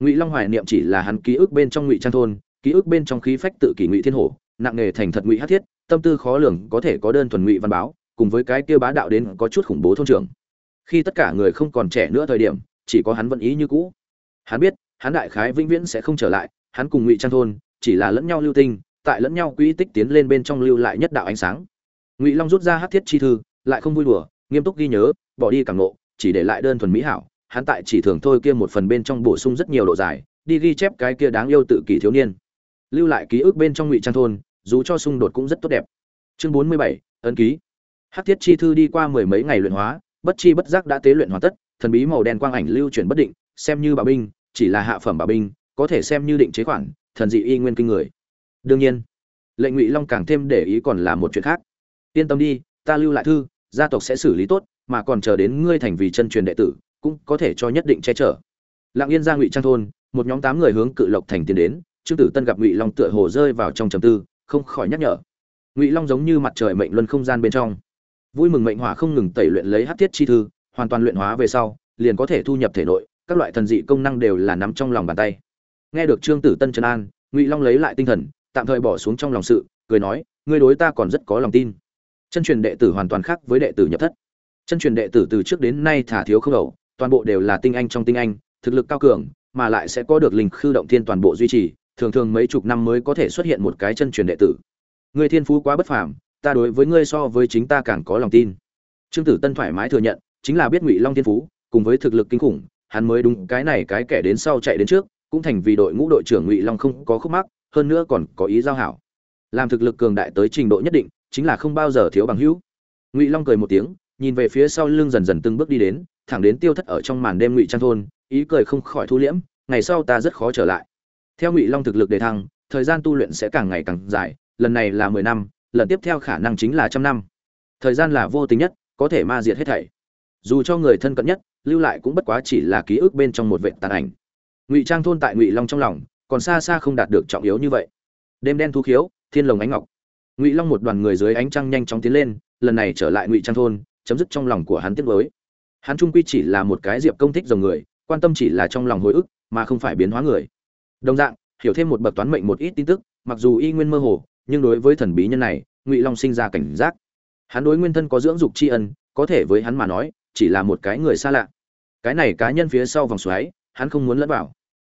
Ngụy long hoài niệm chỉ là hắn ký ức bên trong ngụy trang thôn, ký ức bên trong khí phách tự kỷ ngụy thiên hổ, nặng nề thành thật ngụy hát thiết, tâm tư khó lường có thể có đơn thuần ngụy văn báo, cùng với cái kia bá đạo đến có chút khủng bố thôn trưởng. Khi tất cả người không còn trẻ nữa thời điểm, chỉ có hắn vẫn ý như cũ. Hắn biết, hắn đại khái vĩnh viễn sẽ không trở lại, hắn cùng ngụy trang thôn, chỉ là lẫn nhau lưu tinh tại lẫn nhau quỹ tích tiến lên bên trong lưu lại nhất đạo ánh sáng. Ngụy long rút ra hát thiết chi thư, lại không vui đùa, nghiêm túc ghi nhớ, bỏ đi cảm nộ chỉ để lại đơn thuần mỹ hảo, hắn tại chỉ thường thôi kia một phần bên trong bổ sung rất nhiều độ dài, đi ghi chép cái kia đáng yêu tự kỷ thiếu niên. Lưu lại ký ức bên trong ngụy trang thôn, dù cho xung đột cũng rất tốt đẹp. Chương bốn mươi bảy, ấn ký. Hát thiết chi thư đi qua mười mấy ngày luyện hóa, bất chi bất giác đã tế luyện hoàn tất, thần bí màu đen quang ảnh lưu chuyển bất định, xem như bảo binh, chỉ là hạ phẩm bảo binh, có thể xem như định chế khoản, thần dị y nguyên kinh người đương nhiên lệnh ngụy long càng thêm để ý còn là một chuyện khác. Yên tâm đi, ta lưu lại thư, gia tộc sẽ xử lý tốt, mà còn chờ đến ngươi thành vì chân truyền đệ tử, cũng có thể cho nhất định che chở. Lặng yên ra ngụy trang thôn, một nhóm tám người hướng cự lộc thành tiến đến, trương tử tân gặp ngụy long tựa hồ rơi vào trong trầm tư, không khỏi nhắc nhở. Ngụy long giống như mặt trời mệnh luân không gian bên trong. Vui mừng mệnh hỏa không ngừng tẩy luyện lấy hát thiết chi thư, hoàn toàn luyện hóa về sau, liền có thể thu nhập thể nội, các loại thần dị công năng đều là nắm trong lòng bàn tay. Nghe được trương tử tân trấn an, ngụy long lấy lại tinh thần tạm thời bỏ xuống trong lòng sự, cười nói, ngươi đối ta còn rất có lòng tin. Chân truyền đệ tử hoàn toàn khác với đệ tử nhập thất. Chân truyền đệ tử từ trước đến nay thả thiếu không đầu, toàn bộ đều là tinh anh trong tinh anh, thực lực cao cường, mà lại sẽ có được linh khư động thiên toàn bộ duy trì, thường thường mấy chục năm mới có thể xuất hiện một cái chân truyền đệ tử. Ngươi thiên phú quá bất phàm, ta đối với ngươi so với chính ta càng có lòng tin. Trương tử tân thoải mái thừa nhận, chính là biết ngụy long thiên phú, cùng với thực lực kinh khủng, hắn mới đúng cái này cái kẻ đến sau chạy đến trước, cũng thành vì đội ngũ đội trưởng ngụy long không có khúc mắc hơn nữa còn có ý giao hảo. Làm thực lực cường đại tới trình độ nhất định, chính là không bao giờ thiếu bằng hữu. Ngụy long cười một tiếng, nhìn về phía sau lưng dần dần từng bước đi đến, thẳng đến tiêu thất ở trong màn đêm ngụy trang thôn, ý cười không khỏi thu liễm, ngày sau ta rất khó trở lại. Theo ngụy long thực lực đề thăng, thời gian tu luyện sẽ càng ngày càng dài, lần này là mười năm, lần tiếp theo khả năng chính là trăm năm. Thời gian là vô tính nhất, có thể ma diệt hết thảy. Dù cho người thân cận nhất, lưu lại cũng bất quá chỉ là ký ức bên trong một vệ tàn ảnh. Ngụy trang thôn tại ngụy long trong lòng còn xa xa không đạt được trọng yếu như vậy. Đêm đen thu khiếu, thiên lồng ánh ngọc. Ngụy long một đoàn người dưới ánh trăng nhanh chóng tiến lên, lần này trở lại ngụy trang thôn, chấm dứt trong lòng của hắn tiếc mới hắn trung quy chỉ là một cái diệp công thích dòng người, quan tâm chỉ là trong lòng hồi ức, mà không phải biến hóa người. Đồng dạng, hiểu thêm một bậc toán mệnh một ít tin tức, mặc dù y nguyên mơ hồ, nhưng đối với thần bí nhân này, ngụy long sinh ra cảnh giác. Hắn đối nguyên thân có dưỡng dục tri ân, có thể với hắn mà nói, chỉ là một cái người xa lạ. Cái này cá nhân phía sau vòng xoáy, hắn không muốn lẫn vào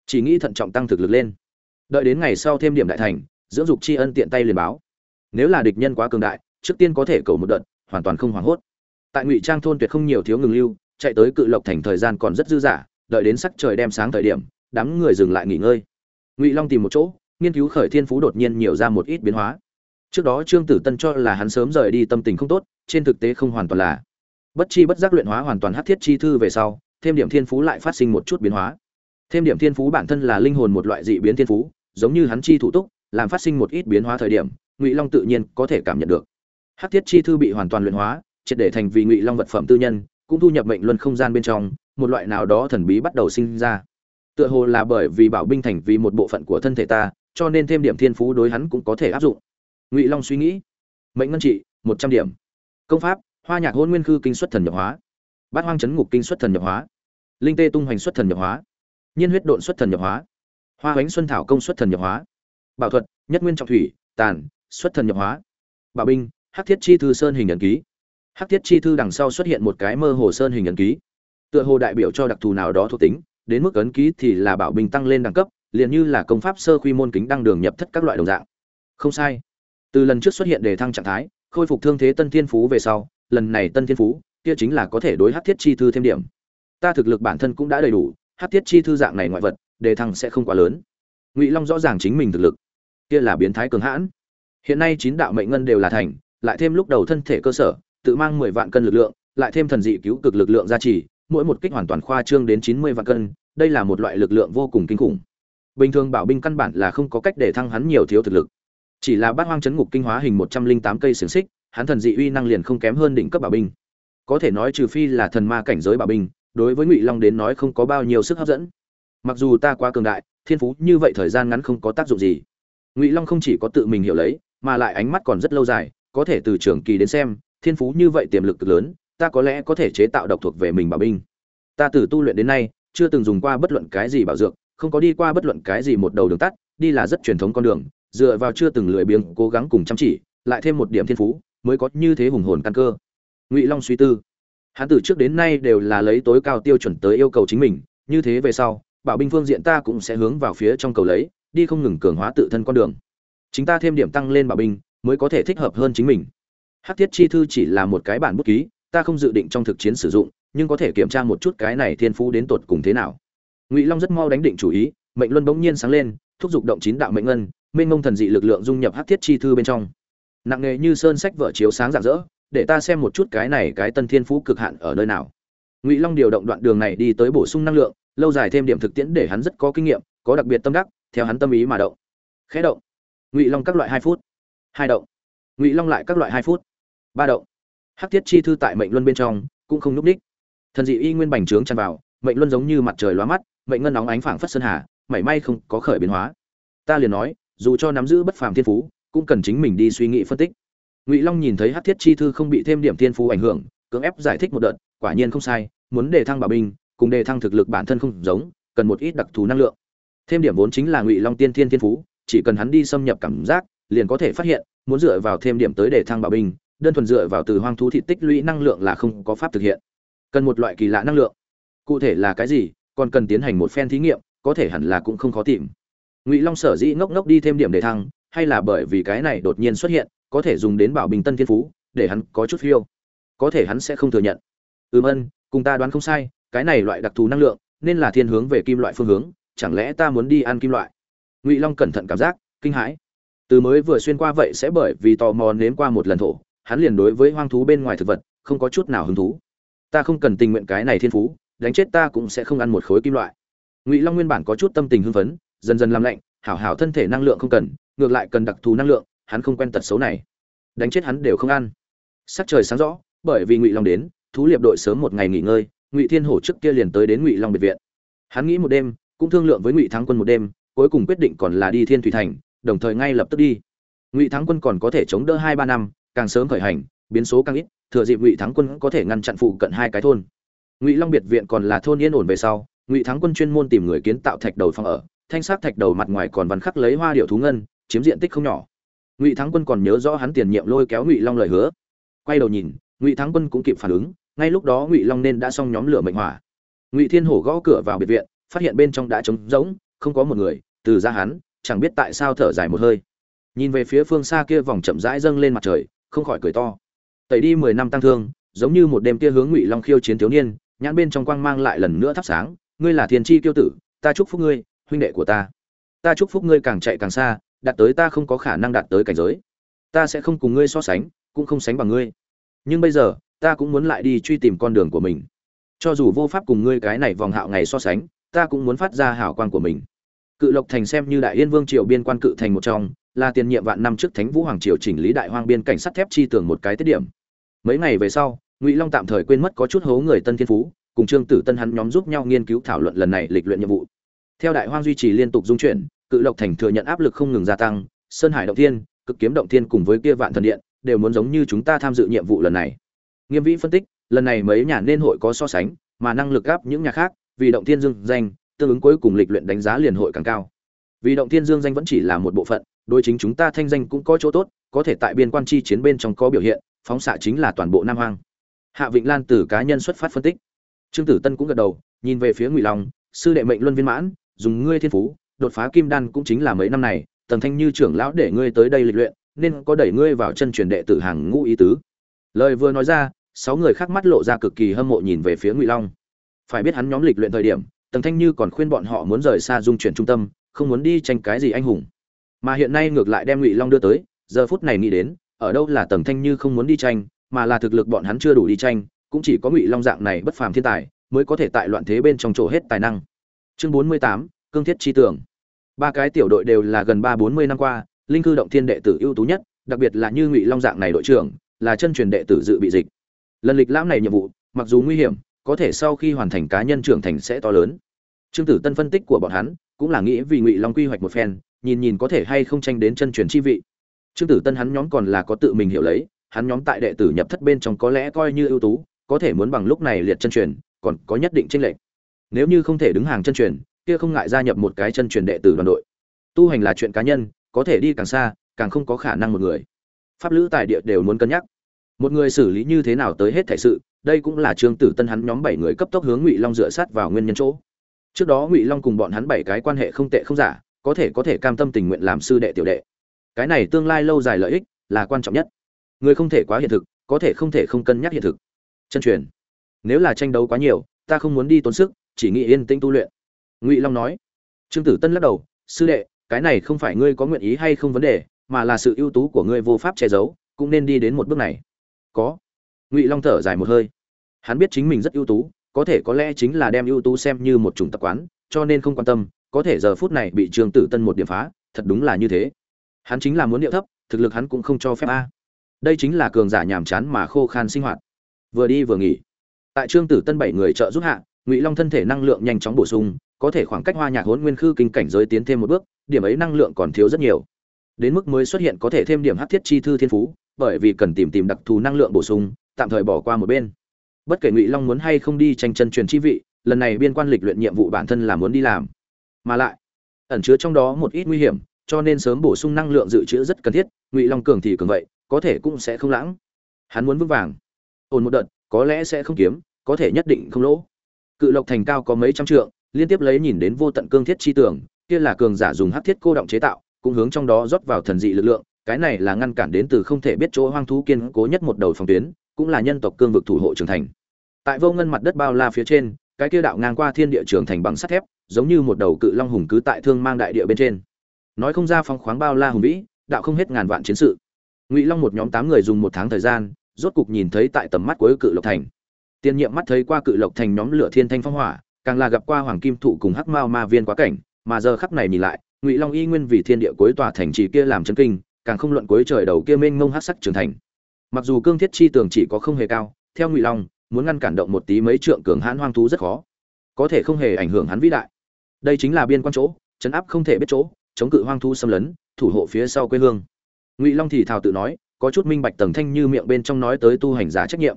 chỉ nghĩ thận trọng tăng thực lực lên. Đợi đến ngày sau thêm điểm đại thành, dưỡng dục tri ân tiện tay liền báo. Nếu là địch nhân quá cường đại, trước tiên có thể cầu một đợt, hoàn toàn không hoảng hốt. Tại ngụy trang thôn tuyệt không nhiều thiếu ngừng lưu, chạy tới cự lộc thành thời gian còn rất dư dả, đợi đến sắc trời đem sáng thời điểm, đám người dừng lại nghỉ ngơi. Ngụy long tìm một chỗ, nghiên cứu khởi thiên phú đột nhiên nhiều ra một ít biến hóa. Trước đó trương tử tân cho là hắn sớm rời đi tâm tình không tốt, trên thực tế không hoàn toàn là. Bất chi bất giác luyện hóa hoàn toàn hát thiết chi thư về sau, thêm điểm thiên phú lại phát sinh một chút biến hóa thêm điểm thiên phú bản thân là linh hồn một loại dị biến thiên phú, giống như hắn chi thủ túc, làm phát sinh một ít biến hóa thời điểm, ngụy long tự nhiên có thể cảm nhận được. Hát thiết chi thư bị hoàn toàn luyện hóa, triệt để thành vì ngụy long vật phẩm tư nhân, cũng thu nhập mệnh luân không gian bên trong, một loại nào đó thần bí bắt đầu sinh ra. Tựa hồ là bởi vì bảo binh thành vì một bộ phận của thân thể ta, cho nên thêm điểm thiên phú đối hắn cũng có thể áp dụng. Ngụy long suy nghĩ. Mệnh ngân trị, một trăm điểm. Công pháp, hoa nhạc hôn nguyên khư kinh xuất thần nhập hóa. Bát hoang chấn ngục kinh xuất thần nhập hóa. Linh tê tung hoành xuất thần nhập hóa nhiên huyết độn xuất thần nhập hóa. Hoa bánh xuân thảo công xuất thần nhập hóa. Bảo thuật, nhất nguyên trọng thủy, tàn, xuất thần nhập hóa. Bảo binh, hắc thiết chi thư sơn hình ấn ký. Hắc thiết chi thư đằng sau xuất hiện một cái mơ hồ sơn hình ấn ký. Tựa hồ đại biểu cho đặc thù nào đó thuộc tính, đến mức ấn ký thì là bảo binh tăng lên đẳng cấp, liền như là công pháp sơ quy môn kính đăng đường nhập thất các loại đồng dạng. Không sai. Từ lần trước xuất hiện đề thăng trạng thái, khôi phục thương thế tân thiên phú về sau, lần này tân thiên phú, kia chính là có thể đối hát thiết chi thư thêm điểm. Ta thực lực bản thân cũng đã đầy đủ hát thiết chi thư dạng này ngoại vật, đề thăng sẽ không quá lớn. Ngụy long rõ ràng chính mình thực lực. Kia là biến thái cường hãn. Hiện nay chín đạo mệnh ngân đều là thành, lại thêm lúc đầu thân thể cơ sở, tự mang mười vạn cân lực lượng, lại thêm thần dị cứu cực lực lượng gia trì, mỗi một kích hoàn toàn khoa trương đến chín mươi vạn cân, đây là một loại lực lượng vô cùng kinh khủng. Bình thường bảo binh căn bản là không có cách để thăng hắn nhiều thiếu thực lực. Chỉ là bát hoang chấn ngục kinh hóa hình một trăm linh tám cây xiềng xích, hắn thần dị uy năng liền không kém hơn đỉnh cấp bảo binh. Có thể nói trừ phi là thần ma cảnh giới bảo binh đối với ngụy long đến nói không có bao nhiêu sức hấp dẫn mặc dù ta quá cường đại thiên phú như vậy thời gian ngắn không có tác dụng gì ngụy long không chỉ có tự mình hiểu lấy mà lại ánh mắt còn rất lâu dài có thể từ trường kỳ đến xem thiên phú như vậy tiềm lực cực lớn ta có lẽ có thể chế tạo độc thuộc về mình bảo binh ta từ tu luyện đến nay chưa từng dùng qua bất luận cái gì bảo dược không có đi qua bất luận cái gì một đầu đường tắt đi là rất truyền thống con đường dựa vào chưa từng lười biếng cố gắng cùng chăm chỉ lại thêm một điểm thiên phú mới có như thế hùng hồn căn cơ ngụy long suy tư hắn từ trước đến nay đều là lấy tối cao tiêu chuẩn tới yêu cầu chính mình, như thế về sau, bảo binh phương diện ta cũng sẽ hướng vào phía trong cầu lấy, đi không ngừng cường hóa tự thân con đường. Chính ta thêm điểm tăng lên bảo binh, mới có thể thích hợp hơn chính mình. Hát thiết chi thư chỉ là một cái bản bút ký, ta không dự định trong thực chiến sử dụng, nhưng có thể kiểm tra một chút cái này thiên phú đến tột cùng thế nào. Ngụy long rất mau đánh định chủ ý, mệnh luân bỗng nhiên sáng lên, thúc giục động chín đạo mệnh ngân, mênh mông thần dị lực lượng dung nhập Hát thiết chi thư bên trong. Nặng nề như sơn sách vở chiếu sáng rạng rỡ để ta xem một chút cái này cái tân thiên phú cực hạn ở nơi nào. Ngụy long điều động đoạn đường này đi tới bổ sung năng lượng, lâu dài thêm điểm thực tiễn để hắn rất có kinh nghiệm, có đặc biệt tâm đắc, theo hắn tâm ý mà động. Khẽ động. Ngụy long các loại hai phút. Hai động. Ngụy long lại các loại hai phút. Ba động. Hắc thiết chi thư tại mệnh luân bên trong, cũng không núp ních. Thần dị y nguyên bành trướng tràn vào, mệnh luân giống như mặt trời lóa mắt, mệnh ngân nóng ánh phảng phất sơn hà, mảy may không có khởi biến hóa. Ta liền nói, dù cho nắm giữ bất phàm thiên phú, cũng cần chính mình đi suy nghĩ phân tích ngụy long nhìn thấy Hát thiết chi thư không bị thêm điểm thiên phú ảnh hưởng, cưỡng ép giải thích một đợt, quả nhiên không sai, muốn đề thăng bảo binh, cùng đề thăng thực lực bản thân không giống, cần một ít đặc thù năng lượng. Thêm điểm vốn chính là ngụy long tiên thiên thiên phú, chỉ cần hắn đi xâm nhập cảm giác, liền có thể phát hiện, muốn dựa vào thêm điểm tới đề thăng bảo binh, đơn thuần dựa vào từ hoang thú thị tích lũy năng lượng là không có pháp thực hiện. Cần một loại kỳ lạ năng lượng. Cụ thể là cái gì, còn cần tiến hành một phen thí nghiệm, có thể hẳn là cũng không khó tìm. Ngụy long sở dĩ ngốc ngốc đi thêm điểm đề thăng hay là bởi vì cái này đột nhiên xuất hiện, có thể dùng đến bảo bình tân thiên phú, để hắn có chút phiêu. Có thể hắn sẽ không thừa nhận. Ừm ân, cùng ta đoán không sai, cái này loại đặc thù năng lượng, nên là thiên hướng về kim loại phương hướng, chẳng lẽ ta muốn đi ăn kim loại? Ngụy long cẩn thận cảm giác, kinh hãi. Từ mới vừa xuyên qua vậy sẽ bởi vì tò mò nếm qua một lần thổ, hắn liền đối với hoang thú bên ngoài thực vật, không có chút nào hứng thú. Ta không cần tình nguyện cái này thiên phú, đánh chết ta cũng sẽ không ăn một khối kim loại. Ngụy long nguyên bản có chút tâm tình hưng phấn, dần dần làm lạnh, hảo hảo thân thể năng lượng không cần ngược lại cần đặc thù năng lượng, hắn không quen tật xấu này. Đánh chết hắn đều không ăn. Sắc trời sáng rõ, bởi vì ngụy long đến, thú liệp đội sớm một ngày nghỉ ngơi, ngụy thiên hổ trước kia liền tới đến ngụy long biệt viện. Hắn nghĩ một đêm, cũng thương lượng với ngụy thắng quân một đêm, cuối cùng quyết định còn là đi thiên thủy thành, đồng thời ngay lập tức đi. Ngụy thắng quân còn có thể chống đỡ hai ba năm, càng sớm khởi hành, biến số càng ít, thừa dịp ngụy thắng quân có thể ngăn chặn phụ cận hai cái thôn. Ngụy long biệt viện còn là thôn yên ổn về sau, ngụy thắng quân chuyên môn tìm người kiến tạo thạch đầu phòng ở, thanh sắc thạch đầu mặt ngoài còn văn khắc lấy hoa điệu thú ngân chiếm diện tích không nhỏ. Ngụy thắng quân còn nhớ rõ hắn tiền nhiệm lôi kéo ngụy long lời hứa. Quay đầu nhìn, ngụy thắng quân cũng kịp phản ứng, ngay lúc đó ngụy long nên đã xong nhóm lửa mệnh hỏa. Ngụy thiên hổ gõ cửa vào biệt viện, phát hiện bên trong đã trống rỗng, không có một người, từ ra hắn, chẳng biết tại sao thở dài một hơi. Nhìn về phía phương xa kia vòng chậm rãi dâng lên mặt trời, không khỏi cười to. Tẩy đi mười năm tăng thương, giống như một đêm kia hướng ngụy long khiêu chiến thiếu niên, nhãn bên trong quang mang lại lần nữa thắp sáng. Ngươi là thiên tri kiêu tử, ta chúc phúc ngươi, huynh đệ của ta. Ta chúc phúc ngươi càng chạy càng xa đạt tới ta không có khả năng đạt tới cảnh giới. Ta sẽ không cùng ngươi so sánh, cũng không sánh bằng ngươi. Nhưng bây giờ, ta cũng muốn lại đi truy tìm con đường của mình. Cho dù vô pháp cùng ngươi cái này vòng hạo ngày so sánh, ta cũng muốn phát ra hảo quan của mình. Cự lộc thành xem như đại yên vương triều biên quan cự thành một trong, là tiền nhiệm vạn năm trước thánh vũ hoàng triều chỉnh lý đại hoang biên cảnh sắt thép chi tường một cái tiết điểm. Mấy ngày về sau, ngụy long tạm thời quên mất có chút hố người tân thiên phú, cùng trương tử tân hắn nhóm giúp nhau nghiên cứu thảo luận lần này lịch luyện nhiệm vụ. Theo đại hoang duy trì liên tục dung chuyển cự lộc thành thừa nhận áp lực không ngừng gia tăng, sơn hải động thiên, cực kiếm động thiên cùng với kia vạn thần điện, đều muốn giống như chúng ta tham dự nhiệm vụ lần này. Nghiêm vĩ phân tích, lần này mấy nhà nên hội có so sánh, mà năng lực gáp những nhà khác, vì động thiên dương danh, tương ứng cuối cùng lịch luyện đánh giá liền hội càng cao. Vì động thiên dương danh vẫn chỉ là một bộ phận, đối chính chúng ta thanh danh cũng có chỗ tốt, có thể tại biên quan chi chiến bên trong có biểu hiện, phóng xạ chính là toàn bộ nam hoang. Hạ vịnh lan từ cá nhân xuất phát phân tích. Trương tử tân cũng gật đầu, nhìn về phía ngụy long, sư đệ mệnh luân viên mãn, dùng ngươi thiên phú đột phá kim đan cũng chính là mấy năm này, tần thanh như trưởng lão để ngươi tới đây lịch luyện, nên có đẩy ngươi vào chân truyền đệ tử hàng ngũ ý tứ. Lời vừa nói ra, sáu người khác mắt lộ ra cực kỳ hâm mộ nhìn về phía ngụy long. Phải biết hắn nhóm lịch luyện thời điểm, tần thanh như còn khuyên bọn họ muốn rời xa dung chuyển trung tâm, không muốn đi tranh cái gì anh hùng. Mà hiện nay ngược lại đem ngụy long đưa tới, giờ phút này nghĩ đến, ở đâu là tần thanh như không muốn đi tranh, mà là thực lực bọn hắn chưa đủ đi tranh, cũng chỉ có ngụy long dạng này bất phàm thiên tài, mới có thể tại loạn thế bên trong chỗ hết tài năng. Chương bốn mươi tám, cương thiết chi tưởng ba cái tiểu đội đều là gần ba bốn mươi năm qua, linh cư động thiên đệ tử ưu tú nhất, đặc biệt là như ngụy long dạng này đội trưởng, là chân truyền đệ tử dự bị dịch. Lần lịch lãm này nhiệm vụ, mặc dù nguy hiểm, có thể sau khi hoàn thành cá nhân trưởng thành sẽ to lớn. Trương tử tân phân tích của bọn hắn, cũng là nghĩ vì ngụy long quy hoạch một phen, nhìn nhìn có thể hay không tranh đến chân truyền chi vị. Trương tử tân hắn nhóm còn là có tự mình hiểu lấy, hắn nhóm tại đệ tử nhập thất bên trong có lẽ coi như ưu tú, có thể muốn bằng lúc này liệt chân truyền, còn có nhất định tranh lệch. Nếu như không thể đứng hàng chân truyền kia không ngại gia nhập một cái chân truyền đệ tử đoàn đội. Tu hành là chuyện cá nhân, có thể đi càng xa, càng không có khả năng một người. Pháp lữ tài địa đều muốn cân nhắc. Một người xử lý như thế nào tới hết thể sự, đây cũng là trương tử tân hắn nhóm bảy người cấp tốc hướng ngụy long dựa sát vào nguyên nhân chỗ. Trước đó ngụy long cùng bọn hắn bảy cái quan hệ không tệ không giả, có thể có thể cam tâm tình nguyện làm sư đệ tiểu đệ. Cái này tương lai lâu dài lợi ích là quan trọng nhất. Người không thể quá hiện thực, có thể không thể không cân nhắc hiện thực. Chân truyền. Nếu là tranh đấu quá nhiều, ta không muốn đi tốn sức, chỉ nghĩ yên tĩnh tu luyện ngụy long nói. Trương tử tân lắc đầu, sư đệ, cái này không phải ngươi có nguyện ý hay không vấn đề, mà là sự ưu tú của ngươi vô pháp che giấu, cũng nên đi đến một bước này. Có. Ngụy long thở dài một hơi. Hắn biết chính mình rất ưu tú, có thể có lẽ chính là đem ưu tú xem như một chủng tập quán, cho nên không quan tâm, có thể giờ phút này bị trương tử tân một điểm phá, thật đúng là như thế. Hắn chính là muốn điệu thấp, thực lực hắn cũng không cho phép a. Đây chính là cường giả nhàm chán mà khô khan sinh hoạt. Vừa đi vừa nghỉ. Tại trương tử tân bảy người trợ giúp hạ, ngụy long thân thể năng lượng nhanh chóng bổ sung có thể khoảng cách hoa nhạc hốn nguyên khư kinh cảnh giới tiến thêm một bước, điểm ấy năng lượng còn thiếu rất nhiều. Đến mức mới xuất hiện có thể thêm điểm hát thiết chi thư thiên phú, bởi vì cần tìm tìm đặc thù năng lượng bổ sung, tạm thời bỏ qua một bên. Bất kể ngụy long muốn hay không đi tranh chân truyền chi vị, lần này biên quan lịch luyện nhiệm vụ bản thân là muốn đi làm. Mà lại, ẩn chứa trong đó một ít nguy hiểm, cho nên sớm bổ sung năng lượng dự trữ rất cần thiết, ngụy long cường thì cường vậy, có thể cũng sẽ không lãng. Hắn muốn vững vàng. Ổn một đợt, có lẽ sẽ không kiếm, có thể nhất định không lỗ. Cự lộc thành cao có mấy trăm trượng liên tiếp lấy nhìn đến vô tận cương thiết chi tưởng kia là cường giả dùng hắc thiết cô động chế tạo, cũng hướng trong đó rót vào thần dị lực lượng, cái này là ngăn cản đến từ không thể biết chỗ hoang thú kiên cố nhất một đầu phòng tuyến, cũng là nhân tộc cương vực thủ hộ trưởng thành. Tại vô ngân mặt đất bao la phía trên, cái kia đạo ngang qua thiên địa trường thành bằng sắt thép, giống như một đầu cự long hùng cứ tại thương mang đại địa bên trên. Nói không ra phong khoáng bao la hùng vĩ, đạo không hết ngàn vạn chiến sự. Ngụy long một nhóm tám người dùng một tháng thời gian, rốt cục nhìn thấy tại tầm mắt cuối cự lộc thành. Tiên nhiệm mắt thấy qua cự lộc thành nhóm lửa thiên thanh phong hỏa càng là gặp qua hoàng kim thụ cùng hắc mao ma viên quá cảnh, mà giờ khắc này nhìn lại, ngụy long y nguyên vì thiên địa cuối tòa thành trì kia làm chân kinh, càng không luận cuối trời đầu kia mênh mông hắc sắc trưởng thành. Mặc dù cương thiết chi tường chỉ có không hề cao, theo ngụy long, muốn ngăn cản động một tí mấy trượng cường hãn hoang thú rất khó. Có thể không hề ảnh hưởng hắn vĩ đại. Đây chính là biên quan chỗ, chấn áp không thể biết chỗ, chống cự hoang thú xâm lấn, thủ hộ phía sau quê hương. Ngụy long thì thào tự nói, có chút minh bạch tầng thanh như miệng bên trong nói tới tu hành giả trách nhiệm.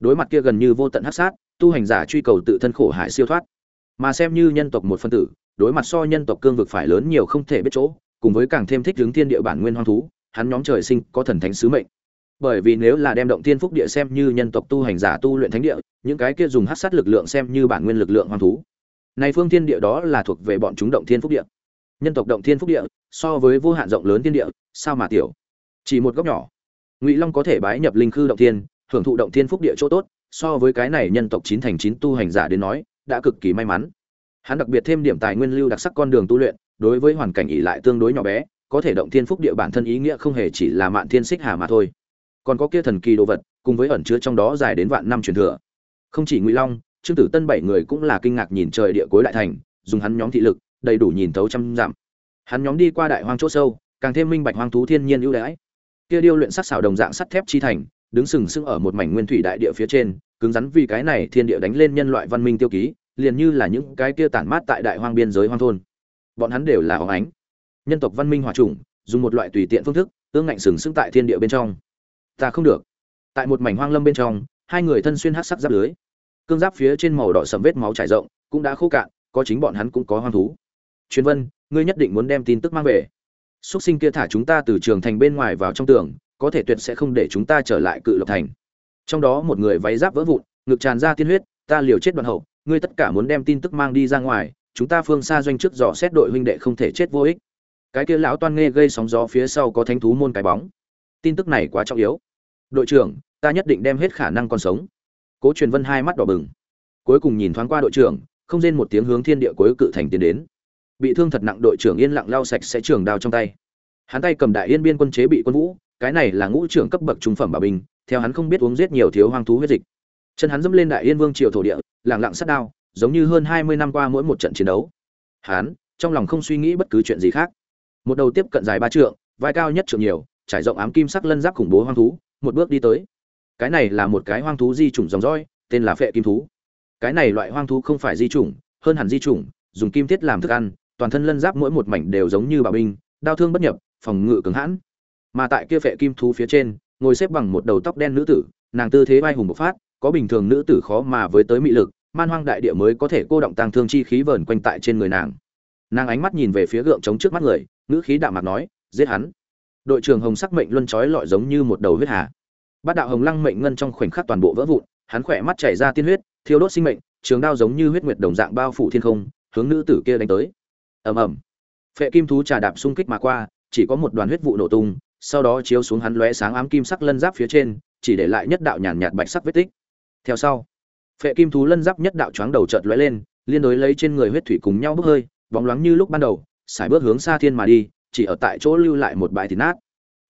Đối mặt kia gần như vô tận hắc sát tu hành giả truy cầu tự thân khổ hại siêu thoát. Mà xem như nhân tộc một phân tử, đối mặt so nhân tộc cương vực phải lớn nhiều không thể biết chỗ, cùng với càng thêm thích hướng thiên địa bản nguyên hoang thú, hắn nhóm trời sinh có thần thánh sứ mệnh. Bởi vì nếu là đem động thiên phúc địa xem như nhân tộc tu hành giả tu luyện thánh địa, những cái kia dùng hát sát lực lượng xem như bản nguyên lực lượng hoang thú. Này phương thiên địa đó là thuộc về bọn chúng động thiên phúc địa. Nhân tộc động thiên phúc địa, so với vô hạn rộng lớn thiên địa, sao mà tiểu? Chỉ một góc nhỏ. Ngụy long có thể bái nhập linh khư động thiên, hưởng thụ động thiên phúc địa chỗ tốt so với cái này nhân tộc chín thành chín tu hành giả đến nói, đã cực kỳ may mắn. Hắn đặc biệt thêm điểm tài nguyên lưu đặc sắc con đường tu luyện, đối với hoàn cảnh ỉ lại tương đối nhỏ bé, có thể động thiên phúc địa bản thân ý nghĩa không hề chỉ là mạn thiên xích hà mà thôi. Còn có kia thần kỳ đồ vật, cùng với ẩn chứa trong đó dài đến vạn năm truyền thừa. Không chỉ ngụy long, trương tử tân bảy người cũng là kinh ngạc nhìn trời địa cuối đại thành, dùng hắn nhóm thị lực, đầy đủ nhìn thấu trăm dặm. Hắn nhóm đi qua đại hoang chỗ sâu, càng thêm minh bạch hoang thú thiên nhiên ưu đãi. Kia điêu luyện sắc xảo đồng dạng sắt thép chi thành đứng sừng sững ở một mảnh nguyên thủy đại địa phía trên, cứng rắn vì cái này thiên địa đánh lên nhân loại văn minh tiêu ký, liền như là những cái kia tản mát tại đại hoang biên giới hoang thôn. Bọn hắn đều là óng ánh. Nhân tộc văn minh hòa trùng dùng một loại tùy tiện phương thức, tương ngạnh sừng sững tại thiên địa bên trong. Ta không được. Tại một mảnh hoang lâm bên trong, hai người thân xuyên hát sắc giáp lưới. Cương giáp phía trên màu đỏ sầm vết máu trải rộng, cũng đã khô cạn, có chính bọn hắn cũng có hoang thú. Truyền vân, ngươi nhất định muốn đem tin tức mang về. Xuất sinh kia thả chúng ta từ trường thành bên ngoài vào trong tường có thể tuyệt sẽ không để chúng ta trở lại cự lộc thành. Trong đó một người váy giáp vỡ vụn, ngực tràn ra tiên huyết, ta liều chết đoạn hậu, ngươi tất cả muốn đem tin tức mang đi ra ngoài, chúng ta phương xa doanh trước dò xét đội huynh đệ không thể chết vô ích. Cái kia lão toan nghe gây sóng gió phía sau có thánh thú môn cái bóng. Tin tức này quá trọng yếu. Đội trưởng, ta nhất định đem hết khả năng còn sống. Cố truyền vân hai mắt đỏ bừng. Cuối cùng nhìn thoáng qua đội trưởng, không rên một tiếng hướng thiên địa cuối cự thành tiến đến. Bị thương thật nặng, đội trưởng yên lặng lau sạch sẽ trường đao trong tay. Hắn tay cầm đại yên biên quân chế bị quân vũ cái này là ngũ trưởng cấp bậc trung phẩm bảo binh, theo hắn không biết uống giết nhiều thiếu hoang thú huyết dịch. Chân hắn dẫm lên đại yên vương triều thổ địa, lặng lặng sát đao, giống như hơn hai mươi năm qua mỗi một trận chiến đấu. Hắn, trong lòng không suy nghĩ bất cứ chuyện gì khác. Một đầu tiếp cận dài ba trượng, vai cao nhất trượng nhiều, trải rộng ám kim sắc lân giáp khủng bố hoang thú, một bước đi tới. Cái này là một cái hoang thú di chủng dòng dõi, tên là phệ kim thú. Cái này loại hoang thú không phải di chủng, hơn hẳn di chủng, dùng kim thiết làm thức ăn, toàn thân lân giáp mỗi một mảnh đều giống như bảo binh, đao thương bất nhập, phòng ngự cứng hãn mà tại kia phệ kim thú phía trên, ngồi xếp bằng một đầu tóc đen nữ tử, nàng tư thế vai hùng bộc phát, có bình thường nữ tử khó mà với tới mị lực, man hoang đại địa mới có thể cô động tăng thương chi khí vờn quanh tại trên người nàng. Nàng ánh mắt nhìn về phía gượng trống trước mắt người nữ khí đạm mạc nói, giết hắn. Đội trưởng hồng sắc mệnh luân trói lọi giống như một đầu huyết hà. Bát đạo hồng lăng mệnh ngân trong khoảnh khắc toàn bộ vỡ vụn, hắn khỏe mắt chảy ra tiên huyết, thiêu đốt sinh mệnh, trường đao giống như huyết nguyệt đồng dạng bao phủ thiên không, hướng nữ tử kia đánh tới. Ầm ầm. Phệ kim thú trà đạp xung kích mà qua, chỉ có một đoàn huyết vụ nổ tung sau đó chiếu xuống hắn lóe sáng ám kim sắc lân giáp phía trên, chỉ để lại nhất đạo nhàn nhạt bạch sắc vết tích. Theo sau, phệ kim thú lân giáp nhất đạo choáng đầu chợt lóe lên, liên đối lấy trên người huyết thủy cùng nhau bốc hơi, bóng loáng như lúc ban đầu xài bước hướng xa thiên mà đi, chỉ ở tại chỗ lưu lại một bãi thịt nát.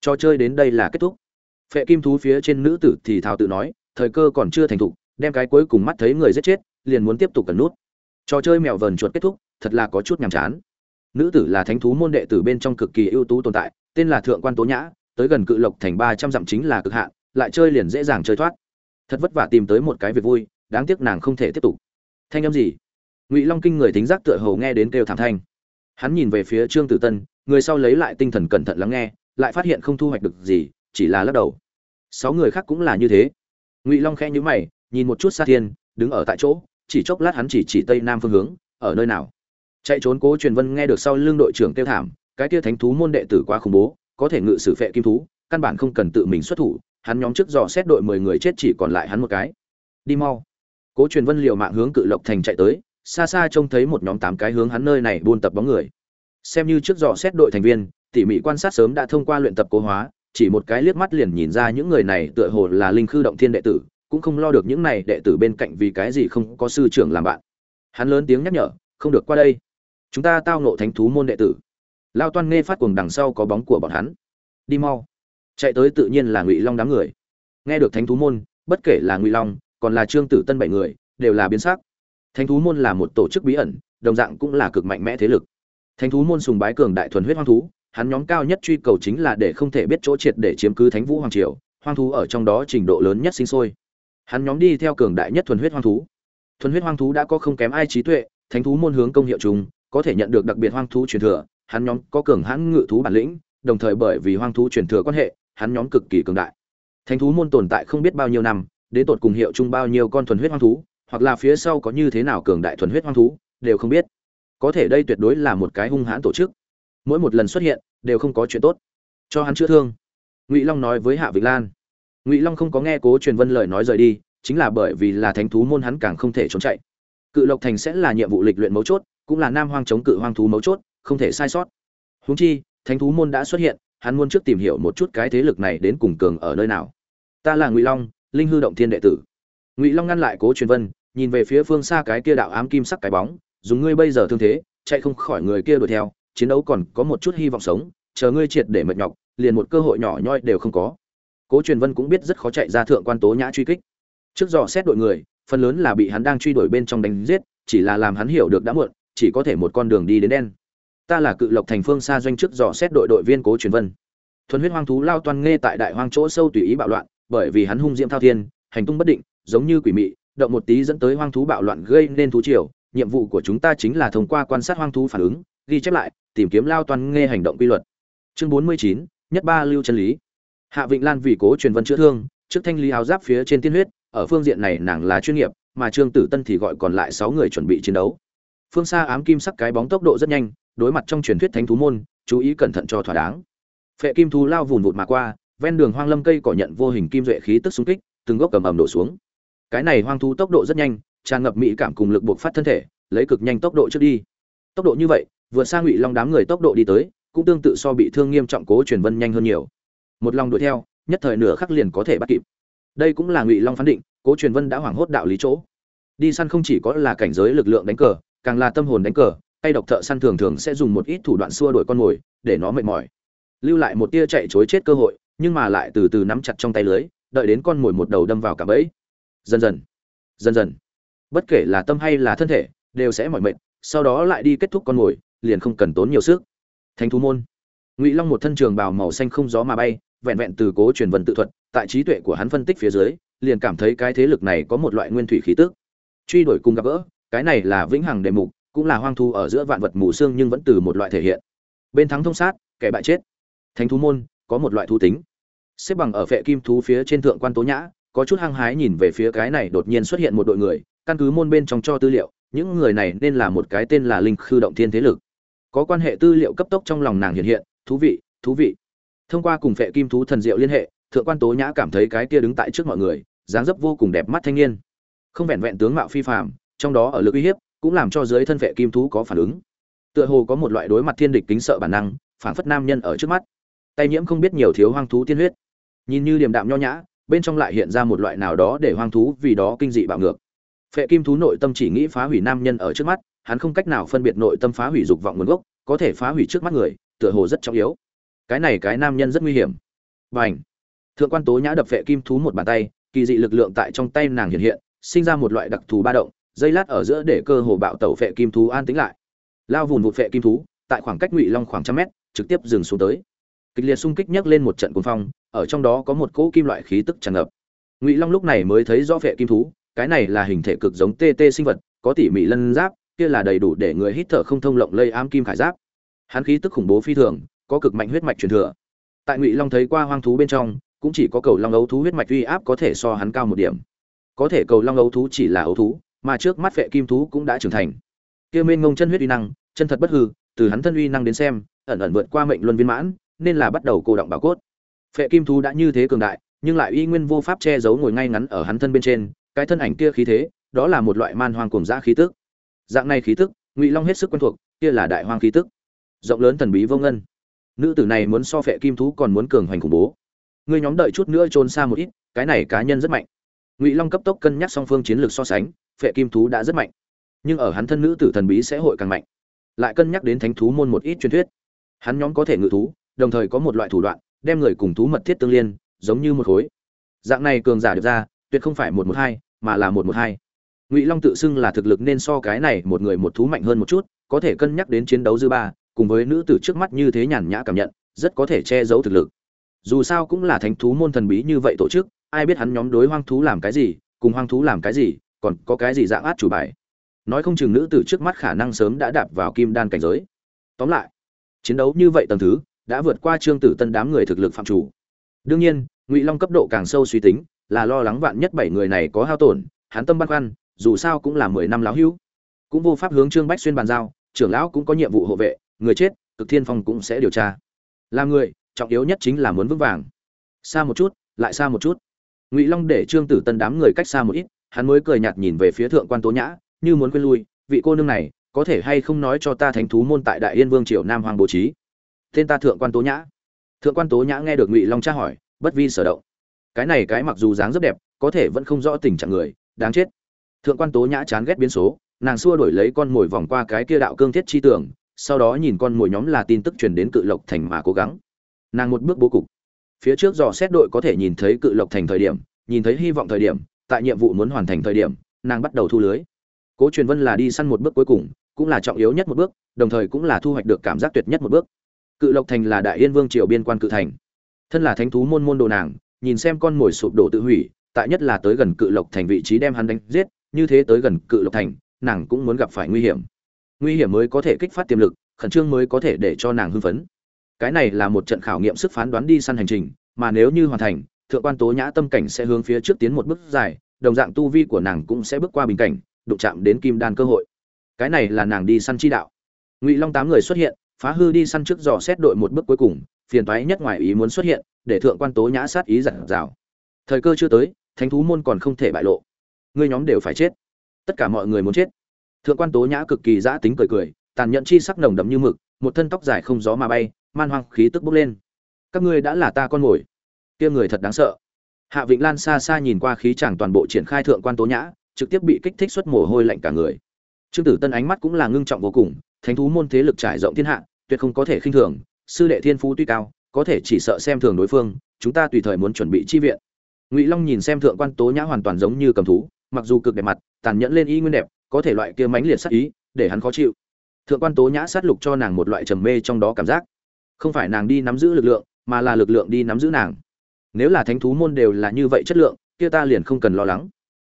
Trò chơi đến đây là kết thúc. Phệ kim thú phía trên nữ tử thì thào tự nói, thời cơ còn chưa thành thục, đem cái cuối cùng mắt thấy người giết chết, liền muốn tiếp tục cần nút. Trò chơi mèo vờn chuột kết thúc, thật là có chút nhàm chán. Nữ tử là thánh thú môn đệ tử bên trong cực kỳ ưu tú tồn tại tên là thượng quan tố nhã, tới gần cự lộc thành ba trăm dặm chính là cực hạn, lại chơi liền dễ dàng chơi thoát. Thật vất vả tìm tới một cái việc vui, đáng tiếc nàng không thể tiếp tục. Thanh âm gì? Ngụy long kinh người thính giác tựa hầu nghe đến kêu thảm thanh. Hắn nhìn về phía trương tử tân, người sau lấy lại tinh thần cẩn thận lắng nghe, lại phát hiện không thu hoạch được gì, chỉ là lắc đầu. Sáu người khác cũng là như thế. Ngụy long khe nhữ mày, nhìn một chút xa thiên, đứng ở tại chỗ, chỉ chốc lát hắn chỉ chỉ tây nam phương hướng, ở nơi nào? Chạy trốn cố truyền vân nghe được sau lưng đội trưởng kêu thảm cái kia thánh thú môn đệ tử quá khủng bố, có thể ngự sử phệ kim thú, căn bản không cần tự mình xuất thủ, hắn nhóm trước dò xét đội mười người chết chỉ còn lại hắn một cái. Đi mau. Cố truyền vân liều mạng hướng cự lộc thành chạy tới, xa xa trông thấy một nhóm tám cái hướng hắn nơi này buôn tập bóng người. Xem như trước dò xét đội thành viên, tỉ mỉ quan sát sớm đã thông qua luyện tập cố hóa, chỉ một cái liếc mắt liền nhìn ra những người này tựa hồ là linh khư động thiên đệ tử, cũng không lo được những này đệ tử bên cạnh vì cái gì không có sư trưởng làm bạn. Hắn lớn tiếng nhắc nhở, không được qua đây. Chúng ta tao ngộ thánh thú môn đệ tử lao toan nghe phát cuồng đằng sau có bóng của bọn hắn. Đi mau. Chạy tới tự nhiên là ngụy long đám người. Nghe được thánh thú môn bất kể là ngụy long còn là trương tử tân bảy người đều là biến sắc. Thánh thú môn là một tổ chức bí ẩn đồng dạng cũng là cực mạnh mẽ thế lực. Thánh thú môn sùng bái cường đại thuần huyết hoang thú hắn nhóm cao nhất truy cầu chính là để không thể biết chỗ triệt để chiếm cứ thánh vũ hoàng triều hoang thú ở trong đó trình độ lớn nhất sinh sôi. Hắn nhóm đi theo cường đại nhất thuần huyết hoang thú. Thuần huyết hoang thú đã có không kém ai trí tuệ thánh thú môn hướng công hiệu chúng, có thể nhận được đặc biệt hoang thú truyền thừa hắn nhóm có cường hãn ngự thú bản lĩnh, đồng thời bởi vì hoang thú truyền thừa quan hệ, hắn nhóm cực kỳ cường đại. Thánh thú môn tồn tại không biết bao nhiêu năm, đến tột cùng hiệu chung bao nhiêu con thuần huyết hoang thú, hoặc là phía sau có như thế nào cường đại thuần huyết hoang thú, đều không biết. Có thể đây tuyệt đối là một cái hung hãn tổ chức. Mỗi một lần xuất hiện, đều không có chuyện tốt. Cho hắn chữa thương. Ngụy long nói với hạ vịnh lan. Ngụy long không có nghe cố truyền vân lời nói rời đi, chính là bởi vì là thánh thú môn hắn càng không thể trốn chạy. Cự lộc thành sẽ là nhiệm vụ lịch luyện mấu chốt, cũng là nam hoang chống cự hoang thú mấu chốt không thể sai sót. Huống chi, thánh thú môn đã xuất hiện, hắn muốn trước tìm hiểu một chút cái thế lực này đến cùng cường ở nơi nào. Ta là ngụy long, linh hư động thiên đệ tử. Ngụy long ngăn lại cố truyền vân, nhìn về phía phương xa cái kia đạo ám kim sắc cái bóng, dùng ngươi bây giờ thương thế, chạy không khỏi người kia đuổi theo, chiến đấu còn có một chút hy vọng sống, chờ ngươi triệt để mệt nhọc, liền một cơ hội nhỏ nhoi đều không có. Cố truyền vân cũng biết rất khó chạy ra thượng quan tố nhã truy kích. Trước dò xét đội người, phần lớn là bị hắn đang truy đuổi bên trong đánh giết, chỉ là làm hắn hiểu được đã muộn, chỉ có thể một con đường đi đến đen ta là cự lộc thành phương xa doanh trước dò xét đội đội viên cố truyền vân. Thuần huyết hoang thú lao toan nghe tại đại hoang chỗ sâu tùy ý bạo loạn, bởi vì hắn hung diễm thao thiên, hành tung bất định, giống như quỷ mị, động một tí dẫn tới hoang thú bạo loạn gây nên thú triều. Nhiệm vụ của chúng ta chính là thông qua quan sát hoang thú phản ứng, ghi chép lại, tìm kiếm lao toan nghe hành động quy luật. Chương bốn mươi chín, nhất ba lưu chân lý. Hạ vịnh lan vì cố truyền vân chữa thương, trước thanh lý áo giáp phía trên tiên huyết, ở phương diện này nàng là chuyên nghiệp, mà trương tử tân thì gọi còn lại sáu người chuẩn bị chiến đấu phương xa ám kim sắc cái bóng tốc độ rất nhanh, đối mặt trong truyền thuyết thánh thú môn, chú ý cẩn thận cho thỏa đáng. Phệ kim thú lao vùn vụt mà qua, ven đường hoang lâm cây cỏ nhận vô hình kim duệ khí tức xung kích, từng gốc cầm ầm đổ xuống. Cái này hoang thú tốc độ rất nhanh, tràn ngập mỹ cảm cùng lực buộc phát thân thể, lấy cực nhanh tốc độ trước đi. Tốc độ như vậy vượt sang ngụy long đám người tốc độ đi tới, cũng tương tự so bị thương nghiêm trọng cố truyền vân nhanh hơn nhiều. Một lòng đuổi theo, nhất thời nửa khắc liền có thể bắt kịp. Đây cũng là ngụy long phán định, cố truyền vân đã hoảng hốt đạo lý chỗ. Đi săn không chỉ có là cảnh giới lực lượng đánh cờ càng là tâm hồn đánh cờ hay độc thợ săn thường thường sẽ dùng một ít thủ đoạn xua đuổi con mồi, để nó mệt mỏi. Lưu lại một tia chạy chối chết cơ hội, nhưng mà lại từ từ nắm chặt trong tay lưới, đợi đến con mồi một đầu đâm vào cả bẫy. Dần dần dần dần. Bất kể là tâm hay là thân thể, đều sẽ mỏi mệt, sau đó lại đi kết thúc con mồi, liền không cần tốn nhiều sức. Thánh thú môn. Ngụy long một thân trường bào màu xanh không gió mà bay, vẹn vẹn từ cố truyền vần tự thuật, tại trí tuệ của hắn phân tích phía dưới, liền cảm thấy cái thế lực này có một loại nguyên thủy khí tức. Truy đuổi cùng gặp gỡ cái này là vĩnh hằng đề mục, cũng là hoang thu ở giữa vạn vật mù xương nhưng vẫn từ một loại thể hiện. Bên thắng thông sát, kẻ bại chết. Thánh thú môn, có một loại thú tính. Xếp bằng ở phệ kim thú phía trên thượng quan tố nhã, có chút hăng hái nhìn về phía cái này đột nhiên xuất hiện một đội người, căn cứ môn bên trong cho tư liệu, những người này nên là một cái tên là linh khư động thiên thế lực. Có quan hệ tư liệu cấp tốc trong lòng nàng hiện hiện, thú vị thú vị. Thông qua cùng phệ kim thú thần diệu liên hệ, thượng quan tố nhã cảm thấy cái kia đứng tại trước mọi người, dáng dấp vô cùng đẹp mắt thanh niên. Không vẹn vẹn tướng mạo phi phàm trong đó ở lực uy hiếp cũng làm cho dưới thân vệ kim thú có phản ứng. Tựa hồ có một loại đối mặt thiên địch kính sợ bản năng phản phất nam nhân ở trước mắt. Tay nhiễm không biết nhiều thiếu hoang thú tiên huyết. Nhìn như điềm đạm nho nhã, bên trong lại hiện ra một loại nào đó để hoang thú vì đó kinh dị bạo ngược. Phệ kim thú nội tâm chỉ nghĩ phá hủy nam nhân ở trước mắt, hắn không cách nào phân biệt nội tâm phá hủy dục vọng nguồn gốc, có thể phá hủy trước mắt người, tựa hồ rất trọng yếu. Cái này cái nam nhân rất nguy hiểm. Và ảnh thượng quan tố nhã đập phệ kim thú một bàn tay, kỳ dị lực lượng tại trong tay nàng hiện hiện, sinh ra một loại đặc thù ba động dây lát ở giữa để cơ hồ bạo tẩu phệ kim thú an tĩnh lại. Lao vùn vụt phệ kim thú, tại khoảng cách ngụy long khoảng trăm mét, trực tiếp dừng xuống tới. Kịch liệt xung kích nhấc lên một trận cuồng phong, ở trong đó có một cỗ kim loại khí tức tràn ngập. Ngụy long lúc này mới thấy rõ phệ kim thú, cái này là hình thể cực giống tt sinh vật, có tỉ mỉ lân giáp, kia là đầy đủ để người hít thở không thông lộng lây ám kim khải giáp. Hắn khí tức khủng bố phi thường, có cực mạnh huyết mạch truyền thừa. Tại ngụy long thấy qua hoang thú bên trong, cũng chỉ có cầu long ấu thú huyết mạch uy áp có thể so hắn cao một điểm. Có thể cầu long ấu thú chỉ là ấu thú mà trước mắt vệ kim thú cũng đã trưởng thành. Kia mênh ngông chân huyết uy năng, chân thật bất hư, từ hắn thân uy năng đến xem, ẩn ẩn vượt qua mệnh luân viên mãn, nên là bắt đầu cô động bảo cốt. Phệ kim thú đã như thế cường đại, nhưng lại uy nguyên vô pháp che giấu ngồi ngay ngắn ở hắn thân bên trên, cái thân ảnh kia khí thế, đó là một loại man hoang cuồng dã khí tức. Dạng này khí tức, ngụy long hết sức quen thuộc, kia là đại hoang khí tức. Rộng lớn thần bí vô ngân. Nữ tử này muốn so phệ kim thú còn muốn cường hoành khủng bố. Ngươi nhóm đợi chút nữa trôn xa một ít, cái này cá nhân rất mạnh. Ngụy long cấp tốc cân nhắc song phương chiến lược so sánh phệ kim thú đã rất mạnh. Nhưng ở hắn thân nữ tử thần bí sẽ hội càng mạnh. Lại cân nhắc đến thánh thú môn một ít truyền thuyết. Hắn nhóm có thể ngự thú, đồng thời có một loại thủ đoạn, đem người cùng thú mật thiết tương liên, giống như một khối. Dạng này cường giả được ra, tuyệt không phải một một hai, mà là một một hai. Ngụy long tự xưng là thực lực nên so cái này một người một thú mạnh hơn một chút, có thể cân nhắc đến chiến đấu dư ba, cùng với nữ tử trước mắt như thế nhàn nhã cảm nhận, rất có thể che giấu thực lực. Dù sao cũng là thánh thú môn thần bí như vậy tổ chức, ai biết hắn nhóm đối hoang thú làm cái gì, cùng hoang thú làm cái gì còn có cái gì dạng át chủ bài? Nói không chừng nữ tử trước mắt khả năng sớm đã đạp vào kim đan cảnh giới. Tóm lại, chiến đấu như vậy tầng thứ, đã vượt qua trương tử tân đám người thực lực phạm chủ. Đương nhiên, ngụy long cấp độ càng sâu suy tính, là lo lắng vạn nhất bảy người này có hao tổn, hắn tâm băn khoăn, dù sao cũng là mười năm lão hữu. Cũng vô pháp hướng trương bách xuyên bàn giao, trưởng lão cũng có nhiệm vụ hộ vệ, người chết, cực thiên phong cũng sẽ điều tra. Làm người, trọng yếu nhất chính là muốn vững vàng. Xa một chút, lại xa một chút. Ngụy long để trương tử tân đám người cách xa một ít hắn mới cười nhạt nhìn về phía thượng quan tố nhã, như muốn quên lui, vị cô nương này, có thể hay không nói cho ta thánh thú môn tại đại yên vương triều nam hoàng bố trí? Tên ta thượng quan tố nhã. Thượng quan tố nhã nghe được ngụy long tra hỏi, bất vi sở động. Cái này cái mặc dù dáng rất đẹp, có thể vẫn không rõ tình trạng người, đáng chết. Thượng quan tố nhã chán ghét biến số, nàng xua đổi lấy con mồi vòng qua cái kia đạo cương thiết chi tưởng sau đó nhìn con mồi nhóm là tin tức truyền đến cự lộc thành mà cố gắng. Nàng một bước bố cục. Phía trước dò xét đội có thể nhìn thấy cự lộc thành thời điểm, nhìn thấy hy vọng thời điểm tại nhiệm vụ muốn hoàn thành thời điểm, nàng bắt đầu thu lưới. Cố truyền vân là đi săn một bước cuối cùng, cũng là trọng yếu nhất một bước, đồng thời cũng là thu hoạch được cảm giác tuyệt nhất một bước. Cự lộc thành là đại yên vương triều biên quan cự thành. Thân là thánh thú môn môn đồ nàng, nhìn xem con mồi sụp đổ tự hủy, tại nhất là tới gần cự lộc thành vị trí đem hắn đánh giết, như thế tới gần cự lộc thành, nàng cũng muốn gặp phải nguy hiểm. Nguy hiểm mới có thể kích phát tiềm lực, khẩn trương mới có thể để cho nàng hưng phấn. Cái này là một trận khảo nghiệm sức phán đoán đi săn hành trình, mà nếu như hoàn thành thượng quan tố nhã tâm cảnh sẽ hướng phía trước tiến một bước dài, đồng dạng tu vi của nàng cũng sẽ bước qua bình cảnh, đụng chạm đến kim đan cơ hội. Cái này là nàng đi săn chi đạo. Ngụy long tám người xuất hiện, phá hư đi săn trước dò xét đội một bước cuối cùng, phiền toái nhất ngoài ý muốn xuất hiện, để thượng quan tố nhã sát ý giặt rào thời cơ chưa tới, thánh thú môn còn không thể bại lộ. Ngươi nhóm đều phải chết. Tất cả mọi người muốn chết. Thượng quan tố nhã cực kỳ giã tính cười cười, tàn nhẫn chi sắc nồng đậm như mực, một thân tóc dài không gió mà bay, man hoang khí tức bốc lên. Các ngươi đã là ta con mồi kia người thật đáng sợ. Hạ vịnh lan xa xa nhìn qua khí chàng toàn bộ triển khai thượng quan tố nhã, trực tiếp bị kích thích xuất mồ hôi lạnh cả người. Trương tử tân ánh mắt cũng là ngưng trọng vô cùng, thánh thú môn thế lực trải rộng thiên hạ, tuyệt không có thể khinh thường, sư đệ thiên phú tuy cao, có thể chỉ sợ xem thường đối phương, chúng ta tùy thời muốn chuẩn bị chi viện. Ngụy long nhìn xem thượng quan tố nhã hoàn toàn giống như cầm thú, mặc dù cực đẹp mặt, tàn nhẫn lên y nguyên đẹp, có thể loại kia mãnh liệt sát ý, để hắn khó chịu. Thượng quan tố nhã sát lục cho nàng một loại trầm mê trong đó cảm giác. Không phải nàng đi nắm giữ lực lượng, mà là lực lượng đi nắm giữ nàng nếu là thánh thú môn đều là như vậy chất lượng, kia ta liền không cần lo lắng.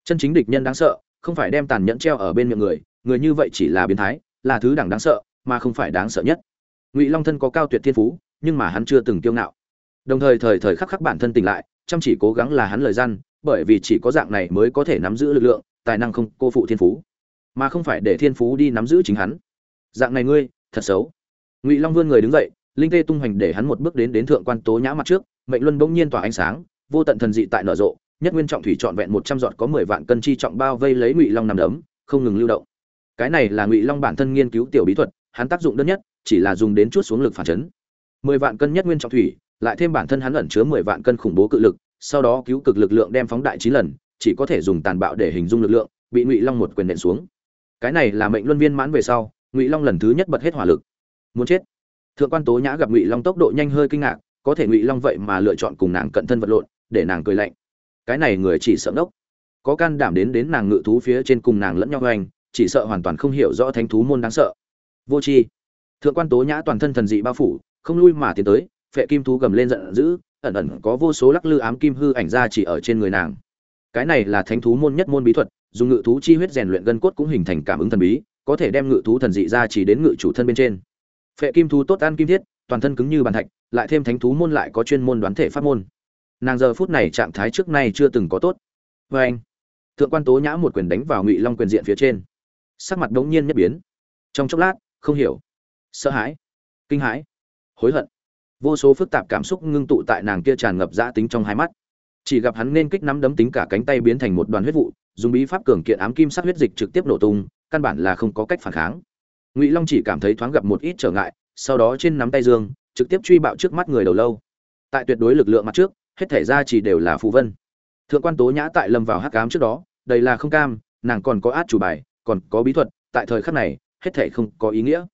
Chân chính địch nhân đáng sợ, không phải đem tàn nhẫn treo ở bên miệng người người như vậy chỉ là biến thái, là thứ đẳng đáng sợ, mà không phải đáng sợ nhất. Ngụy long thân có cao tuyệt thiên phú, nhưng mà hắn chưa từng kiêu ngạo. Đồng thời thời thời khắc khắc bản thân tỉnh lại, chăm chỉ cố gắng là hắn lời gian, bởi vì chỉ có dạng này mới có thể nắm giữ lực lượng, tài năng không, cô phụ thiên phú. Mà không phải để thiên phú đi nắm giữ chính hắn. Dạng này ngươi, thật xấu. Ngụy long vươn người đứng dậy, linh tê tung hoành để hắn một bước đến đến thượng quan tố nhã mặt trước mệnh luân bỗng nhiên tỏa ánh sáng, vô tận thần dị tại nở rộ, nhất nguyên trọng thủy trọn vẹn một trăm giọt có mười vạn cân chi trọng bao vây lấy ngụy long nằm đấm, không ngừng lưu động. Cái này là ngụy long bản thân nghiên cứu tiểu bí thuật, hắn tác dụng đơn nhất, chỉ là dùng đến chút xuống lực phản chấn. Mười vạn cân nhất nguyên trọng thủy, lại thêm bản thân hắn ẩn chứa mười vạn cân khủng bố cự lực, sau đó cứu cực lực lượng đem phóng đại chín lần, chỉ có thể dùng tàn bạo để hình dung lực lượng, bị ngụy long một quyền nện xuống. Cái này là mệnh luân viên mãn về sau, ngụy long lần thứ nhất bật hết hỏa lực. Muốn chết. Thượng quan tố nhã gặp ngụy long tốc độ nhanh hơi kinh ngạc có thể ngụy long vậy mà lựa chọn cùng nàng cận thân vật lộn, để nàng cười lạnh. Cái này người chỉ sợ đốc có can đảm đến đến nàng ngự thú phía trên cùng nàng lẫn nhau hoành, chỉ sợ hoàn toàn không hiểu rõ thánh thú môn đáng sợ. Vô tri. Thượng quan tố nhã toàn thân thần dị bao phủ, không lui mà tiến tới, phệ kim thú gầm lên giận dữ, ẩn ẩn có vô số lắc lư ám kim hư ảnh ra chỉ ở trên người nàng. Cái này là thánh thú môn nhất môn bí thuật, dùng ngự thú chi huyết rèn luyện gân cốt cũng hình thành cảm ứng thần bí, có thể đem ngự thú thần dị ra chỉ đến ngự chủ thân bên trên. Phệ kim thú tốt ăn kim thiết, toàn thân cứng như bàn thạch lại thêm thánh thú môn lại có chuyên môn đoán thể pháp môn. Nàng giờ phút này trạng thái trước nay chưa từng có tốt. Vê anh, thượng quan tố nhã một quyền đánh vào ngụy long quyền diện phía trên. Sắc mặt đống nhiên nhất biến. Trong chốc lát, không hiểu. Sợ hãi, kinh hãi, hối hận. Vô số phức tạp cảm xúc ngưng tụ tại nàng kia tràn ngập dã tính trong hai mắt. Chỉ gặp hắn nên kích nắm đấm tính cả cánh tay biến thành một đoàn huyết vụ, dùng bí pháp cường kiện ám kim sắc huyết dịch trực tiếp nổ tung, căn bản là không có cách phản kháng. Ngụy long chỉ cảm thấy thoáng gặp một ít trở ngại, sau đó trên nắm tay dương trực tiếp truy bạo trước mắt người đầu lâu. Tại tuyệt đối lực lượng mặt trước, hết thể ra chỉ đều là phù vân. Thượng quan tố nhã tại lâm vào hắc cám trước đó đây là không cam, nàng còn có át chủ bài, còn có bí thuật, tại thời khắc này, hết thể không có ý nghĩa.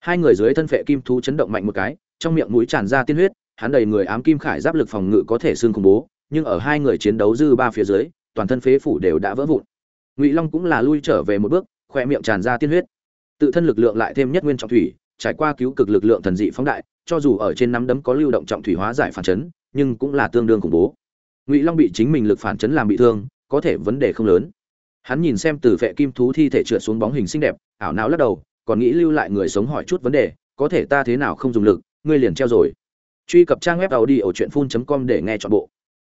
Hai người dưới thân phệ kim thú chấn động mạnh một cái, trong miệng mũi tràn ra tiên huyết, hắn đầy người ám kim khải giáp lực phòng ngự có thể xương khủng bố, nhưng ở hai người chiến đấu dư ba phía dưới, toàn thân phế phủ đều đã vỡ vụn. Ngụy long cũng là lui trở về một bước, khoe miệng tràn ra tiên huyết. Tự thân lực lượng lại thêm nhất nguyên trọng thủy, trải qua cứu cực lực lượng thần dị phóng đại cho dù ở trên nắm đấm có lưu động trọng thủy hóa giải phản chấn, nhưng cũng là tương đương khủng bố. Ngụy long bị chính mình lực phản chấn làm bị thương, có thể vấn đề không lớn. Hắn nhìn xem từ vệ kim thú thi thể trượt xuống bóng hình xinh đẹp, ảo não lắc đầu, còn nghĩ lưu lại người sống hỏi chút vấn đề, có thể ta thế nào không dùng lực, ngươi liền treo rồi. Truy cập trang web tàu đi ở truyện phun com để nghe chọn bộ.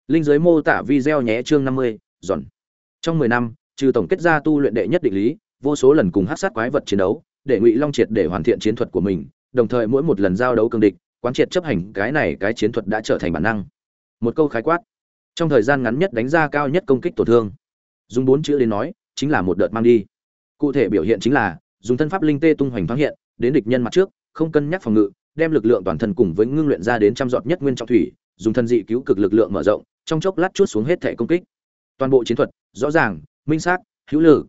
Linh giới mô tả video nhé chương năm mươi, giòn. Trong mười năm, trừ tổng kết ra tu luyện đệ nhất định lý, vô số lần cùng hát sát quái vật chiến đấu, để ngụy long triệt để hoàn thiện chiến thuật của mình đồng thời mỗi một lần giao đấu cương địch, quán triệt chấp hành cái này cái chiến thuật đã trở thành bản năng. Một câu khái quát. Trong thời gian ngắn nhất đánh ra cao nhất công kích tổn thương. Dùng bốn chữ đến nói, chính là một đợt mang đi. Cụ thể biểu hiện chính là, dùng thân pháp linh tê tung hoành thoáng hiện, đến địch nhân mặt trước, không cân nhắc phòng ngự, đem lực lượng toàn thân cùng với ngưng luyện ra đến trăm giọt nhất nguyên trọng thủy, dùng thân dị cứu cực lực lượng mở rộng, trong chốc lát chút xuống hết thể công kích. Toàn bộ chiến thuật, rõ ràng, minh xác, hữu lử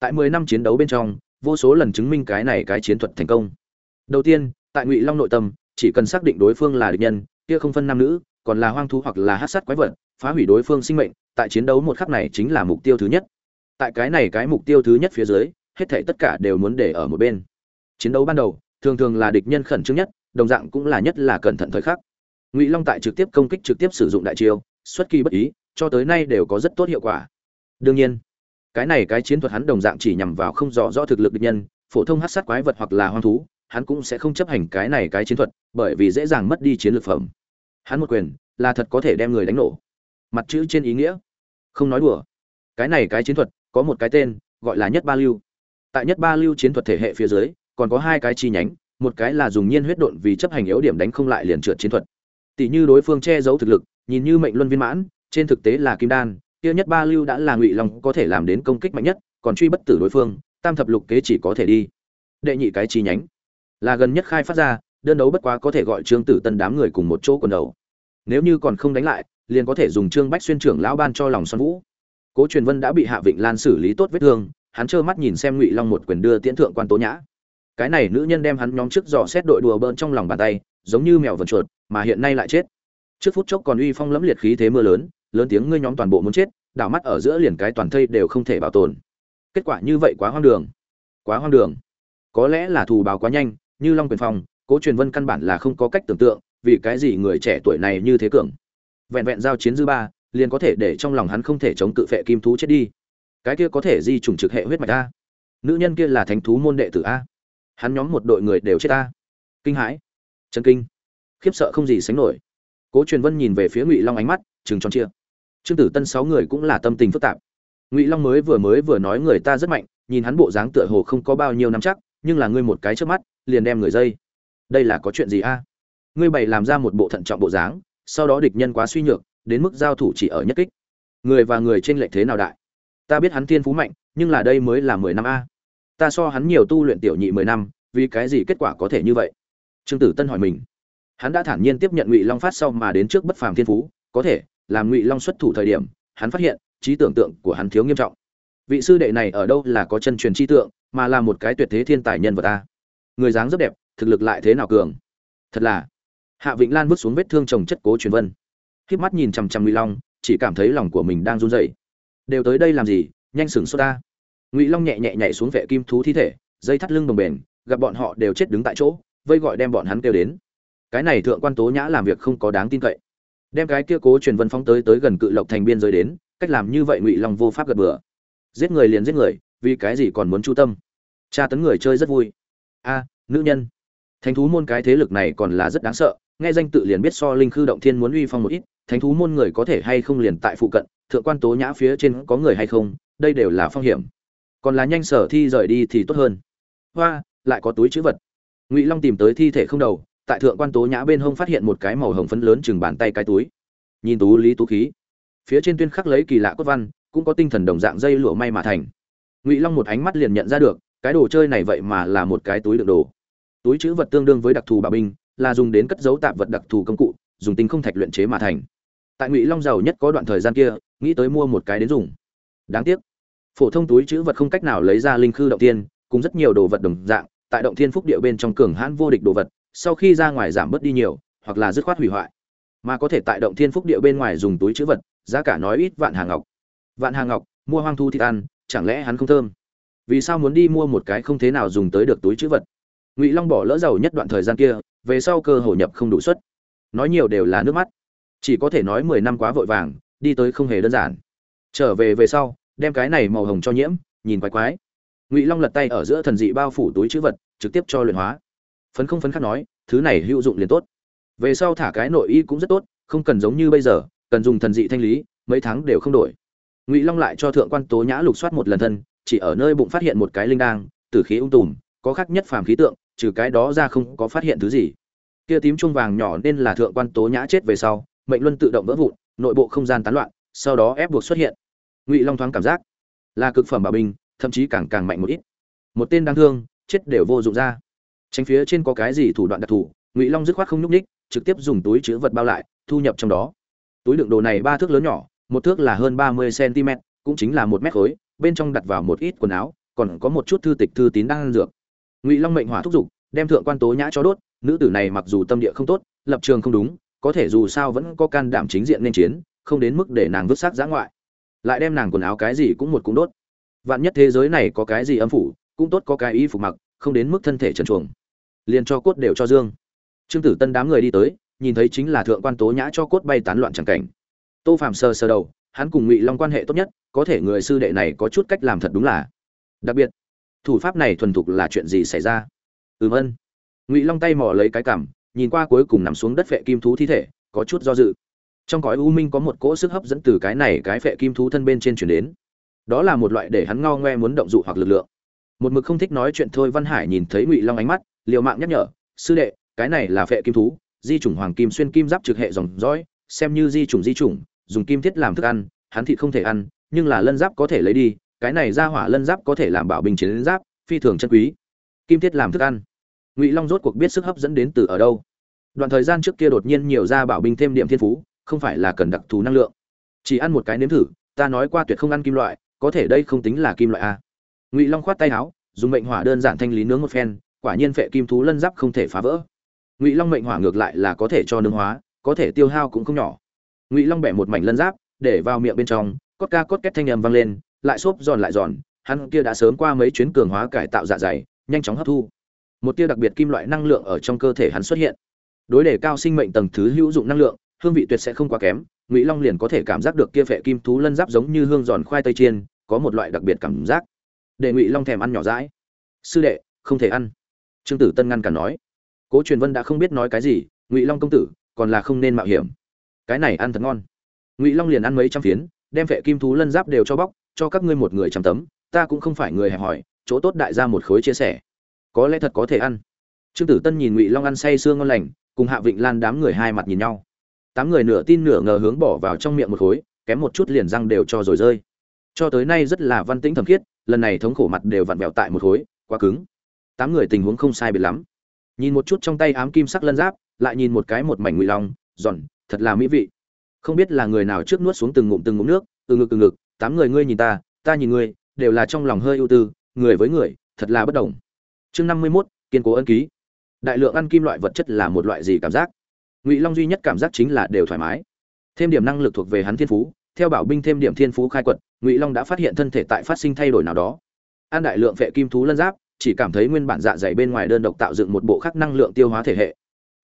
tại mười năm chiến đấu bên trong, vô số lần chứng minh cái này cái chiến thuật thành công đầu tiên, tại ngụy long nội tâm, chỉ cần xác định đối phương là địch nhân, kia không phân nam nữ, còn là hoang thú hoặc là hát sát quái vật, phá hủy đối phương sinh mệnh, tại chiến đấu một khắc này chính là mục tiêu thứ nhất. Tại cái này cái mục tiêu thứ nhất phía dưới, hết thảy tất cả đều muốn để ở một bên. Chiến đấu ban đầu, thường thường là địch nhân khẩn trương nhất, đồng dạng cũng là nhất là cẩn thận thời khắc. Ngụy long tại trực tiếp công kích trực tiếp sử dụng đại chiêu, xuất kỳ bất ý, cho tới nay đều có rất tốt hiệu quả. Đương nhiên, cái này cái chiến thuật hắn đồng dạng chỉ nhằm vào không rõ rõ thực lực địch nhân, phổ thông hát sát quái vật hoặc là hoang thú hắn cũng sẽ không chấp hành cái này cái chiến thuật, bởi vì dễ dàng mất đi chiến lược phẩm. Hắn một quyền là thật có thể đem người đánh nổ. Mặt chữ trên ý nghĩa. Không nói đùa. Cái này cái chiến thuật có một cái tên, gọi là nhất ba lưu. Tại nhất ba lưu chiến thuật thể hệ phía dưới, còn có hai cái chi nhánh, một cái là dùng nhiên huyết độn vì chấp hành yếu điểm đánh không lại liền trượt chiến thuật. Tỷ như đối phương che giấu thực lực, nhìn như mệnh luân viên mãn, trên thực tế là kim đan, kia nhất ba lưu đã là ngụy long có thể làm đến công kích mạnh nhất, còn truy bất tử đối phương, tam thập lục kế chỉ có thể đi. Đệ nhị cái chi nhánh là gần nhất khai phát ra, đơn đấu bất quá có thể gọi trương tử tân đám người cùng một chỗ quần đầu. Nếu như còn không đánh lại, liền có thể dùng trương bách xuyên trưởng lão ban cho lòng xoan vũ. Cố truyền vân đã bị hạ vịnh lan xử lý tốt vết thương, hắn trơ mắt nhìn xem ngụy long một quyền đưa tiễn thượng quan tố nhã. Cái này nữ nhân đem hắn nhóm trước dò xét đội đùa bỡn trong lòng bàn tay, giống như mèo vần chuột, mà hiện nay lại chết. Trước phút chốc còn uy phong lẫm liệt khí thế mưa lớn lớn tiếng ngươi nhóm toàn bộ muốn chết, đảo mắt ở giữa liền cái toàn thây đều không thể bảo tồn. Kết quả như vậy quá hoang đường. Quá hoang đường. Có lẽ là thù báo quá nhanh như long quyền phong, cố truyền vân căn bản là không có cách tưởng tượng, vì cái gì người trẻ tuổi này như thế cường. Vẹn vẹn giao chiến dư ba, liền có thể để trong lòng hắn không thể chống cự phệ kim thú chết đi. Cái kia có thể di trùng trực hệ huyết mạch a. Nữ nhân kia là thánh thú môn đệ tử a. Hắn nhóm một đội người đều chết a. Kinh hãi. Chân kinh. Khiếp sợ không gì sánh nổi. Cố truyền vân nhìn về phía ngụy long ánh mắt chừng tròn chia trương tử tân sáu người cũng là tâm tình phức tạp. Ngụy long mới vừa mới vừa nói người ta rất mạnh, nhìn hắn bộ dáng tựa hồ không có bao nhiêu nắm chắc, nhưng là ngươi một cái trước mắt liền đem người dây. Đây là có chuyện gì a? Ngươi bày làm ra một bộ thận trọng bộ dáng, sau đó địch nhân quá suy nhược, đến mức giao thủ chỉ ở nhất kích. Người và người trên lệch thế nào đại? Ta biết hắn thiên phú mạnh, nhưng là đây mới là mười năm a. Ta so hắn nhiều tu luyện tiểu nhị mười năm, vì cái gì kết quả có thể như vậy? Trương tử tân hỏi mình. Hắn đã thản nhiên tiếp nhận ngụy long phát sau mà đến trước bất phàm thiên phú, có thể, làm ngụy long xuất thủ thời điểm, hắn phát hiện, trí tưởng tượng của hắn thiếu nghiêm trọng. Vị sư đệ này ở đâu là có chân truyền trí tượng, mà là một cái tuyệt thế thiên tài nhân vật ta người dáng rất đẹp, thực lực lại thế nào cường? Thật là. Hạ vĩnh lan bước xuống vết thương chồng chất cố truyền vân. Híp mắt nhìn chằm chằm ngụy long, chỉ cảm thấy lòng của mình đang run rẩy. Đều tới đây làm gì? Nhanh sửng sốt ta. Ngụy long nhẹ nhẹ nhảy xuống vệ kim thú thi thể, dây thắt lưng đồng bền, gặp bọn họ đều chết đứng tại chỗ, vây gọi đem bọn hắn kêu đến. Cái này thượng quan tố nhã làm việc không có đáng tin cậy. Đem cái kia cố truyền vân phóng tới tới gần cự lộc thành biên giới đến, cách làm như vậy ngụy long vô pháp gật bừa. Giết người liền giết người, vì cái gì còn muốn chu tâm? Tra tấn người chơi rất vui a, nữ nhân. Thánh thú môn cái thế lực này còn là rất đáng sợ, nghe danh tự liền biết so linh khư động thiên muốn uy phong một ít, thánh thú môn người có thể hay không liền tại phụ cận, thượng quan tố nhã phía trên có người hay không, đây đều là phong hiểm. Còn là nhanh sở thi rời đi thì tốt hơn. Hoa, lại có túi chữ vật. Ngụy long tìm tới thi thể không đầu, tại thượng quan tố nhã bên hông phát hiện một cái màu hồng phấn lớn chừng bàn tay cái túi. Nhìn tú lý tú khí. Phía trên tuyên khắc lấy kỳ lạ cốt văn, cũng có tinh thần đồng dạng dây lụa may mà thành. Ngụy long một ánh mắt liền nhận ra được cái đồ chơi này vậy mà là một cái túi đựng đồ. Túi chữ vật tương đương với đặc thù bảo binh, là dùng đến cất giấu tạp vật đặc thù công cụ, dùng tinh không thạch luyện chế mà thành. Tại ngụy long giàu nhất có đoạn thời gian kia, nghĩ tới mua một cái đến dùng. Đáng tiếc, phổ thông túi chữ vật không cách nào lấy ra linh khư động tiên, cùng rất nhiều đồ vật đồng dạng, tại động thiên phúc địa bên trong cường hãn vô địch đồ vật, sau khi ra ngoài giảm bớt đi nhiều, hoặc là dứt khoát hủy hoại. Mà có thể tại động thiên phúc địa bên ngoài dùng túi chữ vật, giá cả nói ít vạn hàng ngọc. Vạn hàng ngọc, mua hoang thu thịt ăn, chẳng lẽ hắn không thơm? Vì sao muốn đi mua một cái không thế nào dùng tới được túi chữ vật? Ngụy long bỏ lỡ giàu nhất đoạn thời gian kia, về sau cơ hội nhập không đủ suất. Nói nhiều đều là nước mắt. Chỉ có thể nói mười năm quá vội vàng, đi tới không hề đơn giản. Trở về về sau, đem cái này màu hồng cho nhiễm, nhìn quái quái. Ngụy long lật tay ở giữa thần dị bao phủ túi chữ vật, trực tiếp cho luyện hóa. Phấn không phấn khắc nói, thứ này hữu dụng liền tốt. Về sau thả cái nội y cũng rất tốt, không cần giống như bây giờ, cần dùng thần dị thanh lý, mấy tháng đều không đổi. Ngụy long lại cho thượng quan tố nhã lục soát một lần thân chỉ ở nơi bụng phát hiện một cái linh đang, tử khí ung tùm, có khác nhất phàm khí tượng, trừ cái đó ra không có phát hiện thứ gì. Kia tím chuông vàng nhỏ nên là thượng quan tố nhã chết về sau, mệnh luân tự động vỡ vụn, nội bộ không gian tán loạn, sau đó ép buộc xuất hiện. Ngụy long thoáng cảm giác, là cực phẩm bảo binh, thậm chí càng càng mạnh một ít. Một tên đáng thương, chết đều vô dụng ra. Tránh phía trên có cái gì thủ đoạn đặc thù, ngụy long dứt khoát không nhúc ních trực tiếp dùng túi chứa vật bao lại, thu nhập trong đó. Túi đựng đồ này ba thước lớn nhỏ, một thước là hơn ba mươi cm cũng chính là một mét khối bên trong đặt vào một ít quần áo, còn có một chút thư tịch thư tín đang ăn dược. Ngụy long mệnh hỏa thúc giục, đem thượng quan tố nhã cho đốt, nữ tử này mặc dù tâm địa không tốt, lập trường không đúng, có thể dù sao vẫn có can đảm chính diện nên chiến, không đến mức để nàng vứt xác giã ngoại. Lại đem nàng quần áo cái gì cũng một cũng đốt. Vạn nhất thế giới này có cái gì âm phủ, cũng tốt có cái y phục mặc, không đến mức thân thể trần chuồng liền cho cốt đều cho dương. Trương tử tân đám người đi tới, nhìn thấy chính là thượng quan tố nhã cho cốt bay tán loạn chẳng cảnh. Tô phạm sờ sờ đầu hắn cùng ngụy long quan hệ tốt nhất có thể người sư đệ này có chút cách làm thật đúng là đặc biệt thủ pháp này thuần thục là chuyện gì xảy ra ừm ân ngụy long tay mò lấy cái cảm nhìn qua cuối cùng nằm xuống đất phệ kim thú thi thể có chút do dự trong cõi u minh có một cỗ sức hấp dẫn từ cái này cái phệ kim thú thân bên trên chuyển đến đó là một loại để hắn ngao ngoe muốn động dụ hoặc lực lượng một mực không thích nói chuyện thôi văn hải nhìn thấy ngụy long ánh mắt liều mạng nhắc nhở sư đệ cái này là phệ kim thú di chủng hoàng kim xuyên kim giáp trực hệ dòng dõi xem như di chủng di chủng dùng kim thiết làm thức ăn, hắn thịt không thể ăn, nhưng là lân giáp có thể lấy đi, cái này ra hỏa lân giáp có thể làm bảo bình chiến giáp, phi thường chân quý. Kim thiết làm thức ăn. Ngụy long rốt cuộc biết sức hấp dẫn đến từ ở đâu. Đoạn thời gian trước kia đột nhiên nhiều ra bảo binh thêm điểm thiên phú, không phải là cần đặc thù năng lượng. Chỉ ăn một cái nếm thử, ta nói qua tuyệt không ăn kim loại, có thể đây không tính là kim loại a ngụy long khoát tay áo, dùng mệnh hỏa đơn giản thanh lý nướng một phen, quả nhiên phệ kim thú lân giáp không thể phá vỡ. Ngụy long mệnh hỏa ngược lại là có thể cho nướng hóa, có thể tiêu hao cũng không nhỏ ngụy long bẻ một mảnh lân giáp, để vào miệng bên trong, cốt ca cốt két thanh âm vang lên, lại xốp giòn lại giòn, hắn kia đã sớm qua mấy chuyến cường hóa cải tạo dạ dày, nhanh chóng hấp thu. Một tia đặc biệt kim loại năng lượng ở trong cơ thể hắn xuất hiện. Đối đề cao sinh mệnh tầng thứ hữu dụng năng lượng, hương vị tuyệt sẽ không quá kém, ngụy long liền có thể cảm giác được kia phệ kim thú lân giáp giống như hương giòn khoai tây chiên, có một loại đặc biệt cảm giác. Để ngụy long thèm ăn nhỏ rãi sư đệ, không thể ăn. Trương tử tân ngăn cản nói. Cố truyền vân đã không biết nói cái gì, ngụy long công tử, còn là không nên mạo hiểm cái này ăn thật ngon. Ngụy long liền ăn mấy trăm phiến, đem vệ kim thú lân giáp đều cho bóc, cho các ngươi một người trăm tấm, ta cũng không phải người hẹp hòi, chỗ tốt đại ra một khối chia sẻ. Có lẽ thật có thể ăn. Trương tử tân nhìn ngụy long ăn say sương ngon lành, cùng hạ vịnh lan đám người hai mặt nhìn nhau. Tám người nửa tin nửa ngờ hướng bỏ vào trong miệng một khối, kém một chút liền răng đều cho rồi rơi. Cho tới nay rất là văn tĩnh thầm khiết, lần này thống khổ mặt đều vặn vẹo tại một khối, quá cứng. Tám người tình huống không sai biệt lắm. Nhìn một chút trong tay ám kim sắc lân giáp, lại nhìn một cái một mảnh ngụy long, giòn thật là mỹ vị. Không biết là người nào trước nuốt xuống từng ngụm từng ngụm nước, từ ngực từ ngực, tám người ngươi nhìn ta ta nhìn ngươi, đều là trong lòng hơi ưu tư, người với người, thật là bất đồng. Chương năm mươi mốt, kiên cố ân ký. Đại lượng ăn kim loại vật chất là một loại gì cảm giác? Ngụy long duy nhất cảm giác chính là đều thoải mái. Thêm điểm năng lực thuộc về hắn thiên phú, theo bảo binh thêm điểm thiên phú khai quật, ngụy long đã phát hiện thân thể tại phát sinh thay đổi nào đó. Ăn đại lượng vệ kim thú lân giáp, chỉ cảm thấy nguyên bản dạ dày bên ngoài đơn độc tạo dựng một bộ khắc năng lượng tiêu hóa thể hệ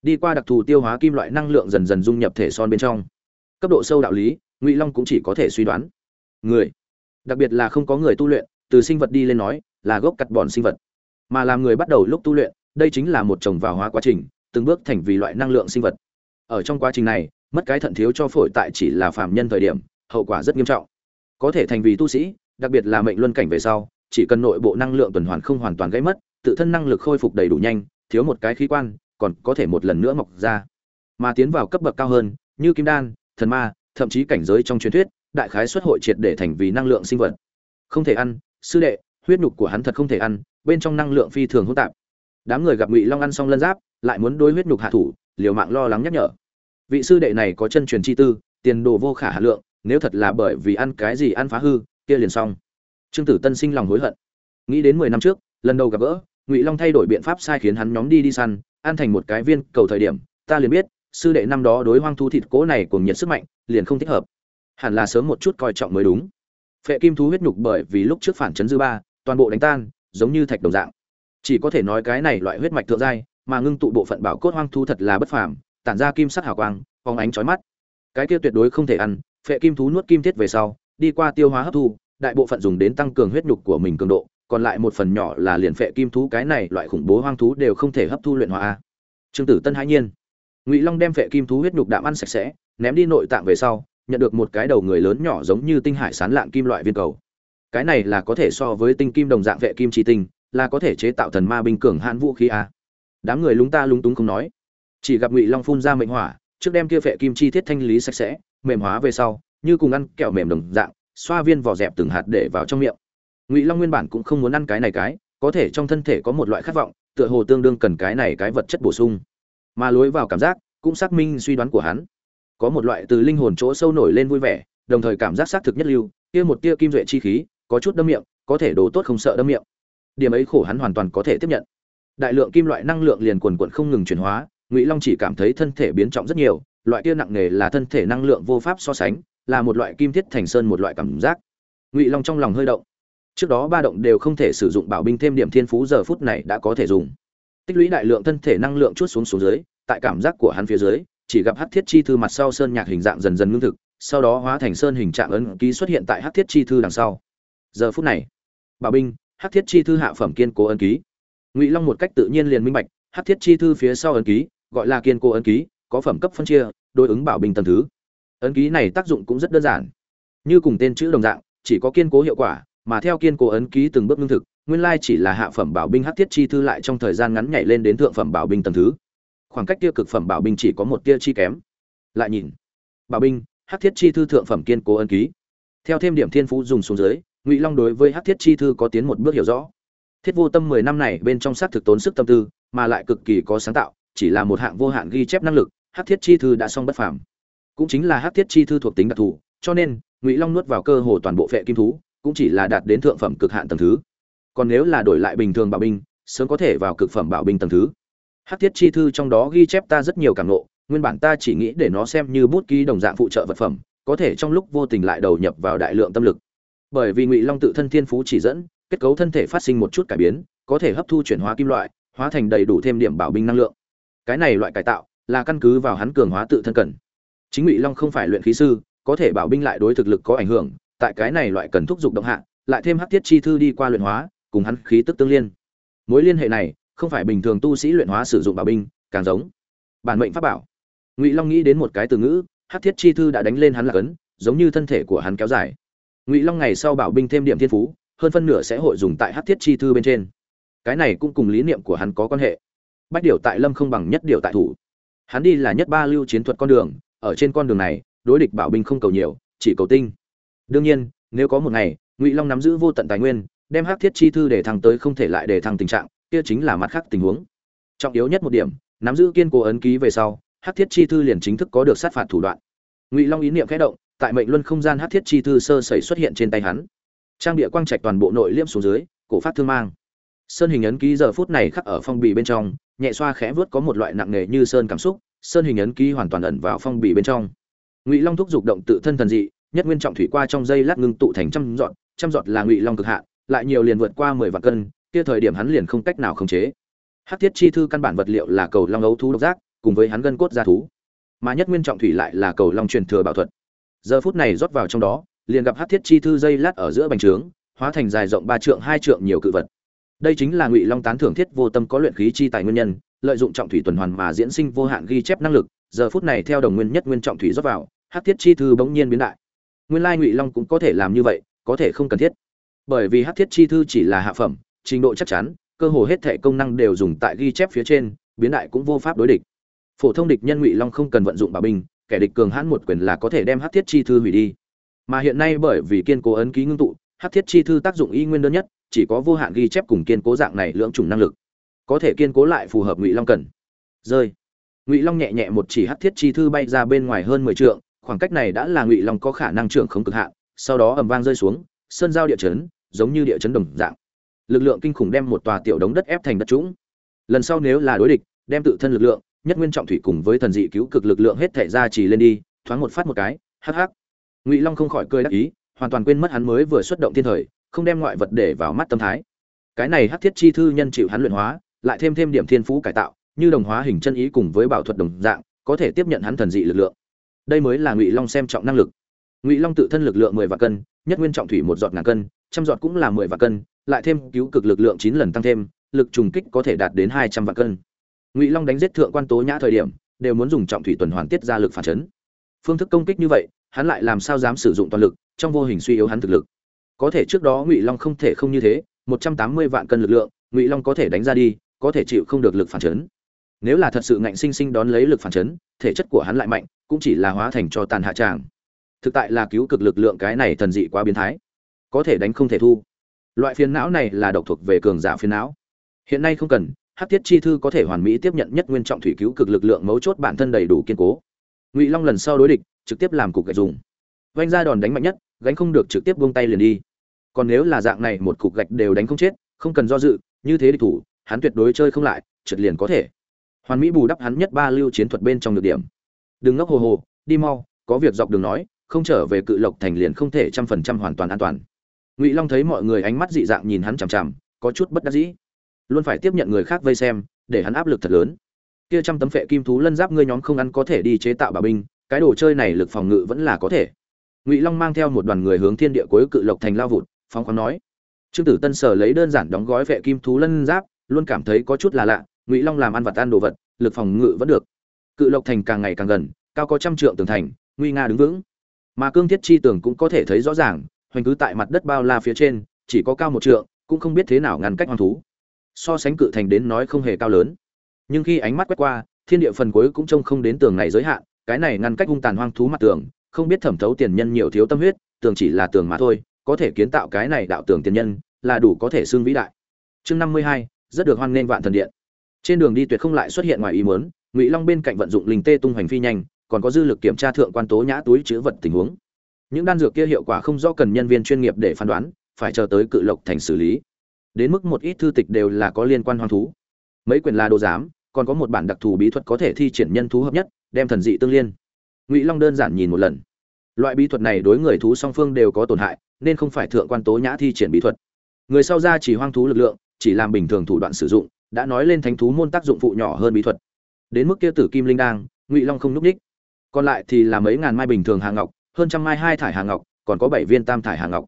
đi qua đặc thù tiêu hóa kim loại năng lượng dần dần dung nhập thể son bên trong. Cấp độ sâu đạo lý, ngụy long cũng chỉ có thể suy đoán. Người, đặc biệt là không có người tu luyện, từ sinh vật đi lên nói, là gốc cặt bòn sinh vật. Mà làm người bắt đầu lúc tu luyện, đây chính là một trồng vào hóa quá trình, từng bước thành vì loại năng lượng sinh vật. Ở trong quá trình này, mất cái thận thiếu cho phổi tại chỉ là phạm nhân thời điểm, hậu quả rất nghiêm trọng. Có thể thành vì tu sĩ, đặc biệt là mệnh luân cảnh về sau, chỉ cần nội bộ năng lượng tuần hoàn không hoàn toàn gãy mất, tự thân năng lực khôi phục đầy đủ nhanh, thiếu một cái khí quan còn có thể một lần nữa mọc ra. Mà tiến vào cấp bậc cao hơn, như kim đan, thần ma, thậm chí cảnh giới trong truyền thuyết, đại khái xuất hội triệt để thành vì năng lượng sinh vật. Không thể ăn, sư đệ, huyết nhục của hắn thật không thể ăn, bên trong năng lượng phi thường hỗn tạp. Đám người gặp ngụy long ăn xong lân giáp, lại muốn đối huyết nhục hạ thủ, liều mạng lo lắng nhắc nhở. Vị sư đệ này có chân truyền chi tư, tiền đồ vô khả hà lượng, nếu thật là bởi vì ăn cái gì ăn phá hư, kia liền xong. Trương tử tân sinh lòng hối hận. Nghĩ đến mười năm trước, lần đầu gặp gỡ, ngụy long thay đổi biện pháp sai khiến hắn nhóm đi đi săn ăn thành một cái viên cầu thời điểm, ta liền biết, sư đệ năm đó đối hoang thú thịt cố này cùng nhiệt sức mạnh, liền không thích hợp. Hẳn là sớm một chút coi trọng mới đúng. Phệ kim thú huyết nhục bởi vì lúc trước phản chấn dư ba, toàn bộ đánh tan, giống như thạch đồng dạng. Chỉ có thể nói cái này loại huyết mạch thượng giai, mà ngưng tụ bộ phận bảo cốt hoang thú thật là bất phàm, tản ra kim sắc hào quang, phóng ánh chói mắt. Cái kia tuyệt đối không thể ăn, phệ kim thú nuốt kim thiết về sau, đi qua tiêu hóa hấp thu, đại bộ phận dùng đến tăng cường huyết nhục của mình cường độ còn lại một phần nhỏ là liền phệ kim thú, cái này loại khủng bố hoang thú đều không thể hấp thu luyện hóa trương tử tân hãi nhiên. Ngụy long đem phệ kim thú huyết nhục đạm ăn sạch sẽ, ném đi nội tạng về sau, nhận được một cái đầu người lớn nhỏ giống như tinh hải sán lạng kim loại viên cầu. Cái này là có thể so với tinh kim đồng dạng vệ kim chi tinh, là có thể chế tạo thần ma binh cường hãn vũ khí a. Đám người lúng ta lúng túng không nói. Chỉ gặp ngụy long phun ra mệnh hỏa, trước đem kia vệ kim chi thiết thanh lý sạch sẽ, mềm hóa về sau, như cùng ăn kẹo mềm đồng dạng, xoa viên vỏ dẹp từng hạt để vào trong miệng ngụy long nguyên bản cũng không muốn ăn cái này cái có thể trong thân thể có một loại khát vọng tựa hồ tương đương cần cái này cái vật chất bổ sung mà lối vào cảm giác cũng xác minh suy đoán của hắn có một loại từ linh hồn chỗ sâu nổi lên vui vẻ đồng thời cảm giác xác thực nhất lưu kia một tia kim duệ chi khí có chút đâm miệng có thể đồ tốt không sợ đâm miệng điểm ấy khổ hắn hoàn toàn có thể tiếp nhận đại lượng kim loại năng lượng liền quần quận không ngừng chuyển hóa ngụy long chỉ cảm thấy thân thể biến trọng rất nhiều loại kia nặng nề là thân thể năng lượng vô pháp so sánh là một loại kim thiết thành sơn một loại cảm giác ngụy long trong lòng hơi động trước đó ba động đều không thể sử dụng bảo binh thêm điểm thiên phú giờ phút này đã có thể dùng. Tích lũy đại lượng thân thể năng lượng chút xuống xuống dưới, tại cảm giác của hắn phía dưới, chỉ gặp hắc thiết chi thư mặt sau sơn nhạc hình dạng dần dần ngưng thực, sau đó hóa thành sơn hình trạng ấn ký xuất hiện tại hắc thiết chi thư đằng sau. Giờ phút này, bảo binh, hắc thiết chi thư hạ phẩm kiên cố ấn ký. Ngụy long một cách tự nhiên liền minh bạch, hắc thiết chi thư phía sau ấn ký, gọi là kiên cố ấn ký, có phẩm cấp phân chia, đối ứng bảo binh tầm thứ. Ấn ký này tác dụng cũng rất đơn giản. Như cùng tên chữ đồng dạng, chỉ có kiên cố hiệu quả mà theo kiên cố ấn ký từng bước ngưng thực, nguyên lai chỉ là hạ phẩm bảo binh hắc thiết chi thư lại trong thời gian ngắn nhảy lên đến thượng phẩm bảo binh tầng thứ. Khoảng cách tiêu cực phẩm bảo binh chỉ có một tia chi kém. Lại nhìn, bảo binh, hắc thiết chi thư thượng phẩm kiên cố ấn ký. Theo thêm điểm thiên phú dùng xuống dưới, ngụy long đối với hắc thiết chi thư có tiến một bước hiểu rõ. Thiết vô tâm mười năm này bên trong sát thực tốn sức tâm tư, mà lại cực kỳ có sáng tạo, chỉ là một hạng vô hạn ghi chép năng lực, hắc thiết chi thư đã xong bất phàm. Cũng chính là hắc thiết chi thư thuộc tính đặc thù, cho nên, ngụy long nuốt vào cơ hồ toàn bộ phệ kim thú cũng chỉ là đạt đến thượng phẩm cực hạn tầng thứ. Còn nếu là đổi lại bình thường bảo binh, sớm có thể vào cực phẩm bảo binh tầng thứ. Hắc thiết chi thư trong đó ghi chép ta rất nhiều cảm nộ nguyên bản ta chỉ nghĩ để nó xem như bút ký đồng dạng phụ trợ vật phẩm, có thể trong lúc vô tình lại đầu nhập vào đại lượng tâm lực. Bởi vì ngụy long tự thân thiên phú chỉ dẫn, kết cấu thân thể phát sinh một chút cải biến, có thể hấp thu chuyển hóa kim loại, hóa thành đầy đủ thêm điểm bảo binh năng lượng. Cái này loại cải tạo là căn cứ vào hắn cường hóa tự thân cần. Chính ngụy long không phải luyện khí sư, có thể bảo binh lại đối thực lực có ảnh hưởng tại cái này loại cần thúc dục động hạ, lại thêm hắc thiết chi thư đi qua luyện hóa, cùng hắn khí tức tương liên. Mối liên hệ này, không phải bình thường tu sĩ luyện hóa sử dụng bảo binh, càng giống bản mệnh pháp bảo. Ngụy long nghĩ đến một cái từ ngữ, hắc thiết chi thư đã đánh lên hắn là cấn, giống như thân thể của hắn kéo dài. Ngụy long ngày sau bảo binh thêm điểm thiên phú, hơn phân nửa sẽ hội dùng tại hắc thiết chi thư bên trên. Cái này cũng cùng lý niệm của hắn có quan hệ. Bách điều tại lâm không bằng nhất điều tại thủ. Hắn đi là nhất ba lưu chiến thuật con đường, ở trên con đường này, đối địch bảo binh không cầu nhiều, chỉ cầu tinh đương nhiên, nếu có một ngày, ngụy long nắm giữ vô tận tài nguyên, đem hắc thiết chi thư để thăng tới không thể lại để thăng tình trạng, kia chính là mặt khác tình huống. Trọng yếu nhất một điểm, nắm giữ kiên cố ấn ký về sau, hắc thiết chi thư liền chính thức có được sát phạt thủ đoạn. Ngụy long ý niệm khẽ động, tại mệnh luân không gian hắc thiết chi thư sơ sẩy xuất hiện trên tay hắn. Trang địa quang trạch toàn bộ nội liêm xuống dưới, cổ phát thương mang. Sơn hình ấn ký giờ phút này khắc ở phong bì bên trong, nhẹ xoa khẽ vớt có một loại nặng nề như sơn cảm xúc, sơn hình ấn ký hoàn toàn ẩn vào phong bì bên trong. Ngụy long thúc giục động tự thân thần dị nhất nguyên trọng thủy qua trong dây lát ngưng tụ thành trăm giọt trăm giọt là ngụy long cực hạn, lại nhiều liền vượt qua mười vạn cân, kia thời điểm hắn liền không cách nào khống chế. Hắc thiết chi thư căn bản vật liệu là cầu long ấu thú độc giác, cùng với hắn gân cốt gia thú. Mà nhất nguyên trọng thủy lại là cầu long truyền thừa bảo thuật. Giờ phút này rót vào trong đó, liền gặp hắc thiết chi thư dây lát ở giữa bành trướng, hóa thành dài rộng ba trượng, hai trượng nhiều cự vật. Đây chính là ngụy long tán thưởng thiết vô tâm có luyện khí chi tài nguyên nhân, lợi dụng trọng thủy tuần hoàn mà diễn sinh vô hạn ghi chép năng lực. Giờ phút này theo đồng nguyên nhất nguyên trọng thủy rót vào, hắc thiết chi thư bỗng nhiên biến đại nguyên lai ngụy long cũng có thể làm như vậy, có thể không cần thiết. Bởi vì hát thiết chi thư chỉ là hạ phẩm, trình độ chắc chắn, cơ hồ hết thể công năng đều dùng tại ghi chép phía trên, biến đại cũng vô pháp đối địch. Phổ thông địch nhân ngụy long không cần vận dụng bảo binh, kẻ địch cường hãn một quyền là có thể đem hát thiết chi thư hủy đi. Mà hiện nay bởi vì kiên cố ấn ký ngưng tụ hát thiết chi thư tác dụng y nguyên đơn nhất, chỉ có vô hạn ghi chép cùng kiên cố dạng này lưỡng chủng năng lực. Có thể kiên cố lại phù hợp ngụy long cần. Rơi. Ngụy long nhẹ nhẹ một chỉ hát thiết chi thư bay ra bên ngoài hơn mười trượng khoảng cách này đã là ngụy long có khả năng trưởng không cực hạn, sau đó ầm vang rơi xuống, sơn giao địa chấn, giống như địa chấn đồng dạng. Lực lượng kinh khủng đem một tòa tiểu đống đất ép thành đất trũng. Lần sau nếu là đối địch, đem tự thân lực lượng, nhất nguyên trọng thủy cùng với thần dị cứu cực lực lượng hết thể ra chỉ lên đi, thoáng một phát một cái, hắc hắc. Ngụy long không khỏi cười đắc ý, hoàn toàn quên mất hắn mới vừa xuất động thiên thời, không đem ngoại vật để vào mắt tâm thái. Cái này hắc thiết chi thư nhân chịu hắn luyện hóa, lại thêm thêm điểm thiên phú cải tạo, như đồng hóa hình chân ý cùng với bảo thuật đồng dạng, có thể tiếp nhận hắn thần dị lực lượng đây mới là ngụy long xem trọng năng lực ngụy long tự thân lực lượng mười vạn cân nhất nguyên trọng thủy một giọt ngàn cân trăm giọt cũng là mười vạn cân lại thêm cứu cực lực lượng chín lần tăng thêm lực trùng kích có thể đạt đến hai trăm vạn cân ngụy long đánh giết thượng quan tố nhã thời điểm đều muốn dùng trọng thủy tuần hoàn tiết ra lực phản chấn phương thức công kích như vậy hắn lại làm sao dám sử dụng toàn lực trong vô hình suy yếu hắn thực lực có thể trước đó ngụy long không thể không như thế một trăm tám mươi vạn cân lực lượng ngụy long có thể đánh ra đi có thể chịu không được lực phản chấn nếu là thật sự ngạnh sinh sinh đón lấy lực phản chấn thể chất của hắn lại mạnh cũng chỉ là hóa thành cho tàn hạ tràng. Thực tại là cứu cực lực lượng cái này thần dị quá biến thái. Có thể đánh không thể thu. Loại phiền não này là độc thuộc về cường giả phiền não. Hiện nay không cần, hắc tiết chi thư có thể hoàn mỹ tiếp nhận nhất nguyên trọng thủy cứu cực lực lượng mấu chốt bản thân đầy đủ kiên cố. Ngụy long lần sau đối địch, trực tiếp làm cục gạch dùng. Vanh ra đòn đánh mạnh nhất, gánh không được trực tiếp buông tay liền đi. Còn nếu là dạng này một cục gạch đều đánh không chết, không cần do dự, như thế địch thủ, hắn tuyệt đối chơi không lại, trượt liền có thể. Hoàn mỹ bù đắp hắn nhất ba lưu chiến thuật bên trong được điểm đừng ngốc hồ hồ, đi mau, có việc dọc đường nói, không trở về cự lộc thành liền không thể trăm phần trăm hoàn toàn an toàn. Ngụy long thấy mọi người ánh mắt dị dạng nhìn hắn chằm chằm, có chút bất đắc dĩ. Luôn phải tiếp nhận người khác vây xem, để hắn áp lực thật lớn. Kia trăm tấm phệ kim thú lân giáp ngươi nhóm không ăn có thể đi chế tạo bảo binh, cái đồ chơi này lực phòng ngự vẫn là có thể. Ngụy long mang theo một đoàn người hướng thiên địa cuối cự lộc thành lao vụt, phóng khoáng nói. Trương tử tân sở lấy đơn giản đóng gói phệ kim thú lân giáp, luôn cảm thấy có chút là lạ, ngụy long làm ăn vật ăn đồ vật, lực phòng ngự vẫn được cự lộc thành càng ngày càng gần, cao có trăm trượng tường thành, nguy nga đứng vững. Mà cương thiết chi tường cũng có thể thấy rõ ràng, hoành cứ tại mặt đất bao la phía trên, chỉ có cao một trượng, cũng không biết thế nào ngăn cách hoang thú. So sánh cự thành đến nói không hề cao lớn. Nhưng khi ánh mắt quét qua, thiên địa phần cuối cũng trông không đến tường này giới hạn, cái này ngăn cách hung tàn hoang thú mặt tường, không biết thẩm thấu tiền nhân nhiều thiếu tâm huyết, tường chỉ là tường mà thôi, có thể kiến tạo cái này đạo tường tiền nhân, là đủ có thể xương vĩ đại. Chương năm mươi hai, rất được hoan nghênh vạn thần điện. Trên đường đi tuyệt không lại xuất hiện ngoài ý muốn ngụy long bên cạnh vận dụng linh tê tung hoành phi nhanh, còn có dư lực kiểm tra thượng quan tố nhã túi chứa vật tình huống. Những đan dược kia hiệu quả không do cần nhân viên chuyên nghiệp để phán đoán, phải chờ tới cự lộc thành xử lý. Đến mức một ít thư tịch đều là có liên quan hoang thú. Mấy quyền là đồ giám, còn có một bản đặc thù bí thuật có thể thi triển nhân thú hợp nhất, đem thần dị tương liên. Ngụy long đơn giản nhìn một lần. Loại bí thuật này đối người thú song phương đều có tổn hại, nên không phải thượng quan tố nhã thi triển bí thuật. Người sau ra chỉ hoang thú lực lượng, chỉ làm bình thường thủ đoạn sử dụng, đã nói lên thánh thú môn tác dụng phụ nhỏ hơn bí thuật đến mức kia tử kim linh đang, ngụy long không núp ních còn lại thì là mấy ngàn mai bình thường hà ngọc, hơn trăm mai hai thải hà ngọc, còn có bảy viên tam thải hà ngọc.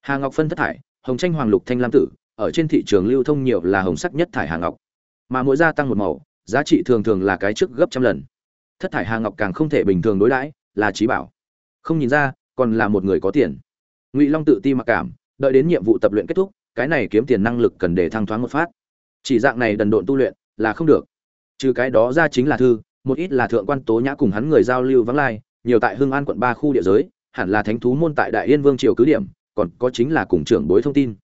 Hà ngọc phân thất thải, hồng tranh hoàng lục thanh lam tử, ở trên thị trường lưu thông nhiều là hồng sắc nhất thải hà ngọc. Mà mỗi gia tăng một màu, giá trị thường thường là cái trước gấp trăm lần. Thất thải hà ngọc càng không thể bình thường đối đãi, là trí bảo. Không nhìn ra, còn là một người có tiền. Ngụy long tự ti mặc cảm, đợi đến nhiệm vụ tập luyện kết thúc, cái này kiếm tiền năng lực cần để thăng thoáng một phát. Chỉ dạng này đần độn tu luyện là không được trừ cái đó ra chính là thư, một ít là thượng quan tố nhã cùng hắn người giao lưu vắng lai, nhiều tại hưng an quận ba khu địa giới, hẳn là thánh thú môn tại đại yên vương triều cứ điểm, còn có chính là cùng trưởng bối thông tin.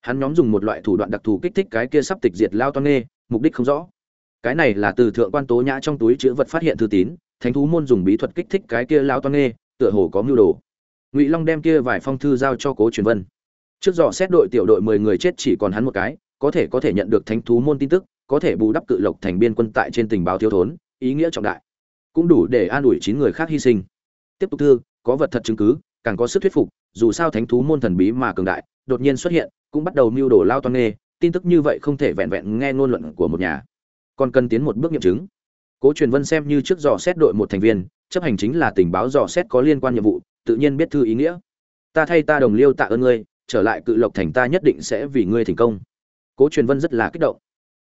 Hắn nhóm dùng một loại thủ đoạn đặc thù kích thích cái kia sắp tịch diệt lao toan nghê, mục đích không rõ. Cái này là từ thượng quan tố nhã trong túi chữ vật phát hiện thư tín, thánh thú môn dùng bí thuật kích thích cái kia lao toan nghê, tựa hồ có mưu đồ. Ngụy long đem kia vài phong thư giao cho cố truyền vân. Trước dò xét đội tiểu đội mười người chết chỉ còn hắn một cái, có thể có thể nhận được thánh thú môn tin tức có thể bù đắp cự lộc thành biên quân tại trên tình báo thiếu thốn, ý nghĩa trọng đại. Cũng đủ để an ủi chín người khác hy sinh. Tiếp tục thư, có vật thật chứng cứ, càng có sức thuyết phục, dù sao thánh thú môn thần bí mà cường đại, đột nhiên xuất hiện, cũng bắt đầu mưu đồ lao toan nghê, tin tức như vậy không thể vẹn vẹn nghe ngôn luận của một nhà. Còn cần tiến một bước nghiệm chứng. Cố truyền vân xem như trước dò xét đội một thành viên, chấp hành chính là tình báo dò xét có liên quan nhiệm vụ, tự nhiên biết thư ý nghĩa. Ta thay ta đồng liêu tạ ơn ngươi, trở lại cự lộc thành ta nhất định sẽ vì ngươi thành công. Cố truyền vân rất là kích động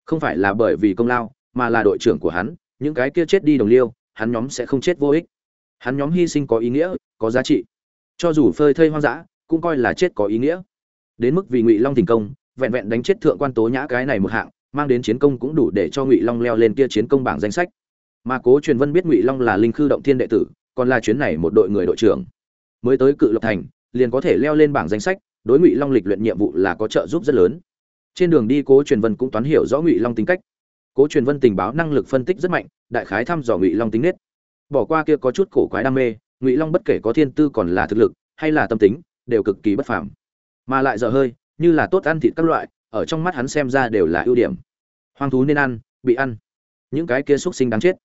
không phải là bởi vì công lao, mà là đội trưởng của hắn, những cái kia chết đi đồng liêu, hắn nhóm sẽ không chết vô ích. Hắn nhóm hy sinh có ý nghĩa, có giá trị. Cho dù phơi thây hoang dã, cũng coi là chết có ý nghĩa. Đến mức vì ngụy long thành công, vẹn vẹn đánh chết thượng quan tố nhã cái này một hạng, mang đến chiến công cũng đủ để cho ngụy long leo lên kia chiến công bảng danh sách. Mà cố truyền vân biết ngụy long là linh khư động thiên đệ tử, còn là chuyến này một đội người đội trưởng. Mới tới cự lộc thành, liền có thể leo lên bảng danh sách, đối ngụy long lịch luyện nhiệm vụ là có trợ giúp rất lớn trên đường đi, cố truyền vân cũng toán hiểu rõ ngụy long tính cách. Cố truyền vân tình báo năng lực phân tích rất mạnh, đại khái thăm dò ngụy long tính nết. Bỏ qua kia có chút cổ quái đam mê, ngụy long bất kể có thiên tư còn là thực lực, hay là tâm tính, đều cực kỳ bất phàm. Mà lại dở hơi, như là tốt ăn thịt các loại, ở trong mắt hắn xem ra đều là ưu điểm. Hoang thú nên ăn, bị ăn. Những cái kia xúc sinh đáng chết.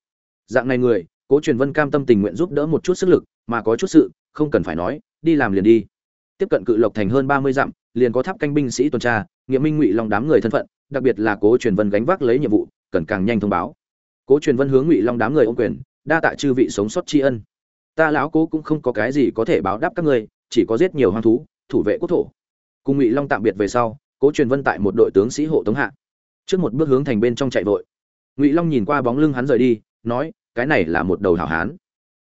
Dạng này người, cố truyền vân cam tâm tình nguyện giúp đỡ một chút sức lực, mà có chút sự, không cần phải nói, đi làm liền đi. Tiếp cận cự lộc thành hơn ba mươi dặm liền có tháp canh binh sĩ tuần tra nghĩa minh ngụy long đám người thân phận, đặc biệt là cố truyền vân gánh vác lấy nhiệm vụ, cần càng nhanh thông báo. Cố truyền vân hướng ngụy long đám người ô quyền, đa tạ chư vị sống sót tri ân. Ta lão cố cũng không có cái gì có thể báo đáp các ngươi, chỉ có giết nhiều hoang thú, thủ vệ quốc thổ. Cùng ngụy long tạm biệt về sau, cố truyền vân tại một đội tướng sĩ hộ tống hạ. Trước một bước hướng thành bên trong chạy vội. Ngụy long nhìn qua bóng lưng hắn rời đi, nói, cái này là một đầu hảo hán.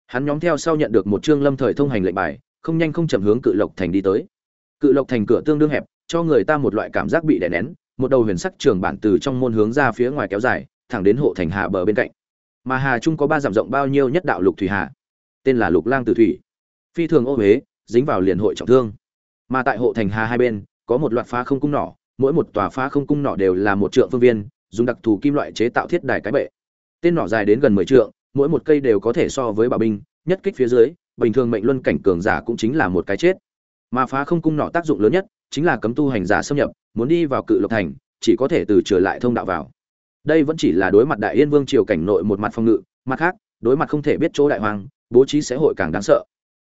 Hắn nhóm theo sau nhận được một chương lâm thời thông hành lệnh bài, không nhanh không chậm hướng cự lộc thành đi tới cự lộc thành cửa tương đương hẹp, cho người ta một loại cảm giác bị đè nén, một đầu huyền sắc trường bản từ trong môn hướng ra phía ngoài kéo dài, thẳng đến hộ thành hà bờ bên cạnh. Mà hà trung có ba dặm rộng bao nhiêu nhất đạo lục thủy hà? Tên là lục lang tử thủy. Phi thường ô huế dính vào liền hội trọng thương. Mà tại hộ thành hà hai bên, có một loạt phá không cung nỏ, mỗi một tòa phá không cung nỏ đều là một trượng phương viên, dùng đặc thù kim loại chế tạo thiết đài cái bệ. Tên nỏ dài đến gần mười trượng, mỗi một cây đều có thể so với bảo binh, nhất kích phía dưới, bình thường mệnh luân cảnh cường giả cũng chính là một cái chết mà phá không cung nỏ tác dụng lớn nhất chính là cấm tu hành giả xâm nhập, muốn đi vào cự lộc thành, chỉ có thể từ trở lại thông đạo vào. Đây vẫn chỉ là đối mặt đại yên vương triều cảnh nội một mặt phong ngự, mặt khác, đối mặt không thể biết chỗ đại hoàng bố trí sẽ hội càng đáng sợ.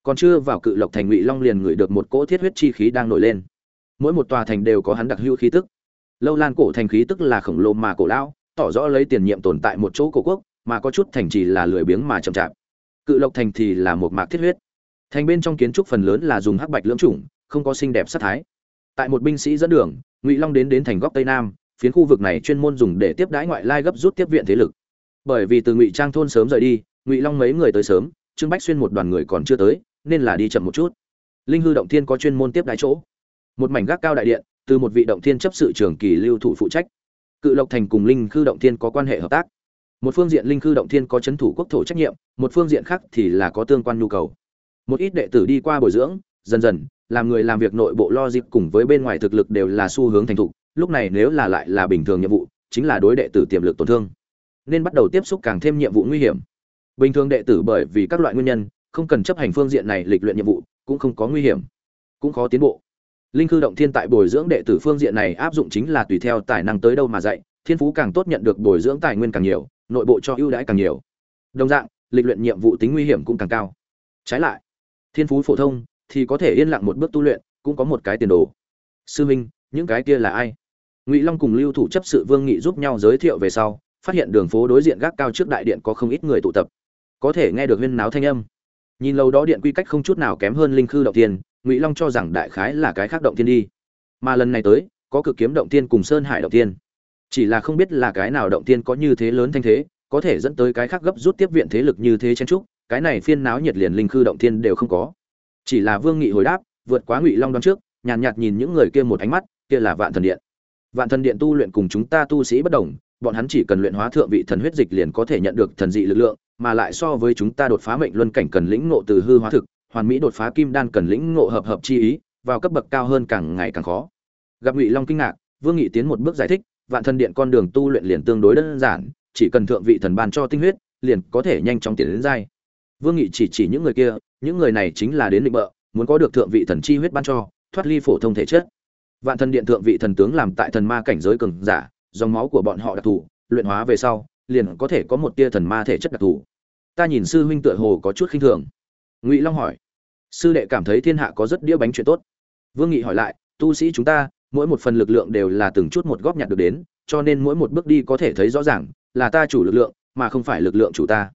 Còn chưa vào cự lộc thành ngụy long liền ngửi được một cỗ thiết huyết chi khí đang nổi lên. Mỗi một tòa thành đều có hắn đặc hữu khí tức. Lâu lan cổ thành khí tức là khổng lồ mà cổ lão, tỏ rõ lấy tiền nhiệm tồn tại một chỗ cổ quốc, mà có chút thành chỉ là lười biếng mà chậm chạp. Cự lộc thành thì là một mạc thiết huyết thành bên trong kiến trúc phần lớn là dùng hắc bạch lưỡng chủng, không có xinh đẹp sát thái. Tại một binh sĩ dẫn đường, ngụy long đến đến thành góc tây nam, phiến khu vực này chuyên môn dùng để tiếp đãi ngoại lai gấp rút tiếp viện thế lực. Bởi vì từ ngụy trang thôn sớm rời đi, ngụy long mấy người tới sớm, trương bách xuyên một đoàn người còn chưa tới, nên là đi chậm một chút. Linh hư động thiên có chuyên môn tiếp đãi chỗ. Một mảnh gác cao đại điện, từ một vị động thiên chấp sự trưởng kỳ lưu thủ phụ trách. Cự lộc thành cùng linh hư động thiên có quan hệ hợp tác. Một phương diện linh hư động thiên có c h ấ n thủ quốc thổ trách nhiệm, một phương diện khác thì là có tương quan nhu cầu một ít đệ tử đi qua bồi dưỡng, dần dần, làm người làm việc nội bộ lo dịp cùng với bên ngoài thực lực đều là xu hướng thành thục, lúc này nếu là lại là bình thường nhiệm vụ, chính là đối đệ tử tiềm lực tổn thương, nên bắt đầu tiếp xúc càng thêm nhiệm vụ nguy hiểm. Bình thường đệ tử bởi vì các loại nguyên nhân, không cần chấp hành phương diện này lịch luyện nhiệm vụ, cũng không có nguy hiểm, cũng khó tiến bộ. Linh khư động thiên tại bồi dưỡng đệ tử phương diện này áp dụng chính là tùy theo tài năng tới đâu mà dạy, thiên phú càng tốt nhận được bồi dưỡng tài nguyên càng nhiều, nội bộ cho ưu đãi càng nhiều. Đồng dạng, lịch luyện nhiệm vụ tính nguy hiểm cũng càng cao. Trái lại thiên phú phổ thông thì có thể yên lặng một bước tu luyện, cũng có một cái tiền đồ. Sư minh, những cái kia là ai? Ngụy long cùng lưu thủ chấp sự vương nghị giúp nhau giới thiệu về sau, phát hiện đường phố đối diện gác cao trước đại điện có không ít người tụ tập. Có thể nghe được huyên náo thanh âm. Nhìn lâu đó điện quy cách không chút nào kém hơn linh khư động tiên ngụy long cho rằng đại khái là cái khác động tiên đi. Mà lần này tới, có cực kiếm động tiên cùng sơn hải động tiên chỉ là không biết là cái nào động tiên có như thế lớn thanh thế, có thể dẫn tới cái khác gấp rút tiếp viện thế lực như thế chen trúc cái này phiên náo nhiệt liền linh khư động thiên đều không có. Chỉ là vương nghị hồi đáp vượt quá ngụy long đón trước nhàn nhạt, nhạt nhìn những người kia một ánh mắt kia là vạn thần điện. Vạn thần điện tu luyện cùng chúng ta tu sĩ bất đồng bọn hắn chỉ cần luyện hóa thượng vị thần huyết dịch liền có thể nhận được thần dị lực lượng mà lại so với chúng ta đột phá mệnh luân cảnh cần lĩnh ngộ từ hư hóa thực hoàn mỹ đột phá kim đan cần lĩnh ngộ hợp hợp chi ý vào cấp bậc cao hơn càng ngày càng khó. Gặp ngụy long kinh ngạc vương nghị tiến một bước giải thích vạn thần điện con đường tu luyện liền tương đối đơn giản chỉ cần thượng vị thần ban cho tinh huyết liền có thể nhanh chóng tiến đến giai vương nghị chỉ chỉ những người kia, những người này chính là đến định bợ, muốn có được thượng vị thần chi huyết ban cho, thoát ly phổ thông thể chất. Vạn thần điện thượng vị thần tướng làm tại thần ma cảnh giới cường giả, dòng máu của bọn họ đặc thù, luyện hóa về sau, liền có thể có một tia thần ma thể chất đặc thù. Ta nhìn sư huynh tựa hồ có chút khinh thường. Ngụy long hỏi. Sư đệ cảm thấy thiên hạ có rất đĩa bánh chuyện tốt. Vương nghị hỏi lại, tu sĩ chúng ta, mỗi một phần lực lượng đều là từng chút một góp nhặt được đến, cho nên mỗi một bước đi có thể thấy rõ ràng, là ta chủ lực lượng, mà không phải lực lượng chủ ta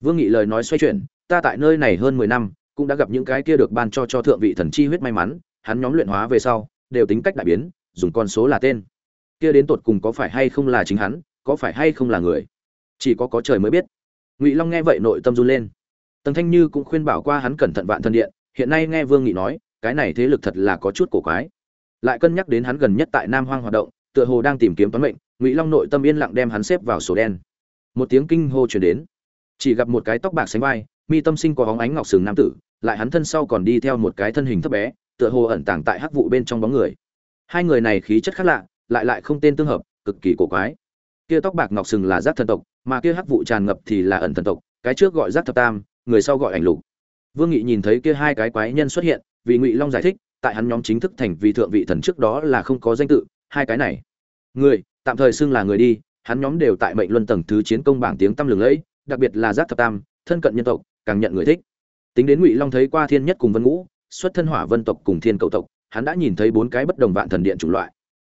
vương nghị lời nói xoay chuyển, ta tại nơi này hơn mười năm, cũng đã gặp những cái kia được ban cho cho thượng vị thần chi huyết may mắn, hắn nhóm luyện hóa về sau, đều tính cách đại biến, dùng con số là tên. Kia đến tột cùng có phải hay không là chính hắn, có phải hay không là người? Chỉ có có trời mới biết. Ngụy long nghe vậy nội tâm run lên. Tần thanh như cũng khuyên bảo qua hắn cẩn thận vạn thân điện, hiện nay nghe vương nghị nói, cái này thế lực thật là có chút cổ quái. Lại cân nhắc đến hắn gần nhất tại nam hoang hoạt động, tựa hồ đang tìm kiếm toán mệnh, ngụy long nội tâm yên lặng đem hắn xếp vào sổ đen. Một tiếng kinh hô truyền đến chỉ gặp một cái tóc bạc sánh vai, mi tâm sinh có hóng ánh ngọc sừng nam tử, lại hắn thân sau còn đi theo một cái thân hình thấp bé, tựa hồ ẩn tàng tại hắc vụ bên trong bóng người. Hai người này khí chất khác lạ, lại lại không tên tương hợp, cực kỳ cổ quái. Kia tóc bạc ngọc sừng là giác thần tộc, mà kia hắc vụ tràn ngập thì là ẩn thần tộc, cái trước gọi giác thập tam, người sau gọi ảnh lục. Vương nghị nhìn thấy kia hai cái quái nhân xuất hiện, vì ngụy long giải thích, tại hắn nhóm chính thức thành vị thượng vị thần trước đó là không có danh tự, hai cái này. Người, tạm thời xưng là người đi, hắn nhóm đều tại mệnh luân tầng thứ chiến công bảng tiếng tăm lừng lẫy đặc biệt là giác thập tam, thân cận nhân tộc, càng nhận người thích. Tính đến ngụy long thấy qua thiên nhất cùng vân ngũ, xuất thân hỏa vân tộc cùng thiên cầu tộc, hắn đã nhìn thấy bốn cái bất đồng vạn thần điện chủng loại.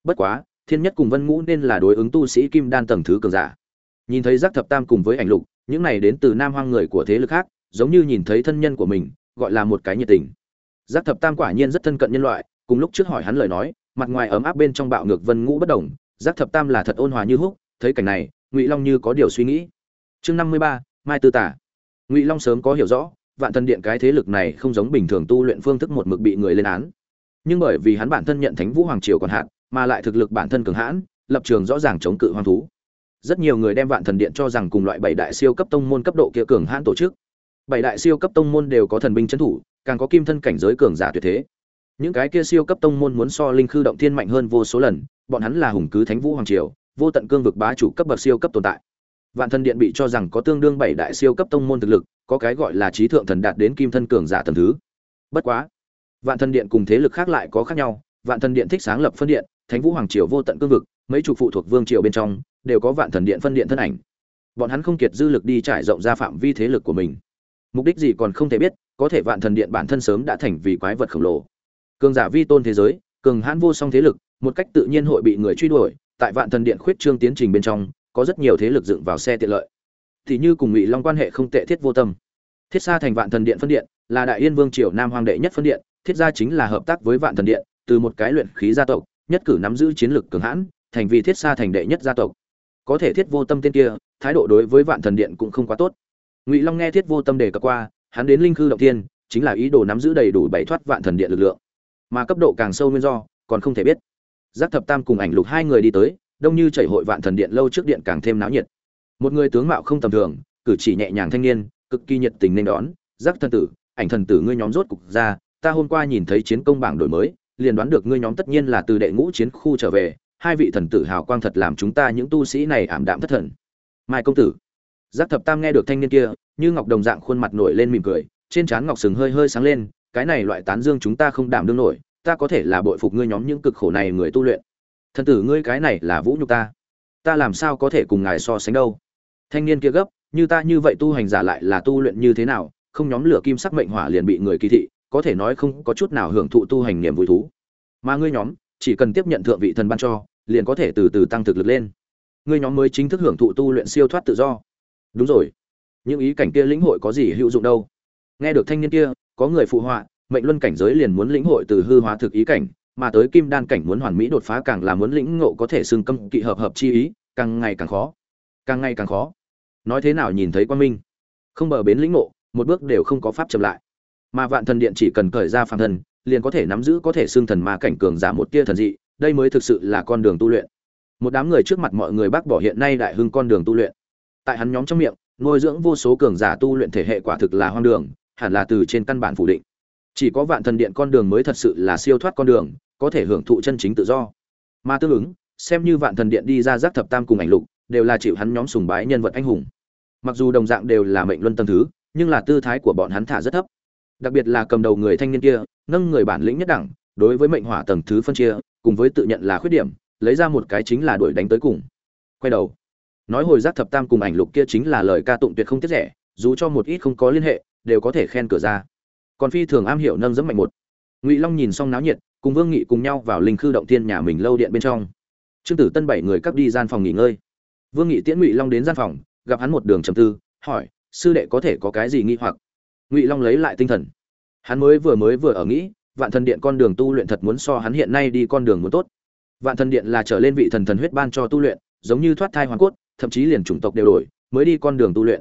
Bất quá, thiên nhất cùng vân ngũ nên là đối ứng tu sĩ kim đan tầng thứ cường giả. Nhìn thấy giác thập tam cùng với ảnh lục, những này đến từ nam hoang người của thế lực khác, giống như nhìn thấy thân nhân của mình, gọi là một cái nhiệt tình. Giác thập tam quả nhiên rất thân cận nhân loại, cùng lúc trước hỏi hắn lời nói, mặt ngoài ấm áp bên trong bạo ngược vân ngũ bất đồng, giác thập tam là thật ôn hòa như húc, thấy cảnh này, ngụy long như có điều suy nghĩ chương năm mươi ba, mai tư tả. Ngụy long sớm có hiểu rõ, vạn thần điện cái thế lực này không giống bình thường tu luyện phương thức một mực bị người lên án. Nhưng bởi vì hắn bản thân nhận thánh vũ hoàng triều còn hạn, mà lại thực lực bản thân cường hãn, lập trường rõ ràng chống cự hoang thú. Rất nhiều người đem vạn thần điện cho rằng cùng loại bảy đại siêu cấp tông môn cấp độ kia cường hãn tổ chức. Bảy đại siêu cấp tông môn đều có thần binh trấn thủ, càng có kim thân cảnh giới cường giả tuyệt thế. Những cái kia siêu cấp tông môn muốn so linh khư động thiên mạnh hơn vô số lần, bọn hắn là hùng cứ thánh vũ hoàng triều, vô tận cương vực bá chủ cấp bậc siêu cấp tồn tại vạn thần điện bị cho rằng có tương đương bảy đại siêu cấp tông môn thực lực, có cái gọi là trí thượng thần đạt đến kim thân cường giả tầng thứ. Bất quá, vạn thần điện cùng thế lực khác lại có khác nhau. Vạn thần điện thích sáng lập phân điện, thánh vũ hoàng triều vô tận cương vực, mấy chục phụ thuộc vương triều bên trong, đều có vạn thần điện phân điện thân ảnh. Bọn hắn không kiệt dư lực đi trải rộng ra phạm vi thế lực của mình. Mục đích gì còn không thể biết, có thể vạn thần điện bản thân sớm đã thành vì quái vật khổng lồ. Cường giả vi tôn thế giới, cường hãn vô song thế lực, một cách tự nhiên hội bị người truy đuổi, tại vạn thần điện khuyết trương tiến trình bên trong có rất nhiều thế lực dựng vào xe tiện lợi. Thì như cùng ngụy long quan hệ không tệ thiết vô tâm. Thiết xa thành vạn thần điện phân điện, là đại yên vương triều nam hoàng đệ nhất phân điện, thiết gia chính là hợp tác với vạn thần điện, từ một cái luyện khí gia tộc, nhất cử nắm giữ chiến lược cường hãn, thành vì thiết xa thành đệ nhất gia tộc. Có thể thiết vô tâm tên kia, thái độ đối với vạn thần điện cũng không quá tốt. Ngụy long nghe thiết vô tâm đề cập qua, hắn đến linh khư động tiên chính là ý đồ nắm giữ đầy đủ bảy thoát vạn thần điện lực lượng. Mà cấp độ càng sâu nguyên do, còn không thể biết. Giác thập tam cùng ảnh lục hai người đi tới đông như chảy hội vạn thần điện lâu trước điện càng thêm náo nhiệt. Một người tướng mạo không tầm thường, cử chỉ nhẹ nhàng thanh niên, cực kỳ nhiệt tình nên đón. Giác thần tử, ảnh thần tử ngươi nhóm rốt cục ra, ta hôm qua nhìn thấy chiến công bảng đổi mới, liền đoán được ngươi nhóm tất nhiên là từ đệ ngũ chiến khu trở về, hai vị thần tử hào quang thật làm chúng ta những tu sĩ này ảm đạm thất thần. Mai công tử. Giác thập tam nghe được thanh niên kia, như ngọc đồng dạng khuôn mặt nổi lên mỉm cười, trên trán ngọc sừng hơi hơi sáng lên, cái này loại tán dương chúng ta không đảm đương nổi, ta có thể là bội phục ngươi nhóm những cực khổ này người tu luyện thần tử ngươi cái này là vũ nhục ta. Ta làm sao có thể cùng ngài so sánh đâu? Thanh niên kia gấp, như ta như vậy tu hành giả lại là tu luyện như thế nào? Không nhóm lửa kim sắc mệnh hỏa liền bị người kỳ thị, có thể nói không có chút nào hưởng thụ tu hành niềm vui thú. Mà ngươi nhóm, chỉ cần tiếp nhận thượng vị thần ban cho, liền có thể từ từ tăng thực lực lên. Ngươi nhóm mới chính thức hưởng thụ tu luyện siêu thoát tự do. Đúng rồi. Những ý cảnh kia lĩnh hội có gì hữu dụng đâu? Nghe được thanh niên kia, có người phụ họa, mệnh luân cảnh giới liền muốn lĩnh hội từ hư hóa thực ý cảnh mà tới kim đan cảnh muốn hoàn mỹ đột phá càng là muốn lĩnh ngộ có thể xưng câm kỵ hợp hợp chi ý, càng ngày càng khó. Càng ngày càng khó. Nói thế nào nhìn thấy quan minh? Không bờ bến lĩnh ngộ, một bước đều không có pháp chậm lại. Mà vạn thần điện chỉ cần cởi ra phàm thần, liền có thể nắm giữ có thể xưng thần ma cảnh cường giả một tia thần dị, đây mới thực sự là con đường tu luyện. Một đám người trước mặt mọi người bác bỏ hiện nay đại hưng con đường tu luyện. Tại hắn nhóm trong miệng, nuôi dưỡng vô số cường giả tu luyện thể hệ quả thực là hoang đường, hẳn là từ trên căn bản phủ định chỉ có vạn thần điện con đường mới thật sự là siêu thoát con đường, có thể hưởng thụ chân chính tự do. Mà tương ứng, xem như vạn thần điện đi ra giác thập tam cùng ảnh lục, đều là chịu hắn nhóm sùng bái nhân vật anh hùng. Mặc dù đồng dạng đều là mệnh luân tâm thứ, nhưng là tư thái của bọn hắn thả rất thấp. Đặc biệt là cầm đầu người thanh niên kia, nâng người bản lĩnh nhất đẳng, đối với mệnh hỏa tầng thứ phân chia, cùng với tự nhận là khuyết điểm, lấy ra một cái chính là đuổi đánh tới cùng. Quay đầu, nói hồi giác thập tam cùng ảnh lục kia chính là lời ca tụng tuyệt không tiết rẻ, dù cho một ít không có liên hệ, đều có thể khen cửa ra còn phi thường am hiểu nâng dẫm mạnh một. Ngụy long nhìn xong náo nhiệt, cùng vương nghị cùng nhau vào linh khư động tiên nhà mình lâu điện bên trong. Trương tử tân bảy người cắp đi gian phòng nghỉ ngơi. Vương nghị tiễn ngụy long đến gian phòng, gặp hắn một đường trầm tư, hỏi, sư đệ có thể có cái gì nghi hoặc? Ngụy long lấy lại tinh thần. Hắn mới vừa mới vừa ở nghĩ, vạn thần điện con đường tu luyện thật muốn so hắn hiện nay đi con đường muốn tốt. Vạn thần điện là trở lên vị thần thần huyết ban cho tu luyện, giống như thoát thai hoàn cốt, thậm chí liền chủng tộc đều đổi, mới đi con đường tu luyện.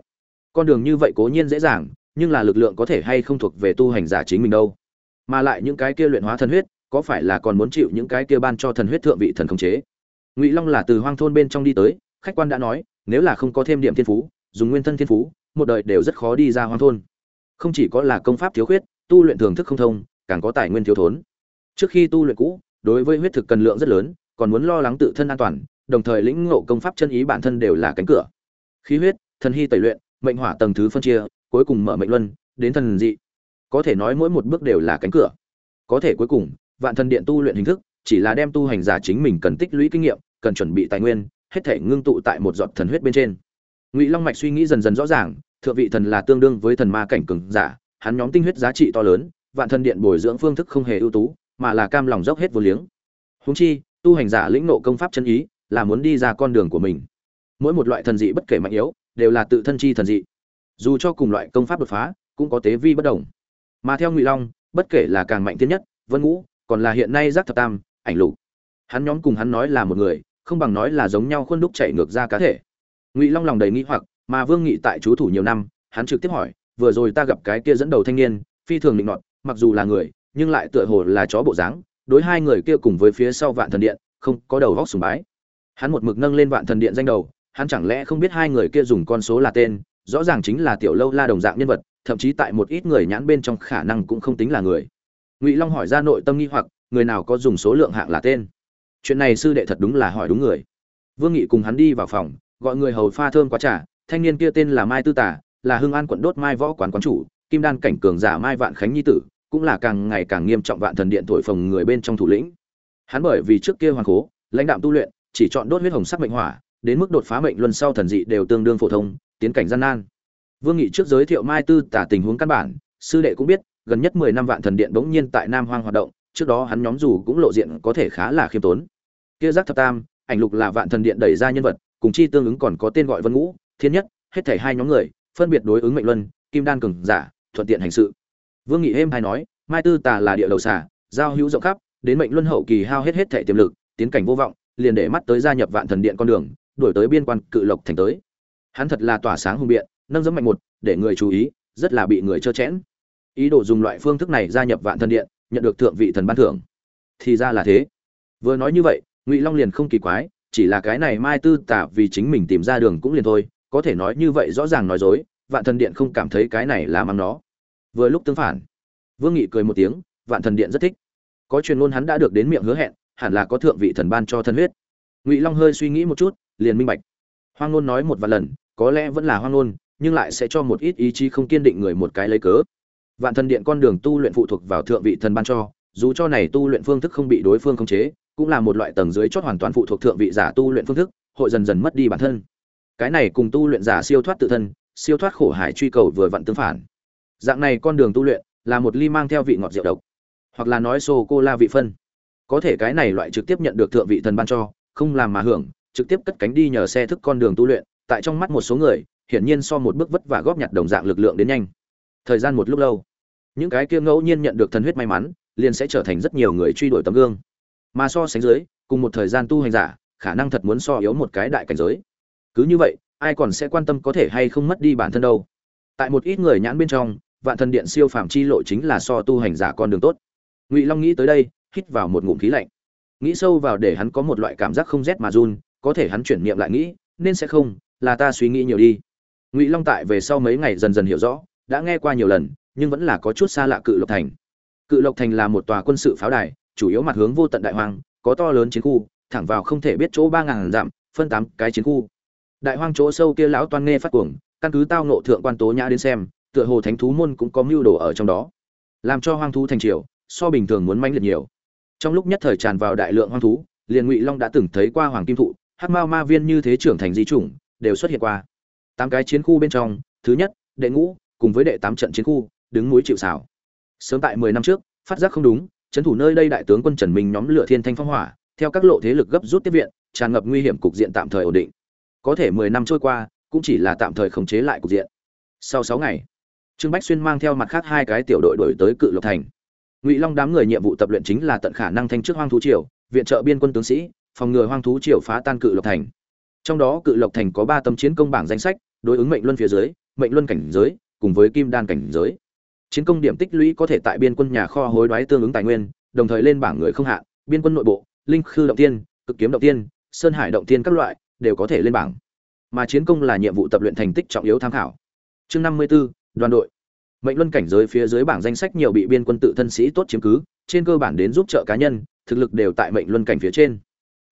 Con đường như vậy cố nhiên dễ dàng nhưng là lực lượng có thể hay không thuộc về tu hành giả chính mình đâu. Mà lại những cái kia luyện hóa thần huyết, có phải là còn muốn chịu những cái kia ban cho thần huyết thượng vị thần khống chế? Ngụy long là từ hoang thôn bên trong đi tới, khách quan đã nói, nếu là không có thêm điểm thiên phú, dùng nguyên thân thiên phú, một đời đều rất khó đi ra hoang thôn. Không chỉ có là công pháp thiếu khuyết, tu luyện thường thức không thông, càng có tài nguyên thiếu thốn. Trước khi tu luyện cũ, đối với huyết thực cần lượng rất lớn, còn muốn lo lắng tự thân an toàn, đồng thời lĩnh ngộ công pháp chân ý bản thân đều là cánh cửa. Khí huyết, thần hy tẩy luyện, mệnh hỏa tầng thứ phân chia cuối cùng mở mệnh luân, đến thần dị. Có thể nói mỗi một bước đều là cánh cửa. Có thể cuối cùng, vạn thần điện tu luyện hình thức, chỉ là đem tu hành giả chính mình cần tích lũy kinh nghiệm, cần chuẩn bị tài nguyên, hết thể ngưng tụ tại một giọt thần huyết bên trên. Ngụy long mạch suy nghĩ dần dần rõ ràng, thượng vị thần là tương đương với thần ma cảnh cường giả, hắn nhóm tinh huyết giá trị to lớn, vạn thần điện bồi dưỡng phương thức không hề ưu tú, mà là cam lòng dốc hết vô liếng. Húng chi, tu hành giả lĩnh nộ công pháp chân ý, là muốn đi ra con đường của mình. Mỗi một loại thần dị bất kể mạnh yếu, đều là tự thân chi thần dị dù cho cùng loại công pháp đột phá, cũng có tế vi bất đồng. Mà theo ngụy long, bất kể là càng mạnh tiến nhất, vân ngũ, còn là hiện nay giác thập tam, ảnh lục, hắn nhóm cùng hắn nói là một người, không bằng nói là giống nhau khuôn đúc chạy ngược ra cá thể. Ngụy long lòng đầy nghĩ hoặc, mà vương nghị tại chú thủ nhiều năm, hắn trực tiếp hỏi, vừa rồi ta gặp cái kia dẫn đầu thanh niên, phi thường định nọt, mặc dù là người, nhưng lại tựa hồ là chó bộ dáng, đối hai người kia cùng với phía sau vạn thần điện, không có đầu góc sùng bái. Hắn một mực nâng lên vạn thần điện danh đầu, hắn chẳng lẽ không biết hai người kia dùng con số là tên rõ ràng chính là tiểu lâu la đồng dạng nhân vật, thậm chí tại một ít người nhãn bên trong khả năng cũng không tính là người. Ngụy long hỏi ra nội tâm nghi hoặc, người nào có dùng số lượng hạng là tên? Chuyện này sư đệ thật đúng là hỏi đúng người. Vương nghị cùng hắn đi vào phòng, gọi người hầu pha thơm quá trà, thanh niên kia tên là mai tư tả là hưng an quận đốt mai võ quán quán chủ, kim đan cảnh cường giả mai vạn khánh nhi tử, cũng là càng ngày càng nghiêm trọng vạn thần điện thổi phồng người bên trong thủ lĩnh. Hắn bởi vì trước kia hoàng cố, lãnh đạm tu luyện, chỉ chọn đốt huyết hồng sắc mệnh hỏa, đến mức đột phá mệnh luân sau thần dị đều tương đương phổ thông tiến cảnh gian nan. Vương nghị trước giới thiệu mai tư tả tình huống căn bản, sư đệ cũng biết, gần nhất mười năm vạn thần điện bỗng nhiên tại nam hoang hoạt động, trước đó hắn nhóm dù cũng lộ diện có thể khá là khiêm tốn. Kia giác thập tam, ảnh lục là vạn thần điện đẩy ra nhân vật, cùng chi tương ứng còn có tên gọi vân ngũ, thiên nhất, hết thảy hai nhóm người, phân biệt đối ứng mệnh luân, kim đan cường giả, thuận tiện hành sự. Vương nghị êm hay nói, mai tư tà là địa đầu xà, giao hữu rộng khắp, đến mệnh luân hậu kỳ hao hết hết thảy tiềm lực, tiến cảnh vô vọng, liền để mắt tới gia nhập vạn thần điện con đường, đuổi tới biên quan cự lộc thành tới hắn thật là tỏa sáng hùng biện, nâng dẫm mạnh một, để người chú ý, rất là bị người trơ chẽn. Ý đồ dùng loại phương thức này gia nhập vạn thần điện, nhận được thượng vị thần ban thưởng. Thì ra là thế. Vừa nói như vậy, ngụy long liền không kỳ quái, chỉ là cái này mai tư tả vì chính mình tìm ra đường cũng liền thôi, có thể nói như vậy rõ ràng nói dối, vạn thần điện không cảm thấy cái này là mắng nó. Vừa lúc tương phản, vương nghị cười một tiếng, vạn thần điện rất thích. Có truyền ngôn hắn đã được đến miệng hứa hẹn, hẳn là có thượng vị thần ban cho thân huyết. Ngụy long hơi suy nghĩ một chút, liền minh bạch. Hoang ngôn nói một vài lần có lẽ vẫn là hoang ngôn, nhưng lại sẽ cho một ít ý chí không kiên định người một cái lấy cớ. Vạn thần điện con đường tu luyện phụ thuộc vào thượng vị thần ban cho, dù cho này tu luyện phương thức không bị đối phương khống chế, cũng là một loại tầng dưới chót hoàn toàn phụ thuộc thượng vị giả tu luyện phương thức, hội dần dần mất đi bản thân. Cái này cùng tu luyện giả siêu thoát tự thân, siêu thoát khổ hải truy cầu vừa vặn tương phản. Dạng này con đường tu luyện là một ly mang theo vị ngọt rượu độc, hoặc là nói sô cô la vị phân. Có thể cái này loại trực tiếp nhận được thượng vị thần ban cho, không làm mà hưởng, trực tiếp cất cánh đi nhờ xe thức con đường tu luyện tại trong mắt một số người, hiển nhiên so một bước vất vả góp nhặt đồng dạng lực lượng đến nhanh. Thời gian một lúc lâu, những cái kia ngẫu nhiên nhận được thần huyết may mắn, liền sẽ trở thành rất nhiều người truy đuổi tấm gương. Mà so sánh dưới, cùng một thời gian tu hành giả, khả năng thật muốn so yếu một cái đại cảnh giới. Cứ như vậy, ai còn sẽ quan tâm có thể hay không mất đi bản thân đâu. Tại một ít người nhãn bên trong, vạn thần điện siêu phàm chi lộ chính là so tu hành giả con đường tốt. Ngụy long nghĩ tới đây, hít vào một ngụm khí lạnh. Nghĩ sâu vào để hắn có một loại cảm giác không rét mà run, có thể hắn chuyển niệm lại nghĩ, nên sẽ không là ta suy nghĩ nhiều đi. Ngụy long tại về sau mấy ngày dần dần hiểu rõ, đã nghe qua nhiều lần, nhưng vẫn là có chút xa lạ cự lộc thành. Cự lộc thành là một tòa quân sự pháo đài, chủ yếu mặt hướng vô tận đại hoang, có to lớn chiến khu, thẳng vào không thể biết chỗ ba ngàn dặm, phân tám cái chiến khu. Đại hoang chỗ sâu kia lão toan nghe phát cuồng, căn cứ tao nộ thượng quan tố nhã đến xem, tựa hồ thánh thú môn cũng có mưu đồ ở trong đó. Làm cho hoang thú thành triều, so bình thường muốn manh liệt nhiều. Trong lúc nhất thời tràn vào đại lượng hoang thú, liền ngụy long đã từng thấy qua hoàng kim thụ hát mao ma viên như thế trưởng thành di chủng đều xuất hiện qua. Tám cái chiến khu bên trong, thứ nhất, đệ ngũ, cùng với đệ tám trận chiến khu, đứng núi chịu xảo sớm tại mười năm trước, phát giác không đúng, trấn thủ nơi đây đại tướng quân trần minh nhóm lửa thiên thanh phong hỏa, theo các lộ thế lực gấp rút tiếp viện, tràn ngập nguy hiểm cục diện tạm thời ổn định. Có thể mười năm trôi qua, cũng chỉ là tạm thời khống chế lại cục diện. Sau sáu ngày, trương bách xuyên mang theo mặt khác hai cái tiểu đội đổi tới cự lộc thành. Ngụy long đám người nhiệm vụ tập luyện chính là tận khả năng thanh trước hoang thú triều, viện trợ biên quân tướng sĩ, phòng ngừa hoang thú triều phá tan cự lộc thành trong đó cự lộc thành có ba tấm chiến công bảng danh sách đối ứng mệnh luân phía dưới mệnh luân cảnh giới cùng với kim đan cảnh giới. Chiến công điểm tích lũy có thể tại biên quân nhà kho hối đoái tương ứng tài nguyên đồng thời lên bảng người không hạn biên quân nội bộ linh khư động tiên cực kiếm động tiên sơn hải động tiên các loại đều có thể lên bảng. Mà chiến công là nhiệm vụ tập luyện thành tích trọng yếu tham khảo. Chương năm mươi 54, đoàn đội. Mệnh luân cảnh giới phía dưới bảng danh sách nhiều bị biên quân tự thân sĩ tốt chiếm cứ trên cơ bản đến giúp trợ cá nhân thực lực đều tại mệnh luân cảnh phía trên.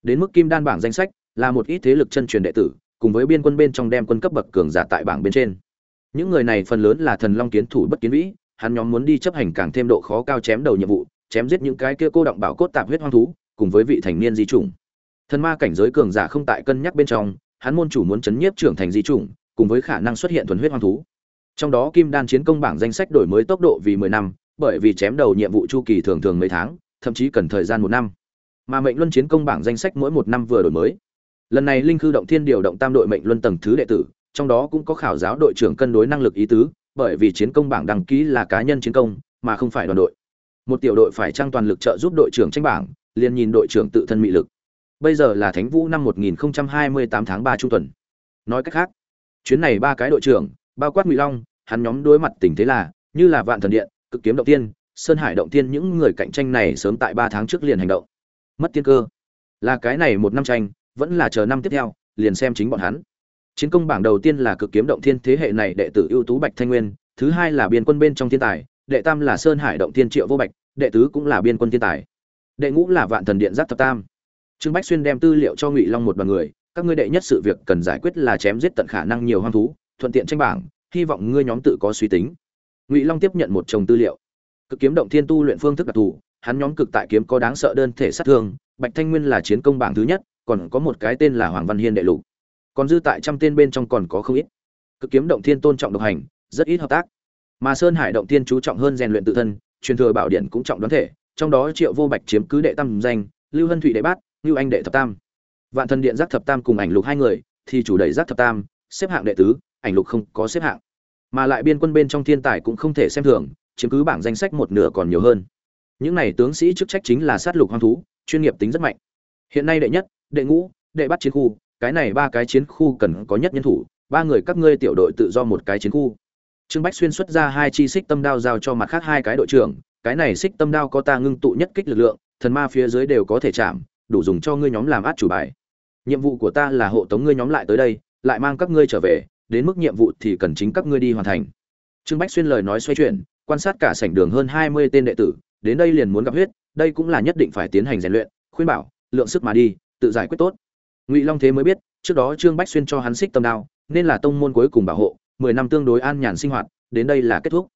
Đến mức kim đan bảng danh sách là một ít thế lực chân truyền đệ tử, cùng với biên quân bên trong đem quân cấp bậc cường giả tại bảng bên trên. Những người này phần lớn là thần long kiến thủ bất kiến vĩ, hắn nhóm muốn đi chấp hành càng thêm độ khó cao chém đầu nhiệm vụ, chém giết những cái kia cô động bảo cốt tạp huyết hoang thú, cùng với vị thành niên di chủng. Thần ma cảnh giới cường giả không tại cân nhắc bên trong, hắn môn chủ muốn chấn nhiếp trưởng thành di chủng, cùng với khả năng xuất hiện thuần huyết hoang thú. Trong đó kim đan chiến công bảng danh sách đổi mới tốc độ vì mười năm, bởi vì chém đầu nhiệm vụ chu kỳ thường thường mấy tháng, thậm chí cần thời gian một năm. Mà mệnh luân chiến công bảng danh sách mỗi một năm vừa đổi mới lần này linh khư động thiên điều động tam đội mệnh luân tầng thứ đệ tử, trong đó cũng có khảo giáo đội trưởng cân đối năng lực ý tứ, bởi vì chiến công bảng đăng ký là cá nhân chiến công, mà không phải đoàn đội. Một tiểu đội phải trang toàn lực trợ giúp đội trưởng tranh bảng, liền nhìn đội trưởng tự thân mị lực. Bây giờ là thánh vũ năm 1028 tháng 3 trung tuần. Nói cách khác, chuyến này ba cái đội trưởng, bao quát ngụy long, hắn nhóm đối mặt tình thế là, như là vạn thần điện, cực kiếm động tiên, sơn hải động tiên những người cạnh tranh này sớm tại ba tháng trước liền hành động. Mất tiên cơ. Là cái này một năm tranh vẫn là chờ năm tiếp theo, liền xem chính bọn hắn. Chiến công bảng đầu tiên là cực kiếm động thiên thế hệ này đệ tử ưu tú bạch thanh nguyên, thứ hai là biên quân bên trong thiên tài, đệ tam là sơn hải động thiên triệu vô bạch, đệ tứ cũng là biên quân thiên tài. Đệ ngũ là vạn thần điện giáp thập tam. Trương bách xuyên đem tư liệu cho ngụy long một đoàn người, các ngươi đệ nhất sự việc cần giải quyết là chém giết tận khả năng nhiều hoang thú, thuận tiện tranh bảng, hy vọng ngươi nhóm tự có suy tính. Ngụy long tiếp nhận một chồng tư liệu. Cực kiếm động thiên tu luyện phương thức đặc thù, hắn nhóm cực tại kiếm có đáng sợ đơn thể sát thương, bạch thanh nguyên là chiến công bảng thứ nhất còn có một cái tên là hoàng văn hiên đệ lục. Còn dư tại trăm tên bên trong còn có không ít. Cực kiếm động thiên tôn trọng độc hành, rất ít hợp tác. Mà sơn hải động thiên chú trọng hơn rèn luyện tự thân, truyền thừa bảo điện cũng trọng đoán thể, trong đó triệu vô bạch chiếm cứ đệ tam danh, lưu hân thụy đệ bát, lưu anh đệ thập tam. Vạn thần điện giác thập tam cùng ảnh lục hai người, thì chủ đẩy giác thập tam, xếp hạng đệ tứ, ảnh lục không có xếp hạng. Mà lại biên quân bên trong thiên tài cũng không thể xem thường, chiếm cứ bảng danh sách một nửa còn nhiều hơn. Những này tướng sĩ chức trách chính là sát lục hoang thú, chuyên nghiệp tính rất mạnh. Hiện nay đệ nhất đệ ngũ, đệ bắt chiến khu, cái này ba cái chiến khu cần có nhất nhân thủ, ba người các ngươi tiểu đội tự do một cái chiến khu. Trương bách xuyên xuất ra hai chi xích tâm đao giao cho mặt khác hai cái đội trưởng, cái này xích tâm đao có ta ngưng tụ nhất kích lực lượng, thần ma phía dưới đều có thể chạm, đủ dùng cho ngươi nhóm làm át chủ bài. Nhiệm vụ của ta là hộ tống ngươi nhóm lại tới đây, lại mang các ngươi trở về, đến mức nhiệm vụ thì cần chính các ngươi đi hoàn thành. Trương bách xuyên lời nói xoay chuyển, quan sát cả sảnh đường hơn hai mươi tên đệ tử, đến đây liền muốn gặp huyết, đây cũng là nhất định phải tiến hành rèn luyện, khuyên bảo, lượng sức mà đi tự giải quyết tốt. Ngụy long thế mới biết, trước đó trương bách xuyên cho hắn xích tâm đao, nên là tông môn cuối cùng bảo hộ, mười năm tương đối an nhàn sinh hoạt, đến đây là kết thúc.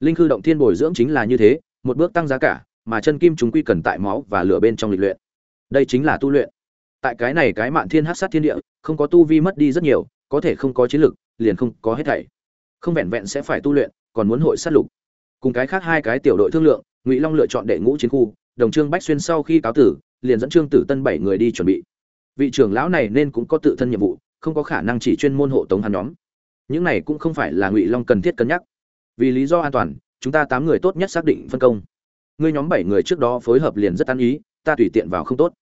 Linh hư động thiên bồi dưỡng chính là như thế, một bước tăng giá cả, mà chân kim chúng quy cần tại máu và lửa bên trong lịch luyện. Đây chính là tu luyện. Tại cái này cái mạn thiên hát sát thiên địa, không có tu vi mất đi rất nhiều, có thể không có chiến lực, liền không có hết thảy. Không vẹn vẹn sẽ phải tu luyện, còn muốn hội sát lục. Cùng cái khác hai cái tiểu đội thương lượng, ngụy long lựa chọn đệ ngũ chiến khu, đồng trương bách xuyên sau khi cáo tử liền dẫn trương tử tân bảy người đi chuẩn bị. Vị trưởng lão này nên cũng có tự thân nhiệm vụ, không có khả năng chỉ chuyên môn hộ tống hắn nhóm. Những này cũng không phải là ngụy long cần thiết cân nhắc. Vì lý do an toàn, chúng ta tám người tốt nhất xác định phân công. Ngươi nhóm bảy người trước đó phối hợp liền rất ăn ý, ta tùy tiện vào không tốt.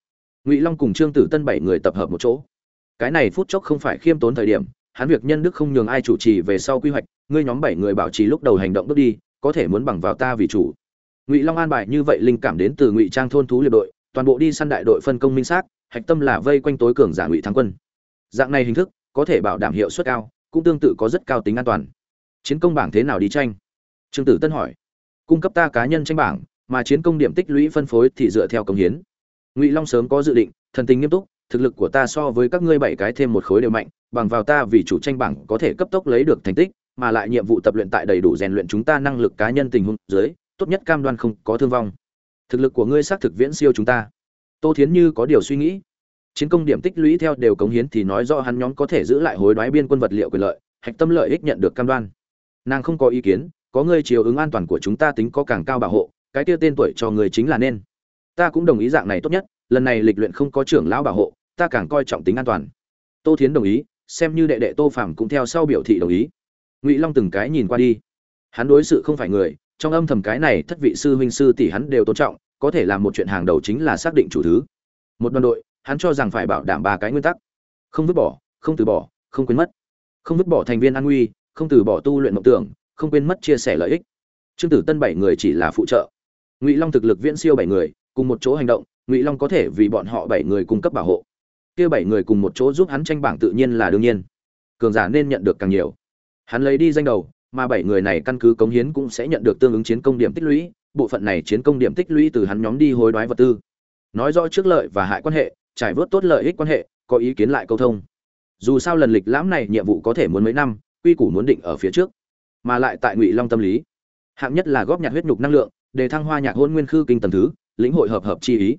Ngụy long cùng trương tử tân bảy người tập hợp một chỗ. Cái này phút chốc không phải khiêm tốn thời điểm, hắn việc nhân đức không nhường ai chủ trì về sau quy hoạch, ngươi nhóm bảy người bảo trì lúc đầu hành động bước đi, có thể muốn bằng vào ta vì chủ. Ngụy long an bài như vậy linh cảm đến từ ngụy trang thôn thú liệt đội toàn bộ đi săn đại đội phân công minh xác, hạch tâm là vây quanh tối cường giả ngụy thắng quân. Dạng này hình thức, có thể bảo đảm hiệu suất cao, cũng tương tự có rất cao tính an toàn. Chiến công bảng thế nào đi tranh? Trương tử tân hỏi. Cung cấp ta cá nhân tranh bảng, mà chiến công điểm tích lũy phân phối thì dựa theo công hiến. Ngụy long sớm có dự định, thần tình nghiêm túc, thực lực của ta so với các ngươi bảy cái thêm một khối đều mạnh, bằng vào ta vì chủ tranh bảng có thể cấp tốc lấy được thành tích, mà lại nhiệm vụ tập luyện tại đầy đủ rèn luyện chúng ta năng lực cá nhân tình huống dưới, tốt nhất cam đoan không có thương vong thực lực của ngươi xác thực viễn siêu chúng ta. Tô thiến như có điều suy nghĩ. Chiến công điểm tích lũy theo đều cống hiến thì nói rõ hắn nhóm có thể giữ lại hối đoái biên quân vật liệu quyền lợi, hạch tâm lợi ích nhận được cam đoan. Nàng không có ý kiến, có ngươi chiều ứng an toàn của chúng ta tính có càng cao bảo hộ, cái kia tên tuổi cho người chính là nên. Ta cũng đồng ý dạng này tốt nhất, lần này lịch luyện không có trưởng lão bảo hộ, ta càng coi trọng tính an toàn. Tô thiến đồng ý, xem như đệ đệ tô phàm cũng theo sau biểu thị đồng ý. Ngụy long từng cái nhìn qua đi. Hắn đối sự không phải người trong âm thầm cái này thất vị sư huynh sư tỷ hắn đều tôn trọng, có thể làm một chuyện hàng đầu chính là xác định chủ thứ. Một đoàn đội, hắn cho rằng phải bảo đảm ba cái nguyên tắc. Không vứt bỏ, không từ bỏ, không quên mất. Không vứt bỏ thành viên an nguy, không từ bỏ tu luyện mộng tưởng, không quên mất chia sẻ lợi ích. Trương tử tân bảy người chỉ là phụ trợ. Ngụy long thực lực viễn siêu bảy người, cùng một chỗ hành động, ngụy long có thể vì bọn họ bảy người cung cấp bảo hộ. Kia bảy người cùng một chỗ giúp hắn tranh bảng tự nhiên là đương nhiên. Cường giả nên nhận được càng nhiều. Hắn lấy đi danh đầu mà bảy người này căn cứ cống hiến cũng sẽ nhận được tương ứng chiến công điểm tích lũy, bộ phận này chiến công điểm tích lũy từ hắn nhóm đi hối đoái vật tư. Nói rõ trước lợi và hại quan hệ, trải vớt tốt lợi ích quan hệ, có ý kiến lại câu thông. Dù sao lần lịch lãm này nhiệm vụ có thể muốn mấy năm, quy củ muốn định ở phía trước, mà lại tại ngụy long tâm lý. Hạng nhất là góp nhặt huyết nhục năng lượng để thăng hoa nhạc hôn nguyên khư kinh tầm thứ, lĩnh hội hợp hợp chi ý.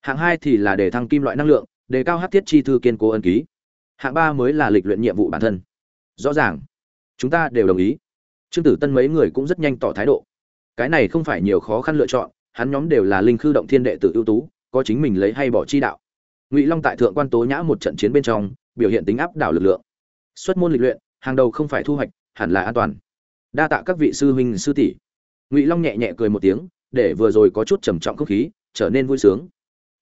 Hạng hai thì là để thăng kim loại năng lượng, đề cao hắc thiết chi thư kiên cố ân ký. Hạng ba mới là lịch luyện nhiệm vụ bản thân. Rõ ràng, chúng ta đều đồng ý trương tử tân mấy người cũng rất nhanh tỏ thái độ. Cái này không phải nhiều khó khăn lựa chọn, hắn nhóm đều là linh khư động thiên đệ tử ưu tú, có chính mình lấy hay bỏ chi đạo. Ngụy long tại thượng quan tố nhã một trận chiến bên trong, biểu hiện tính áp đảo lực lượng. Xuất môn lịch luyện, hàng đầu không phải thu hoạch, hẳn là an toàn. Đa tạ các vị sư huynh, sư tỷ. Ngụy long nhẹ nhẹ cười một tiếng, để vừa rồi có chút trầm trọng không khí, trở nên vui sướng.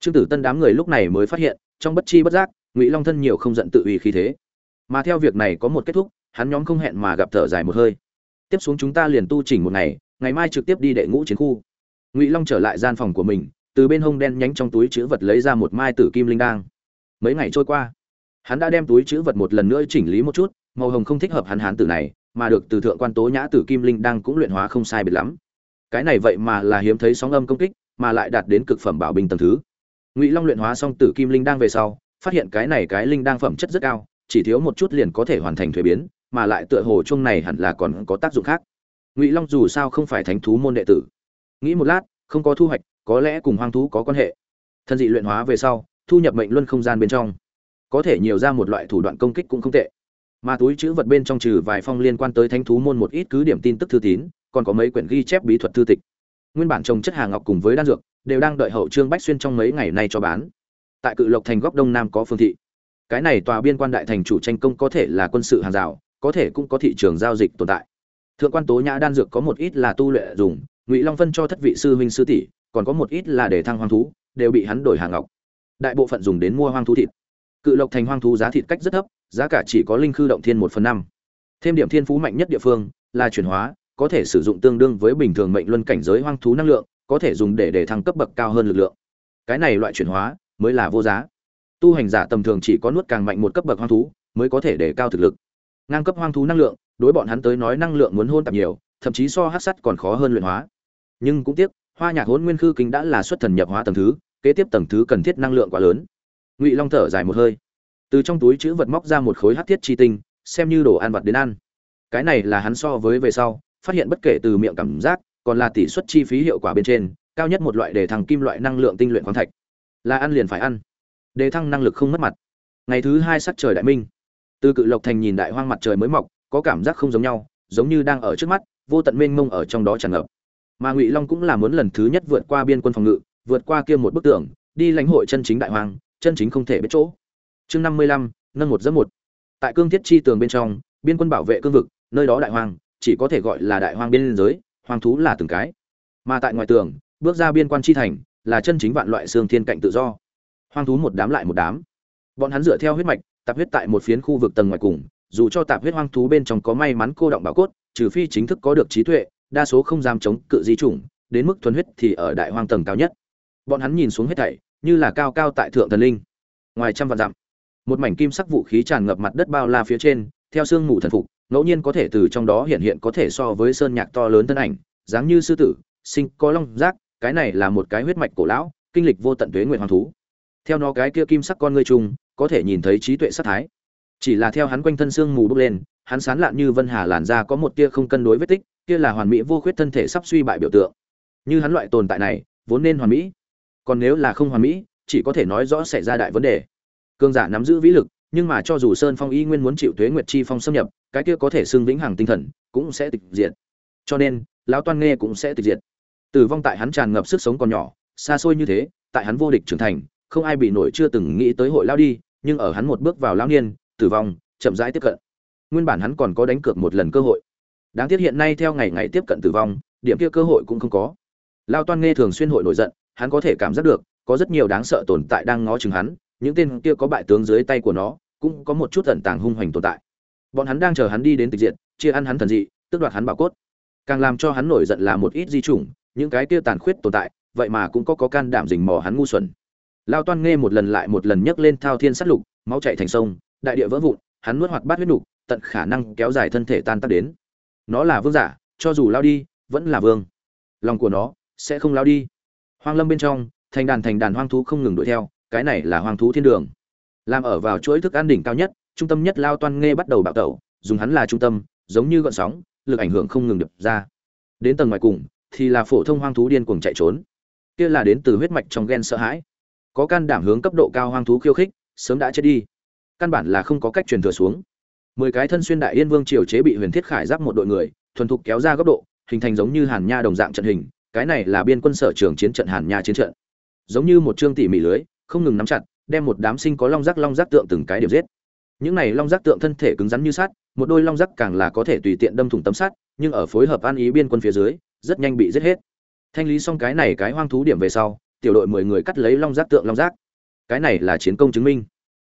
Trương tử tân đám người lúc này mới phát hiện, trong bất chi bất giác, ngụy long thân nhiều không giận tự uy khí thế. Mà theo việc này có một kết thúc, hắn nhóm không hẹn mà gặp thở dài một hơi tiếp xuống chúng ta liền tu chỉnh một ngày ngày mai trực tiếp đi đệ ngũ chiến khu. Ngụy long trở lại gian phòng của mình, từ bên hông đen nhánh trong túi chữ vật lấy ra một mai tử kim linh đang mấy ngày trôi qua, hắn đã đem túi chữ vật một lần nữa chỉnh lý một chút, màu hồng không thích hợp hắn hán tử này, mà được từ thượng quan tố nhã tử kim linh đang cũng luyện hóa không sai biệt lắm. Cái này vậy mà là hiếm thấy sóng âm công kích, mà lại đạt đến cực phẩm bảo bình tầng thứ. Ngụy long luyện hóa xong tử kim linh đang về sau, phát hiện cái này cái linh đang phẩm chất rất cao, chỉ thiếu một chút liền có thể hoàn thành thuế biến mà lại tựa hồ chung này hẳn là còn có tác dụng khác. Ngụy long dù sao không phải thánh thú môn đệ tử. Nghĩ một lát, không có thu hoạch, có lẽ cùng hoang thú có quan hệ. Thân dị luyện hóa về sau, thu nhập mệnh luân không gian bên trong. Có thể nhiều ra một loại thủ đoạn công kích cũng không tệ. Mà túi chữ vật bên trong trừ vài phong liên quan tới thánh thú môn một ít cứ điểm tin tức thư tín, còn có mấy quyển ghi chép bí thuật thư tịch. Nguyên bản trồng chất hàng ngọc cùng với đan dược, đều đang đợi hậu trương bách xuyên trong mấy ngày nay cho bán. Tại cự lộc thành góc đông nam có phương thị. Cái này tòa biên quan đại thành chủ tranh công có thể là quân sự hàng rào có thể cũng có thị trường giao dịch tồn tại. Thượng quan tố nhã đan dược có một ít là tu luyện dùng, ngụy long phân cho thất vị sư huynh sư tỷ, còn có một ít là để thăng hoang thú, đều bị hắn đổi hàng ngọc. Đại bộ phận dùng đến mua hoang thú thịt. Cự lộc thành hoang thú giá thịt cách rất thấp, giá cả chỉ có linh khư động thiên một phần năm. Thêm điểm thiên phú mạnh nhất địa phương là chuyển hóa, có thể sử dụng tương đương với bình thường mệnh luân cảnh giới hoang thú năng lượng, có thể dùng để để thăng cấp bậc cao hơn lực lượng. Cái này loại chuyển hóa mới là vô giá. Tu hành giả tầm thường chỉ có nuốt càng mạnh một cấp bậc hoang thú mới có thể để cao thực lực ngang cấp hoang thú năng lượng, đối bọn hắn tới nói năng lượng muốn hôn tạp nhiều, thậm chí so hát sắt còn khó hơn luyện hóa. Nhưng cũng tiếc, hoa nhạc hôn nguyên khư kinh đã là xuất thần nhập hóa tầng thứ, kế tiếp tầng thứ cần thiết năng lượng quá lớn. Ngụy long thở dài một hơi. Từ trong túi chữ vật móc ra một khối hát thiết chi tinh, xem như đồ ăn vật đến ăn. Cái này là hắn so với về sau, phát hiện bất kể từ miệng cảm giác, còn là tỷ suất chi phí hiệu quả bên trên, cao nhất một loại đề thăng kim loại năng lượng tinh luyện khoáng thạch. Là ăn liền phải ăn. Đề thăng năng lực không mất mặt. Ngày thứ hai sắc trời đại minh từ cự lộc thành nhìn đại hoang mặt trời mới mọc, có cảm giác không giống nhau, giống như đang ở trước mắt, vô tận mênh mông ở trong đó tràn ngập. Mà ngụy long cũng là muốn lần thứ nhất vượt qua biên quân phòng ngự, vượt qua kia một bức tường, đi lãnh hội chân chính đại hoang, chân chính không thể biết chỗ. Chương năm mươi lăm, nâng một dẫn một. Tại cương thiết chi tường bên trong, biên quân bảo vệ cương vực, nơi đó đại hoang, chỉ có thể gọi là đại hoang biên giới, hoang thú là từng cái. Mà tại ngoài tường, bước ra biên quan chi thành, là chân chính vạn loại xương thiên cạnh tự do. Hoang thú một đám lại một đám. Bọn hắn dựa theo huyết mạch tạp huyết tại một phiến khu vực tầng ngoài cùng, dù cho tạp huyết hoang thú bên trong có may mắn cô động bảo cốt, trừ phi chính thức có được trí tuệ, đa số không dám chống cự di chủng, đến mức thuần huyết thì ở đại hoang tầng cao nhất. Bọn hắn nhìn xuống hết thảy, như là cao cao tại thượng thần linh. Ngoài trăm vạn dặm, một mảnh kim sắc vũ khí tràn ngập mặt đất bao la phía trên, theo sương mù thần phục, ngẫu nhiên có thể từ trong đó hiện hiện có thể so với sơn nhạc to lớn thân ảnh, dáng như sư tử, sinh có long giác, cái này là một cái huyết mạch cổ lão, kinh lịch vô tận tuế nguyện hoàng thú theo nó cái kia kim sắc con ngươi trùng, có thể nhìn thấy trí tuệ sát thái. Chỉ là theo hắn quanh thân xương mù bốc lên hắn sán lạn như vân hà làn ra có một tia không cân đối vết tích kia là hoàn mỹ vô khuyết thân thể sắp suy bại biểu tượng. Như hắn loại tồn tại này vốn nên hoàn mỹ. Còn nếu là không hoàn mỹ chỉ có thể nói rõ xảy ra đại vấn đề. Cương giả nắm giữ vĩ lực nhưng mà cho dù sơn phong y nguyên muốn chịu thuế nguyệt chi phong xâm nhập cái kia có thể xưng vĩnh hằng tinh thần cũng sẽ tịch diệt. Cho nên lão toan nghe cũng sẽ tịch diệt. Tử vong tại hắn tràn ngập sức sống còn nhỏ xa xôi như thế tại hắn vô địch trưởng thành không ai bị nổi chưa từng nghĩ tới hội lao đi, nhưng ở hắn một bước vào lao niên, tử vong, chậm rãi tiếp cận. Nguyên bản hắn còn có đánh cược một lần cơ hội. Đáng tiếc hiện nay theo ngày ngày tiếp cận tử vong, điểm kia cơ hội cũng không có. Lao toan nghe thường xuyên hội nổi giận, hắn có thể cảm giác được, có rất nhiều đáng sợ tồn tại đang ngó chừng hắn, những tên kia có bại tướng dưới tay của nó, cũng có một chút ẩn tàng hung hoành tồn tại. Bọn hắn đang chờ hắn đi đến tịch diện chia ăn hắn thần dị, tước đoạt hắn bảo cốt. Càng làm cho hắn nổi giận là một ít di chủng, những cái kia tàn khuyết tồn tại, vậy mà cũng có có can đảm dình mò hắn ngu xuẩn lao toan nghe một lần lại một lần nhấc lên thao thiên sát lục, máu chạy thành sông, đại địa vỡ vụn, hắn nuốt hoạt bát huyết nục, tận khả năng kéo dài thân thể tan tác đến. Nó là vương giả, cho dù lao đi, vẫn là vương. Lòng của nó sẽ không lao đi. Hoang lâm bên trong, thành đàn thành đàn hoang thú không ngừng đuổi theo, cái này là hoang thú thiên đường. Làm ở vào chuỗi thức ăn đỉnh cao nhất, trung tâm nhất lao toan nghe bắt đầu bạo tẩu, dùng hắn là trung tâm, giống như gợn sóng, lực ảnh hưởng không ngừng được ra. Đến tầng ngoài cùng, thì là phổ thông hoang thú điên cuồng chạy trốn. Kia là đến từ huyết mạch trong ghen sợ hãi có can đảm hướng cấp độ cao hoang thú khiêu khích, sớm đã chết đi. Căn bản là không có cách truyền thừa xuống. Mười cái thân xuyên đại yên vương triều chế bị huyền thiết khải giáp một đội người, thuần thục kéo ra góc độ, hình thành giống như hàn nha đồng dạng trận hình, cái này là biên quân sở trường chiến trận hàn nha chiến trận. Giống như một chương tỉ mỉ lưới, không ngừng nắm chặt, đem một đám sinh có long giác long giác tượng từng cái điểm giết. Những này long giác tượng thân thể cứng rắn như sắt, một đôi long giác càng là có thể tùy tiện đâm thủng tấm sắt, nhưng ở phối hợp an ý biên quân phía dưới, rất nhanh bị giết hết. Thanh lý xong cái này cái hoang thú điểm về sau tiểu đội mười người cắt lấy long giác tượng long giác. Cái này là chiến công chứng minh.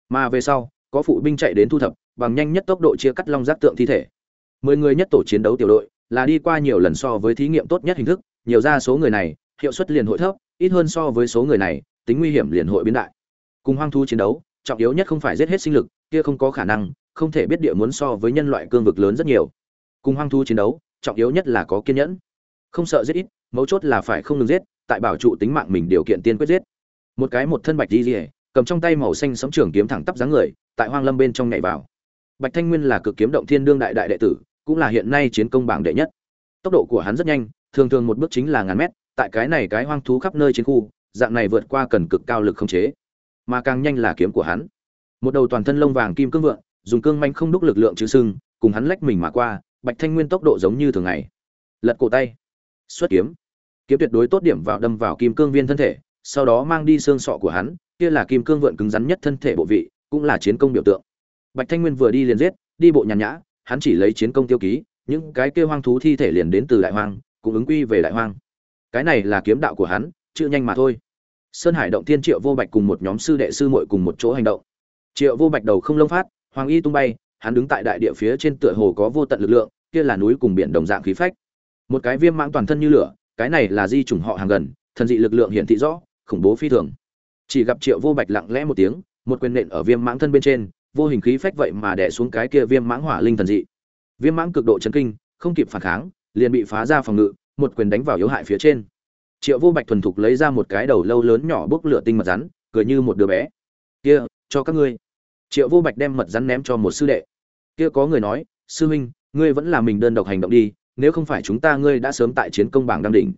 Mà về sau, có phụ binh chạy đến thu thập, bằng nhanh nhất tốc độ chia cắt long giác tượng thi thể. Mười người nhất tổ chiến đấu tiểu đội là đi qua nhiều lần so với thí nghiệm tốt nhất hình thức, nhiều ra số người này, hiệu suất liền hội thấp, ít hơn so với số người này, tính nguy hiểm liền hội biến đại. Cùng hoang thú chiến đấu, trọng yếu nhất không phải giết hết sinh lực, kia không có khả năng, không thể biết địa muốn so với nhân loại cương vực lớn rất nhiều. Cùng hoang thú chiến đấu, trọng yếu nhất là có kiên nhẫn. Không sợ giết ít, mấu chốt là phải không ngừng giết tại bảo trụ tính mạng mình điều kiện tiên quyết giết. Một cái một thân bạch đi rỉa cầm trong tay màu xanh sấm trường kiếm thẳng tắp dáng người, tại hoang lâm bên trong nhảy vào. Bạch thanh nguyên là cực kiếm động thiên đương đại đại đệ tử, cũng là hiện nay chiến công bảng đệ nhất. Tốc độ của hắn rất nhanh, thường thường một bước chính là ngàn mét, tại cái này cái hoang thú khắp nơi chiến khu, dạng này vượt qua cần cực cao lực không chế. Mà càng nhanh là kiếm của hắn. Một đầu toàn thân lông vàng kim cương vượng, dùng cương manh không đúc lực lượng chứ sưng cùng hắn lách mình mà qua, bạch thanh nguyên tốc độ giống như thường ngày. Lật cổ tay. Xuất kiếm kiếm tuyệt đối tốt điểm vào đâm vào kim cương viên thân thể, sau đó mang đi xương sọ của hắn, kia là kim cương vượn cứng rắn nhất thân thể bộ vị, cũng là chiến công biểu tượng. Bạch thanh nguyên vừa đi liền giết, đi bộ nhàn nhã, hắn chỉ lấy chiến công tiêu ký, những cái kia hoang thú thi thể liền đến từ đại hoang, cũng ứng quy về đại hoang. Cái này là kiếm đạo của hắn chữ nhanh mà thôi. Sơn hải động tiên triệu vô bạch cùng một nhóm sư đệ sư muội cùng một chỗ hành động. Triệu vô bạch đầu không lông phát, hoàng y tung bay, hắn đứng tại đại địa phía trên tựa hồ có vô tận lực lượng, kia là núi cùng biển đồng dạng khí phách. Một cái viêm mãng toàn thân như lửa cái này là di chủng họ hàng gần, thần dị lực lượng hiện thị rõ, khủng bố phi thường. Chỉ gặp triệu vô bạch lặng lẽ một tiếng, một quyền nện ở viêm mãng thân bên trên, vô hình khí phách vậy mà đè xuống cái kia viêm mãng hỏa linh thần dị. Viêm mãng cực độ chấn kinh, không kịp phản kháng, liền bị phá ra phòng ngự, một quyền đánh vào yếu hại phía trên. Triệu vô bạch thuần thục lấy ra một cái đầu lâu lớn nhỏ bốc lửa tinh mật rắn, cười như một đứa bé. Kia, cho các ngươi. Triệu vô bạch đem mật rắn ném cho một sư đệ. Kia có người nói, sư huynh, ngươi vẫn là mình đơn độc hành động đi nếu không phải chúng ta ngươi đã sớm tại chiến công bảng đăng đỉnh.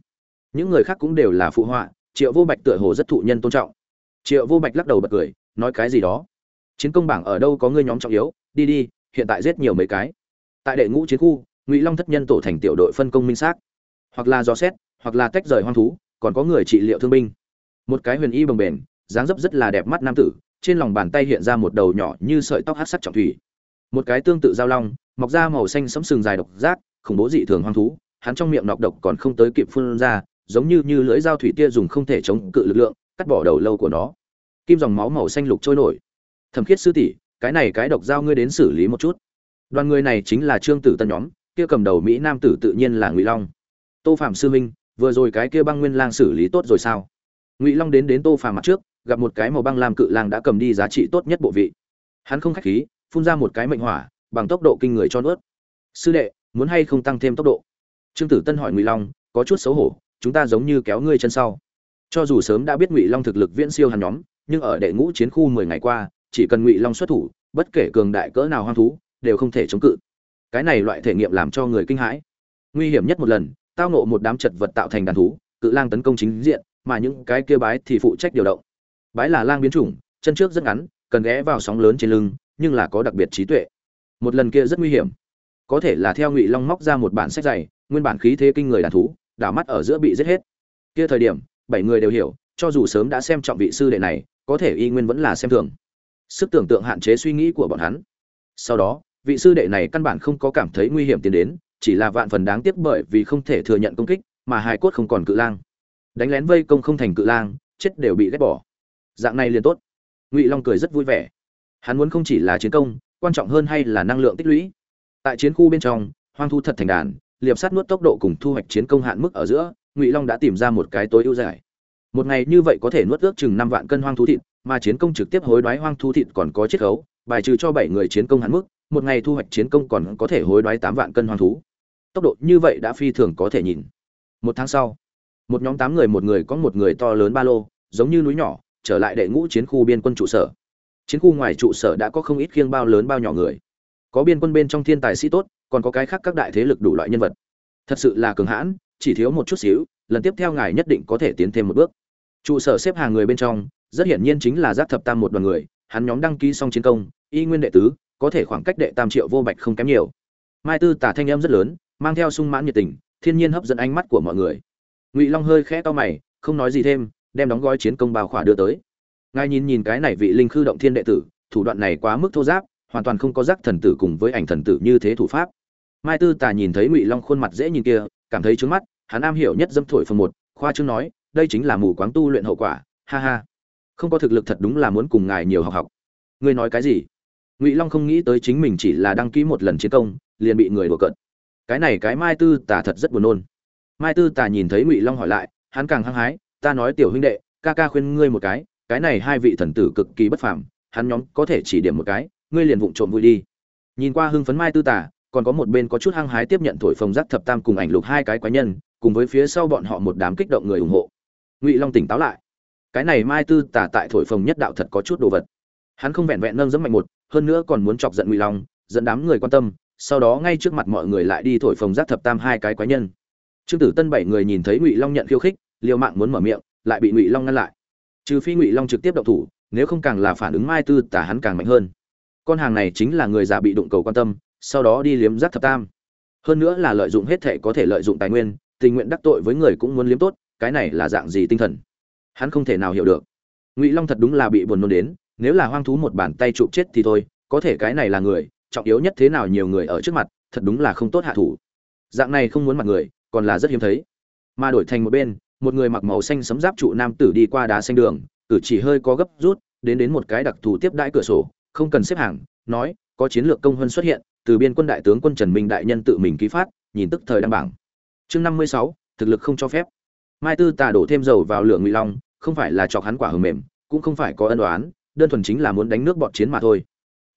Những người khác cũng đều là phụ họa, triệu vô bạch tựa hồ rất thụ nhân tôn trọng. Triệu vô bạch lắc đầu bật cười, nói cái gì đó? Chiến công bảng ở đâu có ngươi nhóm trọng yếu? Đi đi, hiện tại giết nhiều mấy cái. Tại đệ ngũ chiến khu, ngụy long thất nhân tổ thành tiểu đội phân công minh xác. Hoặc là dò xét, hoặc là tách rời hoang thú, còn có người trị liệu thương binh. Một cái huyền y bồng bềnh, dáng dấp rất là đẹp mắt nam tử, trên lòng bàn tay hiện ra một đầu nhỏ như sợi tóc hát sắc trọng thủy. Một cái tương tự giao long, mọc ra màu xanh sẫm sừng dài độc giác khủng bố dị thường hoang thú, hắn trong miệng nọc độc còn không tới kịp phun ra, giống như như lưỡi dao thủy tia dùng không thể chống cự lực lượng, cắt bỏ đầu lâu của nó. Kim dòng máu màu xanh lục trôi nổi. Thẩm khiết sư tỷ, cái này cái độc dao ngươi đến xử lý một chút. Đoàn người này chính là trương tử tân nhóm, kia cầm đầu mỹ nam tử tự nhiên là ngụy long. Tô phạm sư minh vừa rồi cái kia băng nguyên lang xử lý tốt rồi sao? Ngụy long đến đến tô phạm mặt trước, gặp một cái màu băng làm cự lang đã cầm đi giá trị tốt nhất bộ vị. Hắn không khách khí, phun ra một cái mệnh hỏa, bằng tốc độ kinh người cho nuốt. Sư đệ muốn hay không tăng thêm tốc độ? Trương tử tân hỏi ngụy long, có chút xấu hổ, chúng ta giống như kéo ngươi chân sau. Cho dù sớm đã biết ngụy long thực lực viễn siêu hàn nhóm, nhưng ở đệ ngũ chiến khu mười ngày qua, chỉ cần ngụy long xuất thủ, bất kể cường đại cỡ nào hoang thú, đều không thể chống cự. Cái này loại thể nghiệm làm cho người kinh hãi. Nguy hiểm nhất một lần, tao nộ một đám chật vật tạo thành đàn thú, cự lang tấn công chính diện, mà những cái kia bái thì phụ trách điều động. Bái là lang biến chủng, chân trước rất ngắn, cần ghé vào sóng lớn trên lưng, nhưng là có đặc biệt trí tuệ. Một lần kia rất nguy hiểm có thể là theo ngụy long móc ra một bản sách dày, nguyên bản khí thế kinh người đàn thú, đảo mắt ở giữa bị giết hết. Kia thời điểm, bảy người đều hiểu, cho dù sớm đã xem trọng vị sư đệ này, có thể y nguyên vẫn là xem thường. Sức tưởng tượng hạn chế suy nghĩ của bọn hắn. Sau đó, vị sư đệ này căn bản không có cảm thấy nguy hiểm tiến đến, chỉ là vạn phần đáng tiếc bởi vì không thể thừa nhận công kích, mà hài cốt không còn cự lang. Đánh lén vây công không thành cự lang, chết đều bị ghét bỏ. Dạng này liền tốt. Ngụy long cười rất vui vẻ. Hắn muốn không chỉ là chiến công, quan trọng hơn hay là năng lượng tích lũy tại chiến khu bên trong, hoang thu thật thành đàn, liệp sát nuốt tốc độ cùng thu hoạch chiến công hạn mức ở giữa, ngụy long đã tìm ra một cái tối ưu giải. Một ngày như vậy có thể nuốt ước chừng năm vạn cân hoang thú thịt, mà chiến công trực tiếp hối đoái hoang thú thịt còn có chiết khấu, bài trừ cho bảy người chiến công hạn mức, một ngày thu hoạch chiến công còn có thể hối đoái tám vạn cân hoang thú. Tốc độ như vậy đã phi thường có thể nhìn. Một tháng sau, một nhóm tám người, một người có một người to lớn ba lô, giống như núi nhỏ, trở lại đệ ngũ chiến khu biên quân trụ sở. Chiến khu ngoài trụ sở đã có không ít khiêng bao lớn bao nhỏ người có biên quân bên trong thiên tài sĩ tốt, còn có cái khác các đại thế lực đủ loại nhân vật. Thật sự là cường hãn, chỉ thiếu một chút xíu, lần tiếp theo ngài nhất định có thể tiến thêm một bước. Trụ sở xếp hàng người bên trong, rất hiển nhiên chính là giác thập tam một đoàn người, hắn nhóm đăng ký xong chiến công, y nguyên đệ tứ, có thể khoảng cách đệ tam triệu vô bạch không kém nhiều. Mai tư tả thanh em rất lớn, mang theo sung mãn nhiệt tình, thiên nhiên hấp dẫn ánh mắt của mọi người. Ngụy long hơi khẽ to mày, không nói gì thêm, đem đóng gói chiến công bào khỏa đưa tới. Ngài nhìn nhìn cái này vị linh khư động thiên đệ tử, thủ đoạn này quá mức thô giáp hoàn toàn không có giác thần tử cùng với ảnh thần tử như thế thủ pháp. Mai tư tà nhìn thấy ngụy long khuôn mặt dễ nhìn kia, cảm thấy trướng mắt, hắn am hiểu nhất dâm thổi phần một, khoa trương nói, đây chính là mù quáng tu luyện hậu quả, ha ha. Không có thực lực thật đúng là muốn cùng ngài nhiều học học. Ngươi nói cái gì? Ngụy long không nghĩ tới chính mình chỉ là đăng ký một lần chiến công, liền bị người đùa cợt. Cái này cái mai tư tà thật rất buồn nôn. Mai tư tà nhìn thấy ngụy long hỏi lại, hắn càng hăng hái, ta nói tiểu huynh đệ, ca ca khuyên ngươi một cái cái này hai vị thần tử cực kỳ bất phàm, hắn nhóm có thể chỉ điểm một cái ngươi liền vụng trộm vui đi. Nhìn qua hưng phấn mai tư Tả, còn có một bên có chút hăng hái tiếp nhận thổi phồng giác thập tam cùng ảnh lục hai cái quái nhân cùng với phía sau bọn họ một đám kích động người ủng hộ. Ngụy long tỉnh táo lại. Cái này mai tư Tả tại thổi phồng nhất đạo thật có chút đồ vật. Hắn không vẹn vẹn nâng dẫm mạnh một hơn nữa còn muốn chọc giận ngụy long dẫn đám người quan tâm sau đó ngay trước mặt mọi người lại đi thổi phồng giác thập tam hai cái quái nhân. Trương tử tân bảy người nhìn thấy ngụy long nhận khiêu khích liều mạng muốn mở miệng lại bị ngụy long ngăn lại. Trừ phi ngụy long trực tiếp động thủ nếu không càng là phản ứng mai tư tả hắn càng mạnh hơn con hàng này chính là người già bị đụng cầu quan tâm, sau đó đi liếm rác thập tam. Hơn nữa là lợi dụng hết thể có thể lợi dụng tài nguyên, tình nguyện đắc tội với người cũng muốn liếm tốt, cái này là dạng gì tinh thần? Hắn không thể nào hiểu được. Ngụy long thật đúng là bị buồn nôn đến, nếu là hoang thú một bàn tay chụp chết thì thôi, có thể cái này là người, trọng yếu nhất thế nào nhiều người ở trước mặt, thật đúng là không tốt hạ thủ. Dạng này không muốn mặt người, còn là rất hiếm thấy. Mà đổi thành một bên, một người mặc màu xanh sấm giáp trụ nam tử đi qua đá xanh đường, cử chỉ hơi có gấp rút, đến đến một cái đặc thù tiếp đãi cửa sổ không cần xếp hàng, nói, có chiến lược công hơn xuất hiện, từ biên quân đại tướng quân trần minh đại nhân tự mình ký phát, nhìn tức thời đăng bảng. Chương năm mươi sáu, thực lực không cho phép. Mai tư tà đổ thêm dầu vào lửa ngụy long, không phải là chọc hắn quả hầm mềm, cũng không phải có ân đoán đơn thuần chính là muốn đánh nước bọt chiến mà thôi.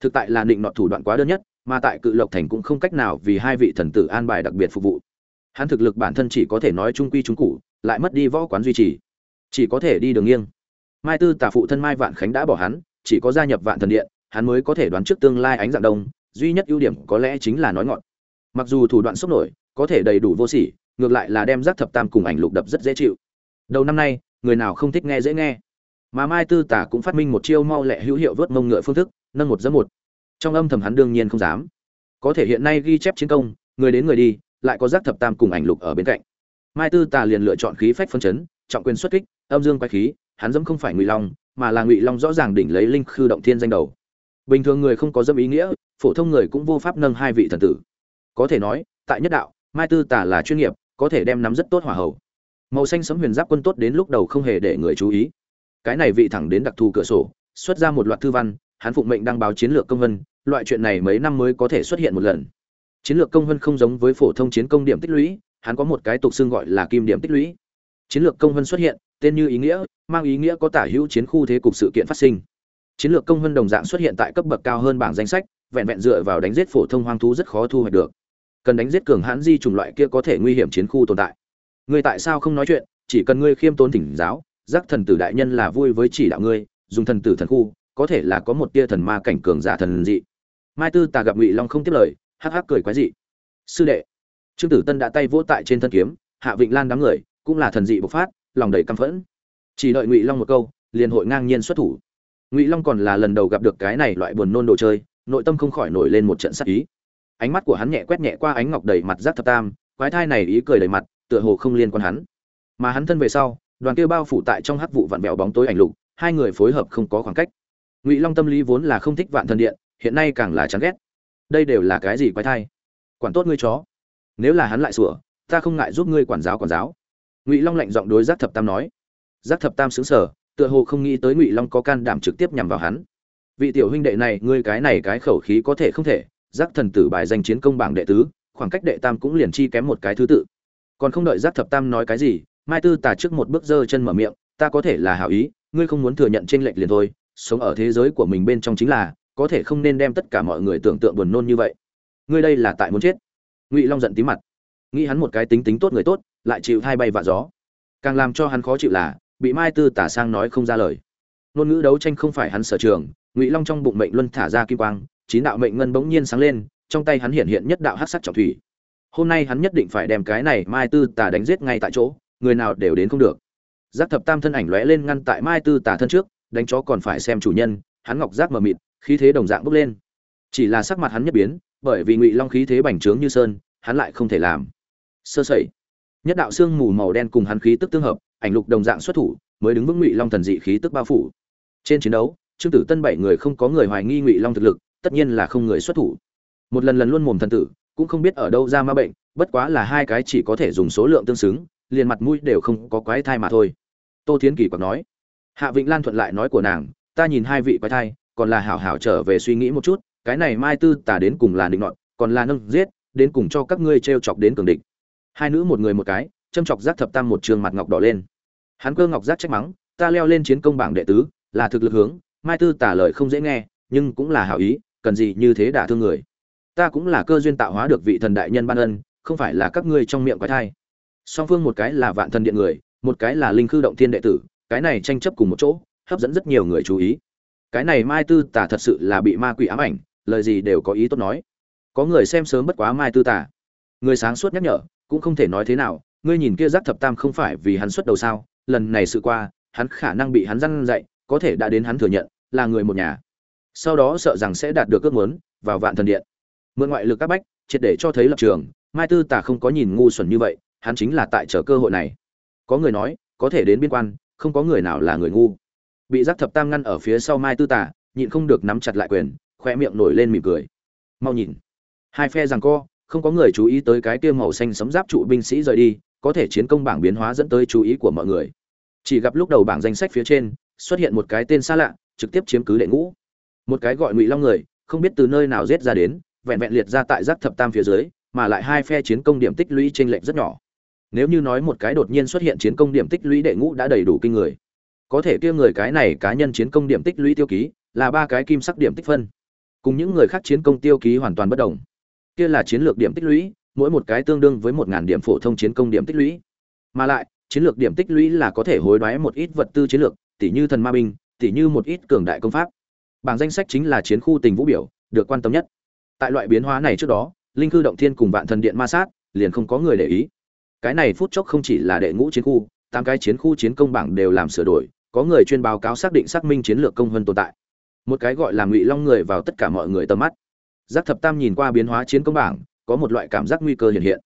Thực tại là định nọ thủ đoạn quá đơn nhất, mà tại cự lộc thành cũng không cách nào vì hai vị thần tử an bài đặc biệt phục vụ. Hắn thực lực bản thân chỉ có thể nói trung quy trung cụ lại mất đi võ quán duy trì. Chỉ có thể đi đường nghiêng. Mai tư tả phụ thân mai vạn khánh đã bỏ hắn, chỉ có gia nhập vạn thần điện hắn mới có thể đoán trước tương lai ánh dạng đông, duy nhất ưu điểm có lẽ chính là nói ngọn mặc dù thủ đoạn sốc nổi, có thể đầy đủ vô sỉ, ngược lại là đem giác thập tam cùng ảnh lục đập rất dễ chịu. Đầu năm nay, người nào không thích nghe dễ nghe. Mà mai tư tả cũng phát minh một chiêu mau lẹ hữu hiệu vớt mông ngựa phương thức, nâng một dẫn một. Trong âm thầm hắn đương nhiên không dám. Có thể hiện nay ghi chép chiến công, người đến người đi, lại có giác thập tam cùng ảnh lục ở bên cạnh. Mai tư tả liền lựa chọn khí phách phân chấn, trọng quyền xuất kích, âm dương quay khí, hắn dẫm không phải ngụy long, mà là ngụy long rõ ràng đỉnh lấy linh khư động thiên danh đầu bình thường người không có dâm ý nghĩa, phổ thông người cũng vô pháp nâng hai vị thần tử. Có thể nói, tại nhất đạo, mai tư tả là chuyên nghiệp, có thể đem nắm rất tốt hỏa hậu màu xanh sấm huyền giáp quân tốt đến lúc đầu không hề để người chú ý. Cái này vị thẳng đến đặc thù cửa sổ, xuất ra một loạt thư văn, hắn phụng mệnh đăng báo chiến lược công vân, loại chuyện này mấy năm mới có thể xuất hiện một lần. Chiến lược công vân không giống với phổ thông chiến công điểm tích lũy, hắn có một cái tục xương gọi là kim điểm tích lũy. Chiến lược công vân xuất hiện, tên như ý nghĩa, mang ý nghĩa có tả hữu chiến khu thế cục sự kiện phát sinh chiến lược công hơn đồng dạng xuất hiện tại cấp bậc cao hơn bảng danh sách, vẹn vẹn dựa vào đánh giết phổ thông hoang thú rất khó thu hoạch được. Cần đánh giết cường hãn di chủng loại kia có thể nguy hiểm chiến khu tồn tại. Ngươi tại sao không nói chuyện? Chỉ cần ngươi khiêm tốn thỉnh giáo, giác thần tử đại nhân là vui với chỉ đạo ngươi, dùng thần tử thần khu, có thể là có một tia thần ma cảnh cường giả thần dị. Mai tư tà gặp ngụy long không tiếp lời, hắc hắc cười quái dị. Sư đệ, trương tử tân đã tay vỗ tại trên thân kiếm, hạ vịnh lan đám người, cũng là thần dị bộc phát, lòng đầy căm phẫn. Chỉ đợi ngụy long một câu, liền hội ngang nhiên xuất thủ ngụy long còn là lần đầu gặp được cái này loại buồn nôn đồ chơi, nội tâm không khỏi nổi lên một trận sắc ý. Ánh mắt của hắn nhẹ quét nhẹ qua ánh ngọc đầy mặt giác thập tam, quái thai này ý cười đầy mặt, tựa hồ không liên quan hắn. Mà hắn thân về sau, đoàn kia bao phủ tại trong hắc vụ vặn vẹo bóng tối ảnh lục, hai người phối hợp không có khoảng cách. Ngụy long tâm lý vốn là không thích vạn thân điện, hiện nay càng là chán ghét. Đây đều là cái gì quái thai? Quản tốt ngươi chó. Nếu là hắn lại sủa, ta không ngại giúp ngươi quản giáo quản giáo. Ngụy long lạnh giọng đối giác thập tam nói. Giác thập tam xứng sở tựa hồ không nghĩ tới ngụy long có can đảm trực tiếp nhằm vào hắn vị tiểu huynh đệ này ngươi cái này cái khẩu khí có thể không thể giác thần tử bài danh chiến công bảng đệ tứ khoảng cách đệ tam cũng liền chi kém một cái thứ tự còn không đợi giác thập tam nói cái gì mai tư Tả trước một bước giơ chân mở miệng ta có thể là hảo ý ngươi không muốn thừa nhận tranh lệch liền thôi sống ở thế giới của mình bên trong chính là có thể không nên đem tất cả mọi người tưởng tượng buồn nôn như vậy ngươi đây là tại muốn chết ngụy long giận tí mặt nghĩ hắn một cái tính tính tốt người tốt lại chịu hai bay vạ gió càng làm cho hắn khó chịu là bị mai tư tả sang nói không ra lời. Ngôn ngữ đấu tranh không phải hắn sở trường, ngụy long trong bụng mệnh luân thả ra kim quang, chín đạo mệnh ngân bỗng nhiên sáng lên, trong tay hắn hiện hiện nhất đạo hát sắc trọng thủy. Hôm nay hắn nhất định phải đem cái này mai tư tả đánh giết ngay tại chỗ, người nào đều đến không được. Giác thập tam thân ảnh lóe lên ngăn tại mai tư tả thân trước, đánh chó còn phải xem chủ nhân, hắn ngọc giác mờ mịt, khí thế đồng dạng bốc lên. Chỉ là sắc mặt hắn nhất biến, bởi vì ngụy long khí thế bành trướng như sơn, hắn lại không thể làm. Sơ sẩy. Nhất đạo xương mù màu đen cùng hắn khí tức tương hợp ảnh lục đồng dạng xuất thủ, mới đứng vững ngụy long thần dị khí tức bao phủ. Trên chiến đấu, trương tử tân bảy người không có người hoài nghi ngụy long thực lực, tất nhiên là không người xuất thủ. Một lần lần luôn mồm thần tử, cũng không biết ở đâu ra ma bệnh, bất quá là hai cái chỉ có thể dùng số lượng tương xứng, liền mặt mũi đều không có quái thai mà thôi. Tô thiến kỳ còn nói, hạ vĩnh lan thuận lại nói của nàng, ta nhìn hai vị quái thai, còn là hảo hảo trở về suy nghĩ một chút, cái này mai tư tả đến cùng là định nọt, còn là nâng giết, đến cùng cho các ngươi t chọc đến cường địch. Hai nữ một người một cái châm chọc giác thập tam một trường mặt ngọc đỏ lên. Hắn cơ ngọc giác trách mắng, ta leo lên chiến công bảng đệ tứ, là thực lực hướng, mai tư tả lời không dễ nghe, nhưng cũng là hảo ý, cần gì như thế đả thương người. Ta cũng là cơ duyên tạo hóa được vị thần đại nhân ban ân, không phải là các ngươi trong miệng quái thai. Song phương một cái là vạn thần điện người, một cái là linh khư động thiên đệ tử, cái này tranh chấp cùng một chỗ, hấp dẫn rất nhiều người chú ý. Cái này mai tư tả thật sự là bị ma quỷ ám ảnh, lời gì đều có ý tốt nói. Có người xem sớm bất quá mai tư tả. Người sáng suốt nhắc nhở, cũng không thể nói thế nào ngươi nhìn kia giác thập tam không phải vì hắn xuất đầu sao? Lần này sự qua, hắn khả năng bị hắn răn dạy, có thể đã đến hắn thừa nhận, là người một nhà. Sau đó sợ rằng sẽ đạt được ước muốn, vào vạn thần điện. Mượn ngoại lực các bách, triệt để cho thấy lập trường, mai tư tả không có nhìn ngu xuẩn như vậy, hắn chính là tại chờ cơ hội này. Có người nói, có thể đến biên quan, không có người nào là người ngu. Bị giác thập tam ngăn ở phía sau mai tư tả nhịn không được nắm chặt lại quyền khoe miệng nổi lên mỉm cười. Mau nhìn. Hai phe rằng co, không có người chú ý tới cái kia màu xanh sấm giáp trụ binh sĩ rời đi có thể chiến công bảng biến hóa dẫn tới chú ý của mọi người. Chỉ gặp lúc đầu bảng danh sách phía trên, xuất hiện một cái tên xa lạ, trực tiếp chiếm cứ đệ ngũ. Một cái gọi ngụy long người, không biết từ nơi nào giết ra đến, vẹn vẹn liệt ra tại giác thập tam phía dưới, mà lại hai phe chiến công điểm tích lũy trên lệnh rất nhỏ. Nếu như nói một cái đột nhiên xuất hiện chiến công điểm tích lũy đệ ngũ đã đầy đủ kinh người, có thể kia người cái này cá nhân chiến công điểm tích lũy tiêu ký là ba cái kim sắc điểm tích phân. Cùng những người khác chiến công tiêu ký hoàn toàn bất đồng. Kia là chiến lược điểm tích lũy mỗi một cái tương đương với một ngàn điểm phổ thông chiến công điểm tích lũy. Mà lại, chiến lược điểm tích lũy là có thể hối đoái một ít vật tư chiến lược, tỉ như thần ma binh, tỉ như một ít cường đại công pháp. Bảng danh sách chính là chiến khu tình vũ biểu, được quan tâm nhất. Tại loại biến hóa này trước đó, linh cư động thiên cùng vạn thần điện ma sát, liền không có người để ý. Cái này phút chốc không chỉ là đệ ngũ chiến khu, tám cái chiến khu chiến công bảng đều làm sửa đổi, có người chuyên báo cáo xác định xác minh chiến lược công hơn tồn tại. Một cái gọi là ngụy long người vào tất cả mọi người tầm mắt. Giác thập tam nhìn qua biến hóa chiến công bảng có một loại cảm giác nguy cơ hiện hiện.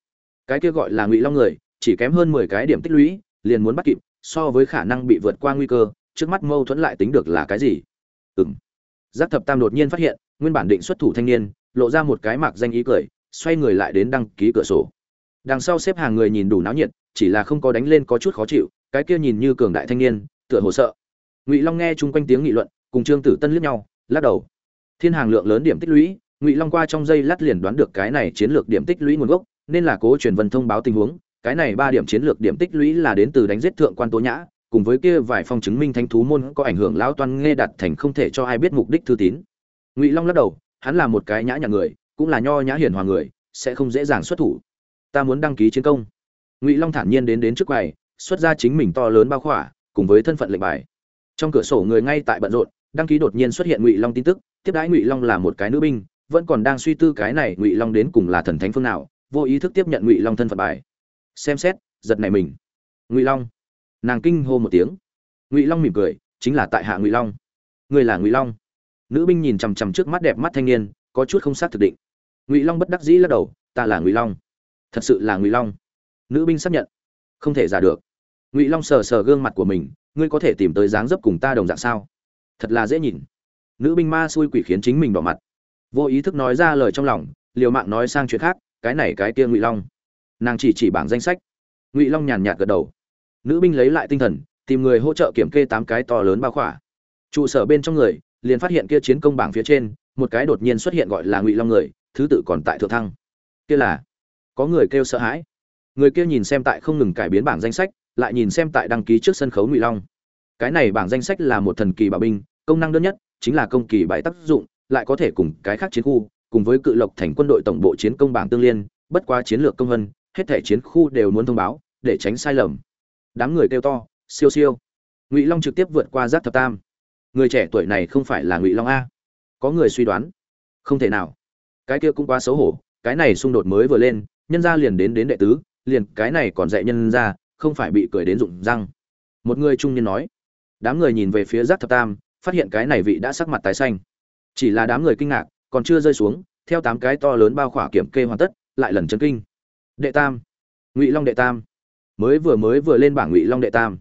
Cái kia gọi là ngụy long người, chỉ kém hơn mười cái điểm tích lũy, liền muốn bắt kịp, so với khả năng bị vượt qua nguy cơ, trước mắt mâu thuẫn lại tính được là cái gì? Ừm. Giác thập tam đột nhiên phát hiện, nguyên bản định xuất thủ thanh niên, lộ ra một cái mạc danh ý cười, xoay người lại đến đăng ký cửa sổ. Đằng sau xếp hàng người nhìn đủ náo nhiệt, chỉ là không có đánh lên có chút khó chịu, cái kia nhìn như cường đại thanh niên, tựa hồ sợ. Ngụy long nghe chung quanh tiếng nghị luận, cùng trương tử tân liếc nhau, lắc đầu. Thiên hàng lượng lớn điểm tích lũy ngụy long qua trong giây lát liền đoán được cái này chiến lược điểm tích lũy nguồn gốc, nên là cố truyền vân thông báo tình huống, cái này ba điểm chiến lược điểm tích lũy là đến từ đánh giết thượng quan tố nhã, cùng với kia vài phong chứng minh thanh thú môn có ảnh hưởng lão toan nghe đặt thành không thể cho ai biết mục đích thư tín. Ngụy long lắc đầu, hắn là một cái nhã nhặn người, cũng là nho nhã hiền hòa người, sẽ không dễ dàng xuất thủ. Ta muốn đăng ký chiến công. Ngụy long thản nhiên đến đến trước quầy, xuất ra chính mình to lớn bao khỏa, cùng với thân phận lệnh bài. Trong cửa sổ người ngay tại bận rộn, đăng ký đột nhiên xuất hiện ngụy long tin tức, tiếp đãi ngụy long là một cái nữ binh vẫn còn đang suy tư cái này ngụy long đến cùng là thần thánh phương nào, vô ý thức tiếp nhận ngụy long thân phận bài. Xem xét, giật này mình. Ngụy long. Nàng kinh hô một tiếng. Ngụy long mỉm cười, chính là tại hạ ngụy long. Người là ngụy long. Nữ binh nhìn chằm chằm trước mắt đẹp mắt thanh niên, có chút không xác thực định. Ngụy long bất đắc dĩ lắc đầu, ta là ngụy long. Thật sự là ngụy long. Nữ binh xác nhận. Không thể giả được. Ngụy long sờ sờ gương mặt của mình, ngươi có thể tìm tới dáng dấp cùng ta đồng dạng sao? Thật là dễ nhìn. Nữ binh ma xui quỷ khiến chính mình bỏ mặt vô ý thức nói ra lời trong lòng, liều mạng nói sang chuyện khác, cái này cái kia ngụy long. Nàng chỉ chỉ bảng danh sách. Ngụy long nhàn nhạt gật đầu. Nữ binh lấy lại tinh thần, tìm người hỗ trợ kiểm kê tám cái to lớn bao khỏa. Trụ sở bên trong người, liền phát hiện kia chiến công bảng phía trên, một cái đột nhiên xuất hiện gọi là ngụy long người, thứ tự còn tại thượng thăng. Kia là, có người kêu sợ hãi. Người kia nhìn xem tại không ngừng cải biến bảng danh sách, lại nhìn xem tại đăng ký trước sân khấu ngụy long. Cái này bảng danh sách là một thần kỳ bảo binh, công năng đơn nhất, chính là công kỳ bãi tác dụng lại có thể cùng cái khác chiến khu cùng với cự lộc thành quân đội tổng bộ chiến công bảng tương liên bất quá chiến lược công hơn, hết thể chiến khu đều muốn thông báo để tránh sai lầm. Đám người kêu to siêu siêu. Ngụy long trực tiếp vượt qua giáp thập tam. Người trẻ tuổi này không phải là ngụy long a. Có người suy đoán. Không thể nào. Cái kia cũng quá xấu hổ cái này xung đột mới vừa lên nhân gia liền đến đến đệ tứ liền cái này còn dạy nhân gia không phải bị cười đến rụng răng. Một người trung niên nói. Đám người nhìn về phía giáp thập tam phát hiện cái này vị đã sắc mặt tái xanh chỉ là đám người kinh ngạc, còn chưa rơi xuống, theo tám cái to lớn bao khỏa kiểm kê hoàn tất, lại lần chấn kinh. Đệ tam. Ngụy long đệ tam. Mới vừa mới vừa lên bảng ngụy long đệ tam.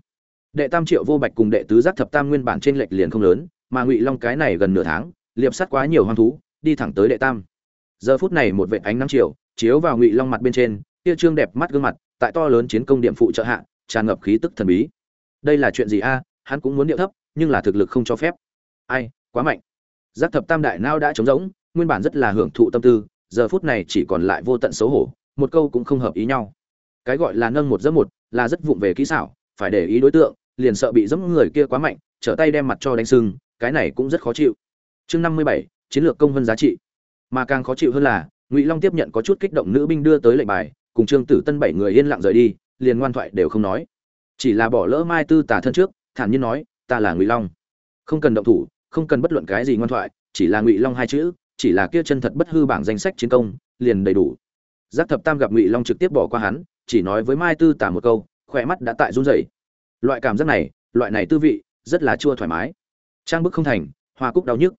Đệ tam triệu vô bạch cùng đệ tứ giác thập tam nguyên bản trên lệch liền không lớn, mà ngụy long cái này gần nửa tháng, liệp sắt quá nhiều hoang thú, đi thẳng tới đệ tam. Giờ phút này một vệ ánh nắng chiều, chiếu vào ngụy long mặt bên trên, kia trương đẹp mắt gương mặt, tại to lớn chiến công điểm phụ trợ hạ, tràn ngập khí tức thần bí. Đây là chuyện gì a? Hắn cũng muốn điệu thấp, nhưng là thực lực không cho phép. Ai, quá mạnh giác thập tam đại nao đã trống rỗng, nguyên bản rất là hưởng thụ tâm tư, giờ phút này chỉ còn lại vô tận xấu hổ, một câu cũng không hợp ý nhau. Cái gọi là nâng một giấc một, là rất vụng về kỹ xảo, phải để ý đối tượng, liền sợ bị dẫm người kia quá mạnh, trở tay đem mặt cho đánh sưng, cái này cũng rất khó chịu. Chương năm mươi bảy, chiến lược công vân giá trị. Mà càng khó chịu hơn là, ngụy long tiếp nhận có chút kích động nữ binh đưa tới lệnh bài, cùng trương tử tân bảy người yên lặng rời đi, liền ngoan thoại đều không nói. Chỉ là bỏ lỡ mai tư tả thân trước, thản nhiên nói, ta là ngụy long, không cần động thủ không cần bất luận cái gì ngoan thoại, chỉ là ngụy long hai chữ, chỉ là kia chân thật bất hư bảng danh sách chiến công, liền đầy đủ. Giác thập tam gặp ngụy long trực tiếp bỏ qua hắn, chỉ nói với mai tư tả một câu, khỏe mắt đã tại run rẩy. Loại cảm giác này, loại này tư vị, rất là chua thoải mái. Trang bức không thành, hoa cúc đau nhức.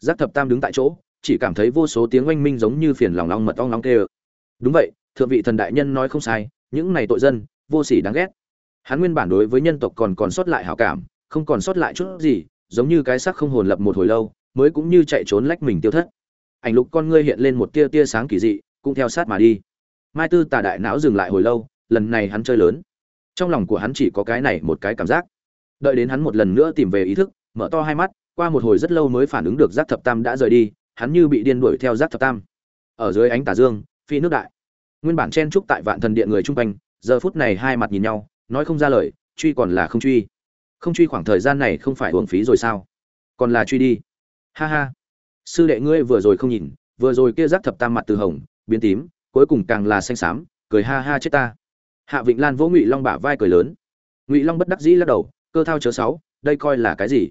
Giác thập tam đứng tại chỗ, chỉ cảm thấy vô số tiếng oanh minh giống như phiền lòng long mật ong long kêu. Đúng vậy, thượng vị thần đại nhân nói không sai, những này tội dân, vô sỉ đáng ghét. Hắn nguyên bản đối với nhân tộc còn còn sót lại hảo cảm, không còn sót lại chút gì giống như cái xác không hồn lập một hồi lâu, mới cũng như chạy trốn lách mình tiêu thất. Ảnh lục con ngươi hiện lên một tia tia sáng kỳ dị, cũng theo sát mà đi. Mai tư tà đại não dừng lại hồi lâu, lần này hắn chơi lớn. Trong lòng của hắn chỉ có cái này một cái cảm giác. Đợi đến hắn một lần nữa tìm về ý thức, mở to hai mắt, qua một hồi rất lâu mới phản ứng được giác thập tam đã rời đi, hắn như bị điên đuổi theo giác thập tam. Ở dưới ánh tà dương, phi nước đại. Nguyên bản chen trúc tại vạn thần điện người chung quanh, giờ phút này hai mặt nhìn nhau, nói không ra lời, truy còn là không truy không truy khoảng thời gian này không phải uổng phí rồi sao? Còn là truy đi. Ha ha. Sư đệ ngươi vừa rồi không nhìn, vừa rồi kia giác thập tam mặt từ hồng, biến tím, cuối cùng càng là xanh xám, cười ha ha chết ta. Hạ vịnh lan vỗ ngụy long bả vai cười lớn. Ngụy long bất đắc dĩ lắc đầu, cơ thao chớ sáu, đây coi là cái gì?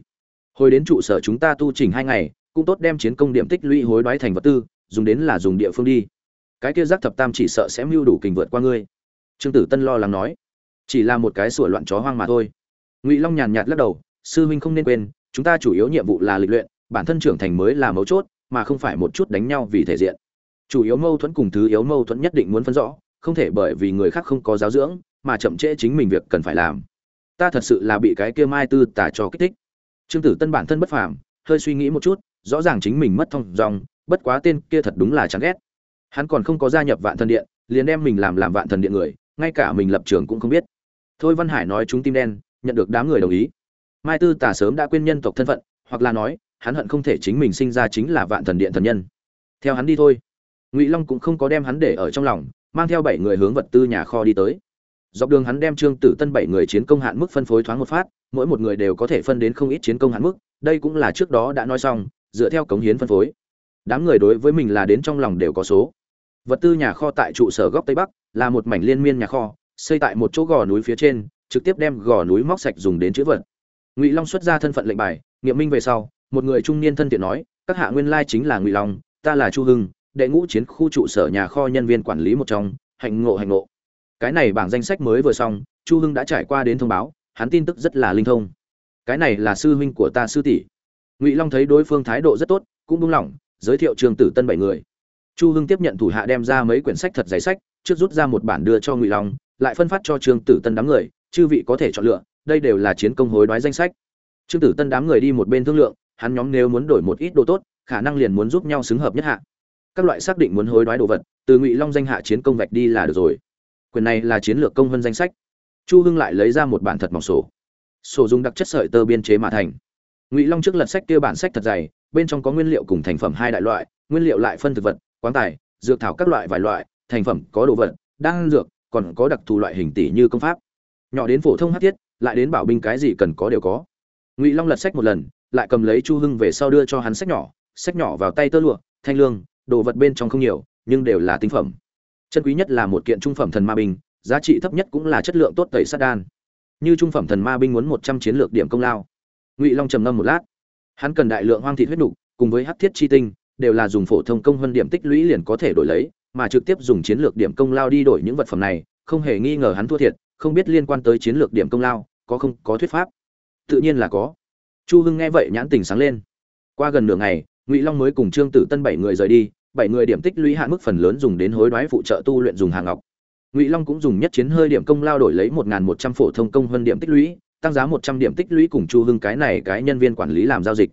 Hồi đến trụ sở chúng ta tu chỉnh hai ngày, cũng tốt đem chiến công điểm tích lũy hối đoái thành vật tư, dùng đến là dùng địa phương đi. Cái kia giác thập tam chỉ sợ sẽ mưu đủ kình vượt qua ngươi. Trương tử tân lo lắng nói. Chỉ là một cái sủa loạn chó hoang mà thôi ngụy long nhàn nhạt lắc đầu sư huynh không nên quên chúng ta chủ yếu nhiệm vụ là lịch luyện bản thân trưởng thành mới là mấu chốt mà không phải một chút đánh nhau vì thể diện chủ yếu mâu thuẫn cùng thứ yếu mâu thuẫn nhất định muốn phân rõ không thể bởi vì người khác không có giáo dưỡng mà chậm trễ chính mình việc cần phải làm ta thật sự là bị cái kia mai tư tả cho kích thích trương tử tân bản thân bất phàm hơi suy nghĩ một chút rõ ràng chính mình mất thông dòng, bất quá tên kia thật đúng là chán ghét hắn còn không có gia nhập vạn thần điện liền đem mình làm làm vạn thần điện người ngay cả mình lập trường cũng không biết thôi văn hải nói chúng tim đen nhận được đám người đồng ý. Mai tư tả sớm đã quên nhân tộc thân phận, hoặc là nói, hắn hận không thể chính mình sinh ra chính là vạn thần điện thần nhân. Theo hắn đi thôi. Ngụy long cũng không có đem hắn để ở trong lòng, mang theo bảy người hướng vật tư nhà kho đi tới. Dọc đường hắn đem trương tử tân bảy người chiến công hạn mức phân phối thoáng một phát, mỗi một người đều có thể phân đến không ít chiến công hạn mức, đây cũng là trước đó đã nói xong, dựa theo cống hiến phân phối. Đám người đối với mình là đến trong lòng đều có số. Vật tư nhà kho tại trụ sở góc tây bắc, là một mảnh liên miên nhà kho, xây tại một chỗ gò núi phía trên trực tiếp đem gò núi móc sạch dùng đến chữ vật. Ngụy long xuất ra thân phận lệnh bài, nghiệm minh về sau, một người trung niên thân thiện nói, các hạ nguyên lai chính là ngụy long, ta là chu hưng, đệ ngũ chiến khu trụ sở nhà kho nhân viên quản lý một trong, hạnh ngộ hạnh ngộ. Cái này bảng danh sách mới vừa xong, chu hưng đã trải qua đến thông báo, hắn tin tức rất là linh thông. Cái này là sư huynh của ta sư tỷ. Ngụy long thấy đối phương thái độ rất tốt, cũng buông lỏng, giới thiệu trường tử tân bảy người. Chu hưng tiếp nhận thủ hạ đem ra mấy quyển sách thật giấy sách, trước rút ra một bản đưa cho ngụy long, lại phân phát cho trường tử tân đám người chư vị có thể chọn lựa, đây đều là chiến công hối đoái danh sách. Trương tử tân đám người đi một bên thương lượng, hắn nhóm nếu muốn đổi một ít đồ tốt, khả năng liền muốn giúp nhau xứng hợp nhất hạ. Các loại xác định muốn hối đoái đồ vật, từ ngụy long danh hạ chiến công vạch đi là được rồi. Quyền này là chiến lược công vân danh sách. Chu hưng lại lấy ra một bản thật mỏng sổ. Sổ dùng đặc chất sợi tơ biên chế mà thành. Ngụy long trước lật sách tiêu bản sách thật dày, bên trong có nguyên liệu cùng thành phẩm hai đại loại, nguyên liệu lại phân thực vật quán tài, dược thảo các loại vài loại, thành phẩm có đồ vật, đan dược, còn có đặc thù loại hình tỷ như công pháp nhỏ đến phổ thông hát thiết lại đến bảo binh cái gì cần có đều có. Ngụy long lật sách một lần, lại cầm lấy chu hưng về sau đưa cho hắn sách nhỏ sách nhỏ vào tay tơ lụa, thanh lương, đồ vật bên trong không nhiều, nhưng đều là tinh phẩm. Chân quý nhất là một kiện trung phẩm thần ma binh, giá trị thấp nhất cũng là chất lượng tốt tẩy sát đan. Như trung phẩm thần ma binh muốn một trăm chiến lược điểm công lao. Ngụy long trầm ngâm một lát. Hắn cần đại lượng hoang thị huyết nục, cùng với hắc thiết chi tinh, đều là dùng phổ thông công hơn điểm tích lũy liền có thể đổi lấy, mà trực tiếp dùng chiến lược điểm công lao đi đổi những vật phẩm này không hề nghi ngờ hắn thua thiệt, không biết liên quan tới chiến lược điểm công lao, có không, có thuyết pháp? Tự nhiên là có. Chu hưng nghe vậy nhãn tình sáng lên. Qua gần nửa ngày, ngụy long mới cùng trương tử tân bảy người rời đi, bảy người điểm tích lũy hạn mức phần lớn dùng đến hối đoái phụ trợ tu luyện dùng hàng ngọc. Ngụy long cũng dùng nhất chiến hơi điểm công lao đổi lấy một một trăm phổ thông công hơn điểm tích lũy, tăng giá một trăm điểm tích lũy cùng chu hưng cái này cái nhân viên quản lý làm giao dịch.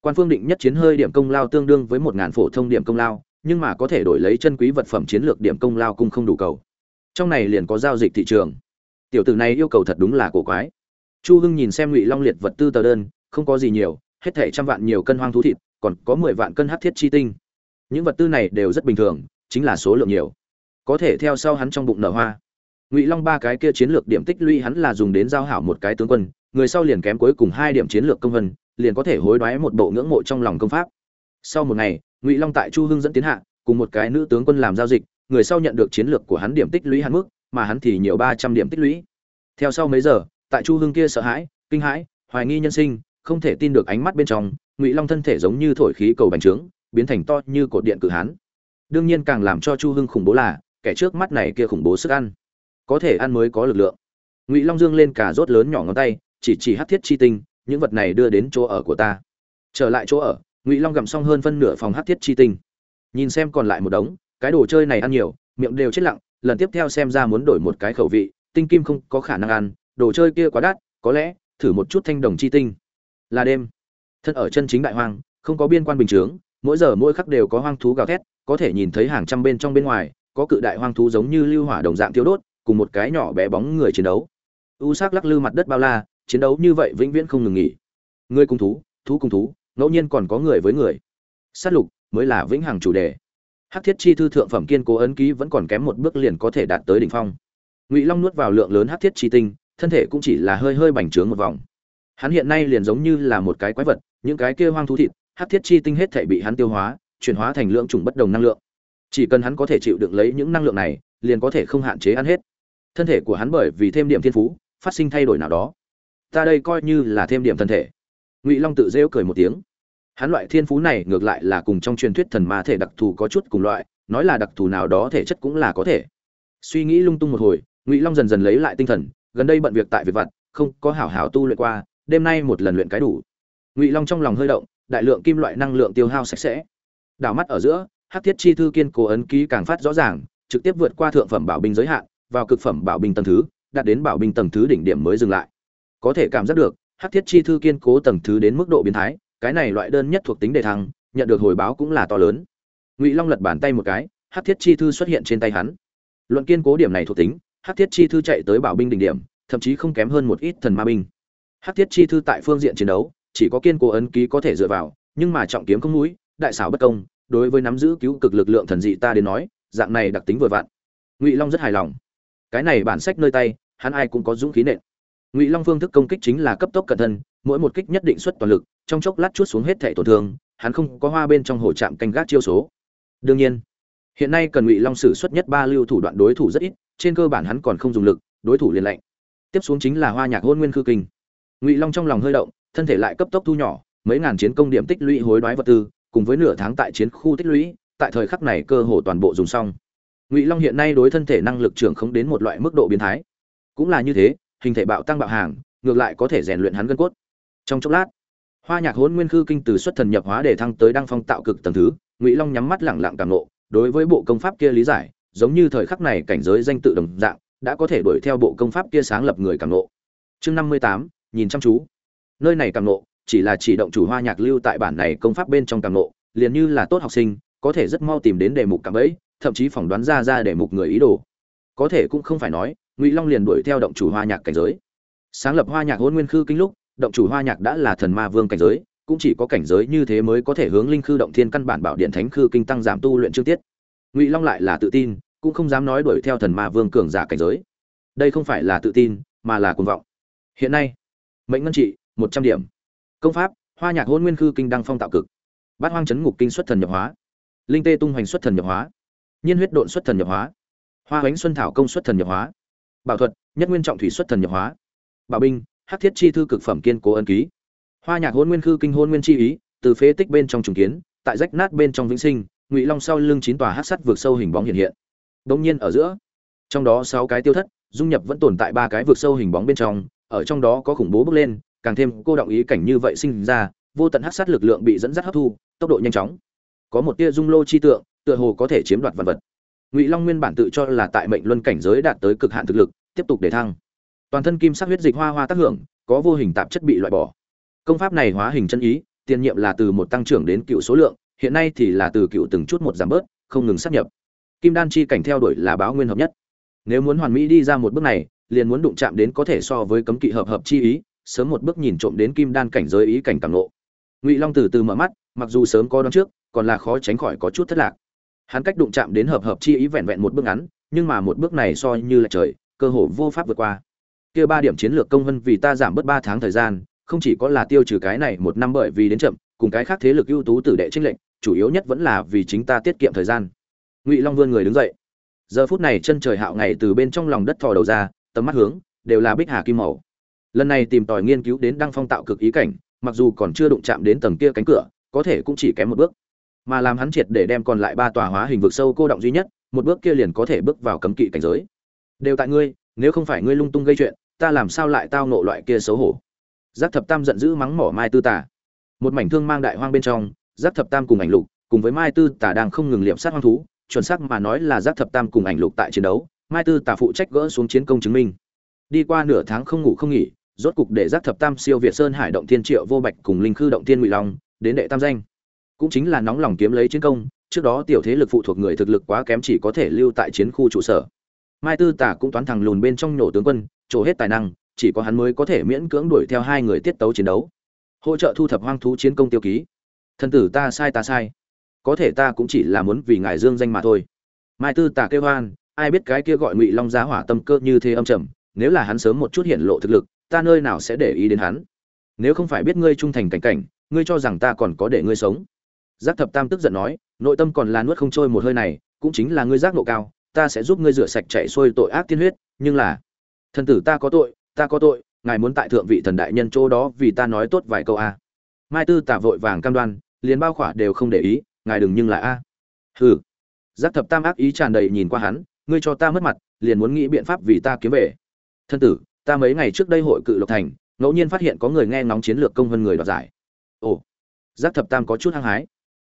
Quan phương định nhất chiến hơi điểm công lao tương đương với một phổ thông điểm công lao, nhưng mà có thể đổi lấy chân quý vật phẩm chiến lược điểm công lao cũng không đủ cầu trong này liền có giao dịch thị trường. Tiểu tử này yêu cầu thật đúng là cổ quái. Chu hưng nhìn xem ngụy long liệt vật tư tờ đơn, không có gì nhiều, hết thảy trăm vạn nhiều cân hoang thú thịt, còn có mười vạn cân hắc thiết chi tinh. Những vật tư này đều rất bình thường, chính là số lượng nhiều. Có thể theo sau hắn trong bụng nở hoa. Ngụy long ba cái kia chiến lược điểm tích lũy hắn là dùng đến giao hảo một cái tướng quân, người sau liền kém cuối cùng hai điểm chiến lược công vân, liền có thể hối đoái một bộ ngưỡng mộ trong lòng công pháp. Sau một ngày, ngụy long tại chu hưng dẫn tiến hạ, cùng một cái nữ tướng quân làm giao dịch người sau nhận được chiến lược của hắn điểm tích lũy hạn mức, mà hắn thì nhiều ba trăm điểm tích lũy. Theo sau mấy giờ, tại chu hưng kia sợ hãi, kinh hãi, hoài nghi nhân sinh, không thể tin được ánh mắt bên trong, ngụy long thân thể giống như thổi khí cầu bành trướng, biến thành to như cột điện cự hán. Đương nhiên càng làm cho chu hưng khủng bố là, kẻ trước mắt này kia khủng bố sức ăn. Có thể ăn mới có lực lượng. Ngụy long dương lên cả rốt lớn nhỏ ngón tay, chỉ chỉ hắc thiết chi tinh, những vật này đưa đến chỗ ở của ta. Trở lại chỗ ở, ngụy long gặm xong hơn phân nửa phòng hắc thiết chi tinh. Nhìn xem còn lại một đống cái đồ chơi này ăn nhiều, miệng đều chết lặng, lần tiếp theo xem ra muốn đổi một cái khẩu vị, tinh kim không có khả năng ăn, đồ chơi kia quá đắt, có lẽ, thử một chút thanh đồng chi tinh. Là đêm. Thân ở chân chính đại hoang, không có biên quan bình chướng, mỗi giờ mỗi khắc đều có hoang thú gào thét, có thể nhìn thấy hàng trăm bên trong bên ngoài, có cự đại hoang thú giống như lưu hỏa đồng dạng thiếu đốt, cùng một cái nhỏ bé bóng người chiến đấu. U s lắc lư mặt đất bao la, chiến đấu như vậy vĩnh viễn không ngừng nghỉ. Người cùng thú thú cùng thú, ngẫu nhiên còn có người với người. Sát lục mới là vĩnh hằng chủ đề hắc thiết chi thư thượng phẩm kiên cố ấn ký vẫn còn kém một bước liền có thể đạt tới đỉnh phong. Ngụy long nuốt vào lượng lớn hắc thiết chi tinh, thân thể cũng chỉ là hơi hơi bành trướng một vòng. Hắn hiện nay liền giống như là một cái quái vật, những cái kia hoang thú thịt, hắc thiết chi tinh hết thể bị hắn tiêu hóa, chuyển hóa thành lượng chủng bất đồng năng lượng. Chỉ cần hắn có thể chịu đựng lấy những năng lượng này, liền có thể không hạn chế ăn hết. Thân thể của hắn bởi vì thêm điểm thiên phú, phát sinh thay đổi nào đó. Ta đây coi như là thêm điểm thân thể. Ngụy long tự rêu cười một tiếng hắn loại thiên phú này ngược lại là cùng trong truyền thuyết thần ma thể đặc thù có chút cùng loại, nói là đặc thù nào đó thể chất cũng là có thể. Suy nghĩ lung tung một hồi, ngụy long dần dần lấy lại tinh thần, gần đây bận việc tại việc vặt, không có hảo hảo tu luyện qua, đêm nay một lần luyện cái đủ. Ngụy long trong lòng hơi động, đại lượng kim loại năng lượng tiêu hao sạch sẽ. Đảo mắt ở giữa, hắc thiết chi thư kiên cố ấn ký càng phát rõ ràng, trực tiếp vượt qua thượng phẩm bảo binh giới hạn, vào cực phẩm bảo binh tầng thứ, đạt đến bảo binh tầng thứ đỉnh điểm mới dừng lại. Có thể cảm giác được, hắc thiết chi thư kiên cố tầng thứ đến mức độ biến thái cái này loại đơn nhất thuộc tính đề thăng, nhận được hồi báo cũng là to lớn. Ngụy long lật bàn tay một cái, hắc thiết chi thư xuất hiện trên tay hắn. Luận kiên cố điểm này thuộc tính, hắc thiết chi thư chạy tới bảo binh đỉnh điểm, thậm chí không kém hơn một ít thần ma binh. Hắc thiết chi thư tại phương diện chiến đấu, chỉ có kiên cố ấn ký có thể dựa vào, nhưng mà trọng kiếm không mũi, đại xảo bất công, đối với nắm giữ cứu cực lực lượng thần dị ta đến nói, dạng này đặc tính vừa vặn. Ngụy long rất hài lòng. Cái này bản sách nơi tay, hắn ai cũng có dũng khí nện. Ngụy long phương thức công kích chính là cấp tốc cẩn thân mỗi một kích nhất định xuất toàn lực, trong chốc lát chuốt xuống hết thể tổn thương, hắn không có hoa bên trong hồ trạm canh gác chiêu số. Đương nhiên, hiện nay cần ngụy long sử xuất nhất ba lưu thủ đoạn đối thủ rất ít, trên cơ bản hắn còn không dùng lực, đối thủ liền lạnh. tiếp xuống chính là hoa nhạc hôn nguyên khư kinh. Ngụy long trong lòng hơi động, thân thể lại cấp tốc thu nhỏ, mấy ngàn chiến công điểm tích lũy hối đoái vật tư, cùng với nửa tháng tại chiến khu tích lũy, tại thời khắc này cơ hồ toàn bộ dùng xong. Ngụy long hiện nay đối thân thể năng lực trưởng không đến một loại mức độ biến thái. Cũng là như thế, hình thể bạo tăng bạo hàng, ngược lại có thể rèn luyện hắn gân cốt trong chốc lát, hoa nhạc hôn nguyên khư kinh từ xuất thần nhập hóa để thăng tới đăng phong tạo cực tầng thứ, ngụy long nhắm mắt lẳng lặng cảm nộ đối với bộ công pháp kia lý giải, giống như thời khắc này cảnh giới danh tự đồng dạng, đã có thể đuổi theo bộ công pháp kia sáng lập người cảm nộ chương năm mươi tám, nhìn chăm chú. Nơi này cảm nộ chỉ là chỉ động chủ hoa nhạc lưu tại bản này công pháp bên trong cảm nộ liền như là tốt học sinh, có thể rất mau tìm đến đề mục cảm ấy, thậm chí phỏng đoán ra ra đề mục người ý đồ. Có thể cũng không phải nói, ngụy long liền đuổi theo động chủ hoa nhạc cảnh giới. Sáng lập hoa nhạc hôn nguyên khư kinh lúc động chủ hoa nhạc đã là thần ma vương cảnh giới, cũng chỉ có cảnh giới như thế mới có thể hướng linh khư động thiên căn bản bảo điện thánh khư kinh tăng giảm tu luyện trước tiết. Ngụy long lại là tự tin, cũng không dám nói đuổi theo thần ma vương cường giả cảnh giới. Đây không phải là tự tin, mà là cuồng vọng. Hiện nay, mệnh ngân trị, một trăm điểm. Công pháp, hoa nhạc hôn nguyên khư kinh đăng phong tạo cực. Bát hoang chấn ngục kinh xuất thần nhập hóa. Linh tê tung hoành xuất thần nhập hóa. Nhiên huyết độn xuất thần nhập hóa. Hoa hoánh xuân thảo công xuất thần nhập hóa. Bảo thuật, nhất nguyên trọng thủy xuất thần nhập hóa. Bảo binh hắc thiết chi thư cực phẩm kiên cố ân ký. Hoa nhạc hôn nguyên khư kinh hôn nguyên chi ý, từ phế tích bên trong trùng kiến, tại rách nát bên trong vĩnh sinh, ngụy long sau lưng chín tòa hát sắt vượt sâu hình bóng hiện hiện. Đông nhiên ở giữa, trong đó sáu cái tiêu thất, dung nhập vẫn tồn tại ba cái vượt sâu hình bóng bên trong, ở trong đó có khủng bố bước lên, càng thêm cô động ý cảnh như vậy sinh ra, vô tận hát sát lực lượng bị dẫn dắt hấp thu, tốc độ nhanh chóng. Có một tia dung lô chi tượng, tựa hồ có thể chiếm đoạt vật vật. Ngụy long nguyên bản tự cho là tại mệnh luân cảnh giới đạt tới cực hạn thực lực, tiếp tục để thăng toàn thân kim sắc huyết dịch hoa hoa tác hưởng, có vô hình tạp chất bị loại bỏ. Công pháp này hóa hình chân ý, tiền nhiệm là từ một tăng trưởng đến cựu số lượng, hiện nay thì là từ cựu từng chút một giảm bớt, không ngừng sắp nhập. Kim đan chi cảnh theo đuổi là báo nguyên hợp nhất. Nếu muốn hoàn mỹ đi ra một bước này, liền muốn đụng chạm đến có thể so với cấm kỵ hợp hợp chi ý, sớm một bước nhìn trộm đến kim đan cảnh giới ý cảnh càng lộ ngụy long từ từ mở mắt, mặc dù sớm có đón trước, còn là khó tránh khỏi có chút thất lạc. Hắn cách đụng chạm đến hợp hợp chi ý vẹn vẹn một bước ngắn, nhưng mà một bước này so như là trời, cơ hồ vô pháp vượt qua kia ba điểm chiến lược công vân vì ta giảm bớt ba tháng thời gian, không chỉ có là tiêu trừ cái này một năm bởi vì đến chậm, cùng cái khác thế lực ưu tú tử đệ trinh lệnh chủ yếu nhất vẫn là vì chính ta tiết kiệm thời gian. Ngụy long vươn người đứng dậy. Giờ phút này chân trời hạo ngày từ bên trong lòng đất thò đầu ra, tầm mắt hướng, đều là bích hà kim màu. Lần này tìm tòi nghiên cứu đến đăng phong tạo cực ý cảnh, mặc dù còn chưa đụng chạm đến tầng kia cánh cửa, có thể cũng chỉ kém một bước. Mà làm hắn triệt để đem còn lại ba tòa hóa hình vực sâu cô động duy nhất, một bước kia liền có thể bước vào cấm kỵ cảnh giới. Đều tại ngươi nếu không phải ngươi lung tung gây chuyện, ta làm sao lại tao nộ loại kia xấu hổ? Giác thập tam giận dữ mắng mỏ mai tư tả một mảnh thương mang đại hoang bên trong, giác thập tam cùng ảnh lục, cùng với mai tư tả đang không ngừng liệm sát hoang thú, chuẩn xác mà nói là giác thập tam cùng ảnh lục tại chiến đấu, mai tư tả phụ trách gỡ xuống chiến công chứng minh. Đi qua nửa tháng không ngủ không nghỉ, rốt cục để giác thập tam siêu việt sơn hải động thiên triệu vô bạch cùng linh khư động thiên ngụy long, đến đệ tam danh. Cũng chính là nóng lòng kiếm lấy chiến công, trước đó tiểu thế lực phụ thuộc người thực lực quá kém chỉ có thể lưu tại chiến khu trụ sở mai tư tả cũng toán thẳng lùn bên trong nổ tướng quân, trổ hết tài năng, chỉ có hắn mới có thể miễn cưỡng đuổi theo hai người tiết tấu chiến đấu. Hỗ trợ thu thập hoang thú chiến công tiêu ký. Thân tử ta sai ta sai. Có thể ta cũng chỉ là muốn vì ngài dương danh mà thôi. Mai tư tả kêu hoan, ai biết cái kia gọi ngụy long giá hỏa tâm cơ như thế âm trầm, nếu là hắn sớm một chút hiện lộ thực lực, ta nơi nào sẽ để ý đến hắn? Nếu không phải biết ngươi trung thành cảnh cảnh, ngươi cho rằng ta còn có để ngươi sống. Giác thập tam tức giận nói, nội tâm còn là nuốt không trôi một hơi này, cũng chính là ngươi giác nộ cao ta sẽ giúp ngươi rửa sạch chạy xuôi tội ác tiên huyết, nhưng là, thần tử ta có tội, ta có tội, ngài muốn tại thượng vị thần đại nhân chỗ đó vì ta nói tốt vài câu a mai tư tả vội vàng cam đoan, liền bao khỏa đều không để ý, ngài đừng nhưng là a. Hừ. Giác thập tam ác ý tràn đầy nhìn qua hắn, ngươi cho ta mất mặt, liền muốn nghĩ biện pháp vì ta kiếm về. Thân tử, ta mấy ngày trước đây hội cự lộc thành, ngẫu nhiên phát hiện có người nghe ngóng chiến lược công vân người đoạt giải. Ồ. Giác thập tam có chút hăng hái.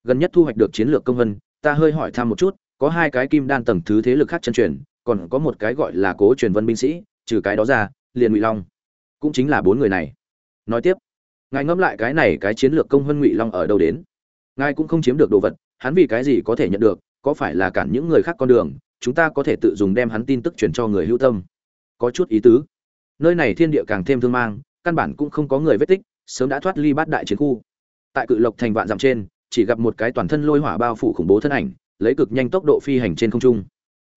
Gần nhất thu hoạch được chiến lược công vân, ta hơi hỏi thăm một chút có hai cái kim đan tầng thứ thế lực khác chân truyền, còn có một cái gọi là cố truyền vân binh sĩ, trừ cái đó ra, liền ngụy long cũng chính là bốn người này. Nói tiếp, ngài ngẫm lại cái này cái chiến lược công hơn ngụy long ở đâu đến? Ngài cũng không chiếm được đồ vật, hắn vì cái gì có thể nhận được, có phải là cản những người khác con đường, chúng ta có thể tự dùng đem hắn tin tức truyền cho người hữu tâm. Có chút ý tứ. Nơi này thiên địa càng thêm thương mang, căn bản cũng không có người vết tích, sớm đã thoát ly bát đại chiến khu. Tại cự lộc thành vạn dặm trên, chỉ gặp một cái toàn thân lôi hỏa bao phủ khủng bố thân ảnh lấy cực nhanh tốc độ phi hành trên không trung.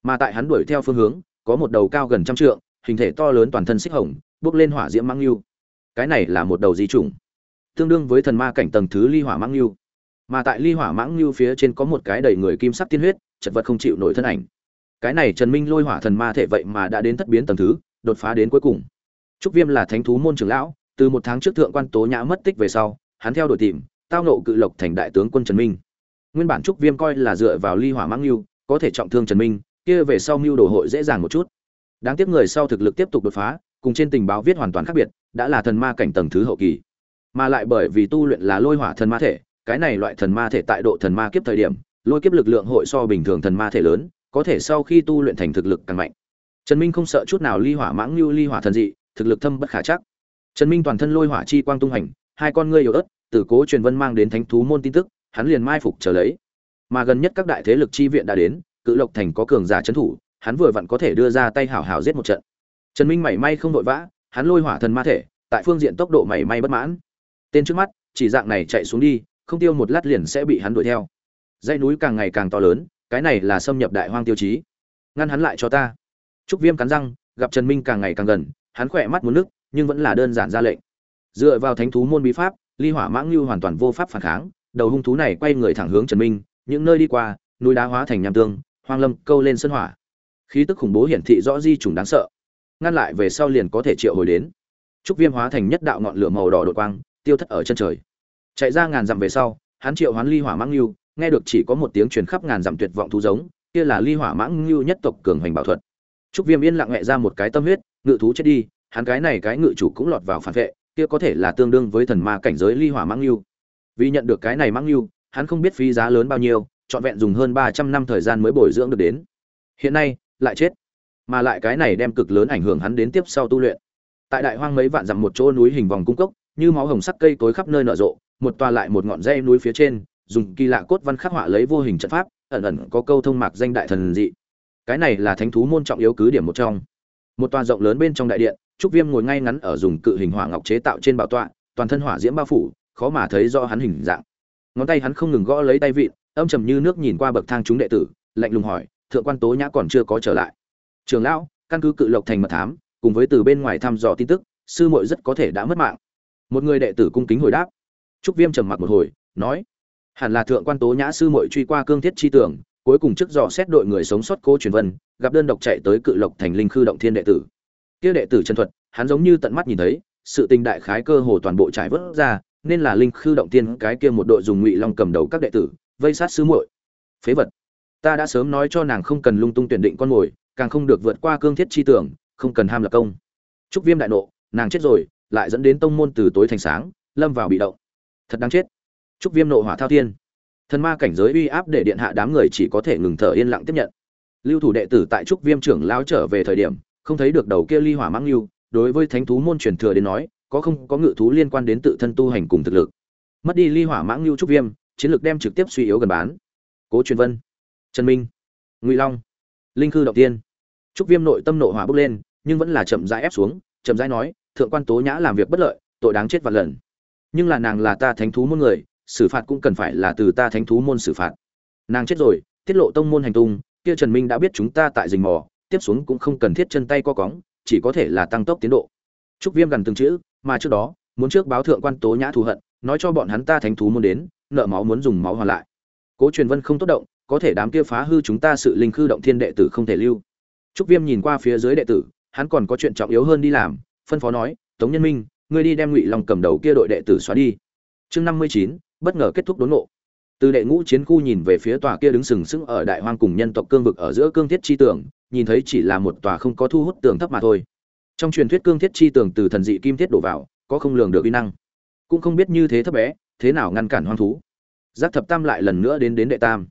Mà tại hắn đuổi theo phương hướng, có một đầu cao gần trăm trượng, hình thể to lớn toàn thân xích hồng, bước lên hỏa diễm mang lưu. Cái này là một đầu di chủng, tương đương với thần ma cảnh tầng thứ ly hỏa mang lưu. Mà tại ly hỏa mãng lưu phía trên có một cái đầy người kim sắc tiên huyết, chật vật không chịu nổi thân ảnh. Cái này trần minh lôi hỏa thần ma thể vậy mà đã đến thất biến tầng thứ, đột phá đến cuối cùng. Trúc viêm là thánh thú môn trưởng lão, từ một tháng trước thượng quan tố nhã mất tích về sau, hắn theo đuổi tìm, tao nộ cự lộc thành đại tướng quân trần minh nguyên bản trúc viêm coi là dựa vào ly hỏa mãng lưu, có thể trọng thương trần minh, kia về sau mưu đồ hội dễ dàng một chút. Đáng tiếc người sau thực lực tiếp tục đột phá, cùng trên tình báo viết hoàn toàn khác biệt, đã là thần ma cảnh tầng thứ hậu kỳ. Mà lại bởi vì tu luyện là lôi hỏa thần ma thể, cái này loại thần ma thể tại độ thần ma kiếp thời điểm, lôi kiếp lực lượng hội so bình thường thần ma thể lớn, có thể sau khi tu luyện thành thực lực càng mạnh. Trần minh không sợ chút nào ly hỏa mãng lưu, ly hỏa thần dị, thực lực thâm bất khả chắc. Trần minh toàn thân lôi hỏa chi quang tung hành, hai con ngươi yếu ớt, từ cố truyền vân mang đến thánh thú môn tin tức hắn liền mai phục trở lấy. Mà gần nhất các đại thế lực chi viện đã đến, cự lộc thành có cường giả trấn thủ, hắn vừa vặn có thể đưa ra tay hảo hảo giết một trận. Trần minh mảy may không đội vã, hắn lôi hỏa thần ma thể, tại phương diện tốc độ mảy may bất mãn. Tên trước mắt, chỉ dạng này chạy xuống đi, không tiêu một lát liền sẽ bị hắn đuổi theo. Dãy núi càng ngày càng to lớn, cái này là xâm nhập đại hoang tiêu chí. Ngăn hắn lại cho ta. Trúc viêm cắn răng, gặp trần minh càng ngày càng gần, hắn khỏe mắt muốn nước nhưng vẫn là đơn giản ra lệnh. Dựa vào thánh thú môn bí pháp, ly hỏa mãng lưu hoàn toàn vô pháp phản kháng đầu hung thú này quay người thẳng hướng trần minh, những nơi đi qua, núi đá hóa thành nham tương, hoang lâm câu lên sân hỏa. Khí tức khủng bố hiển thị rõ di trùng đáng sợ. Ngăn lại về sau liền có thể triệu hồi đến. Trúc viêm hóa thành nhất đạo ngọn lửa màu đỏ đột quang, tiêu thất ở chân trời. Chạy ra ngàn dặm về sau, hắn triệu hoán ly hỏa mãng lưu nghe được chỉ có một tiếng truyền khắp ngàn dặm tuyệt vọng thú giống, kia là ly hỏa mãng lưu nhất tộc cường hành bảo thuật. Trúc viêm yên lặng nhẹ ra một cái tâm huyết, ngự thú chết đi, hắn cái này cái ngự chủ cũng lọt vào phản vệ, kia có thể là tương đương với thần ma cảnh giới ly hỏa mãng lưu vì nhận được cái này mãng lưu hắn không biết phí giá lớn bao nhiêu, trọn vẹn dùng hơn ba trăm năm thời gian mới bồi dưỡng được đến. Hiện nay, lại chết. Mà lại cái này đem cực lớn ảnh hưởng hắn đến tiếp sau tu luyện. Tại đại hoang mấy vạn dặm một chỗ núi hình vòng cung cốc, như máu hồng sắc cây cối khắp nơi nở rộ, một tòa lại một ngọn dây núi phía trên, dùng kỳ lạ cốt văn khắc họa lấy vô hình trận pháp, ẩn ẩn có câu thông mạc danh đại thần dị. Cái này là thánh thú môn trọng yếu cứ điểm một trong. Một tòa rộng lớn bên trong đại điện, trúc viêm ngồi ngay ngắn ở dùng cự hình hỏa ngọc chế tạo trên bảo tọa, toàn thân hỏa diễm bao phủ khó mà thấy rõ hắn hình dạng. Ngón tay hắn không ngừng gõ lấy tay vịn, âm trầm như nước nhìn qua bậc thang chúng đệ tử, lạnh lùng hỏi, thượng quan tố nhã còn chưa có trở lại? Trường lão, căn cứ cự lộc thành mật thám, cùng với từ bên ngoài thăm dò tin tức, sư muội rất có thể đã mất mạng. Một người đệ tử cung kính hồi đáp. Trúc viêm trầm mặc một hồi, nói, hẳn là thượng quan tố nhã sư muội truy qua cương thiết chi tưởng cuối cùng trước dò xét đội người sống sót cố truyền vân, gặp đơn độc chạy tới cự lộc thành linh khư động thiên đệ tử. Kia đệ tử chân thuật, hắn giống như tận mắt nhìn thấy, sự tình đại khái cơ hồ toàn bộ trải vớt ra nên là linh khư động tiên cái kia một đội dùng ngụy long cầm đầu các đệ tử, vây sát sứ muội. Phế vật. Ta đã sớm nói cho nàng không cần lung tung tuyển định con mồi, càng không được vượt qua cương thiết chi tưởng, không cần ham lập công. Trúc viêm đại nộ, nàng chết rồi, lại dẫn đến tông môn từ tối thành sáng, lâm vào bị động. Thật đáng chết. Trúc viêm nộ hỏa thao thiên. Thần ma cảnh giới uy áp để điện hạ đám người chỉ có thể ngừng thở yên lặng tiếp nhận. Lưu thủ đệ tử tại trúc viêm trưởng lao trở về thời điểm, không thấy được đầu kia ly hỏa mang lưu, đối với thánh thú môn truyền thừa đến nói có không có ngự thú liên quan đến tự thân tu hành cùng thực lực. Mất đi ly hỏa mãng lưu trúc viêm, chiến lược đem trực tiếp suy yếu gần bán. Cố truyền vân, trần minh, ngụy long, linh khư đầu tiên. Trúc viêm nội tâm nội hỏa bốc lên, nhưng vẫn là chậm rãi ép xuống, chậm rãi nói, thượng quan tố nhã làm việc bất lợi, tội đáng chết vạn lần. Nhưng là nàng là ta thánh thú môn người, xử phạt cũng cần phải là từ ta thánh thú môn xử phạt. Nàng chết rồi, tiết lộ tông môn hành tung, kia trần minh đã biết chúng ta tại rình mò, tiếp xuống cũng không cần thiết chân tay co cóng, chỉ có thể là tăng tốc tiến độ. Trúc viêm gần từng chữ mà trước đó, muốn trước báo thượng quan tố nhã thù hận, nói cho bọn hắn ta thánh thú muốn đến, nợ máu muốn dùng máu hoàn lại. Cố truyền vân không tốt động, có thể đám kia phá hư chúng ta sự linh khư động thiên đệ tử không thể lưu. Trúc viêm nhìn qua phía dưới đệ tử, hắn còn có chuyện trọng yếu hơn đi làm, phân phó nói, tống nhân minh, ngươi đi đem ngụy lòng cầm đầu kia đội đệ tử xóa đi. Chương năm mươi chín, bất ngờ kết thúc đốn nộ từ đệ ngũ chiến khu nhìn về phía tòa kia đứng sừng sững ở đại hoang cùng nhân tộc cương vực ở giữa cương thiết chi tường, nhìn thấy chỉ là một tòa không có thu hút tường thấp mà thôi trong truyền thuyết cương thiết chi tường từ thần dị kim thiết đổ vào, có không lường được uy năng. Cũng không biết như thế thấp bé, thế nào ngăn cản hoang thú. Giác thập tam lại lần nữa đến đến đệ tam.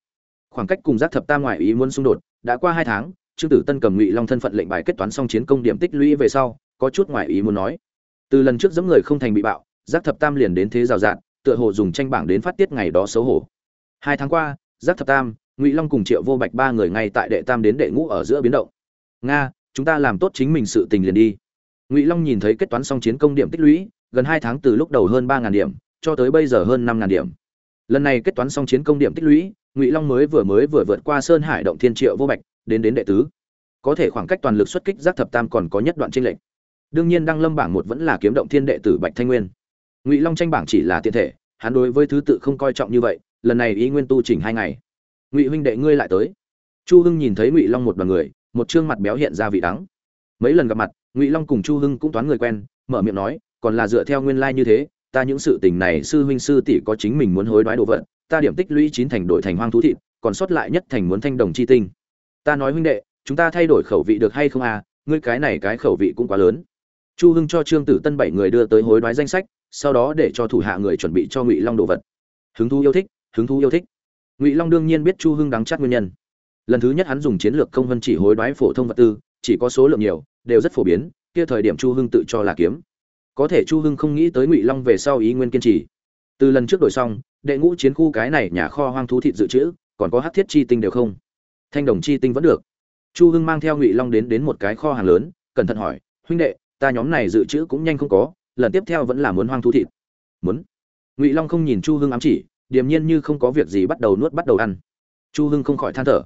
Khoảng cách cùng giác thập tam ngoại ý muốn xung đột đã qua hai tháng, trương tử tân cầm ngụy long thân phận lệnh bài kết toán xong chiến công điểm tích lũy về sau, có chút ngoại ý muốn nói. Từ lần trước giẫm người không thành bị bạo, giác thập tam liền đến thế rào rạt, tựa hồ dùng tranh bảng đến phát tiết ngày đó xấu hổ. Hai tháng qua, giác thập tam, ngụy long cùng triệu vô bạch ba người ngay tại đệ tam đến đệ ngũ ở giữa biến động. Nga chúng ta làm tốt chính mình sự tình liền đi. Ngụy long nhìn thấy kết toán xong chiến công điểm tích lũy, gần hai tháng từ lúc đầu hơn ba điểm, cho tới bây giờ hơn năm điểm. Lần này kết toán xong chiến công điểm tích lũy, ngụy long mới vừa mới vừa vượt qua sơn hải động thiên triệu vô bạch, đến đến đệ tứ. Có thể khoảng cách toàn lực xuất kích giác thập tam còn có nhất đoạn tranh lệch. Đương nhiên đăng lâm bảng một vẫn là kiếm động thiên đệ tử bạch thanh nguyên. Ngụy long tranh bảng chỉ là tiện thể, hắn đối với thứ tự không coi trọng như vậy, lần này ý nguyên tu chỉnh hai ngày. Ngụy huynh đệ ngươi lại tới. Chu hưng nhìn thấy ngụy long một đoàn người một trương mặt béo hiện ra vị đắng. Mấy lần gặp mặt, ngụy long cùng chu hưng cũng toán người quen, mở miệng nói, còn là dựa theo nguyên lai như thế, ta những sự tình này sư huynh sư tỷ có chính mình muốn hối đoái đồ vật, ta điểm tích lũy chín thành đổi thành hoang thú thịt, còn sót lại nhất thành muốn thanh đồng chi tinh. Ta nói huynh đệ, chúng ta thay đổi khẩu vị được hay không à ngươi cái này cái khẩu vị cũng quá lớn. Chu hưng cho trương tử tân bảy người đưa tới hối đoái danh sách, sau đó để cho thủ hạ người chuẩn bị cho ngụy long đồ vật. Hứng thú yêu thích, hứng thú yêu thích. Ngụy long đương nhiên biết chu hưng đáng chắc nguyên nhân lần thứ nhất hắn dùng chiến lược công vân chỉ hối đoái phổ thông vật tư, chỉ có số lượng nhiều, đều rất phổ biến, kia thời điểm chu hưng tự cho là kiếm. Có thể chu hưng không nghĩ tới ngụy long về sau ý nguyên kiên trì. Từ lần trước đổi xong, đệ ngũ chiến khu cái này nhà kho hoang thú thịt dự trữ, còn có hát thiết chi tinh đều không. Thanh đồng chi tinh vẫn được. Chu hưng mang theo ngụy long đến đến một cái kho hàng lớn, cẩn thận hỏi, huynh đệ, ta nhóm này dự trữ cũng nhanh không có, lần tiếp theo vẫn là muốn hoang thú thịt. Muốn. Ngụy long không nhìn chu hưng ám chỉ, điềm nhiên như không có việc gì bắt đầu nuốt bắt đầu ăn. Chu hưng không khỏi than thở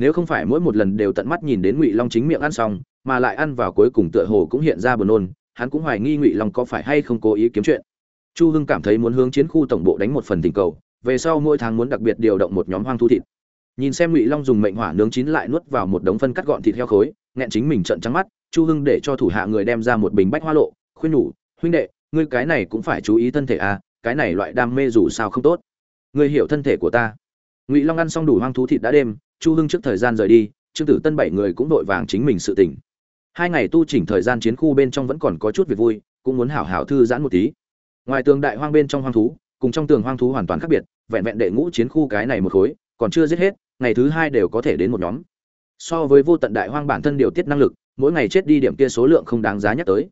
nếu không phải mỗi một lần đều tận mắt nhìn đến ngụy long chính miệng ăn xong, mà lại ăn vào cuối cùng tựa hồ cũng hiện ra buồn nôn, hắn cũng hoài nghi ngụy long có phải hay không cố ý kiếm chuyện. Chu hưng cảm thấy muốn hướng chiến khu tổng bộ đánh một phần tình cầu, về sau mỗi tháng muốn đặc biệt điều động một nhóm hoang thu thịt. Nhìn xem ngụy long dùng mệnh hỏa nướng chín lại nuốt vào một đống phân cắt gọn thịt heo khối, nghẹn chính mình trận trắng mắt, chu hưng để cho thủ hạ người đem ra một bình bách hoa lộ, khuyên nhủ, huynh đệ, ngươi cái này cũng phải chú ý thân thể à cái này loại đam mê dù sao không tốt. Ngươi hiểu thân thể của ta. Ngụy long ăn xong đủ hoang thú thịt đã đêm chu hưng trước thời gian rời đi, trương tử tân bảy người cũng đội vàng chính mình sự tỉnh hai ngày tu chỉnh thời gian chiến khu bên trong vẫn còn có chút việc vui, cũng muốn hảo hảo thư giãn một tí. Ngoài tường đại hoang bên trong hoang thú, cùng trong tường hoang thú hoàn toàn khác biệt, vẹn vẹn đệ ngũ chiến khu cái này một khối, còn chưa giết hết, ngày thứ hai đều có thể đến một nhóm. So với vô tận đại hoang bản thân điều tiết năng lực, mỗi ngày chết đi điểm kia số lượng không đáng giá nhắc tới.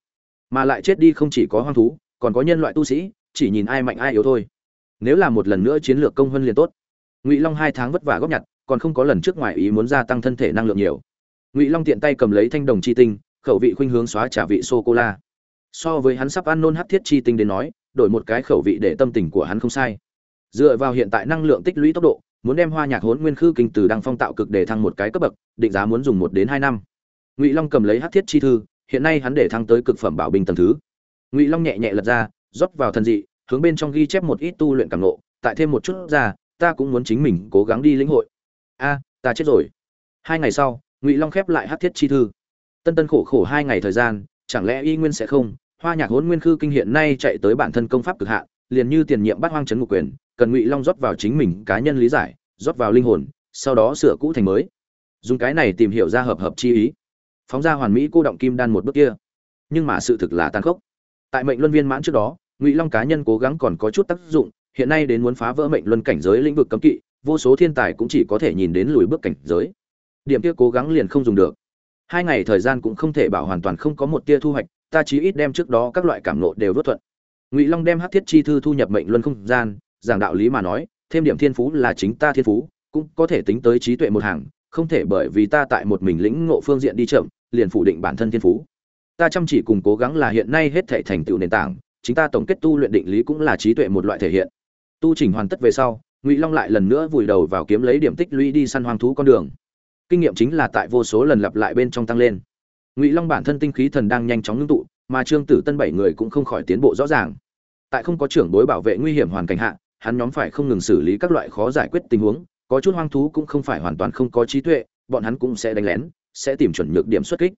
Mà lại chết đi không chỉ có hoang thú, còn có nhân loại tu sĩ, chỉ nhìn ai mạnh ai yếu thôi. Nếu là một lần nữa chiến lược công hơn liền tốt. Ngụy long hai tháng vất vả góp nhặt còn không có lần trước ngoài ý muốn gia tăng thân thể năng lượng nhiều. Ngụy long tiện tay cầm lấy thanh đồng chi tinh, khẩu vị khuynh hướng xóa trả vị sô cô la so với hắn sắp ăn nôn hắc thiết chi tinh đến nói, đổi một cái khẩu vị để tâm tình của hắn không sai. Dựa vào hiện tại năng lượng tích lũy tốc độ, muốn đem hoa nhạc hốn nguyên khư kinh từ đăng phong tạo cực để thăng một cái cấp bậc, định giá muốn dùng một đến hai năm. Ngụy long cầm lấy hắc thiết chi thư, hiện nay hắn để thăng tới cực phẩm bảo bình tầng thứ. Ngụy long nhẹ nhẹ lật ra, rót vào thần dị, hướng bên trong ghi chép một ít tu luyện cảm nộ tại thêm một chút ra, ta cũng muốn chính mình cố gắng đi lĩnh hội a, ta chết rồi. Hai ngày sau, ngụy long khép lại hát thiết chi thư. Tân tân khổ khổ hai ngày thời gian, chẳng lẽ y nguyên sẽ không? Hoa nhạc hôn nguyên khư kinh hiện nay chạy tới bản thân công pháp cực hạn, liền như tiền nhiệm bắt hoang trấn ngục quyền, cần ngụy long rót vào chính mình cá nhân lý giải, rót vào linh hồn, sau đó sửa cũ thành mới. Dùng cái này tìm hiểu ra hợp hợp chi ý. Phóng ra hoàn mỹ cô động kim đan một bước kia. Nhưng mà sự thực là tàn khốc. Tại mệnh luân viên mãn trước đó, ngụy long cá nhân cố gắng còn có chút tác dụng, hiện nay đến muốn phá vỡ mệnh luân cảnh giới lĩnh vực cấm kỵ vô số thiên tài cũng chỉ có thể nhìn đến lùi bước cảnh giới. Điểm kia cố gắng liền không dùng được. Hai ngày thời gian cũng không thể bảo hoàn toàn không có một tia thu hoạch, ta chí ít đem trước đó các loại cảm nộ đều vớt thuận. Ngụy long đem hát thiết chi thư thu nhập mệnh luân không gian, giảng đạo lý mà nói, thêm điểm thiên phú là chính ta thiên phú, cũng có thể tính tới trí tuệ một hàng, không thể bởi vì ta tại một mình lĩnh ngộ phương diện đi chậm, liền phủ định bản thân thiên phú. Ta chăm chỉ cùng cố gắng là hiện nay hết thể thành tựu nền tảng, chính ta tổng kết tu luyện định lý cũng là trí tuệ một loại thể hiện. Tu trình hoàn tất về sau ngụy long lại lần nữa vùi đầu vào kiếm lấy điểm tích lũy đi săn hoang thú con đường kinh nghiệm chính là tại vô số lần lặp lại bên trong tăng lên ngụy long bản thân tinh khí thần đang nhanh chóng ngưng tụ mà trương tử tân bảy người cũng không khỏi tiến bộ rõ ràng tại không có trưởng đối bảo vệ nguy hiểm hoàn cảnh hạ hắn nhóm phải không ngừng xử lý các loại khó giải quyết tình huống có chút hoang thú cũng không phải hoàn toàn không có trí tuệ bọn hắn cũng sẽ đánh lén sẽ tìm chuẩn nhược điểm xuất kích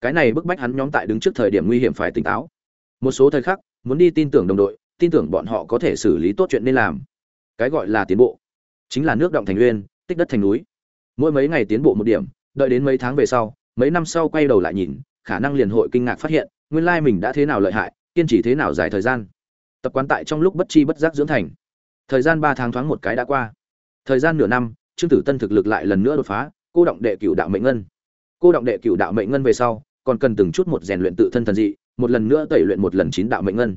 cái này bức bách hắn nhóm tại đứng trước thời điểm nguy hiểm phải tỉnh táo một số thời khắc muốn đi tin tưởng đồng đội tin tưởng bọn họ có thể xử lý tốt chuyện nên làm cái gọi là tiến bộ. Chính là nước động thành nguyên, tích đất thành núi. Mỗi mấy ngày tiến bộ một điểm, đợi đến mấy tháng về sau, mấy năm sau quay đầu lại nhìn, khả năng liền hội kinh ngạc phát hiện, nguyên lai mình đã thế nào lợi hại, kiên trì thế nào dài thời gian. Tập quán tại trong lúc bất chi bất giác dưỡng thành. Thời gian ba tháng thoáng một cái đã qua. Thời gian nửa năm, trương tử tân thực lực lại lần nữa đột phá, cô động đệ cửu đạo mệnh ngân. Cô động đệ cửu đạo mệnh ngân về sau, còn cần từng chút một rèn luyện tự thân thần dị, một lần nữa tẩy luyện một lần chín đạo mệnh ngân.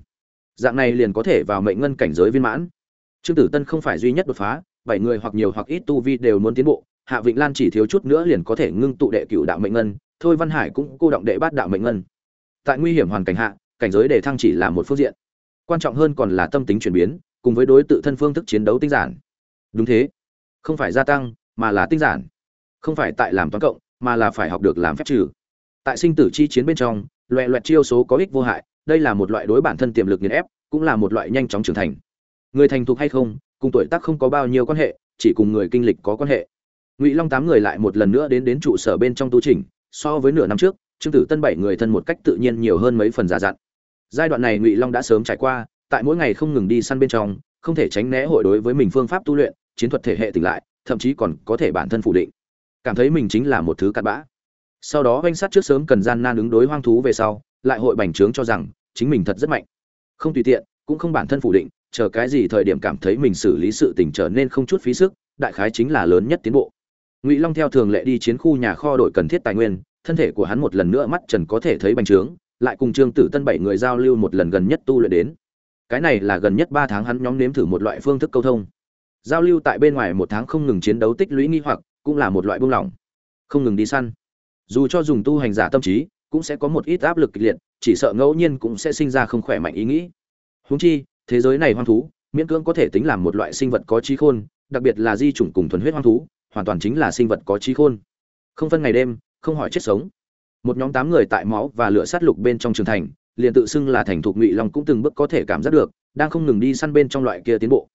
Dạng này liền có thể vào mệnh ngân cảnh giới viên mãn trương tử tân không phải duy nhất đột phá, bảy người hoặc nhiều hoặc ít tu vi đều muốn tiến bộ, hạ vịnh lan chỉ thiếu chút nữa liền có thể ngưng tụ đệ cửu đạo mệnh ngân, thôi văn hải cũng cô động đệ bát đạo mệnh ngân. Tại nguy hiểm hoàn cảnh hạ, cảnh giới đề thăng chỉ là một phương diện. Quan trọng hơn còn là tâm tính chuyển biến, cùng với đối tự thân phương thức chiến đấu tinh giản. Đúng thế. Không phải gia tăng, mà là tinh giản. Không phải tại làm toán cộng, mà là phải học được làm phép trừ. Tại sinh tử chi chiến bên trong loẹ loẹt chiêu số có ích vô hại, đây là một loại đối bản thân tiềm lực nghiền ép, cũng là một loại nhanh chóng trưởng thành người thành thục hay không, cùng tuổi tác không có bao nhiêu quan hệ, chỉ cùng người kinh lịch có quan hệ. Ngụy long tám người lại một lần nữa đến đến trụ sở bên trong tu trình so với nửa năm trước, trương tử tân bảy người thân một cách tự nhiên nhiều hơn mấy phần giả dặn. Giai đoạn này ngụy long đã sớm trải qua, tại mỗi ngày không ngừng đi săn bên trong, không thể tránh né hội đối với mình phương pháp tu luyện, chiến thuật thể hệ tỉnh lại, thậm chí còn có thể bản thân phủ định. Cảm thấy mình chính là một thứ cặn bã. Sau đó oanh sát trước sớm cần gian nan ứng đối hoang thú về sau, lại hội bành trướng cho rằng, chính mình thật rất mạnh. Không tùy tiện, cũng không bản thân phủ định chờ cái gì thời điểm cảm thấy mình xử lý sự tình trở nên không chút phí sức, đại khái chính là lớn nhất tiến bộ. Ngụy long theo thường lệ đi chiến khu nhà kho đội cần thiết tài nguyên, thân thể của hắn một lần nữa mắt trần có thể thấy bành trướng, lại cùng trương tử tân bảy người giao lưu một lần gần nhất tu luyện đến. Cái này là gần nhất ba tháng hắn nhóm nếm thử một loại phương thức câu thông. Giao lưu tại bên ngoài một tháng không ngừng chiến đấu tích lũy nghi hoặc, cũng là một loại buông lỏng. Không ngừng đi săn. Dù cho dùng tu hành giả tâm trí, cũng sẽ có một ít áp lực kịch liệt, chỉ sợ ngẫu nhiên cũng sẽ sinh ra không khỏe mạnh ý nghĩ. Huống chi thế giới này hoang thú, miễn cưỡng có thể tính làm một loại sinh vật có trí khôn, đặc biệt là di chủng cùng thuần huyết hoang thú, hoàn toàn chính là sinh vật có trí khôn. Không phân ngày đêm, không hỏi chết sống. Một nhóm tám người tại máu và lửa sát lục bên trong trường thành, liền tự xưng là thành thục ngụy long cũng từng bước có thể cảm giác được, đang không ngừng đi săn bên trong loại kia tiến bộ.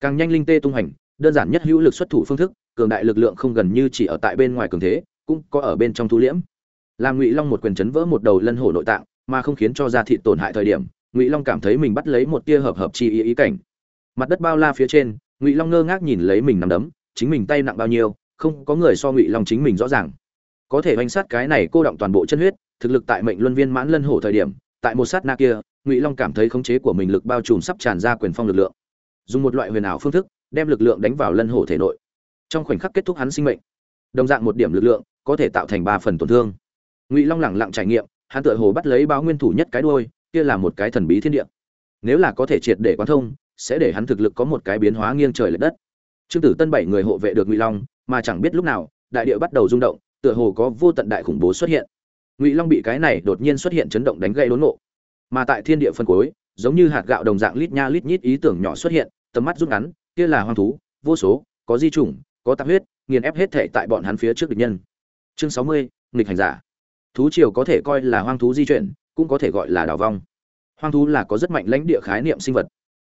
Càng nhanh linh tê tung hành, đơn giản nhất hữu lực xuất thủ phương thức, cường đại lực lượng không gần như chỉ ở tại bên ngoài cường thế, cũng có ở bên trong thu liễm. Làm ngụy long một quyền chấn vỡ một đầu lân hổ nội tạng, mà không khiến cho da thịt tổn hại thời điểm ngụy long cảm thấy mình bắt lấy một tia hợp hợp chi ý ý cảnh mặt đất bao la phía trên ngụy long ngơ ngác nhìn lấy mình nằm đấm chính mình tay nặng bao nhiêu không có người so ngụy long chính mình rõ ràng có thể oanh sát cái này cô động toàn bộ chân huyết thực lực tại mệnh luân viên mãn lân hổ thời điểm tại một sát na kia ngụy long cảm thấy khống chế của mình lực bao trùm sắp tràn ra quyền phong lực lượng dùng một loại huyền ảo phương thức đem lực lượng đánh vào lân hổ thể nội trong khoảnh khắc kết thúc hắn sinh mệnh đồng dạng một điểm lực lượng có thể tạo thành ba phần tổn thương ngụy long lẳng lặng trải nghiệm hắn tựa hồ bắt lấy báo nguyên thủ nhất cái đuôi kia là một cái thần bí thiên địa. Nếu là có thể triệt để quán thông, sẽ để hắn thực lực có một cái biến hóa nghiêng trời lệch đất. Trương tử tân bảy người hộ vệ được ngụy long, mà chẳng biết lúc nào, đại địa bắt đầu rung động, tựa hồ có vô tận đại khủng bố xuất hiện. Ngụy long bị cái này đột nhiên xuất hiện chấn động đánh gây đốn nộ mà tại thiên địa phân cuối, giống như hạt gạo đồng dạng lít nha lít nhít ý tưởng nhỏ xuất hiện, tầm mắt rút ngắn, kia là hoang thú, vô số, có di chủng, có tạp huyết, nghiền ép hết thể tại bọn hắn phía trước địch nhân. Chương sáu mươi, nghịch hành giả. Thú triều có thể coi là hoang thú di chuyển cũng có thể gọi là đào vong. Hoang thú là có rất mạnh lãnh địa khái niệm sinh vật.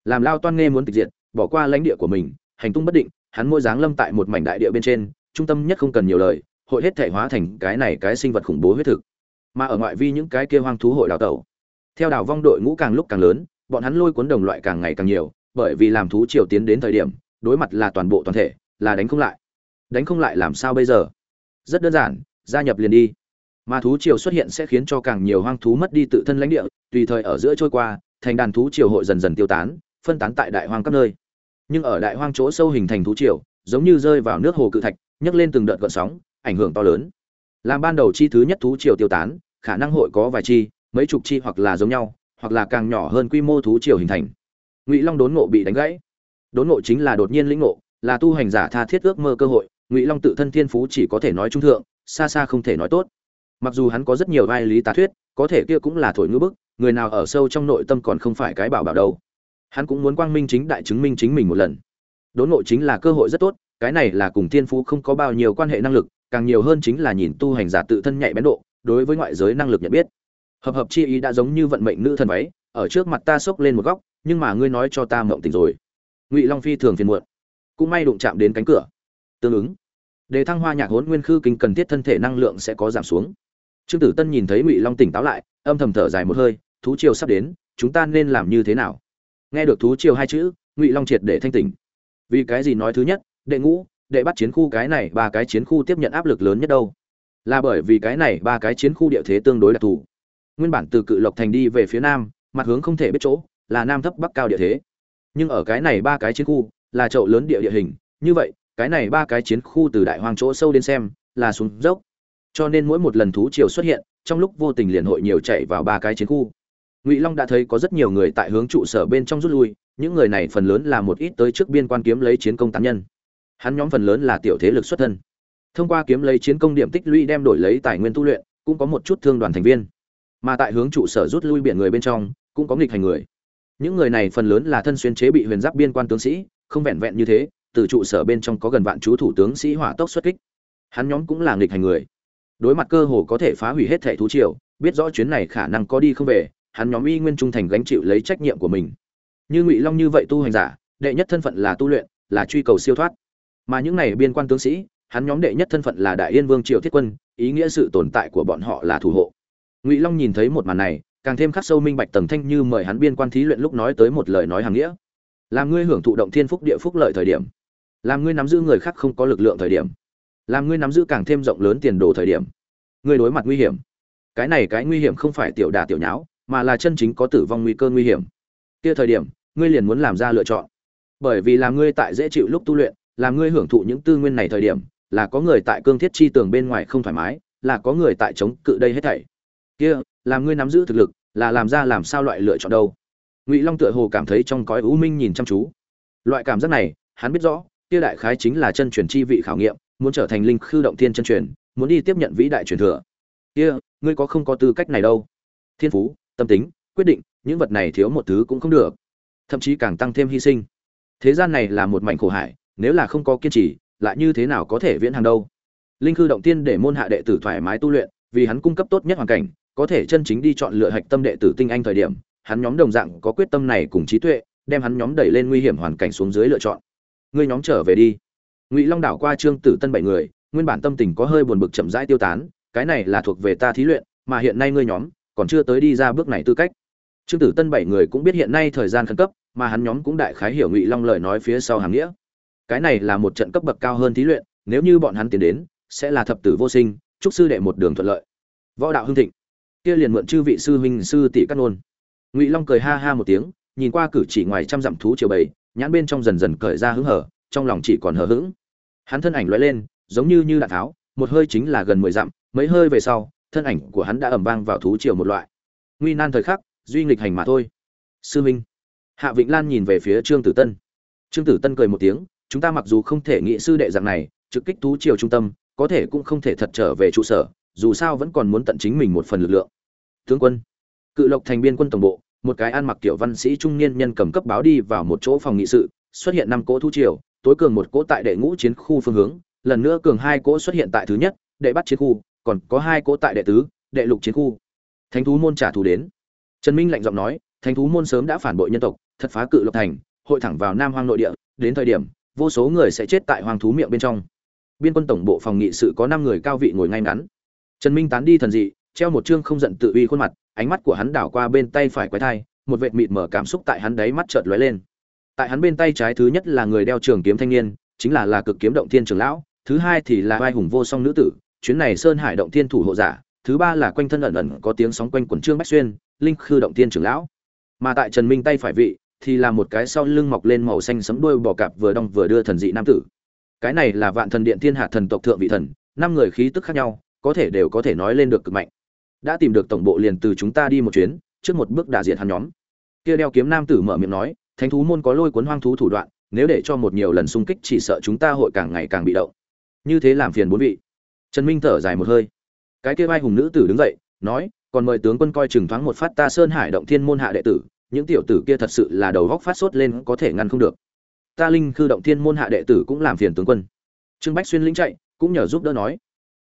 Làm lao toan nghe muốn tịch diệt, bỏ qua lãnh địa của mình, hành tung bất định, hắn môi dáng lâm tại một mảnh đại địa bên trên, trung tâm nhất không cần nhiều lời, hội hết thể hóa thành cái này cái sinh vật khủng bố huyết thực. Mà ở ngoại vi những cái kia hoang thú hội đào tẩu, theo đào vong đội ngũ càng lúc càng lớn, bọn hắn lôi cuốn đồng loại càng ngày càng nhiều, bởi vì làm thú triều tiến đến thời điểm, đối mặt là toàn bộ toàn thể, là đánh không lại. Đánh không lại làm sao bây giờ? Rất đơn giản, gia nhập liền đi mà thú triều xuất hiện sẽ khiến cho càng nhiều hoang thú mất đi tự thân lãnh địa, tùy thời ở giữa trôi qua, thành đàn thú triều hội dần dần tiêu tán, phân tán tại đại hoang các nơi. Nhưng ở đại hoang chỗ sâu hình thành thú triều, giống như rơi vào nước hồ cự thạch, nhấc lên từng đợt gợn sóng, ảnh hưởng to lớn. Làm ban đầu chi thứ nhất thú triều tiêu tán, khả năng hội có vài chi, mấy chục chi hoặc là giống nhau, hoặc là càng nhỏ hơn quy mô thú triều hình thành. Ngụy long đốn ngộ bị đánh gãy. Đốn ngộ chính là đột nhiên lĩnh ngộ, là tu hành giả tha thiết ước mơ cơ hội, ngụy long tự thân thiên phú chỉ có thể nói trung thượng, xa xa không thể nói tốt mặc dù hắn có rất nhiều vai lý tá thuyết, có thể kia cũng là thổi ngữ bức, người nào ở sâu trong nội tâm còn không phải cái bảo bảo đâu. Hắn cũng muốn quang minh chính đại chứng minh chính mình một lần. Đốn ngộ chính là cơ hội rất tốt, cái này là cùng thiên phú không có bao nhiêu quan hệ năng lực, càng nhiều hơn chính là nhìn tu hành giả tự thân nhạy bén độ, đối với ngoại giới năng lực nhận biết. Hợp hợp chi ý đã giống như vận mệnh nữ thần váy, ở trước mặt ta xốc lên một góc, nhưng mà ngươi nói cho ta mộng tình rồi. Ngụy long phi thường phiền muộn. Cũng may đụng chạm đến cánh cửa. Tương ứng. Đề thăng hoa nhạc hốn nguyên khư kinh cần thiết thân thể năng lượng sẽ có giảm xuống trương tử tân nhìn thấy ngụy long tỉnh táo lại, âm thầm thở dài một hơi, thú triều sắp đến, chúng ta nên làm như thế nào? Nghe được thú triều hai chữ, ngụy long triệt để thanh tỉnh. Vì cái gì nói thứ nhất, đệ ngũ, đệ bắt chiến khu cái này ba cái chiến khu tiếp nhận áp lực lớn nhất đâu? Là bởi vì cái này ba cái chiến khu địa thế tương đối đặc thù. Nguyên bản từ cự lộc thành đi về phía nam, mặt hướng không thể biết chỗ, là nam thấp bắc cao địa thế. Nhưng ở cái này ba cái chiến khu, là chậu lớn địa địa hình. Như vậy, cái này ba cái chiến khu từ đại hoang chỗ sâu đến xem, là xuống dốc cho nên mỗi một lần thú triều xuất hiện, trong lúc vô tình liền hội nhiều chạy vào ba cái chiến khu. Ngụy long đã thấy có rất nhiều người tại hướng trụ sở bên trong rút lui, những người này phần lớn là một ít tới trước biên quan kiếm lấy chiến công tán nhân. Hắn nhóm phần lớn là tiểu thế lực xuất thân. Thông qua kiếm lấy chiến công điểm tích lũy đem đổi lấy tài nguyên tu luyện, cũng có một chút thương đoàn thành viên. Mà tại hướng trụ sở rút lui biển người bên trong, cũng có nghịch hành người. Những người này phần lớn là thân xuyên chế bị huyền giáp biên quan tướng sĩ, không vẹn vẹn như thế, từ trụ sở bên trong có gần vạn chú thủ tướng sĩ hỏa tốc xuất kích. Hắn nhóm cũng là nghịch hành người đối mặt cơ hồ có thể phá hủy hết thẻ thú triều, biết rõ chuyến này khả năng có đi không về, hắn nhóm y nguyên trung thành gánh chịu lấy trách nhiệm của mình. Như ngụy long như vậy tu hành giả, đệ nhất thân phận là tu luyện, là truy cầu siêu thoát. Mà những này biên quan tướng sĩ, hắn nhóm đệ nhất thân phận là đại yên vương triều thiết quân, ý nghĩa sự tồn tại của bọn họ là thủ hộ. Ngụy long nhìn thấy một màn này, càng thêm khắc sâu minh bạch tầng thanh như mời hắn biên quan thí luyện lúc nói tới một lời nói hàng nghĩa. Làm ngươi hưởng thụ động thiên phúc địa phúc lợi thời điểm. Làm ngươi nắm giữ người khác không có lực lượng thời điểm làm ngươi nắm giữ càng thêm rộng lớn tiền đồ thời điểm, ngươi đối mặt nguy hiểm. Cái này cái nguy hiểm không phải tiểu đà tiểu nháo, mà là chân chính có tử vong nguy cơ nguy hiểm. Kia thời điểm, ngươi liền muốn làm ra lựa chọn. Bởi vì làm ngươi tại dễ chịu lúc tu luyện làm ngươi hưởng thụ những tư nguyên này thời điểm, là có người tại cương thiết chi tường bên ngoài không thoải mái, là có người tại chống cự đây hết thảy. Kia làm ngươi nắm giữ thực lực, là làm ra làm sao loại lựa chọn đâu. Ngụy long tựa hồ cảm thấy trong cõi u minh nhìn chăm chú. Loại cảm giác này, hắn biết rõ, kia đại khái chính là chân truyền chi vị khảo nghiệm muốn trở thành linh khư động thiên chân truyền, muốn đi tiếp nhận vĩ đại truyền thừa. Kia, ngươi có không có tư cách này đâu. Thiên phú, tâm tính, quyết định, những vật này thiếu một thứ cũng không được. Thậm chí càng tăng thêm hy sinh. Thế gian này là một mảnh khổ hải, nếu là không có kiên trì, lại như thế nào có thể viễn hàng đâu? Linh khư động tiên để môn hạ đệ tử thoải mái tu luyện, vì hắn cung cấp tốt nhất hoàn cảnh, có thể chân chính đi chọn lựa hạch tâm đệ tử tinh anh thời điểm, hắn nhóm đồng dạng có quyết tâm này cùng trí tuệ, đem hắn nhóm đẩy lên nguy hiểm hoàn cảnh xuống dưới lựa chọn. Ngươi nhóm trở về đi ngụy long đảo qua trương tử tân bảy người, nguyên bản tâm tình có hơi buồn bực chậm rãi tiêu tán, cái này là thuộc về ta thí luyện, mà hiện nay ngươi nhóm còn chưa tới đi ra bước này tư cách. Trương tử tân bảy người cũng biết hiện nay thời gian khẩn cấp, mà hắn nhóm cũng đại khái hiểu ngụy long lời nói phía sau hàng nghĩa. Cái này là một trận cấp bậc cao hơn thí luyện, nếu như bọn hắn tiến đến, sẽ là thập tử vô sinh, chúc sư đệ một đường thuận lợi. Võ đạo hưng thịnh. Kia liền mượn chư vị sư huynh, sư tỷ cắt nôn ngụy long cười ha ha một tiếng, nhìn qua cử chỉ ngoài trăm dặm thú triều bầy, nhãn bên trong dần dần cởi ra hứng hở trong lòng chỉ còn hờ hững. Hắn thân ảnh lóe lên, giống như như đạn tháo, một hơi chính là gần mười dặm, mấy hơi về sau, thân ảnh của hắn đã ẩm vang vào thú triều một loại. Nguy nan thời khắc, duy nghịch hành mà thôi. Sư minh. Hạ vĩnh lan nhìn về phía trương tử tân. Trương tử tân cười một tiếng, chúng ta mặc dù không thể nghĩ sư đệ dạng này, trực kích thú triều trung tâm, có thể cũng không thể thật trở về trụ sở, dù sao vẫn còn muốn tận chính mình một phần lực lượng. Tướng quân. Cự lộc thành biên quân tổng bộ, một cái ăn mặc kiểu văn sĩ trung niên nhân cầm cấp báo đi vào một chỗ phòng nghị sự, xuất hiện năm cỗ thú triều tối cường một cỗ tại đệ ngũ chiến khu phương hướng, lần nữa cường hai cỗ xuất hiện tại thứ nhất, đệ bắt chiến khu, còn có hai cỗ tại đệ tứ, đệ lục chiến khu. Thánh thú môn trả thù đến. Trần minh lạnh giọng nói, thánh thú môn sớm đã phản bội nhân tộc, thật phá cự lộc thành, hội thẳng vào nam hoang nội địa, đến thời điểm, vô số người sẽ chết tại hoang thú miệng bên trong. Biên quân tổng bộ phòng nghị sự có năm người cao vị ngồi ngay ngắn. Trần minh tán đi thần dị, treo một trương không giận tự uy khuôn mặt, ánh mắt của hắn đảo qua bên tay phải quái thai, một vệt mịt mở cảm xúc tại hắn đáy mắt chợt lóe lên tại hắn bên tay trái thứ nhất là người đeo trường kiếm thanh niên, chính là là cực kiếm động thiên trường lão, thứ hai thì là vai hùng vô song nữ tử, chuyến này sơn hải động thiên thủ hộ giả, thứ ba là quanh thân ẩn ẩn có tiếng sóng quanh quần trương bách xuyên, linh khư động thiên trường lão. Mà tại trần minh tay phải vị, thì là một cái sau lưng mọc lên màu xanh sấm đuôi bò cạp vừa đong vừa đưa thần dị nam tử. Cái này là vạn thần điện thiên hạ thần tộc thượng vị thần, năm người khí tức khác nhau, có thể đều có thể nói lên được cực mạnh. Đã tìm được tổng bộ liền từ chúng ta đi một chuyến, trước một bước đả diện hắn nhóm. Kia đeo kiếm nam tử mở miệng nói thánh thú môn có lôi cuốn hoang thú thủ đoạn, nếu để cho một nhiều lần xung kích chỉ sợ chúng ta hội càng ngày càng bị động. Như thế làm phiền bốn vị. Trần minh thở dài một hơi. Cái kia vai hùng nữ tử đứng dậy, nói, còn mời tướng quân coi chừng thoáng một phát ta sơn hải động thiên môn hạ đệ tử, những tiểu tử kia thật sự là đầu góc phát sốt lên có thể ngăn không được. Ta linh khư động thiên môn hạ đệ tử cũng làm phiền tướng quân. Trương bách xuyên lĩnh chạy, cũng nhờ giúp đỡ nói.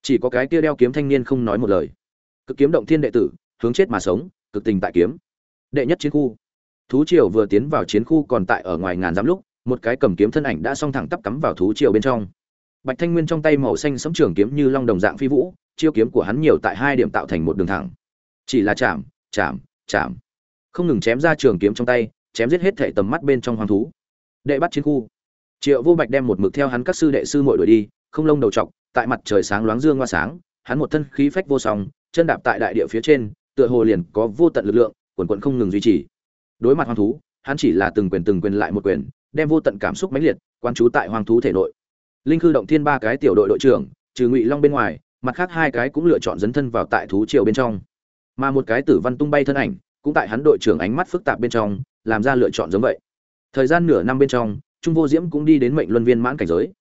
Chỉ có cái kia đeo kiếm thanh niên không nói một lời. Cực kiếm động thiên đệ tử, hướng chết mà sống, cực tình tại kiếm. Đệ nhất chiến khu thú triều vừa tiến vào chiến khu còn tại ở ngoài ngàn dặm lúc, một cái cầm kiếm thân ảnh đã song thẳng tắp cắm vào thú triều bên trong. Bạch thanh nguyên trong tay màu xanh sấm trường kiếm như long đồng dạng phi vũ, chiêu kiếm của hắn nhiều tại hai điểm tạo thành một đường thẳng. Chỉ là chạm chạm chạm. Không ngừng chém ra trường kiếm trong tay, chém giết hết thể tầm mắt bên trong hoang thú. Đệ bắt chiến khu. Triệu vô bạch đem một mực theo hắn các sư đệ sư muội đuổi đi, không lông đầu trọc tại mặt trời sáng loáng dương hoa sáng, hắn một thân khí phách vô song, chân đạp tại đại địa phía trên, tựa hồ liền có vô tận lực lượng, quần quận không ngừng duy trì đối mặt hoang thú, hắn chỉ là từng quyền từng quyền lại một quyền, đem vô tận cảm xúc mãnh liệt quan trú tại hoang thú thể nội. Linh khư động thiên ba cái tiểu đội đội trưởng, trừ ngụy long bên ngoài, mặt khác hai cái cũng lựa chọn dấn thân vào tại thú triều bên trong. Mà một cái tử văn tung bay thân ảnh, cũng tại hắn đội trưởng ánh mắt phức tạp bên trong, làm ra lựa chọn giống vậy. Thời gian nửa năm bên trong, trung vô diễm cũng đi đến mệnh luân viên mãn cảnh giới.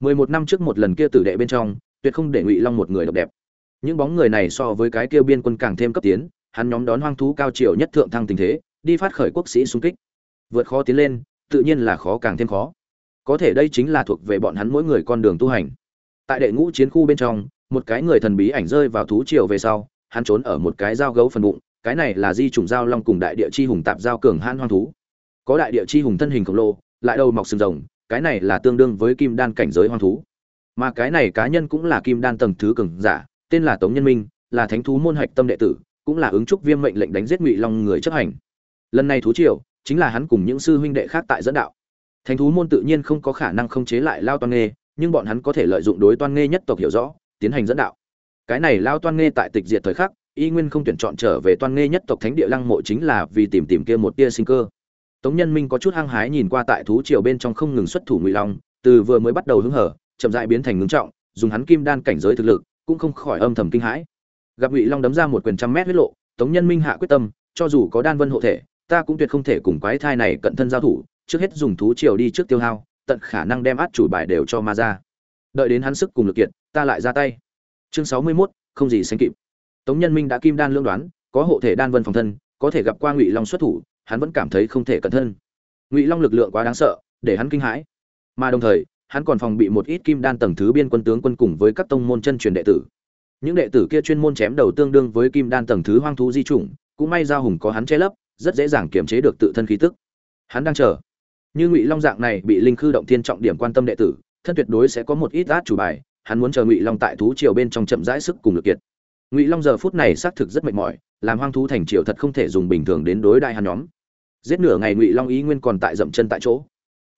Mười một năm trước một lần kia tử đệ bên trong, tuyệt không để ngụy long một người độc đẹp. Những bóng người này so với cái kia biên quân càng thêm cấp tiến, hắn nhóm đón hoang thú cao triều nhất thượng thăng tình thế đi phát khởi quốc sĩ xung kích. Vượt khó tiến lên, tự nhiên là khó càng thêm khó. Có thể đây chính là thuộc về bọn hắn mỗi người con đường tu hành. Tại đệ ngũ chiến khu bên trong, một cái người thần bí ảnh rơi vào thú triều về sau, hắn trốn ở một cái dao gấu phần bụng, cái này là di chủng dao long cùng đại địa chi hùng tạp giao cường hãn hoang thú. Có đại địa chi hùng thân hình khổng lồ, lại đầu mọc sừng rồng, cái này là tương đương với kim đan cảnh giới hoang thú. Mà cái này cá nhân cũng là kim đan tầng thứ cường giả, tên là tống nhân minh, là thánh thú môn hạch tâm đệ tử, cũng là ứng trúc viêm mệnh lệnh đánh giết ngụy long người chấp hành lần này thú triều chính là hắn cùng những sư huynh đệ khác tại dẫn đạo. Thánh thú môn tự nhiên không có khả năng không chế lại lao toan nghê, nhưng bọn hắn có thể lợi dụng đối toan nghê nhất tộc hiểu rõ, tiến hành dẫn đạo. Cái này lao toan nghê tại tịch diệt thời khắc, y nguyên không tuyển chọn trở về toan nghê nhất tộc thánh địa lăng mộ chính là vì tìm tìm kia một tia sinh cơ. Tống nhân minh có chút hăng hái nhìn qua tại thú triều bên trong không ngừng xuất thủ ngụy long, từ vừa mới bắt đầu hứng hở, chậm dại biến thành ngưng trọng, dùng hắn kim đan cảnh giới thực lực, cũng không khỏi âm thầm kinh hãi. Gặp ngụy long đấm ra một quyền trăm mét huyết lộ, tống nhân minh hạ quyết tâm, cho dù có đan vân hộ thể ta cũng tuyệt không thể cùng quái thai này cận thân giao thủ trước hết dùng thú triều đi trước tiêu hao tận khả năng đem át chủ bài đều cho ma ra. Đợi đến hắn sức cùng lực kiện ta lại ra tay. Chương sáu mươi 61, không gì sánh kịp. Tống nhân minh đã kim đan lưỡng đoán có hộ thể đan vân phòng thân có thể gặp qua ngụy long xuất thủ hắn vẫn cảm thấy không thể cẩn thân. Ngụy long lực lượng quá đáng sợ để hắn kinh hãi. Mà đồng thời hắn còn phòng bị một ít kim đan tầng thứ biên quân tướng quân cùng với các tông môn chân truyền đệ tử. Những đệ tử kia chuyên môn chém đầu tương đương với kim đan tầng thứ hoang thú di chủng cũng may giao hùng có hắn che lấp rất dễ dàng kiềm chế được tự thân khí tức. Hắn đang chờ. Như ngụy long dạng này bị linh khư động thiên trọng điểm quan tâm đệ tử, thân tuyệt đối sẽ có một ít át chủ bài, hắn muốn chờ ngụy long tại thú triều bên trong chậm rãi sức cùng lực kiệt. Ngụy long giờ phút này xác thực rất mệt mỏi, làm hoang thú thành triều thật không thể dùng bình thường đến đối đại hắn nhóm. Giết nửa ngày ngụy long ý nguyên còn tại dậm chân tại chỗ.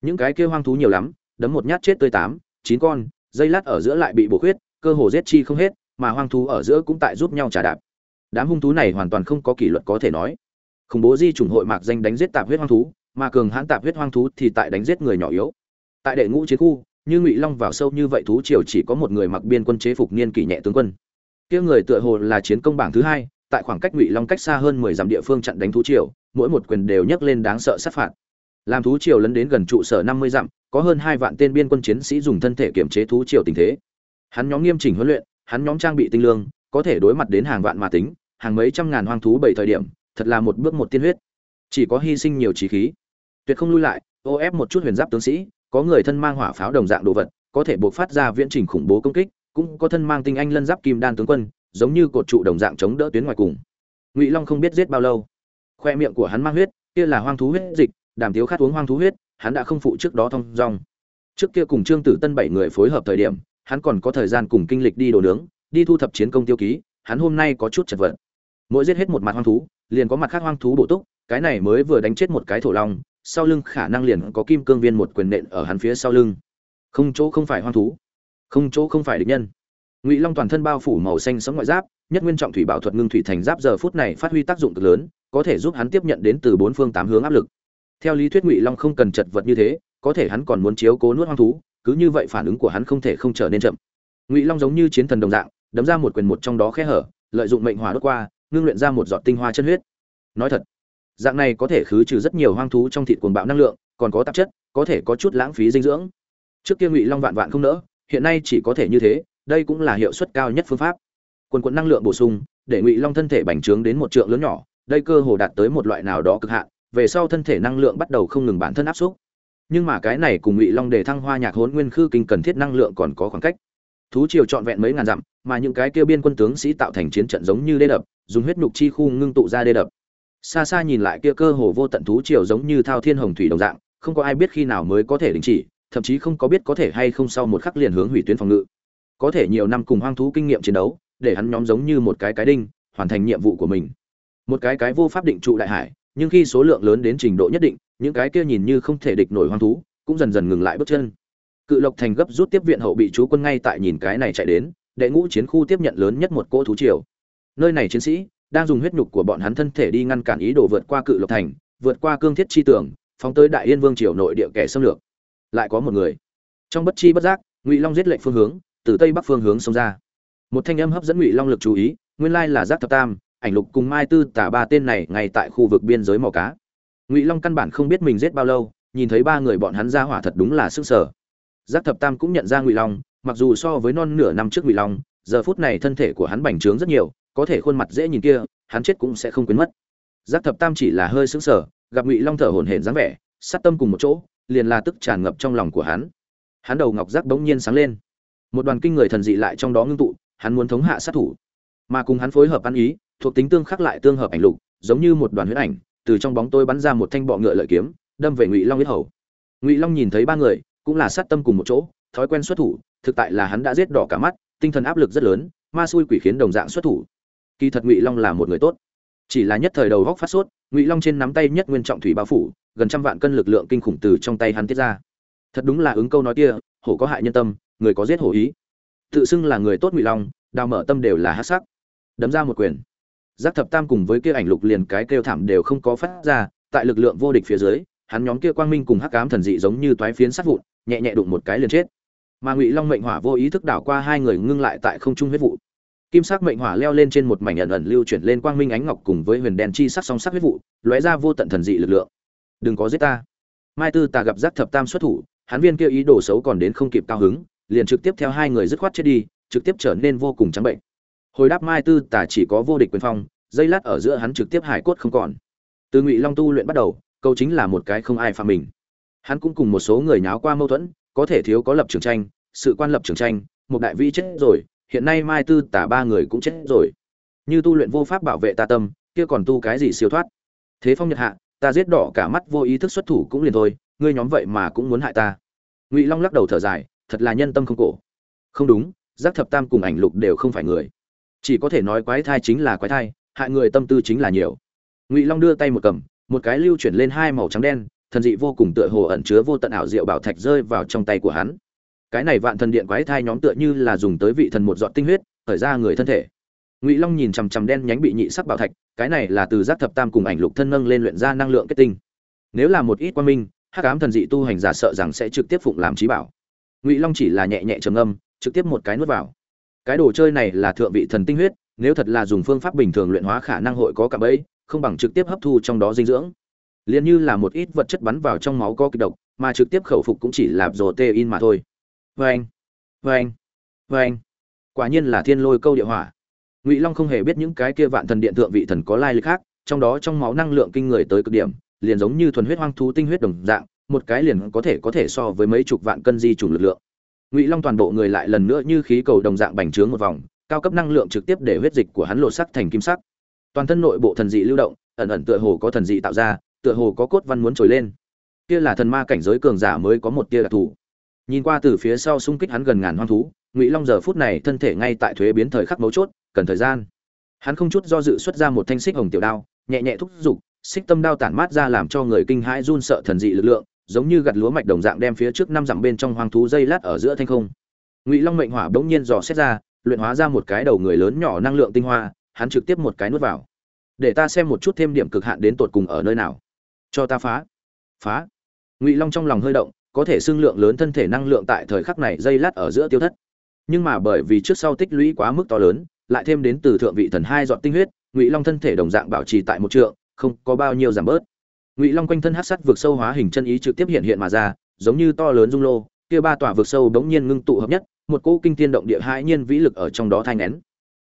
Những cái kia hoang thú nhiều lắm, đấm một nhát chết tươi tám, chín con, dây lát ở giữa lại bị bổ khuyết, cơ hồ giết chi không hết, mà hoang thú ở giữa cũng tại giúp nhau trả đạp. Đám hung thú này hoàn toàn không có kỷ luật có thể nói khủng bố di chủng hội mạc danh đánh giết tạp huyết hoang thú, mà cường hãn tạp huyết hoang thú thì tại đánh giết người nhỏ yếu. Tại đệ ngũ chiến khu, như ngụy long vào sâu như vậy thú triều chỉ có một người mặc biên quân chế phục niên kỷ nhẹ tướng quân. Kia người tựa hồ là chiến công bảng thứ hai, tại khoảng cách ngụy long cách xa hơn mười dặm địa phương chặn đánh thú triều, mỗi một quyền đều nhấc lên đáng sợ sát phạt. Làm thú triều lấn đến gần trụ sở năm mươi dặm, có hơn hai vạn tên biên quân chiến sĩ dùng thân thể kiểm chế thú triều tình thế. Hắn nhóm nghiêm chỉnh huấn luyện, hắn nhóm trang bị tinh lương, có thể đối mặt đến hàng vạn mà tính, hàng mấy trăm ngàn hoang thú bảy thời điểm thật là một bước một tiên huyết. Chỉ có hy sinh nhiều trí khí. Tuyệt không lui lại, ô ép một chút huyền giáp tướng sĩ, có người thân mang hỏa pháo đồng dạng đồ vật, có thể buộc phát ra viễn trình khủng bố công kích, cũng có thân mang tinh anh lân giáp kim đan tướng quân, giống như cột trụ đồng dạng chống đỡ tuyến ngoài cùng. Ngụy long không biết giết bao lâu. Khoe miệng của hắn mang huyết, kia là hoang thú huyết dịch, đàm thiếu khát uống hoang thú huyết, hắn đã không phụ trước đó thông dong. Trước kia cùng trương tử tân bảy người phối hợp thời điểm, hắn còn có thời gian cùng kinh lịch đi đồ nướng, đi thu thập chiến công tiêu ký, hắn hôm nay có chút chật vật. Mỗi giết hết một mặt hoang thú liền có mặt khác hoang thú bổ túc, cái này mới vừa đánh chết một cái thổ long, sau lưng khả năng liền có kim cương viên một quyền nện ở hắn phía sau lưng. Không chỗ không phải hoang thú, không chỗ không phải địch nhân. Ngụy long toàn thân bao phủ màu xanh sống ngoại giáp, nhất nguyên trọng thủy bảo thuật ngưng thủy thành giáp giờ phút này phát huy tác dụng cực lớn, có thể giúp hắn tiếp nhận đến từ bốn phương tám hướng áp lực. Theo lý thuyết ngụy long không cần chật vật như thế, có thể hắn còn muốn chiếu cố nuốt hoang thú, cứ như vậy phản ứng của hắn không thể không trở nên chậm. Ngụy long giống như chiến thần đồng dạng, đấm ra một quyền một trong đó khe hở, lợi dụng mệnh hỏa đốt qua ngưng luyện ra một giọt tinh hoa chân huyết. Nói thật, dạng này có thể khứ trừ rất nhiều hoang thú trong thịt cuồng bạo năng lượng, còn có tạp chất, có thể có chút lãng phí dinh dưỡng. Trước kia ngụy long vạn vạn không nỡ, hiện nay chỉ có thể như thế, đây cũng là hiệu suất cao nhất phương pháp. Quần quần năng lượng bổ sung, để ngụy long thân thể bành trướng đến một trượng lớn nhỏ, đây cơ hồ đạt tới một loại nào đó cực hạn, về sau thân thể năng lượng bắt đầu không ngừng bản thân áp xúc. Nhưng mà cái này cùng ngụy long để thăng hoa nhạc hỗn nguyên khư kinh cần thiết năng lượng còn có khoảng cách. Thú triều trọn vẹn mấy ngàn dặm, mà những cái kia biên quân tướng sĩ tạo thành chiến trận giống như đê đập dùng huyết nhục chi khu ngưng tụ ra đê đập. Xa xa nhìn lại kia cơ hồ vô tận thú triều giống như thao thiên hồng thủy đồng dạng, không có ai biết khi nào mới có thể đình chỉ, thậm chí không có biết có thể hay không sau một khắc liền hướng hủy tuyến phòng ngự. Có thể nhiều năm cùng hoang thú kinh nghiệm chiến đấu, để hắn nhóm giống như một cái cái đinh, hoàn thành nhiệm vụ của mình. Một cái cái vô pháp định trụ đại hải, nhưng khi số lượng lớn đến trình độ nhất định, những cái kia nhìn như không thể địch nổi hoang thú, cũng dần dần ngừng lại bước chân. Cự lộc thành gấp rút tiếp viện hậu bị chú quân ngay tại nhìn cái này chạy đến, đệ ngũ chiến khu tiếp nhận lớn nhất một cỗ thú triều nơi này chiến sĩ đang dùng huyết nhục của bọn hắn thân thể đi ngăn cản ý đồ vượt qua cự lộc thành, vượt qua cương thiết chi tưởng phóng tới đại yên vương triều nội địa kẻ xâm lược. Lại có một người. Trong bất chi bất giác, ngụy long giết lệnh phương hướng, từ tây bắc phương hướng xông ra. Một thanh âm hấp dẫn ngụy long lực chú ý, nguyên lai là giác thập tam, ảnh lục cùng mai tư tả ba tên này ngay tại khu vực biên giới mò cá. Ngụy long căn bản không biết mình giết bao lâu, nhìn thấy ba người bọn hắn ra hỏa thật đúng là sức sở. Giác thập tam cũng nhận ra ngụy long, mặc dù so với non nửa năm trước ngụy long, giờ phút này thân thể của hắn bành trướng rất nhiều có thể khuôn mặt dễ nhìn kia, hắn chết cũng sẽ không quên mất. Giác thập tam chỉ là hơi sững sờ, gặp ngụy long thở hổn hển dáng vẻ, sát tâm cùng một chỗ, liền là tức tràn ngập trong lòng của hắn. Hắn đầu ngọc giác bỗng nhiên sáng lên. Một đoàn kinh người thần dị lại trong đó ngưng tụ, hắn muốn thống hạ sát thủ. Mà cùng hắn phối hợp ăn ý, thuộc tính tương khắc lại tương hợp ảnh lục, giống như một đoàn huyết ảnh, từ trong bóng tôi bắn ra một thanh bọ ngựa lợi kiếm, đâm về ngụy long huyết hầu. Ngụy long nhìn thấy ba người, cũng là sát tâm cùng một chỗ, thói quen xuất thủ, thực tại là hắn đã giết đỏ cả mắt, tinh thần áp lực rất lớn, ma xui quỷ khiến đồng dạng xuất thủ kỳ thật ngụy long là một người tốt chỉ là nhất thời đầu góc phát sốt ngụy long trên nắm tay nhất nguyên trọng thủy bao phủ gần trăm vạn cân lực lượng kinh khủng từ trong tay hắn tiết ra thật đúng là ứng câu nói kia hổ có hại nhân tâm người có giết hổ ý tự xưng là người tốt ngụy long đào mở tâm đều là hát sắc đấm ra một quyền giác thập tam cùng với kia ảnh lục liền cái kêu thảm đều không có phát ra tại lực lượng vô địch phía dưới hắn nhóm kia quang minh cùng hắc ám thần dị giống như toái phiến sát vụn nhẹ nhẹ đụng một cái liền chết mà ngụy long mệnh hỏa vô ý thức đảo qua hai người ngưng lại tại không trung huyết vụ kim sắc mệnh hỏa leo lên trên một mảnh ẩn ẩn lưu chuyển lên quang minh ánh ngọc cùng với huyền đen chi sắc song sắc huyết vụ, lóe ra vô tận thần dị lực lượng. Đừng có giết ta. Mai tư tà gặp giác thập tam xuất thủ, hắn viên kia ý đồ xấu còn đến không kịp cao hứng, liền trực tiếp theo hai người dứt khoát chết đi, trực tiếp trở nên vô cùng trắng bệnh. Hồi đáp mai tư tà chỉ có vô địch quyền phong, dây lát ở giữa hắn trực tiếp hải cốt không còn. Từ ngụy long tu luyện bắt đầu, câu chính là một cái không ai phạm mình. Hắn cũng cùng một số người nháo qua mâu thuẫn, có thể thiếu có lập trường tranh, sự quan lập trường tranh, một đại vĩ chết rồi hiện nay mai tư tả ba người cũng chết rồi. Như tu luyện vô pháp bảo vệ ta tâm, kia còn tu cái gì siêu thoát? Thế phong nhật hạ, ta giết đỏ cả mắt, vô ý thức xuất thủ cũng liền thôi, ngươi nhóm vậy mà cũng muốn hại ta. Ngụy long lắc đầu thở dài, thật là nhân tâm không cổ. Không đúng, giác thập tam cùng ảnh lục đều không phải người. Chỉ có thể nói quái thai chính là quái thai, hại người tâm tư chính là nhiều. Ngụy long đưa tay một cầm, một cái lưu chuyển lên hai màu trắng đen, thần dị vô cùng tựa hồ ẩn chứa vô tận ảo diệu bảo thạch rơi vào trong tay của hắn cái này vạn thần điện quái thai nhóm tựa như là dùng tới vị thần một giọt tinh huyết khởi ra người thân thể. Ngụy long nhìn chằm chằm đen nhánh bị nhị sắc bảo thạch, cái này là từ giác thập tam cùng ảnh lục thân nâng lên luyện ra năng lượng kết tinh. Nếu là một ít quan minh, hắc ám thần dị tu hành giả sợ rằng sẽ trực tiếp phụng làm trí bảo. Ngụy long chỉ là nhẹ nhẹ trầm âm trực tiếp một cái nuốt vào. Cái đồ chơi này là thượng vị thần tinh huyết, nếu thật là dùng phương pháp bình thường luyện hóa khả năng hội có cạm bẫy, không bằng trực tiếp hấp thu trong đó dinh dưỡng. Liền như là một ít vật chất bắn vào trong máu có kịch độc, mà trực tiếp khẩu phục cũng chỉ là rồ tê in mà thôi vâng vâng vâng. Quả nhiên là thiên lôi câu địa hỏa. Ngụy long không hề biết những cái kia vạn thần điện thượng vị thần có lai lịch khác, trong đó trong máu năng lượng kinh người tới cực điểm, liền giống như thuần huyết hoang thú tinh huyết đồng dạng, một cái liền có thể có thể so với mấy chục vạn cân di trùng lực lượng. Ngụy long toàn bộ người lại lần nữa như khí cầu đồng dạng bành trướng một vòng, cao cấp năng lượng trực tiếp để huyết dịch của hắn lộ sắc thành kim sắc. Toàn thân nội bộ thần dị lưu động, ẩn ẩn tựa hồ có thần dị tạo ra, tựa hồ có cốt văn muốn trồi lên. Kia là thần ma cảnh giới cường giả mới có một tia đặc thù nhìn qua từ phía sau xung kích hắn gần ngàn hoang thú, ngụy long giờ phút này thân thể ngay tại thuế biến thời khắc mấu chốt, cần thời gian. Hắn không chút do dự xuất ra một thanh xích hồng tiểu đao, nhẹ nhẹ thúc giục, xích tâm đao tản mát ra làm cho người kinh hãi run sợ thần dị lực lượng, giống như gặt lúa mạch đồng dạng đem phía trước năm dặm bên trong hoang thú dây lát ở giữa thanh không. Ngụy long mệnh hỏa bỗng nhiên dò xét ra, luyện hóa ra một cái đầu người lớn nhỏ năng lượng tinh hoa, hắn trực tiếp một cái nuốt vào. Để ta xem một chút thêm điểm cực hạn đến tột cùng ở nơi nào. Cho ta phá. Phá? Ngụy long trong lòng hơi động có thể xưng lượng lớn thân thể năng lượng tại thời khắc này dây lát ở giữa tiêu thất. Nhưng mà bởi vì trước sau tích lũy quá mức to lớn, lại thêm đến từ thượng vị thần hai dọn tinh huyết, ngụy long thân thể đồng dạng bảo trì tại một trượng, không có bao nhiêu giảm bớt. Ngụy long quanh thân hát sắt vượt sâu hóa hình chân ý trực tiếp hiện hiện mà ra, giống như to lớn dung lô, kia ba tòa vượt sâu bỗng nhiên ngưng tụ hợp nhất, một cỗ kinh tiên động địa hãi nhiên vĩ lực ở trong đó thai nén.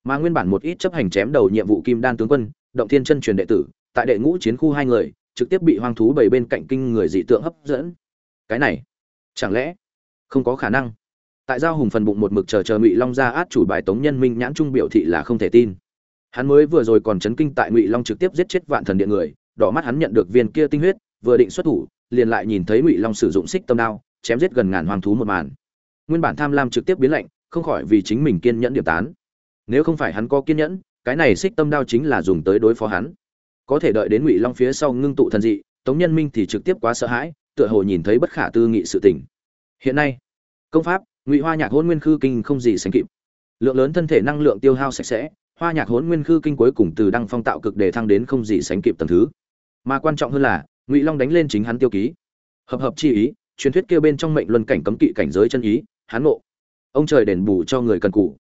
Mà nguyên bản một ít chấp hành chém đầu nhiệm vụ kim đan tướng quân, động thiên chân truyền đệ tử, tại đệ ngũ chiến khu hai người, trực tiếp bị hoang thú bầy bên cạnh kinh người dị tượng hấp dẫn cái này, chẳng lẽ không có khả năng? Tại giao hùng phần bụng một mực chờ chờ ngụy long ra át chủ bài tống nhân minh nhãn trung biểu thị là không thể tin. Hắn mới vừa rồi còn chấn kinh tại ngụy long trực tiếp giết chết vạn thần điện người, đỏ mắt hắn nhận được viên kia tinh huyết, vừa định xuất thủ, liền lại nhìn thấy ngụy long sử dụng xích tâm đao, chém giết gần ngàn hoàng thú một màn. Nguyên bản tham lam trực tiếp biến lạnh, không khỏi vì chính mình kiên nhẫn điểm tán. Nếu không phải hắn có kiên nhẫn, cái này xích tâm đao chính là dùng tới đối phó hắn. Có thể đợi đến ngụy long phía sau ngưng tụ thần dị, tống nhân minh thì trực tiếp quá sợ hãi tựa hồ nhìn thấy bất khả tư nghị sự tình. Hiện nay, công pháp, ngụy hoa nhạc hỗn nguyên khư kinh không gì sánh kịp. Lượng lớn thân thể năng lượng tiêu hao sạch sẽ, hoa nhạc hỗn nguyên khư kinh cuối cùng từ đăng phong tạo cực để thăng đến không gì sánh kịp tầng thứ. Mà quan trọng hơn là, ngụy long đánh lên chính hắn tiêu ký. Hợp hợp chi ý, truyền thuyết kia bên trong mệnh luân cảnh cấm kỵ cảnh giới chân ý, hắn ngộ. Ông trời đền bù cho người cần cù.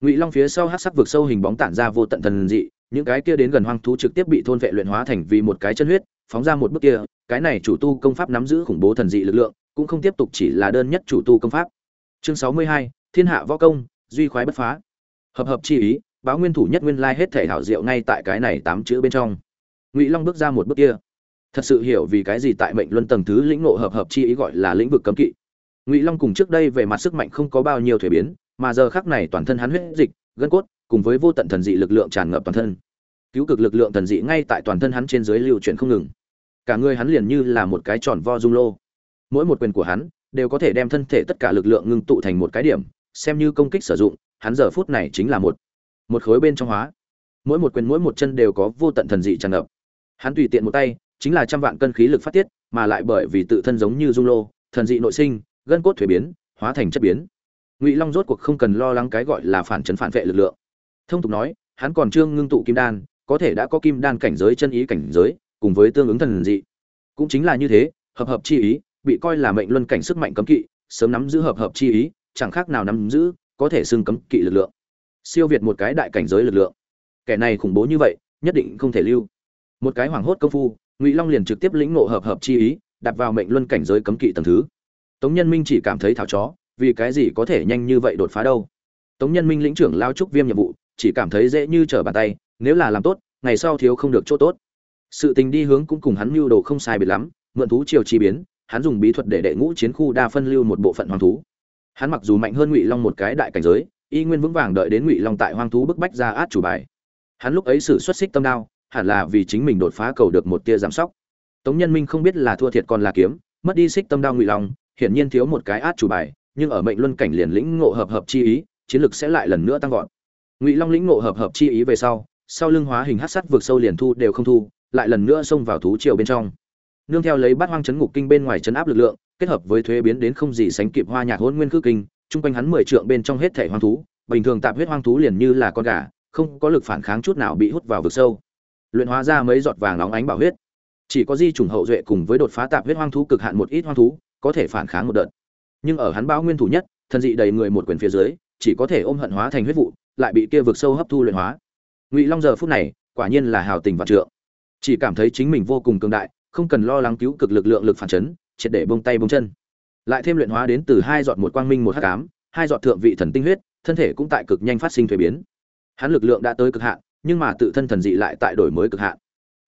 Ngụy long phía sau hắc sắc vực sâu hình bóng tản ra vô tận thần dị, những cái kia đến gần hoang thú trực tiếp bị thôn vệ luyện hóa thành vì một cái chân huyết phóng ra một bước kia, cái này chủ tu công pháp nắm giữ khủng bố thần dị lực lượng, cũng không tiếp tục chỉ là đơn nhất chủ tu công pháp. Chương sáu mươi hai, thiên hạ võ công, duy khoái bất phá. Hợp hợp chi ý, báo nguyên thủ nhất nguyên lai hết thể hảo diệu ngay tại cái này tám chữ bên trong. Ngụy long bước ra một bước kia. Thật sự hiểu vì cái gì tại mệnh luân tầng thứ lĩnh ngộ hợp hợp chi ý gọi là lĩnh vực cấm kỵ. Ngụy long cùng trước đây về mặt sức mạnh không có bao nhiêu thuế biến, mà giờ khắc này toàn thân hắn huyết dịch, gân cốt, cùng với vô tận thần dị lực lượng tràn ngập toàn thân. Cứu cực lực lượng thần dị ngay tại toàn thân hắn trên dưới lưu chuyển không ngừng cả người hắn liền như là một cái tròn vo dung lô. Mỗi một quyền của hắn đều có thể đem thân thể tất cả lực lượng ngưng tụ thành một cái điểm, xem như công kích sử dụng, hắn giờ phút này chính là một một khối bên trong hóa. Mỗi một quyền mỗi một chân đều có vô tận thần dị tràn ngập. Hắn tùy tiện một tay, chính là trăm vạn cân khí lực phát tiết, mà lại bởi vì tự thân giống như dung lô, thần dị nội sinh, gân cốt thuế biến, hóa thành chất biến. Ngụy long rốt cuộc không cần lo lắng cái gọi là phản chấn phản vệ lực lượng. Thông tục nói, hắn còn chưa ngưng tụ kim đan, có thể đã có kim đan cảnh giới, chân ý cảnh giới cùng với tương ứng thần dị. Cũng chính là như thế, hợp hợp chi ý, bị coi là mệnh luân cảnh sức mạnh cấm kỵ, sớm nắm giữ hợp hợp chi ý, chẳng khác nào nắm giữ, có thể xưng cấm kỵ lực lượng. Siêu việt một cái đại cảnh giới lực lượng. Kẻ này khủng bố như vậy, nhất định không thể lưu. Một cái hoảng hốt công phu, ngụy long liền trực tiếp lĩnh ngộ hợp hợp chi ý, đặt vào mệnh luân cảnh giới cấm kỵ tầng thứ. Tống nhân minh chỉ cảm thấy thảo chó, vì cái gì có thể nhanh như vậy đột phá đâu? Tống nhân minh lĩnh trưởng lao trúc viêm nhiệm vụ, chỉ cảm thấy dễ như trở bàn tay, nếu là làm tốt, ngày sau thiếu không được chỗ tốt sự tình đi hướng cũng cùng hắn mưu đồ không sai biệt lắm, mượn thú triều chi biến, hắn dùng bí thuật để đệ ngũ chiến khu đa phân lưu một bộ phận hoang thú. Hắn mặc dù mạnh hơn ngụy long một cái đại cảnh giới, y nguyên vững vàng đợi đến ngụy long tại hoang thú bức bách ra át chủ bài. Hắn lúc ấy xử xuất xích tâm đao, hẳn là vì chính mình đột phá cầu được một tia giám sóc. Tống nhân minh không biết là thua thiệt còn là kiếm, mất đi xích tâm đao ngụy long, hiển nhiên thiếu một cái át chủ bài, nhưng ở mệnh luân cảnh liền lĩnh ngộ hợp hợp chi ý, chiến lực sẽ lại lần nữa tăng vọt. Ngụy long lĩnh ngộ hợp hợp chi ý về sau sau lưng hóa hình hát sắt vượt sâu liền thu đều không thu lại lần nữa xông vào thú triều bên trong. Nương theo lấy bát hoang chấn ngục kinh bên ngoài chấn áp lực lượng, kết hợp với thuế biến đến không gì sánh kịp hoa nhạc hôn nguyên khư kinh, chung quanh hắn mười trượng bên trong hết thể hoang thú, bình thường tạp huyết hoang thú liền như là con gà, không có lực phản kháng chút nào bị hút vào vực sâu. Luyện hóa ra mấy giọt vàng nóng ánh bảo huyết. Chỉ có di trùng hậu duệ cùng với đột phá tạp huyết hoang thú cực hạn một ít hoang thú, có thể phản kháng một đợt. Nhưng ở hắn báo nguyên thủ nhất thân dị đầy người một quyền phía dưới, chỉ có thể ôm hận hóa thành huyết vụ, lại bị kia vực sâu hấp thu luyện hóa. Ngụy long giờ phút này, quả nhiên là hào tình vạn trượng chỉ cảm thấy chính mình vô cùng cường đại, không cần lo lắng cứu cực lực lượng lực phản chấn, triệt để bông tay bông chân. Lại thêm luyện hóa đến từ hai giọt một quang minh một hắc ám, hai giọt thượng vị thần tinh huyết, thân thể cũng tại cực nhanh phát sinh thuế biến. Hắn lực lượng đã tới cực hạn, nhưng mà tự thân thần dị lại tại đổi mới cực hạn.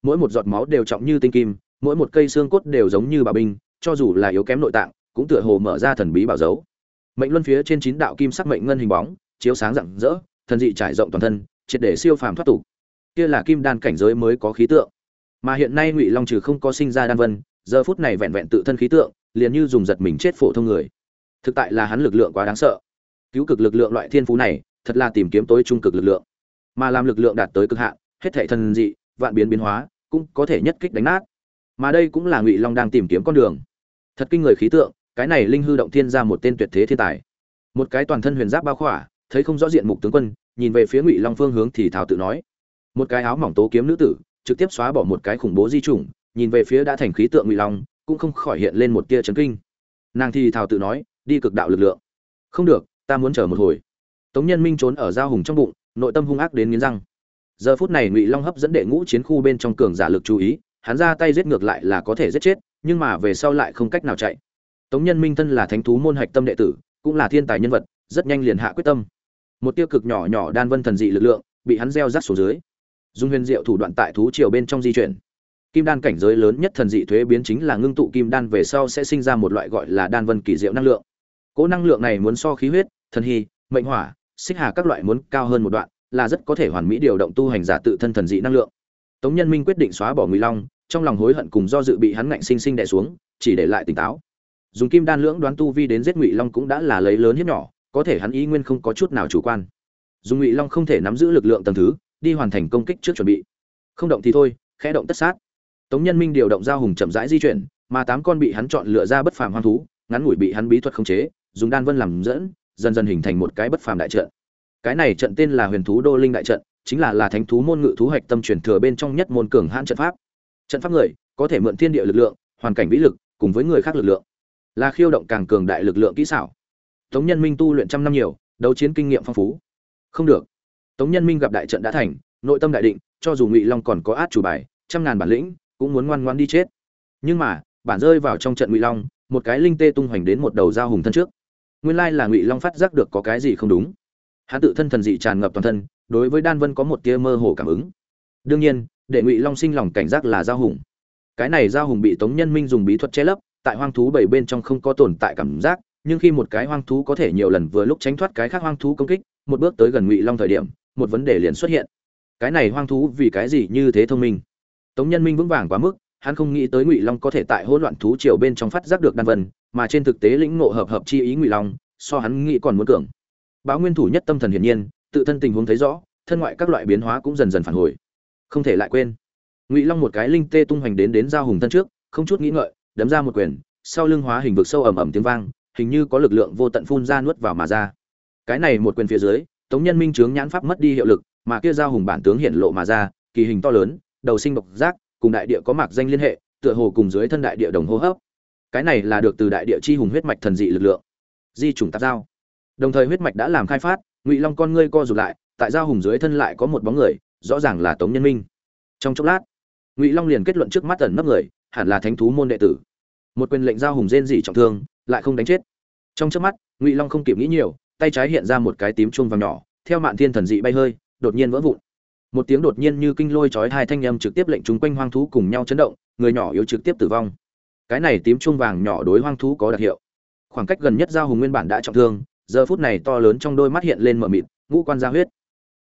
Mỗi một giọt máu đều trọng như tinh kim, mỗi một cây xương cốt đều giống như bà binh, cho dù là yếu kém nội tạng, cũng tựa hồ mở ra thần bí bảo dấu. Mệnh luân phía trên chín đạo kim sắc mệnh ngân hình bóng, chiếu sáng rạng rỡ, thần dị trải rộng toàn thân, triệt để siêu phàm thoát tục. Kia là kim đan cảnh giới mới có khí tượng mà hiện nay ngụy long trừ không có sinh ra đan vân, giờ phút này vẹn vẹn tự thân khí tượng, liền như dùng giật mình chết phổ thông người. Thực tại là hắn lực lượng quá đáng sợ. Cứu cực lực lượng loại thiên phú này, thật là tìm kiếm tối trung cực lực lượng. Mà làm lực lượng đạt tới cực hạn, hết thảy thần dị, vạn biến biến hóa, cũng có thể nhất kích đánh nát. Mà đây cũng là ngụy long đang tìm kiếm con đường. Thật kinh người khí tượng, cái này linh hư động thiên ra một tên tuyệt thế thiên tài. Một cái toàn thân huyền giáp bao khỏa, thấy không rõ diện mục tướng quân, nhìn về phía ngụy long phương hướng thì thảo tự nói. Một cái áo mỏng tố kiếm nữ tử trực tiếp xóa bỏ một cái khủng bố di chủng, nhìn về phía đã thành khí tượng ngụy long, cũng không khỏi hiện lên một tia chấn kinh. Nàng thì thảo tự nói, đi cực đạo lực lượng. Không được, ta muốn chờ một hồi. Tống nhân minh trốn ở giao hùng trong bụng, nội tâm hung ác đến nghiến răng. Giờ phút này ngụy long hấp dẫn đệ ngũ chiến khu bên trong cường giả lực chú ý, hắn ra tay giết ngược lại là có thể giết chết, nhưng mà về sau lại không cách nào chạy. Tống nhân minh thân là thánh thú môn hạch tâm đệ tử, cũng là thiên tài nhân vật, rất nhanh liền hạ quyết tâm. Một tiêu cực nhỏ nhỏ đan vân thần dị lực lượng bị hắn gieo rắc xuống dưới dung huyền diệu thủ đoạn tại thú triều bên trong di chuyển. Kim đan cảnh giới lớn nhất thần dị thuế biến chính là ngưng tụ kim đan về sau sẽ sinh ra một loại gọi là đan vân kỳ diệu năng lượng. Cỗ năng lượng này muốn so khí huyết, thần hy, mệnh hỏa, xích hà các loại muốn cao hơn một đoạn, là rất có thể hoàn mỹ điều động tu hành giả tự thân thần dị năng lượng. Tống nhân minh quyết định xóa bỏ ngụy long, trong lòng hối hận cùng do dự bị hắn ngạnh sinh sinh đè xuống, chỉ để lại tỉnh táo. Dùng kim đan lưỡng đoán tu vi đến giết ngụy long cũng đã là lấy lớn hiếp nhỏ, có thể hắn ý nguyên không có chút nào chủ quan. Dùng ngụy long không thể nắm giữ lực lượng tầng thứ đi hoàn thành công kích trước chuẩn bị. Không động thì thôi, khẽ động tất sát. Tống nhân minh điều động giao hùng chậm rãi di chuyển, mà tám con bị hắn chọn lựa ra bất phàm hoang thú, ngắn ngủi bị hắn bí thuật khống chế, dùng đan vân làm dẫn, dần dần hình thành một cái bất phàm đại trận. Cái này trận tên là huyền thú đô linh đại trận, chính là là thánh thú môn ngự thú hạch tâm truyền thừa bên trong nhất môn cường hãn trận pháp. Trận pháp người, có thể mượn thiên địa lực lượng, hoàn cảnh vĩ lực, cùng với người khác lực lượng. Là khiêu động càng cường đại lực lượng kỹ xảo. Tống nhân minh tu luyện trăm năm nhiều, đấu chiến kinh nghiệm phong phú. Không được tống nhân minh gặp đại trận đã thành, nội tâm đại định, cho dù ngụy long còn có át chủ bài, trăm ngàn bản lĩnh, cũng muốn ngoan ngoan đi chết. Nhưng mà, bản rơi vào trong trận ngụy long, một cái linh tê tung hoành đến một đầu dao hùng thân trước. Nguyên lai là ngụy long phát giác được có cái gì không đúng. Hắn tự thân thần dị tràn ngập toàn thân, đối với đan vân có một tia mơ hồ cảm ứng. Đương nhiên, để ngụy long sinh lòng cảnh giác là dao hùng. Cái này dao hùng bị tống nhân minh dùng bí thuật che lấp, tại hoang thú bảy bên trong không có tồn tại cảm giác, nhưng khi một cái hoang thú có thể nhiều lần vừa lúc tránh thoát cái khác hoang thú công kích, một bước tới gần ngụy long thời điểm một vấn đề liền xuất hiện. Cái này hoang thú vì cái gì như thế thông minh? Tống nhân minh vững vàng quá mức, hắn không nghĩ tới ngụy long có thể tại hỗn loạn thú triều bên trong phát giác được đan vân, mà trên thực tế lĩnh ngộ hợp hợp chi ý ngụy long, so hắn nghĩ còn muốn cường. Báo nguyên thủ nhất tâm thần hiển nhiên, tự thân tình huống thấy rõ, thân ngoại các loại biến hóa cũng dần dần phản hồi. Không thể lại quên. Ngụy long một cái linh tê tung hoành đến đến giao hùng thân trước, không chút nghĩ ngợi, đấm ra một quyền, sau lưng hóa hình vực sâu ầm ầm tiếng vang, hình như có lực lượng vô tận phun ra nuốt vào mà ra. Cái này một quyền phía dưới tống nhân minh trướng nhãn pháp mất đi hiệu lực, mà kia giao hùng bản tướng hiện lộ mà ra, kỳ hình to lớn, đầu sinh độc giác, cùng đại địa có mạc danh liên hệ, tựa hồ cùng dưới thân đại địa đồng hô hấp. Cái này là được từ đại địa chi hùng huyết mạch thần dị lực lượng. Di chủng tạp giao. Đồng thời huyết mạch đã làm khai phát, ngụy long con ngươi co rụt lại, tại giao hùng dưới thân lại có một bóng người, rõ ràng là tống nhân minh. Trong chốc lát, ngụy long liền kết luận trước mắt ẩn nấp người, hẳn là thánh thú môn đệ tử. Một quyền lệnh giao hùng rên dị trọng thương, lại không đánh chết. Trong chớp mắt, ngụy long không kịp nghĩ nhiều tay trái hiện ra một cái tím chuông vàng nhỏ, theo mạn thiên thần dị bay hơi, đột nhiên vỡ vụn. Một tiếng đột nhiên như kinh lôi chói hai thanh âm trực tiếp lệnh chúng quanh hoang thú cùng nhau chấn động, người nhỏ yếu trực tiếp tử vong. Cái này tím chuông vàng nhỏ đối hoang thú có đặc hiệu. Khoảng cách gần nhất giao hùng nguyên bản đã trọng thương, giờ phút này to lớn trong đôi mắt hiện lên mờ mịt, ngũ quan ra huyết.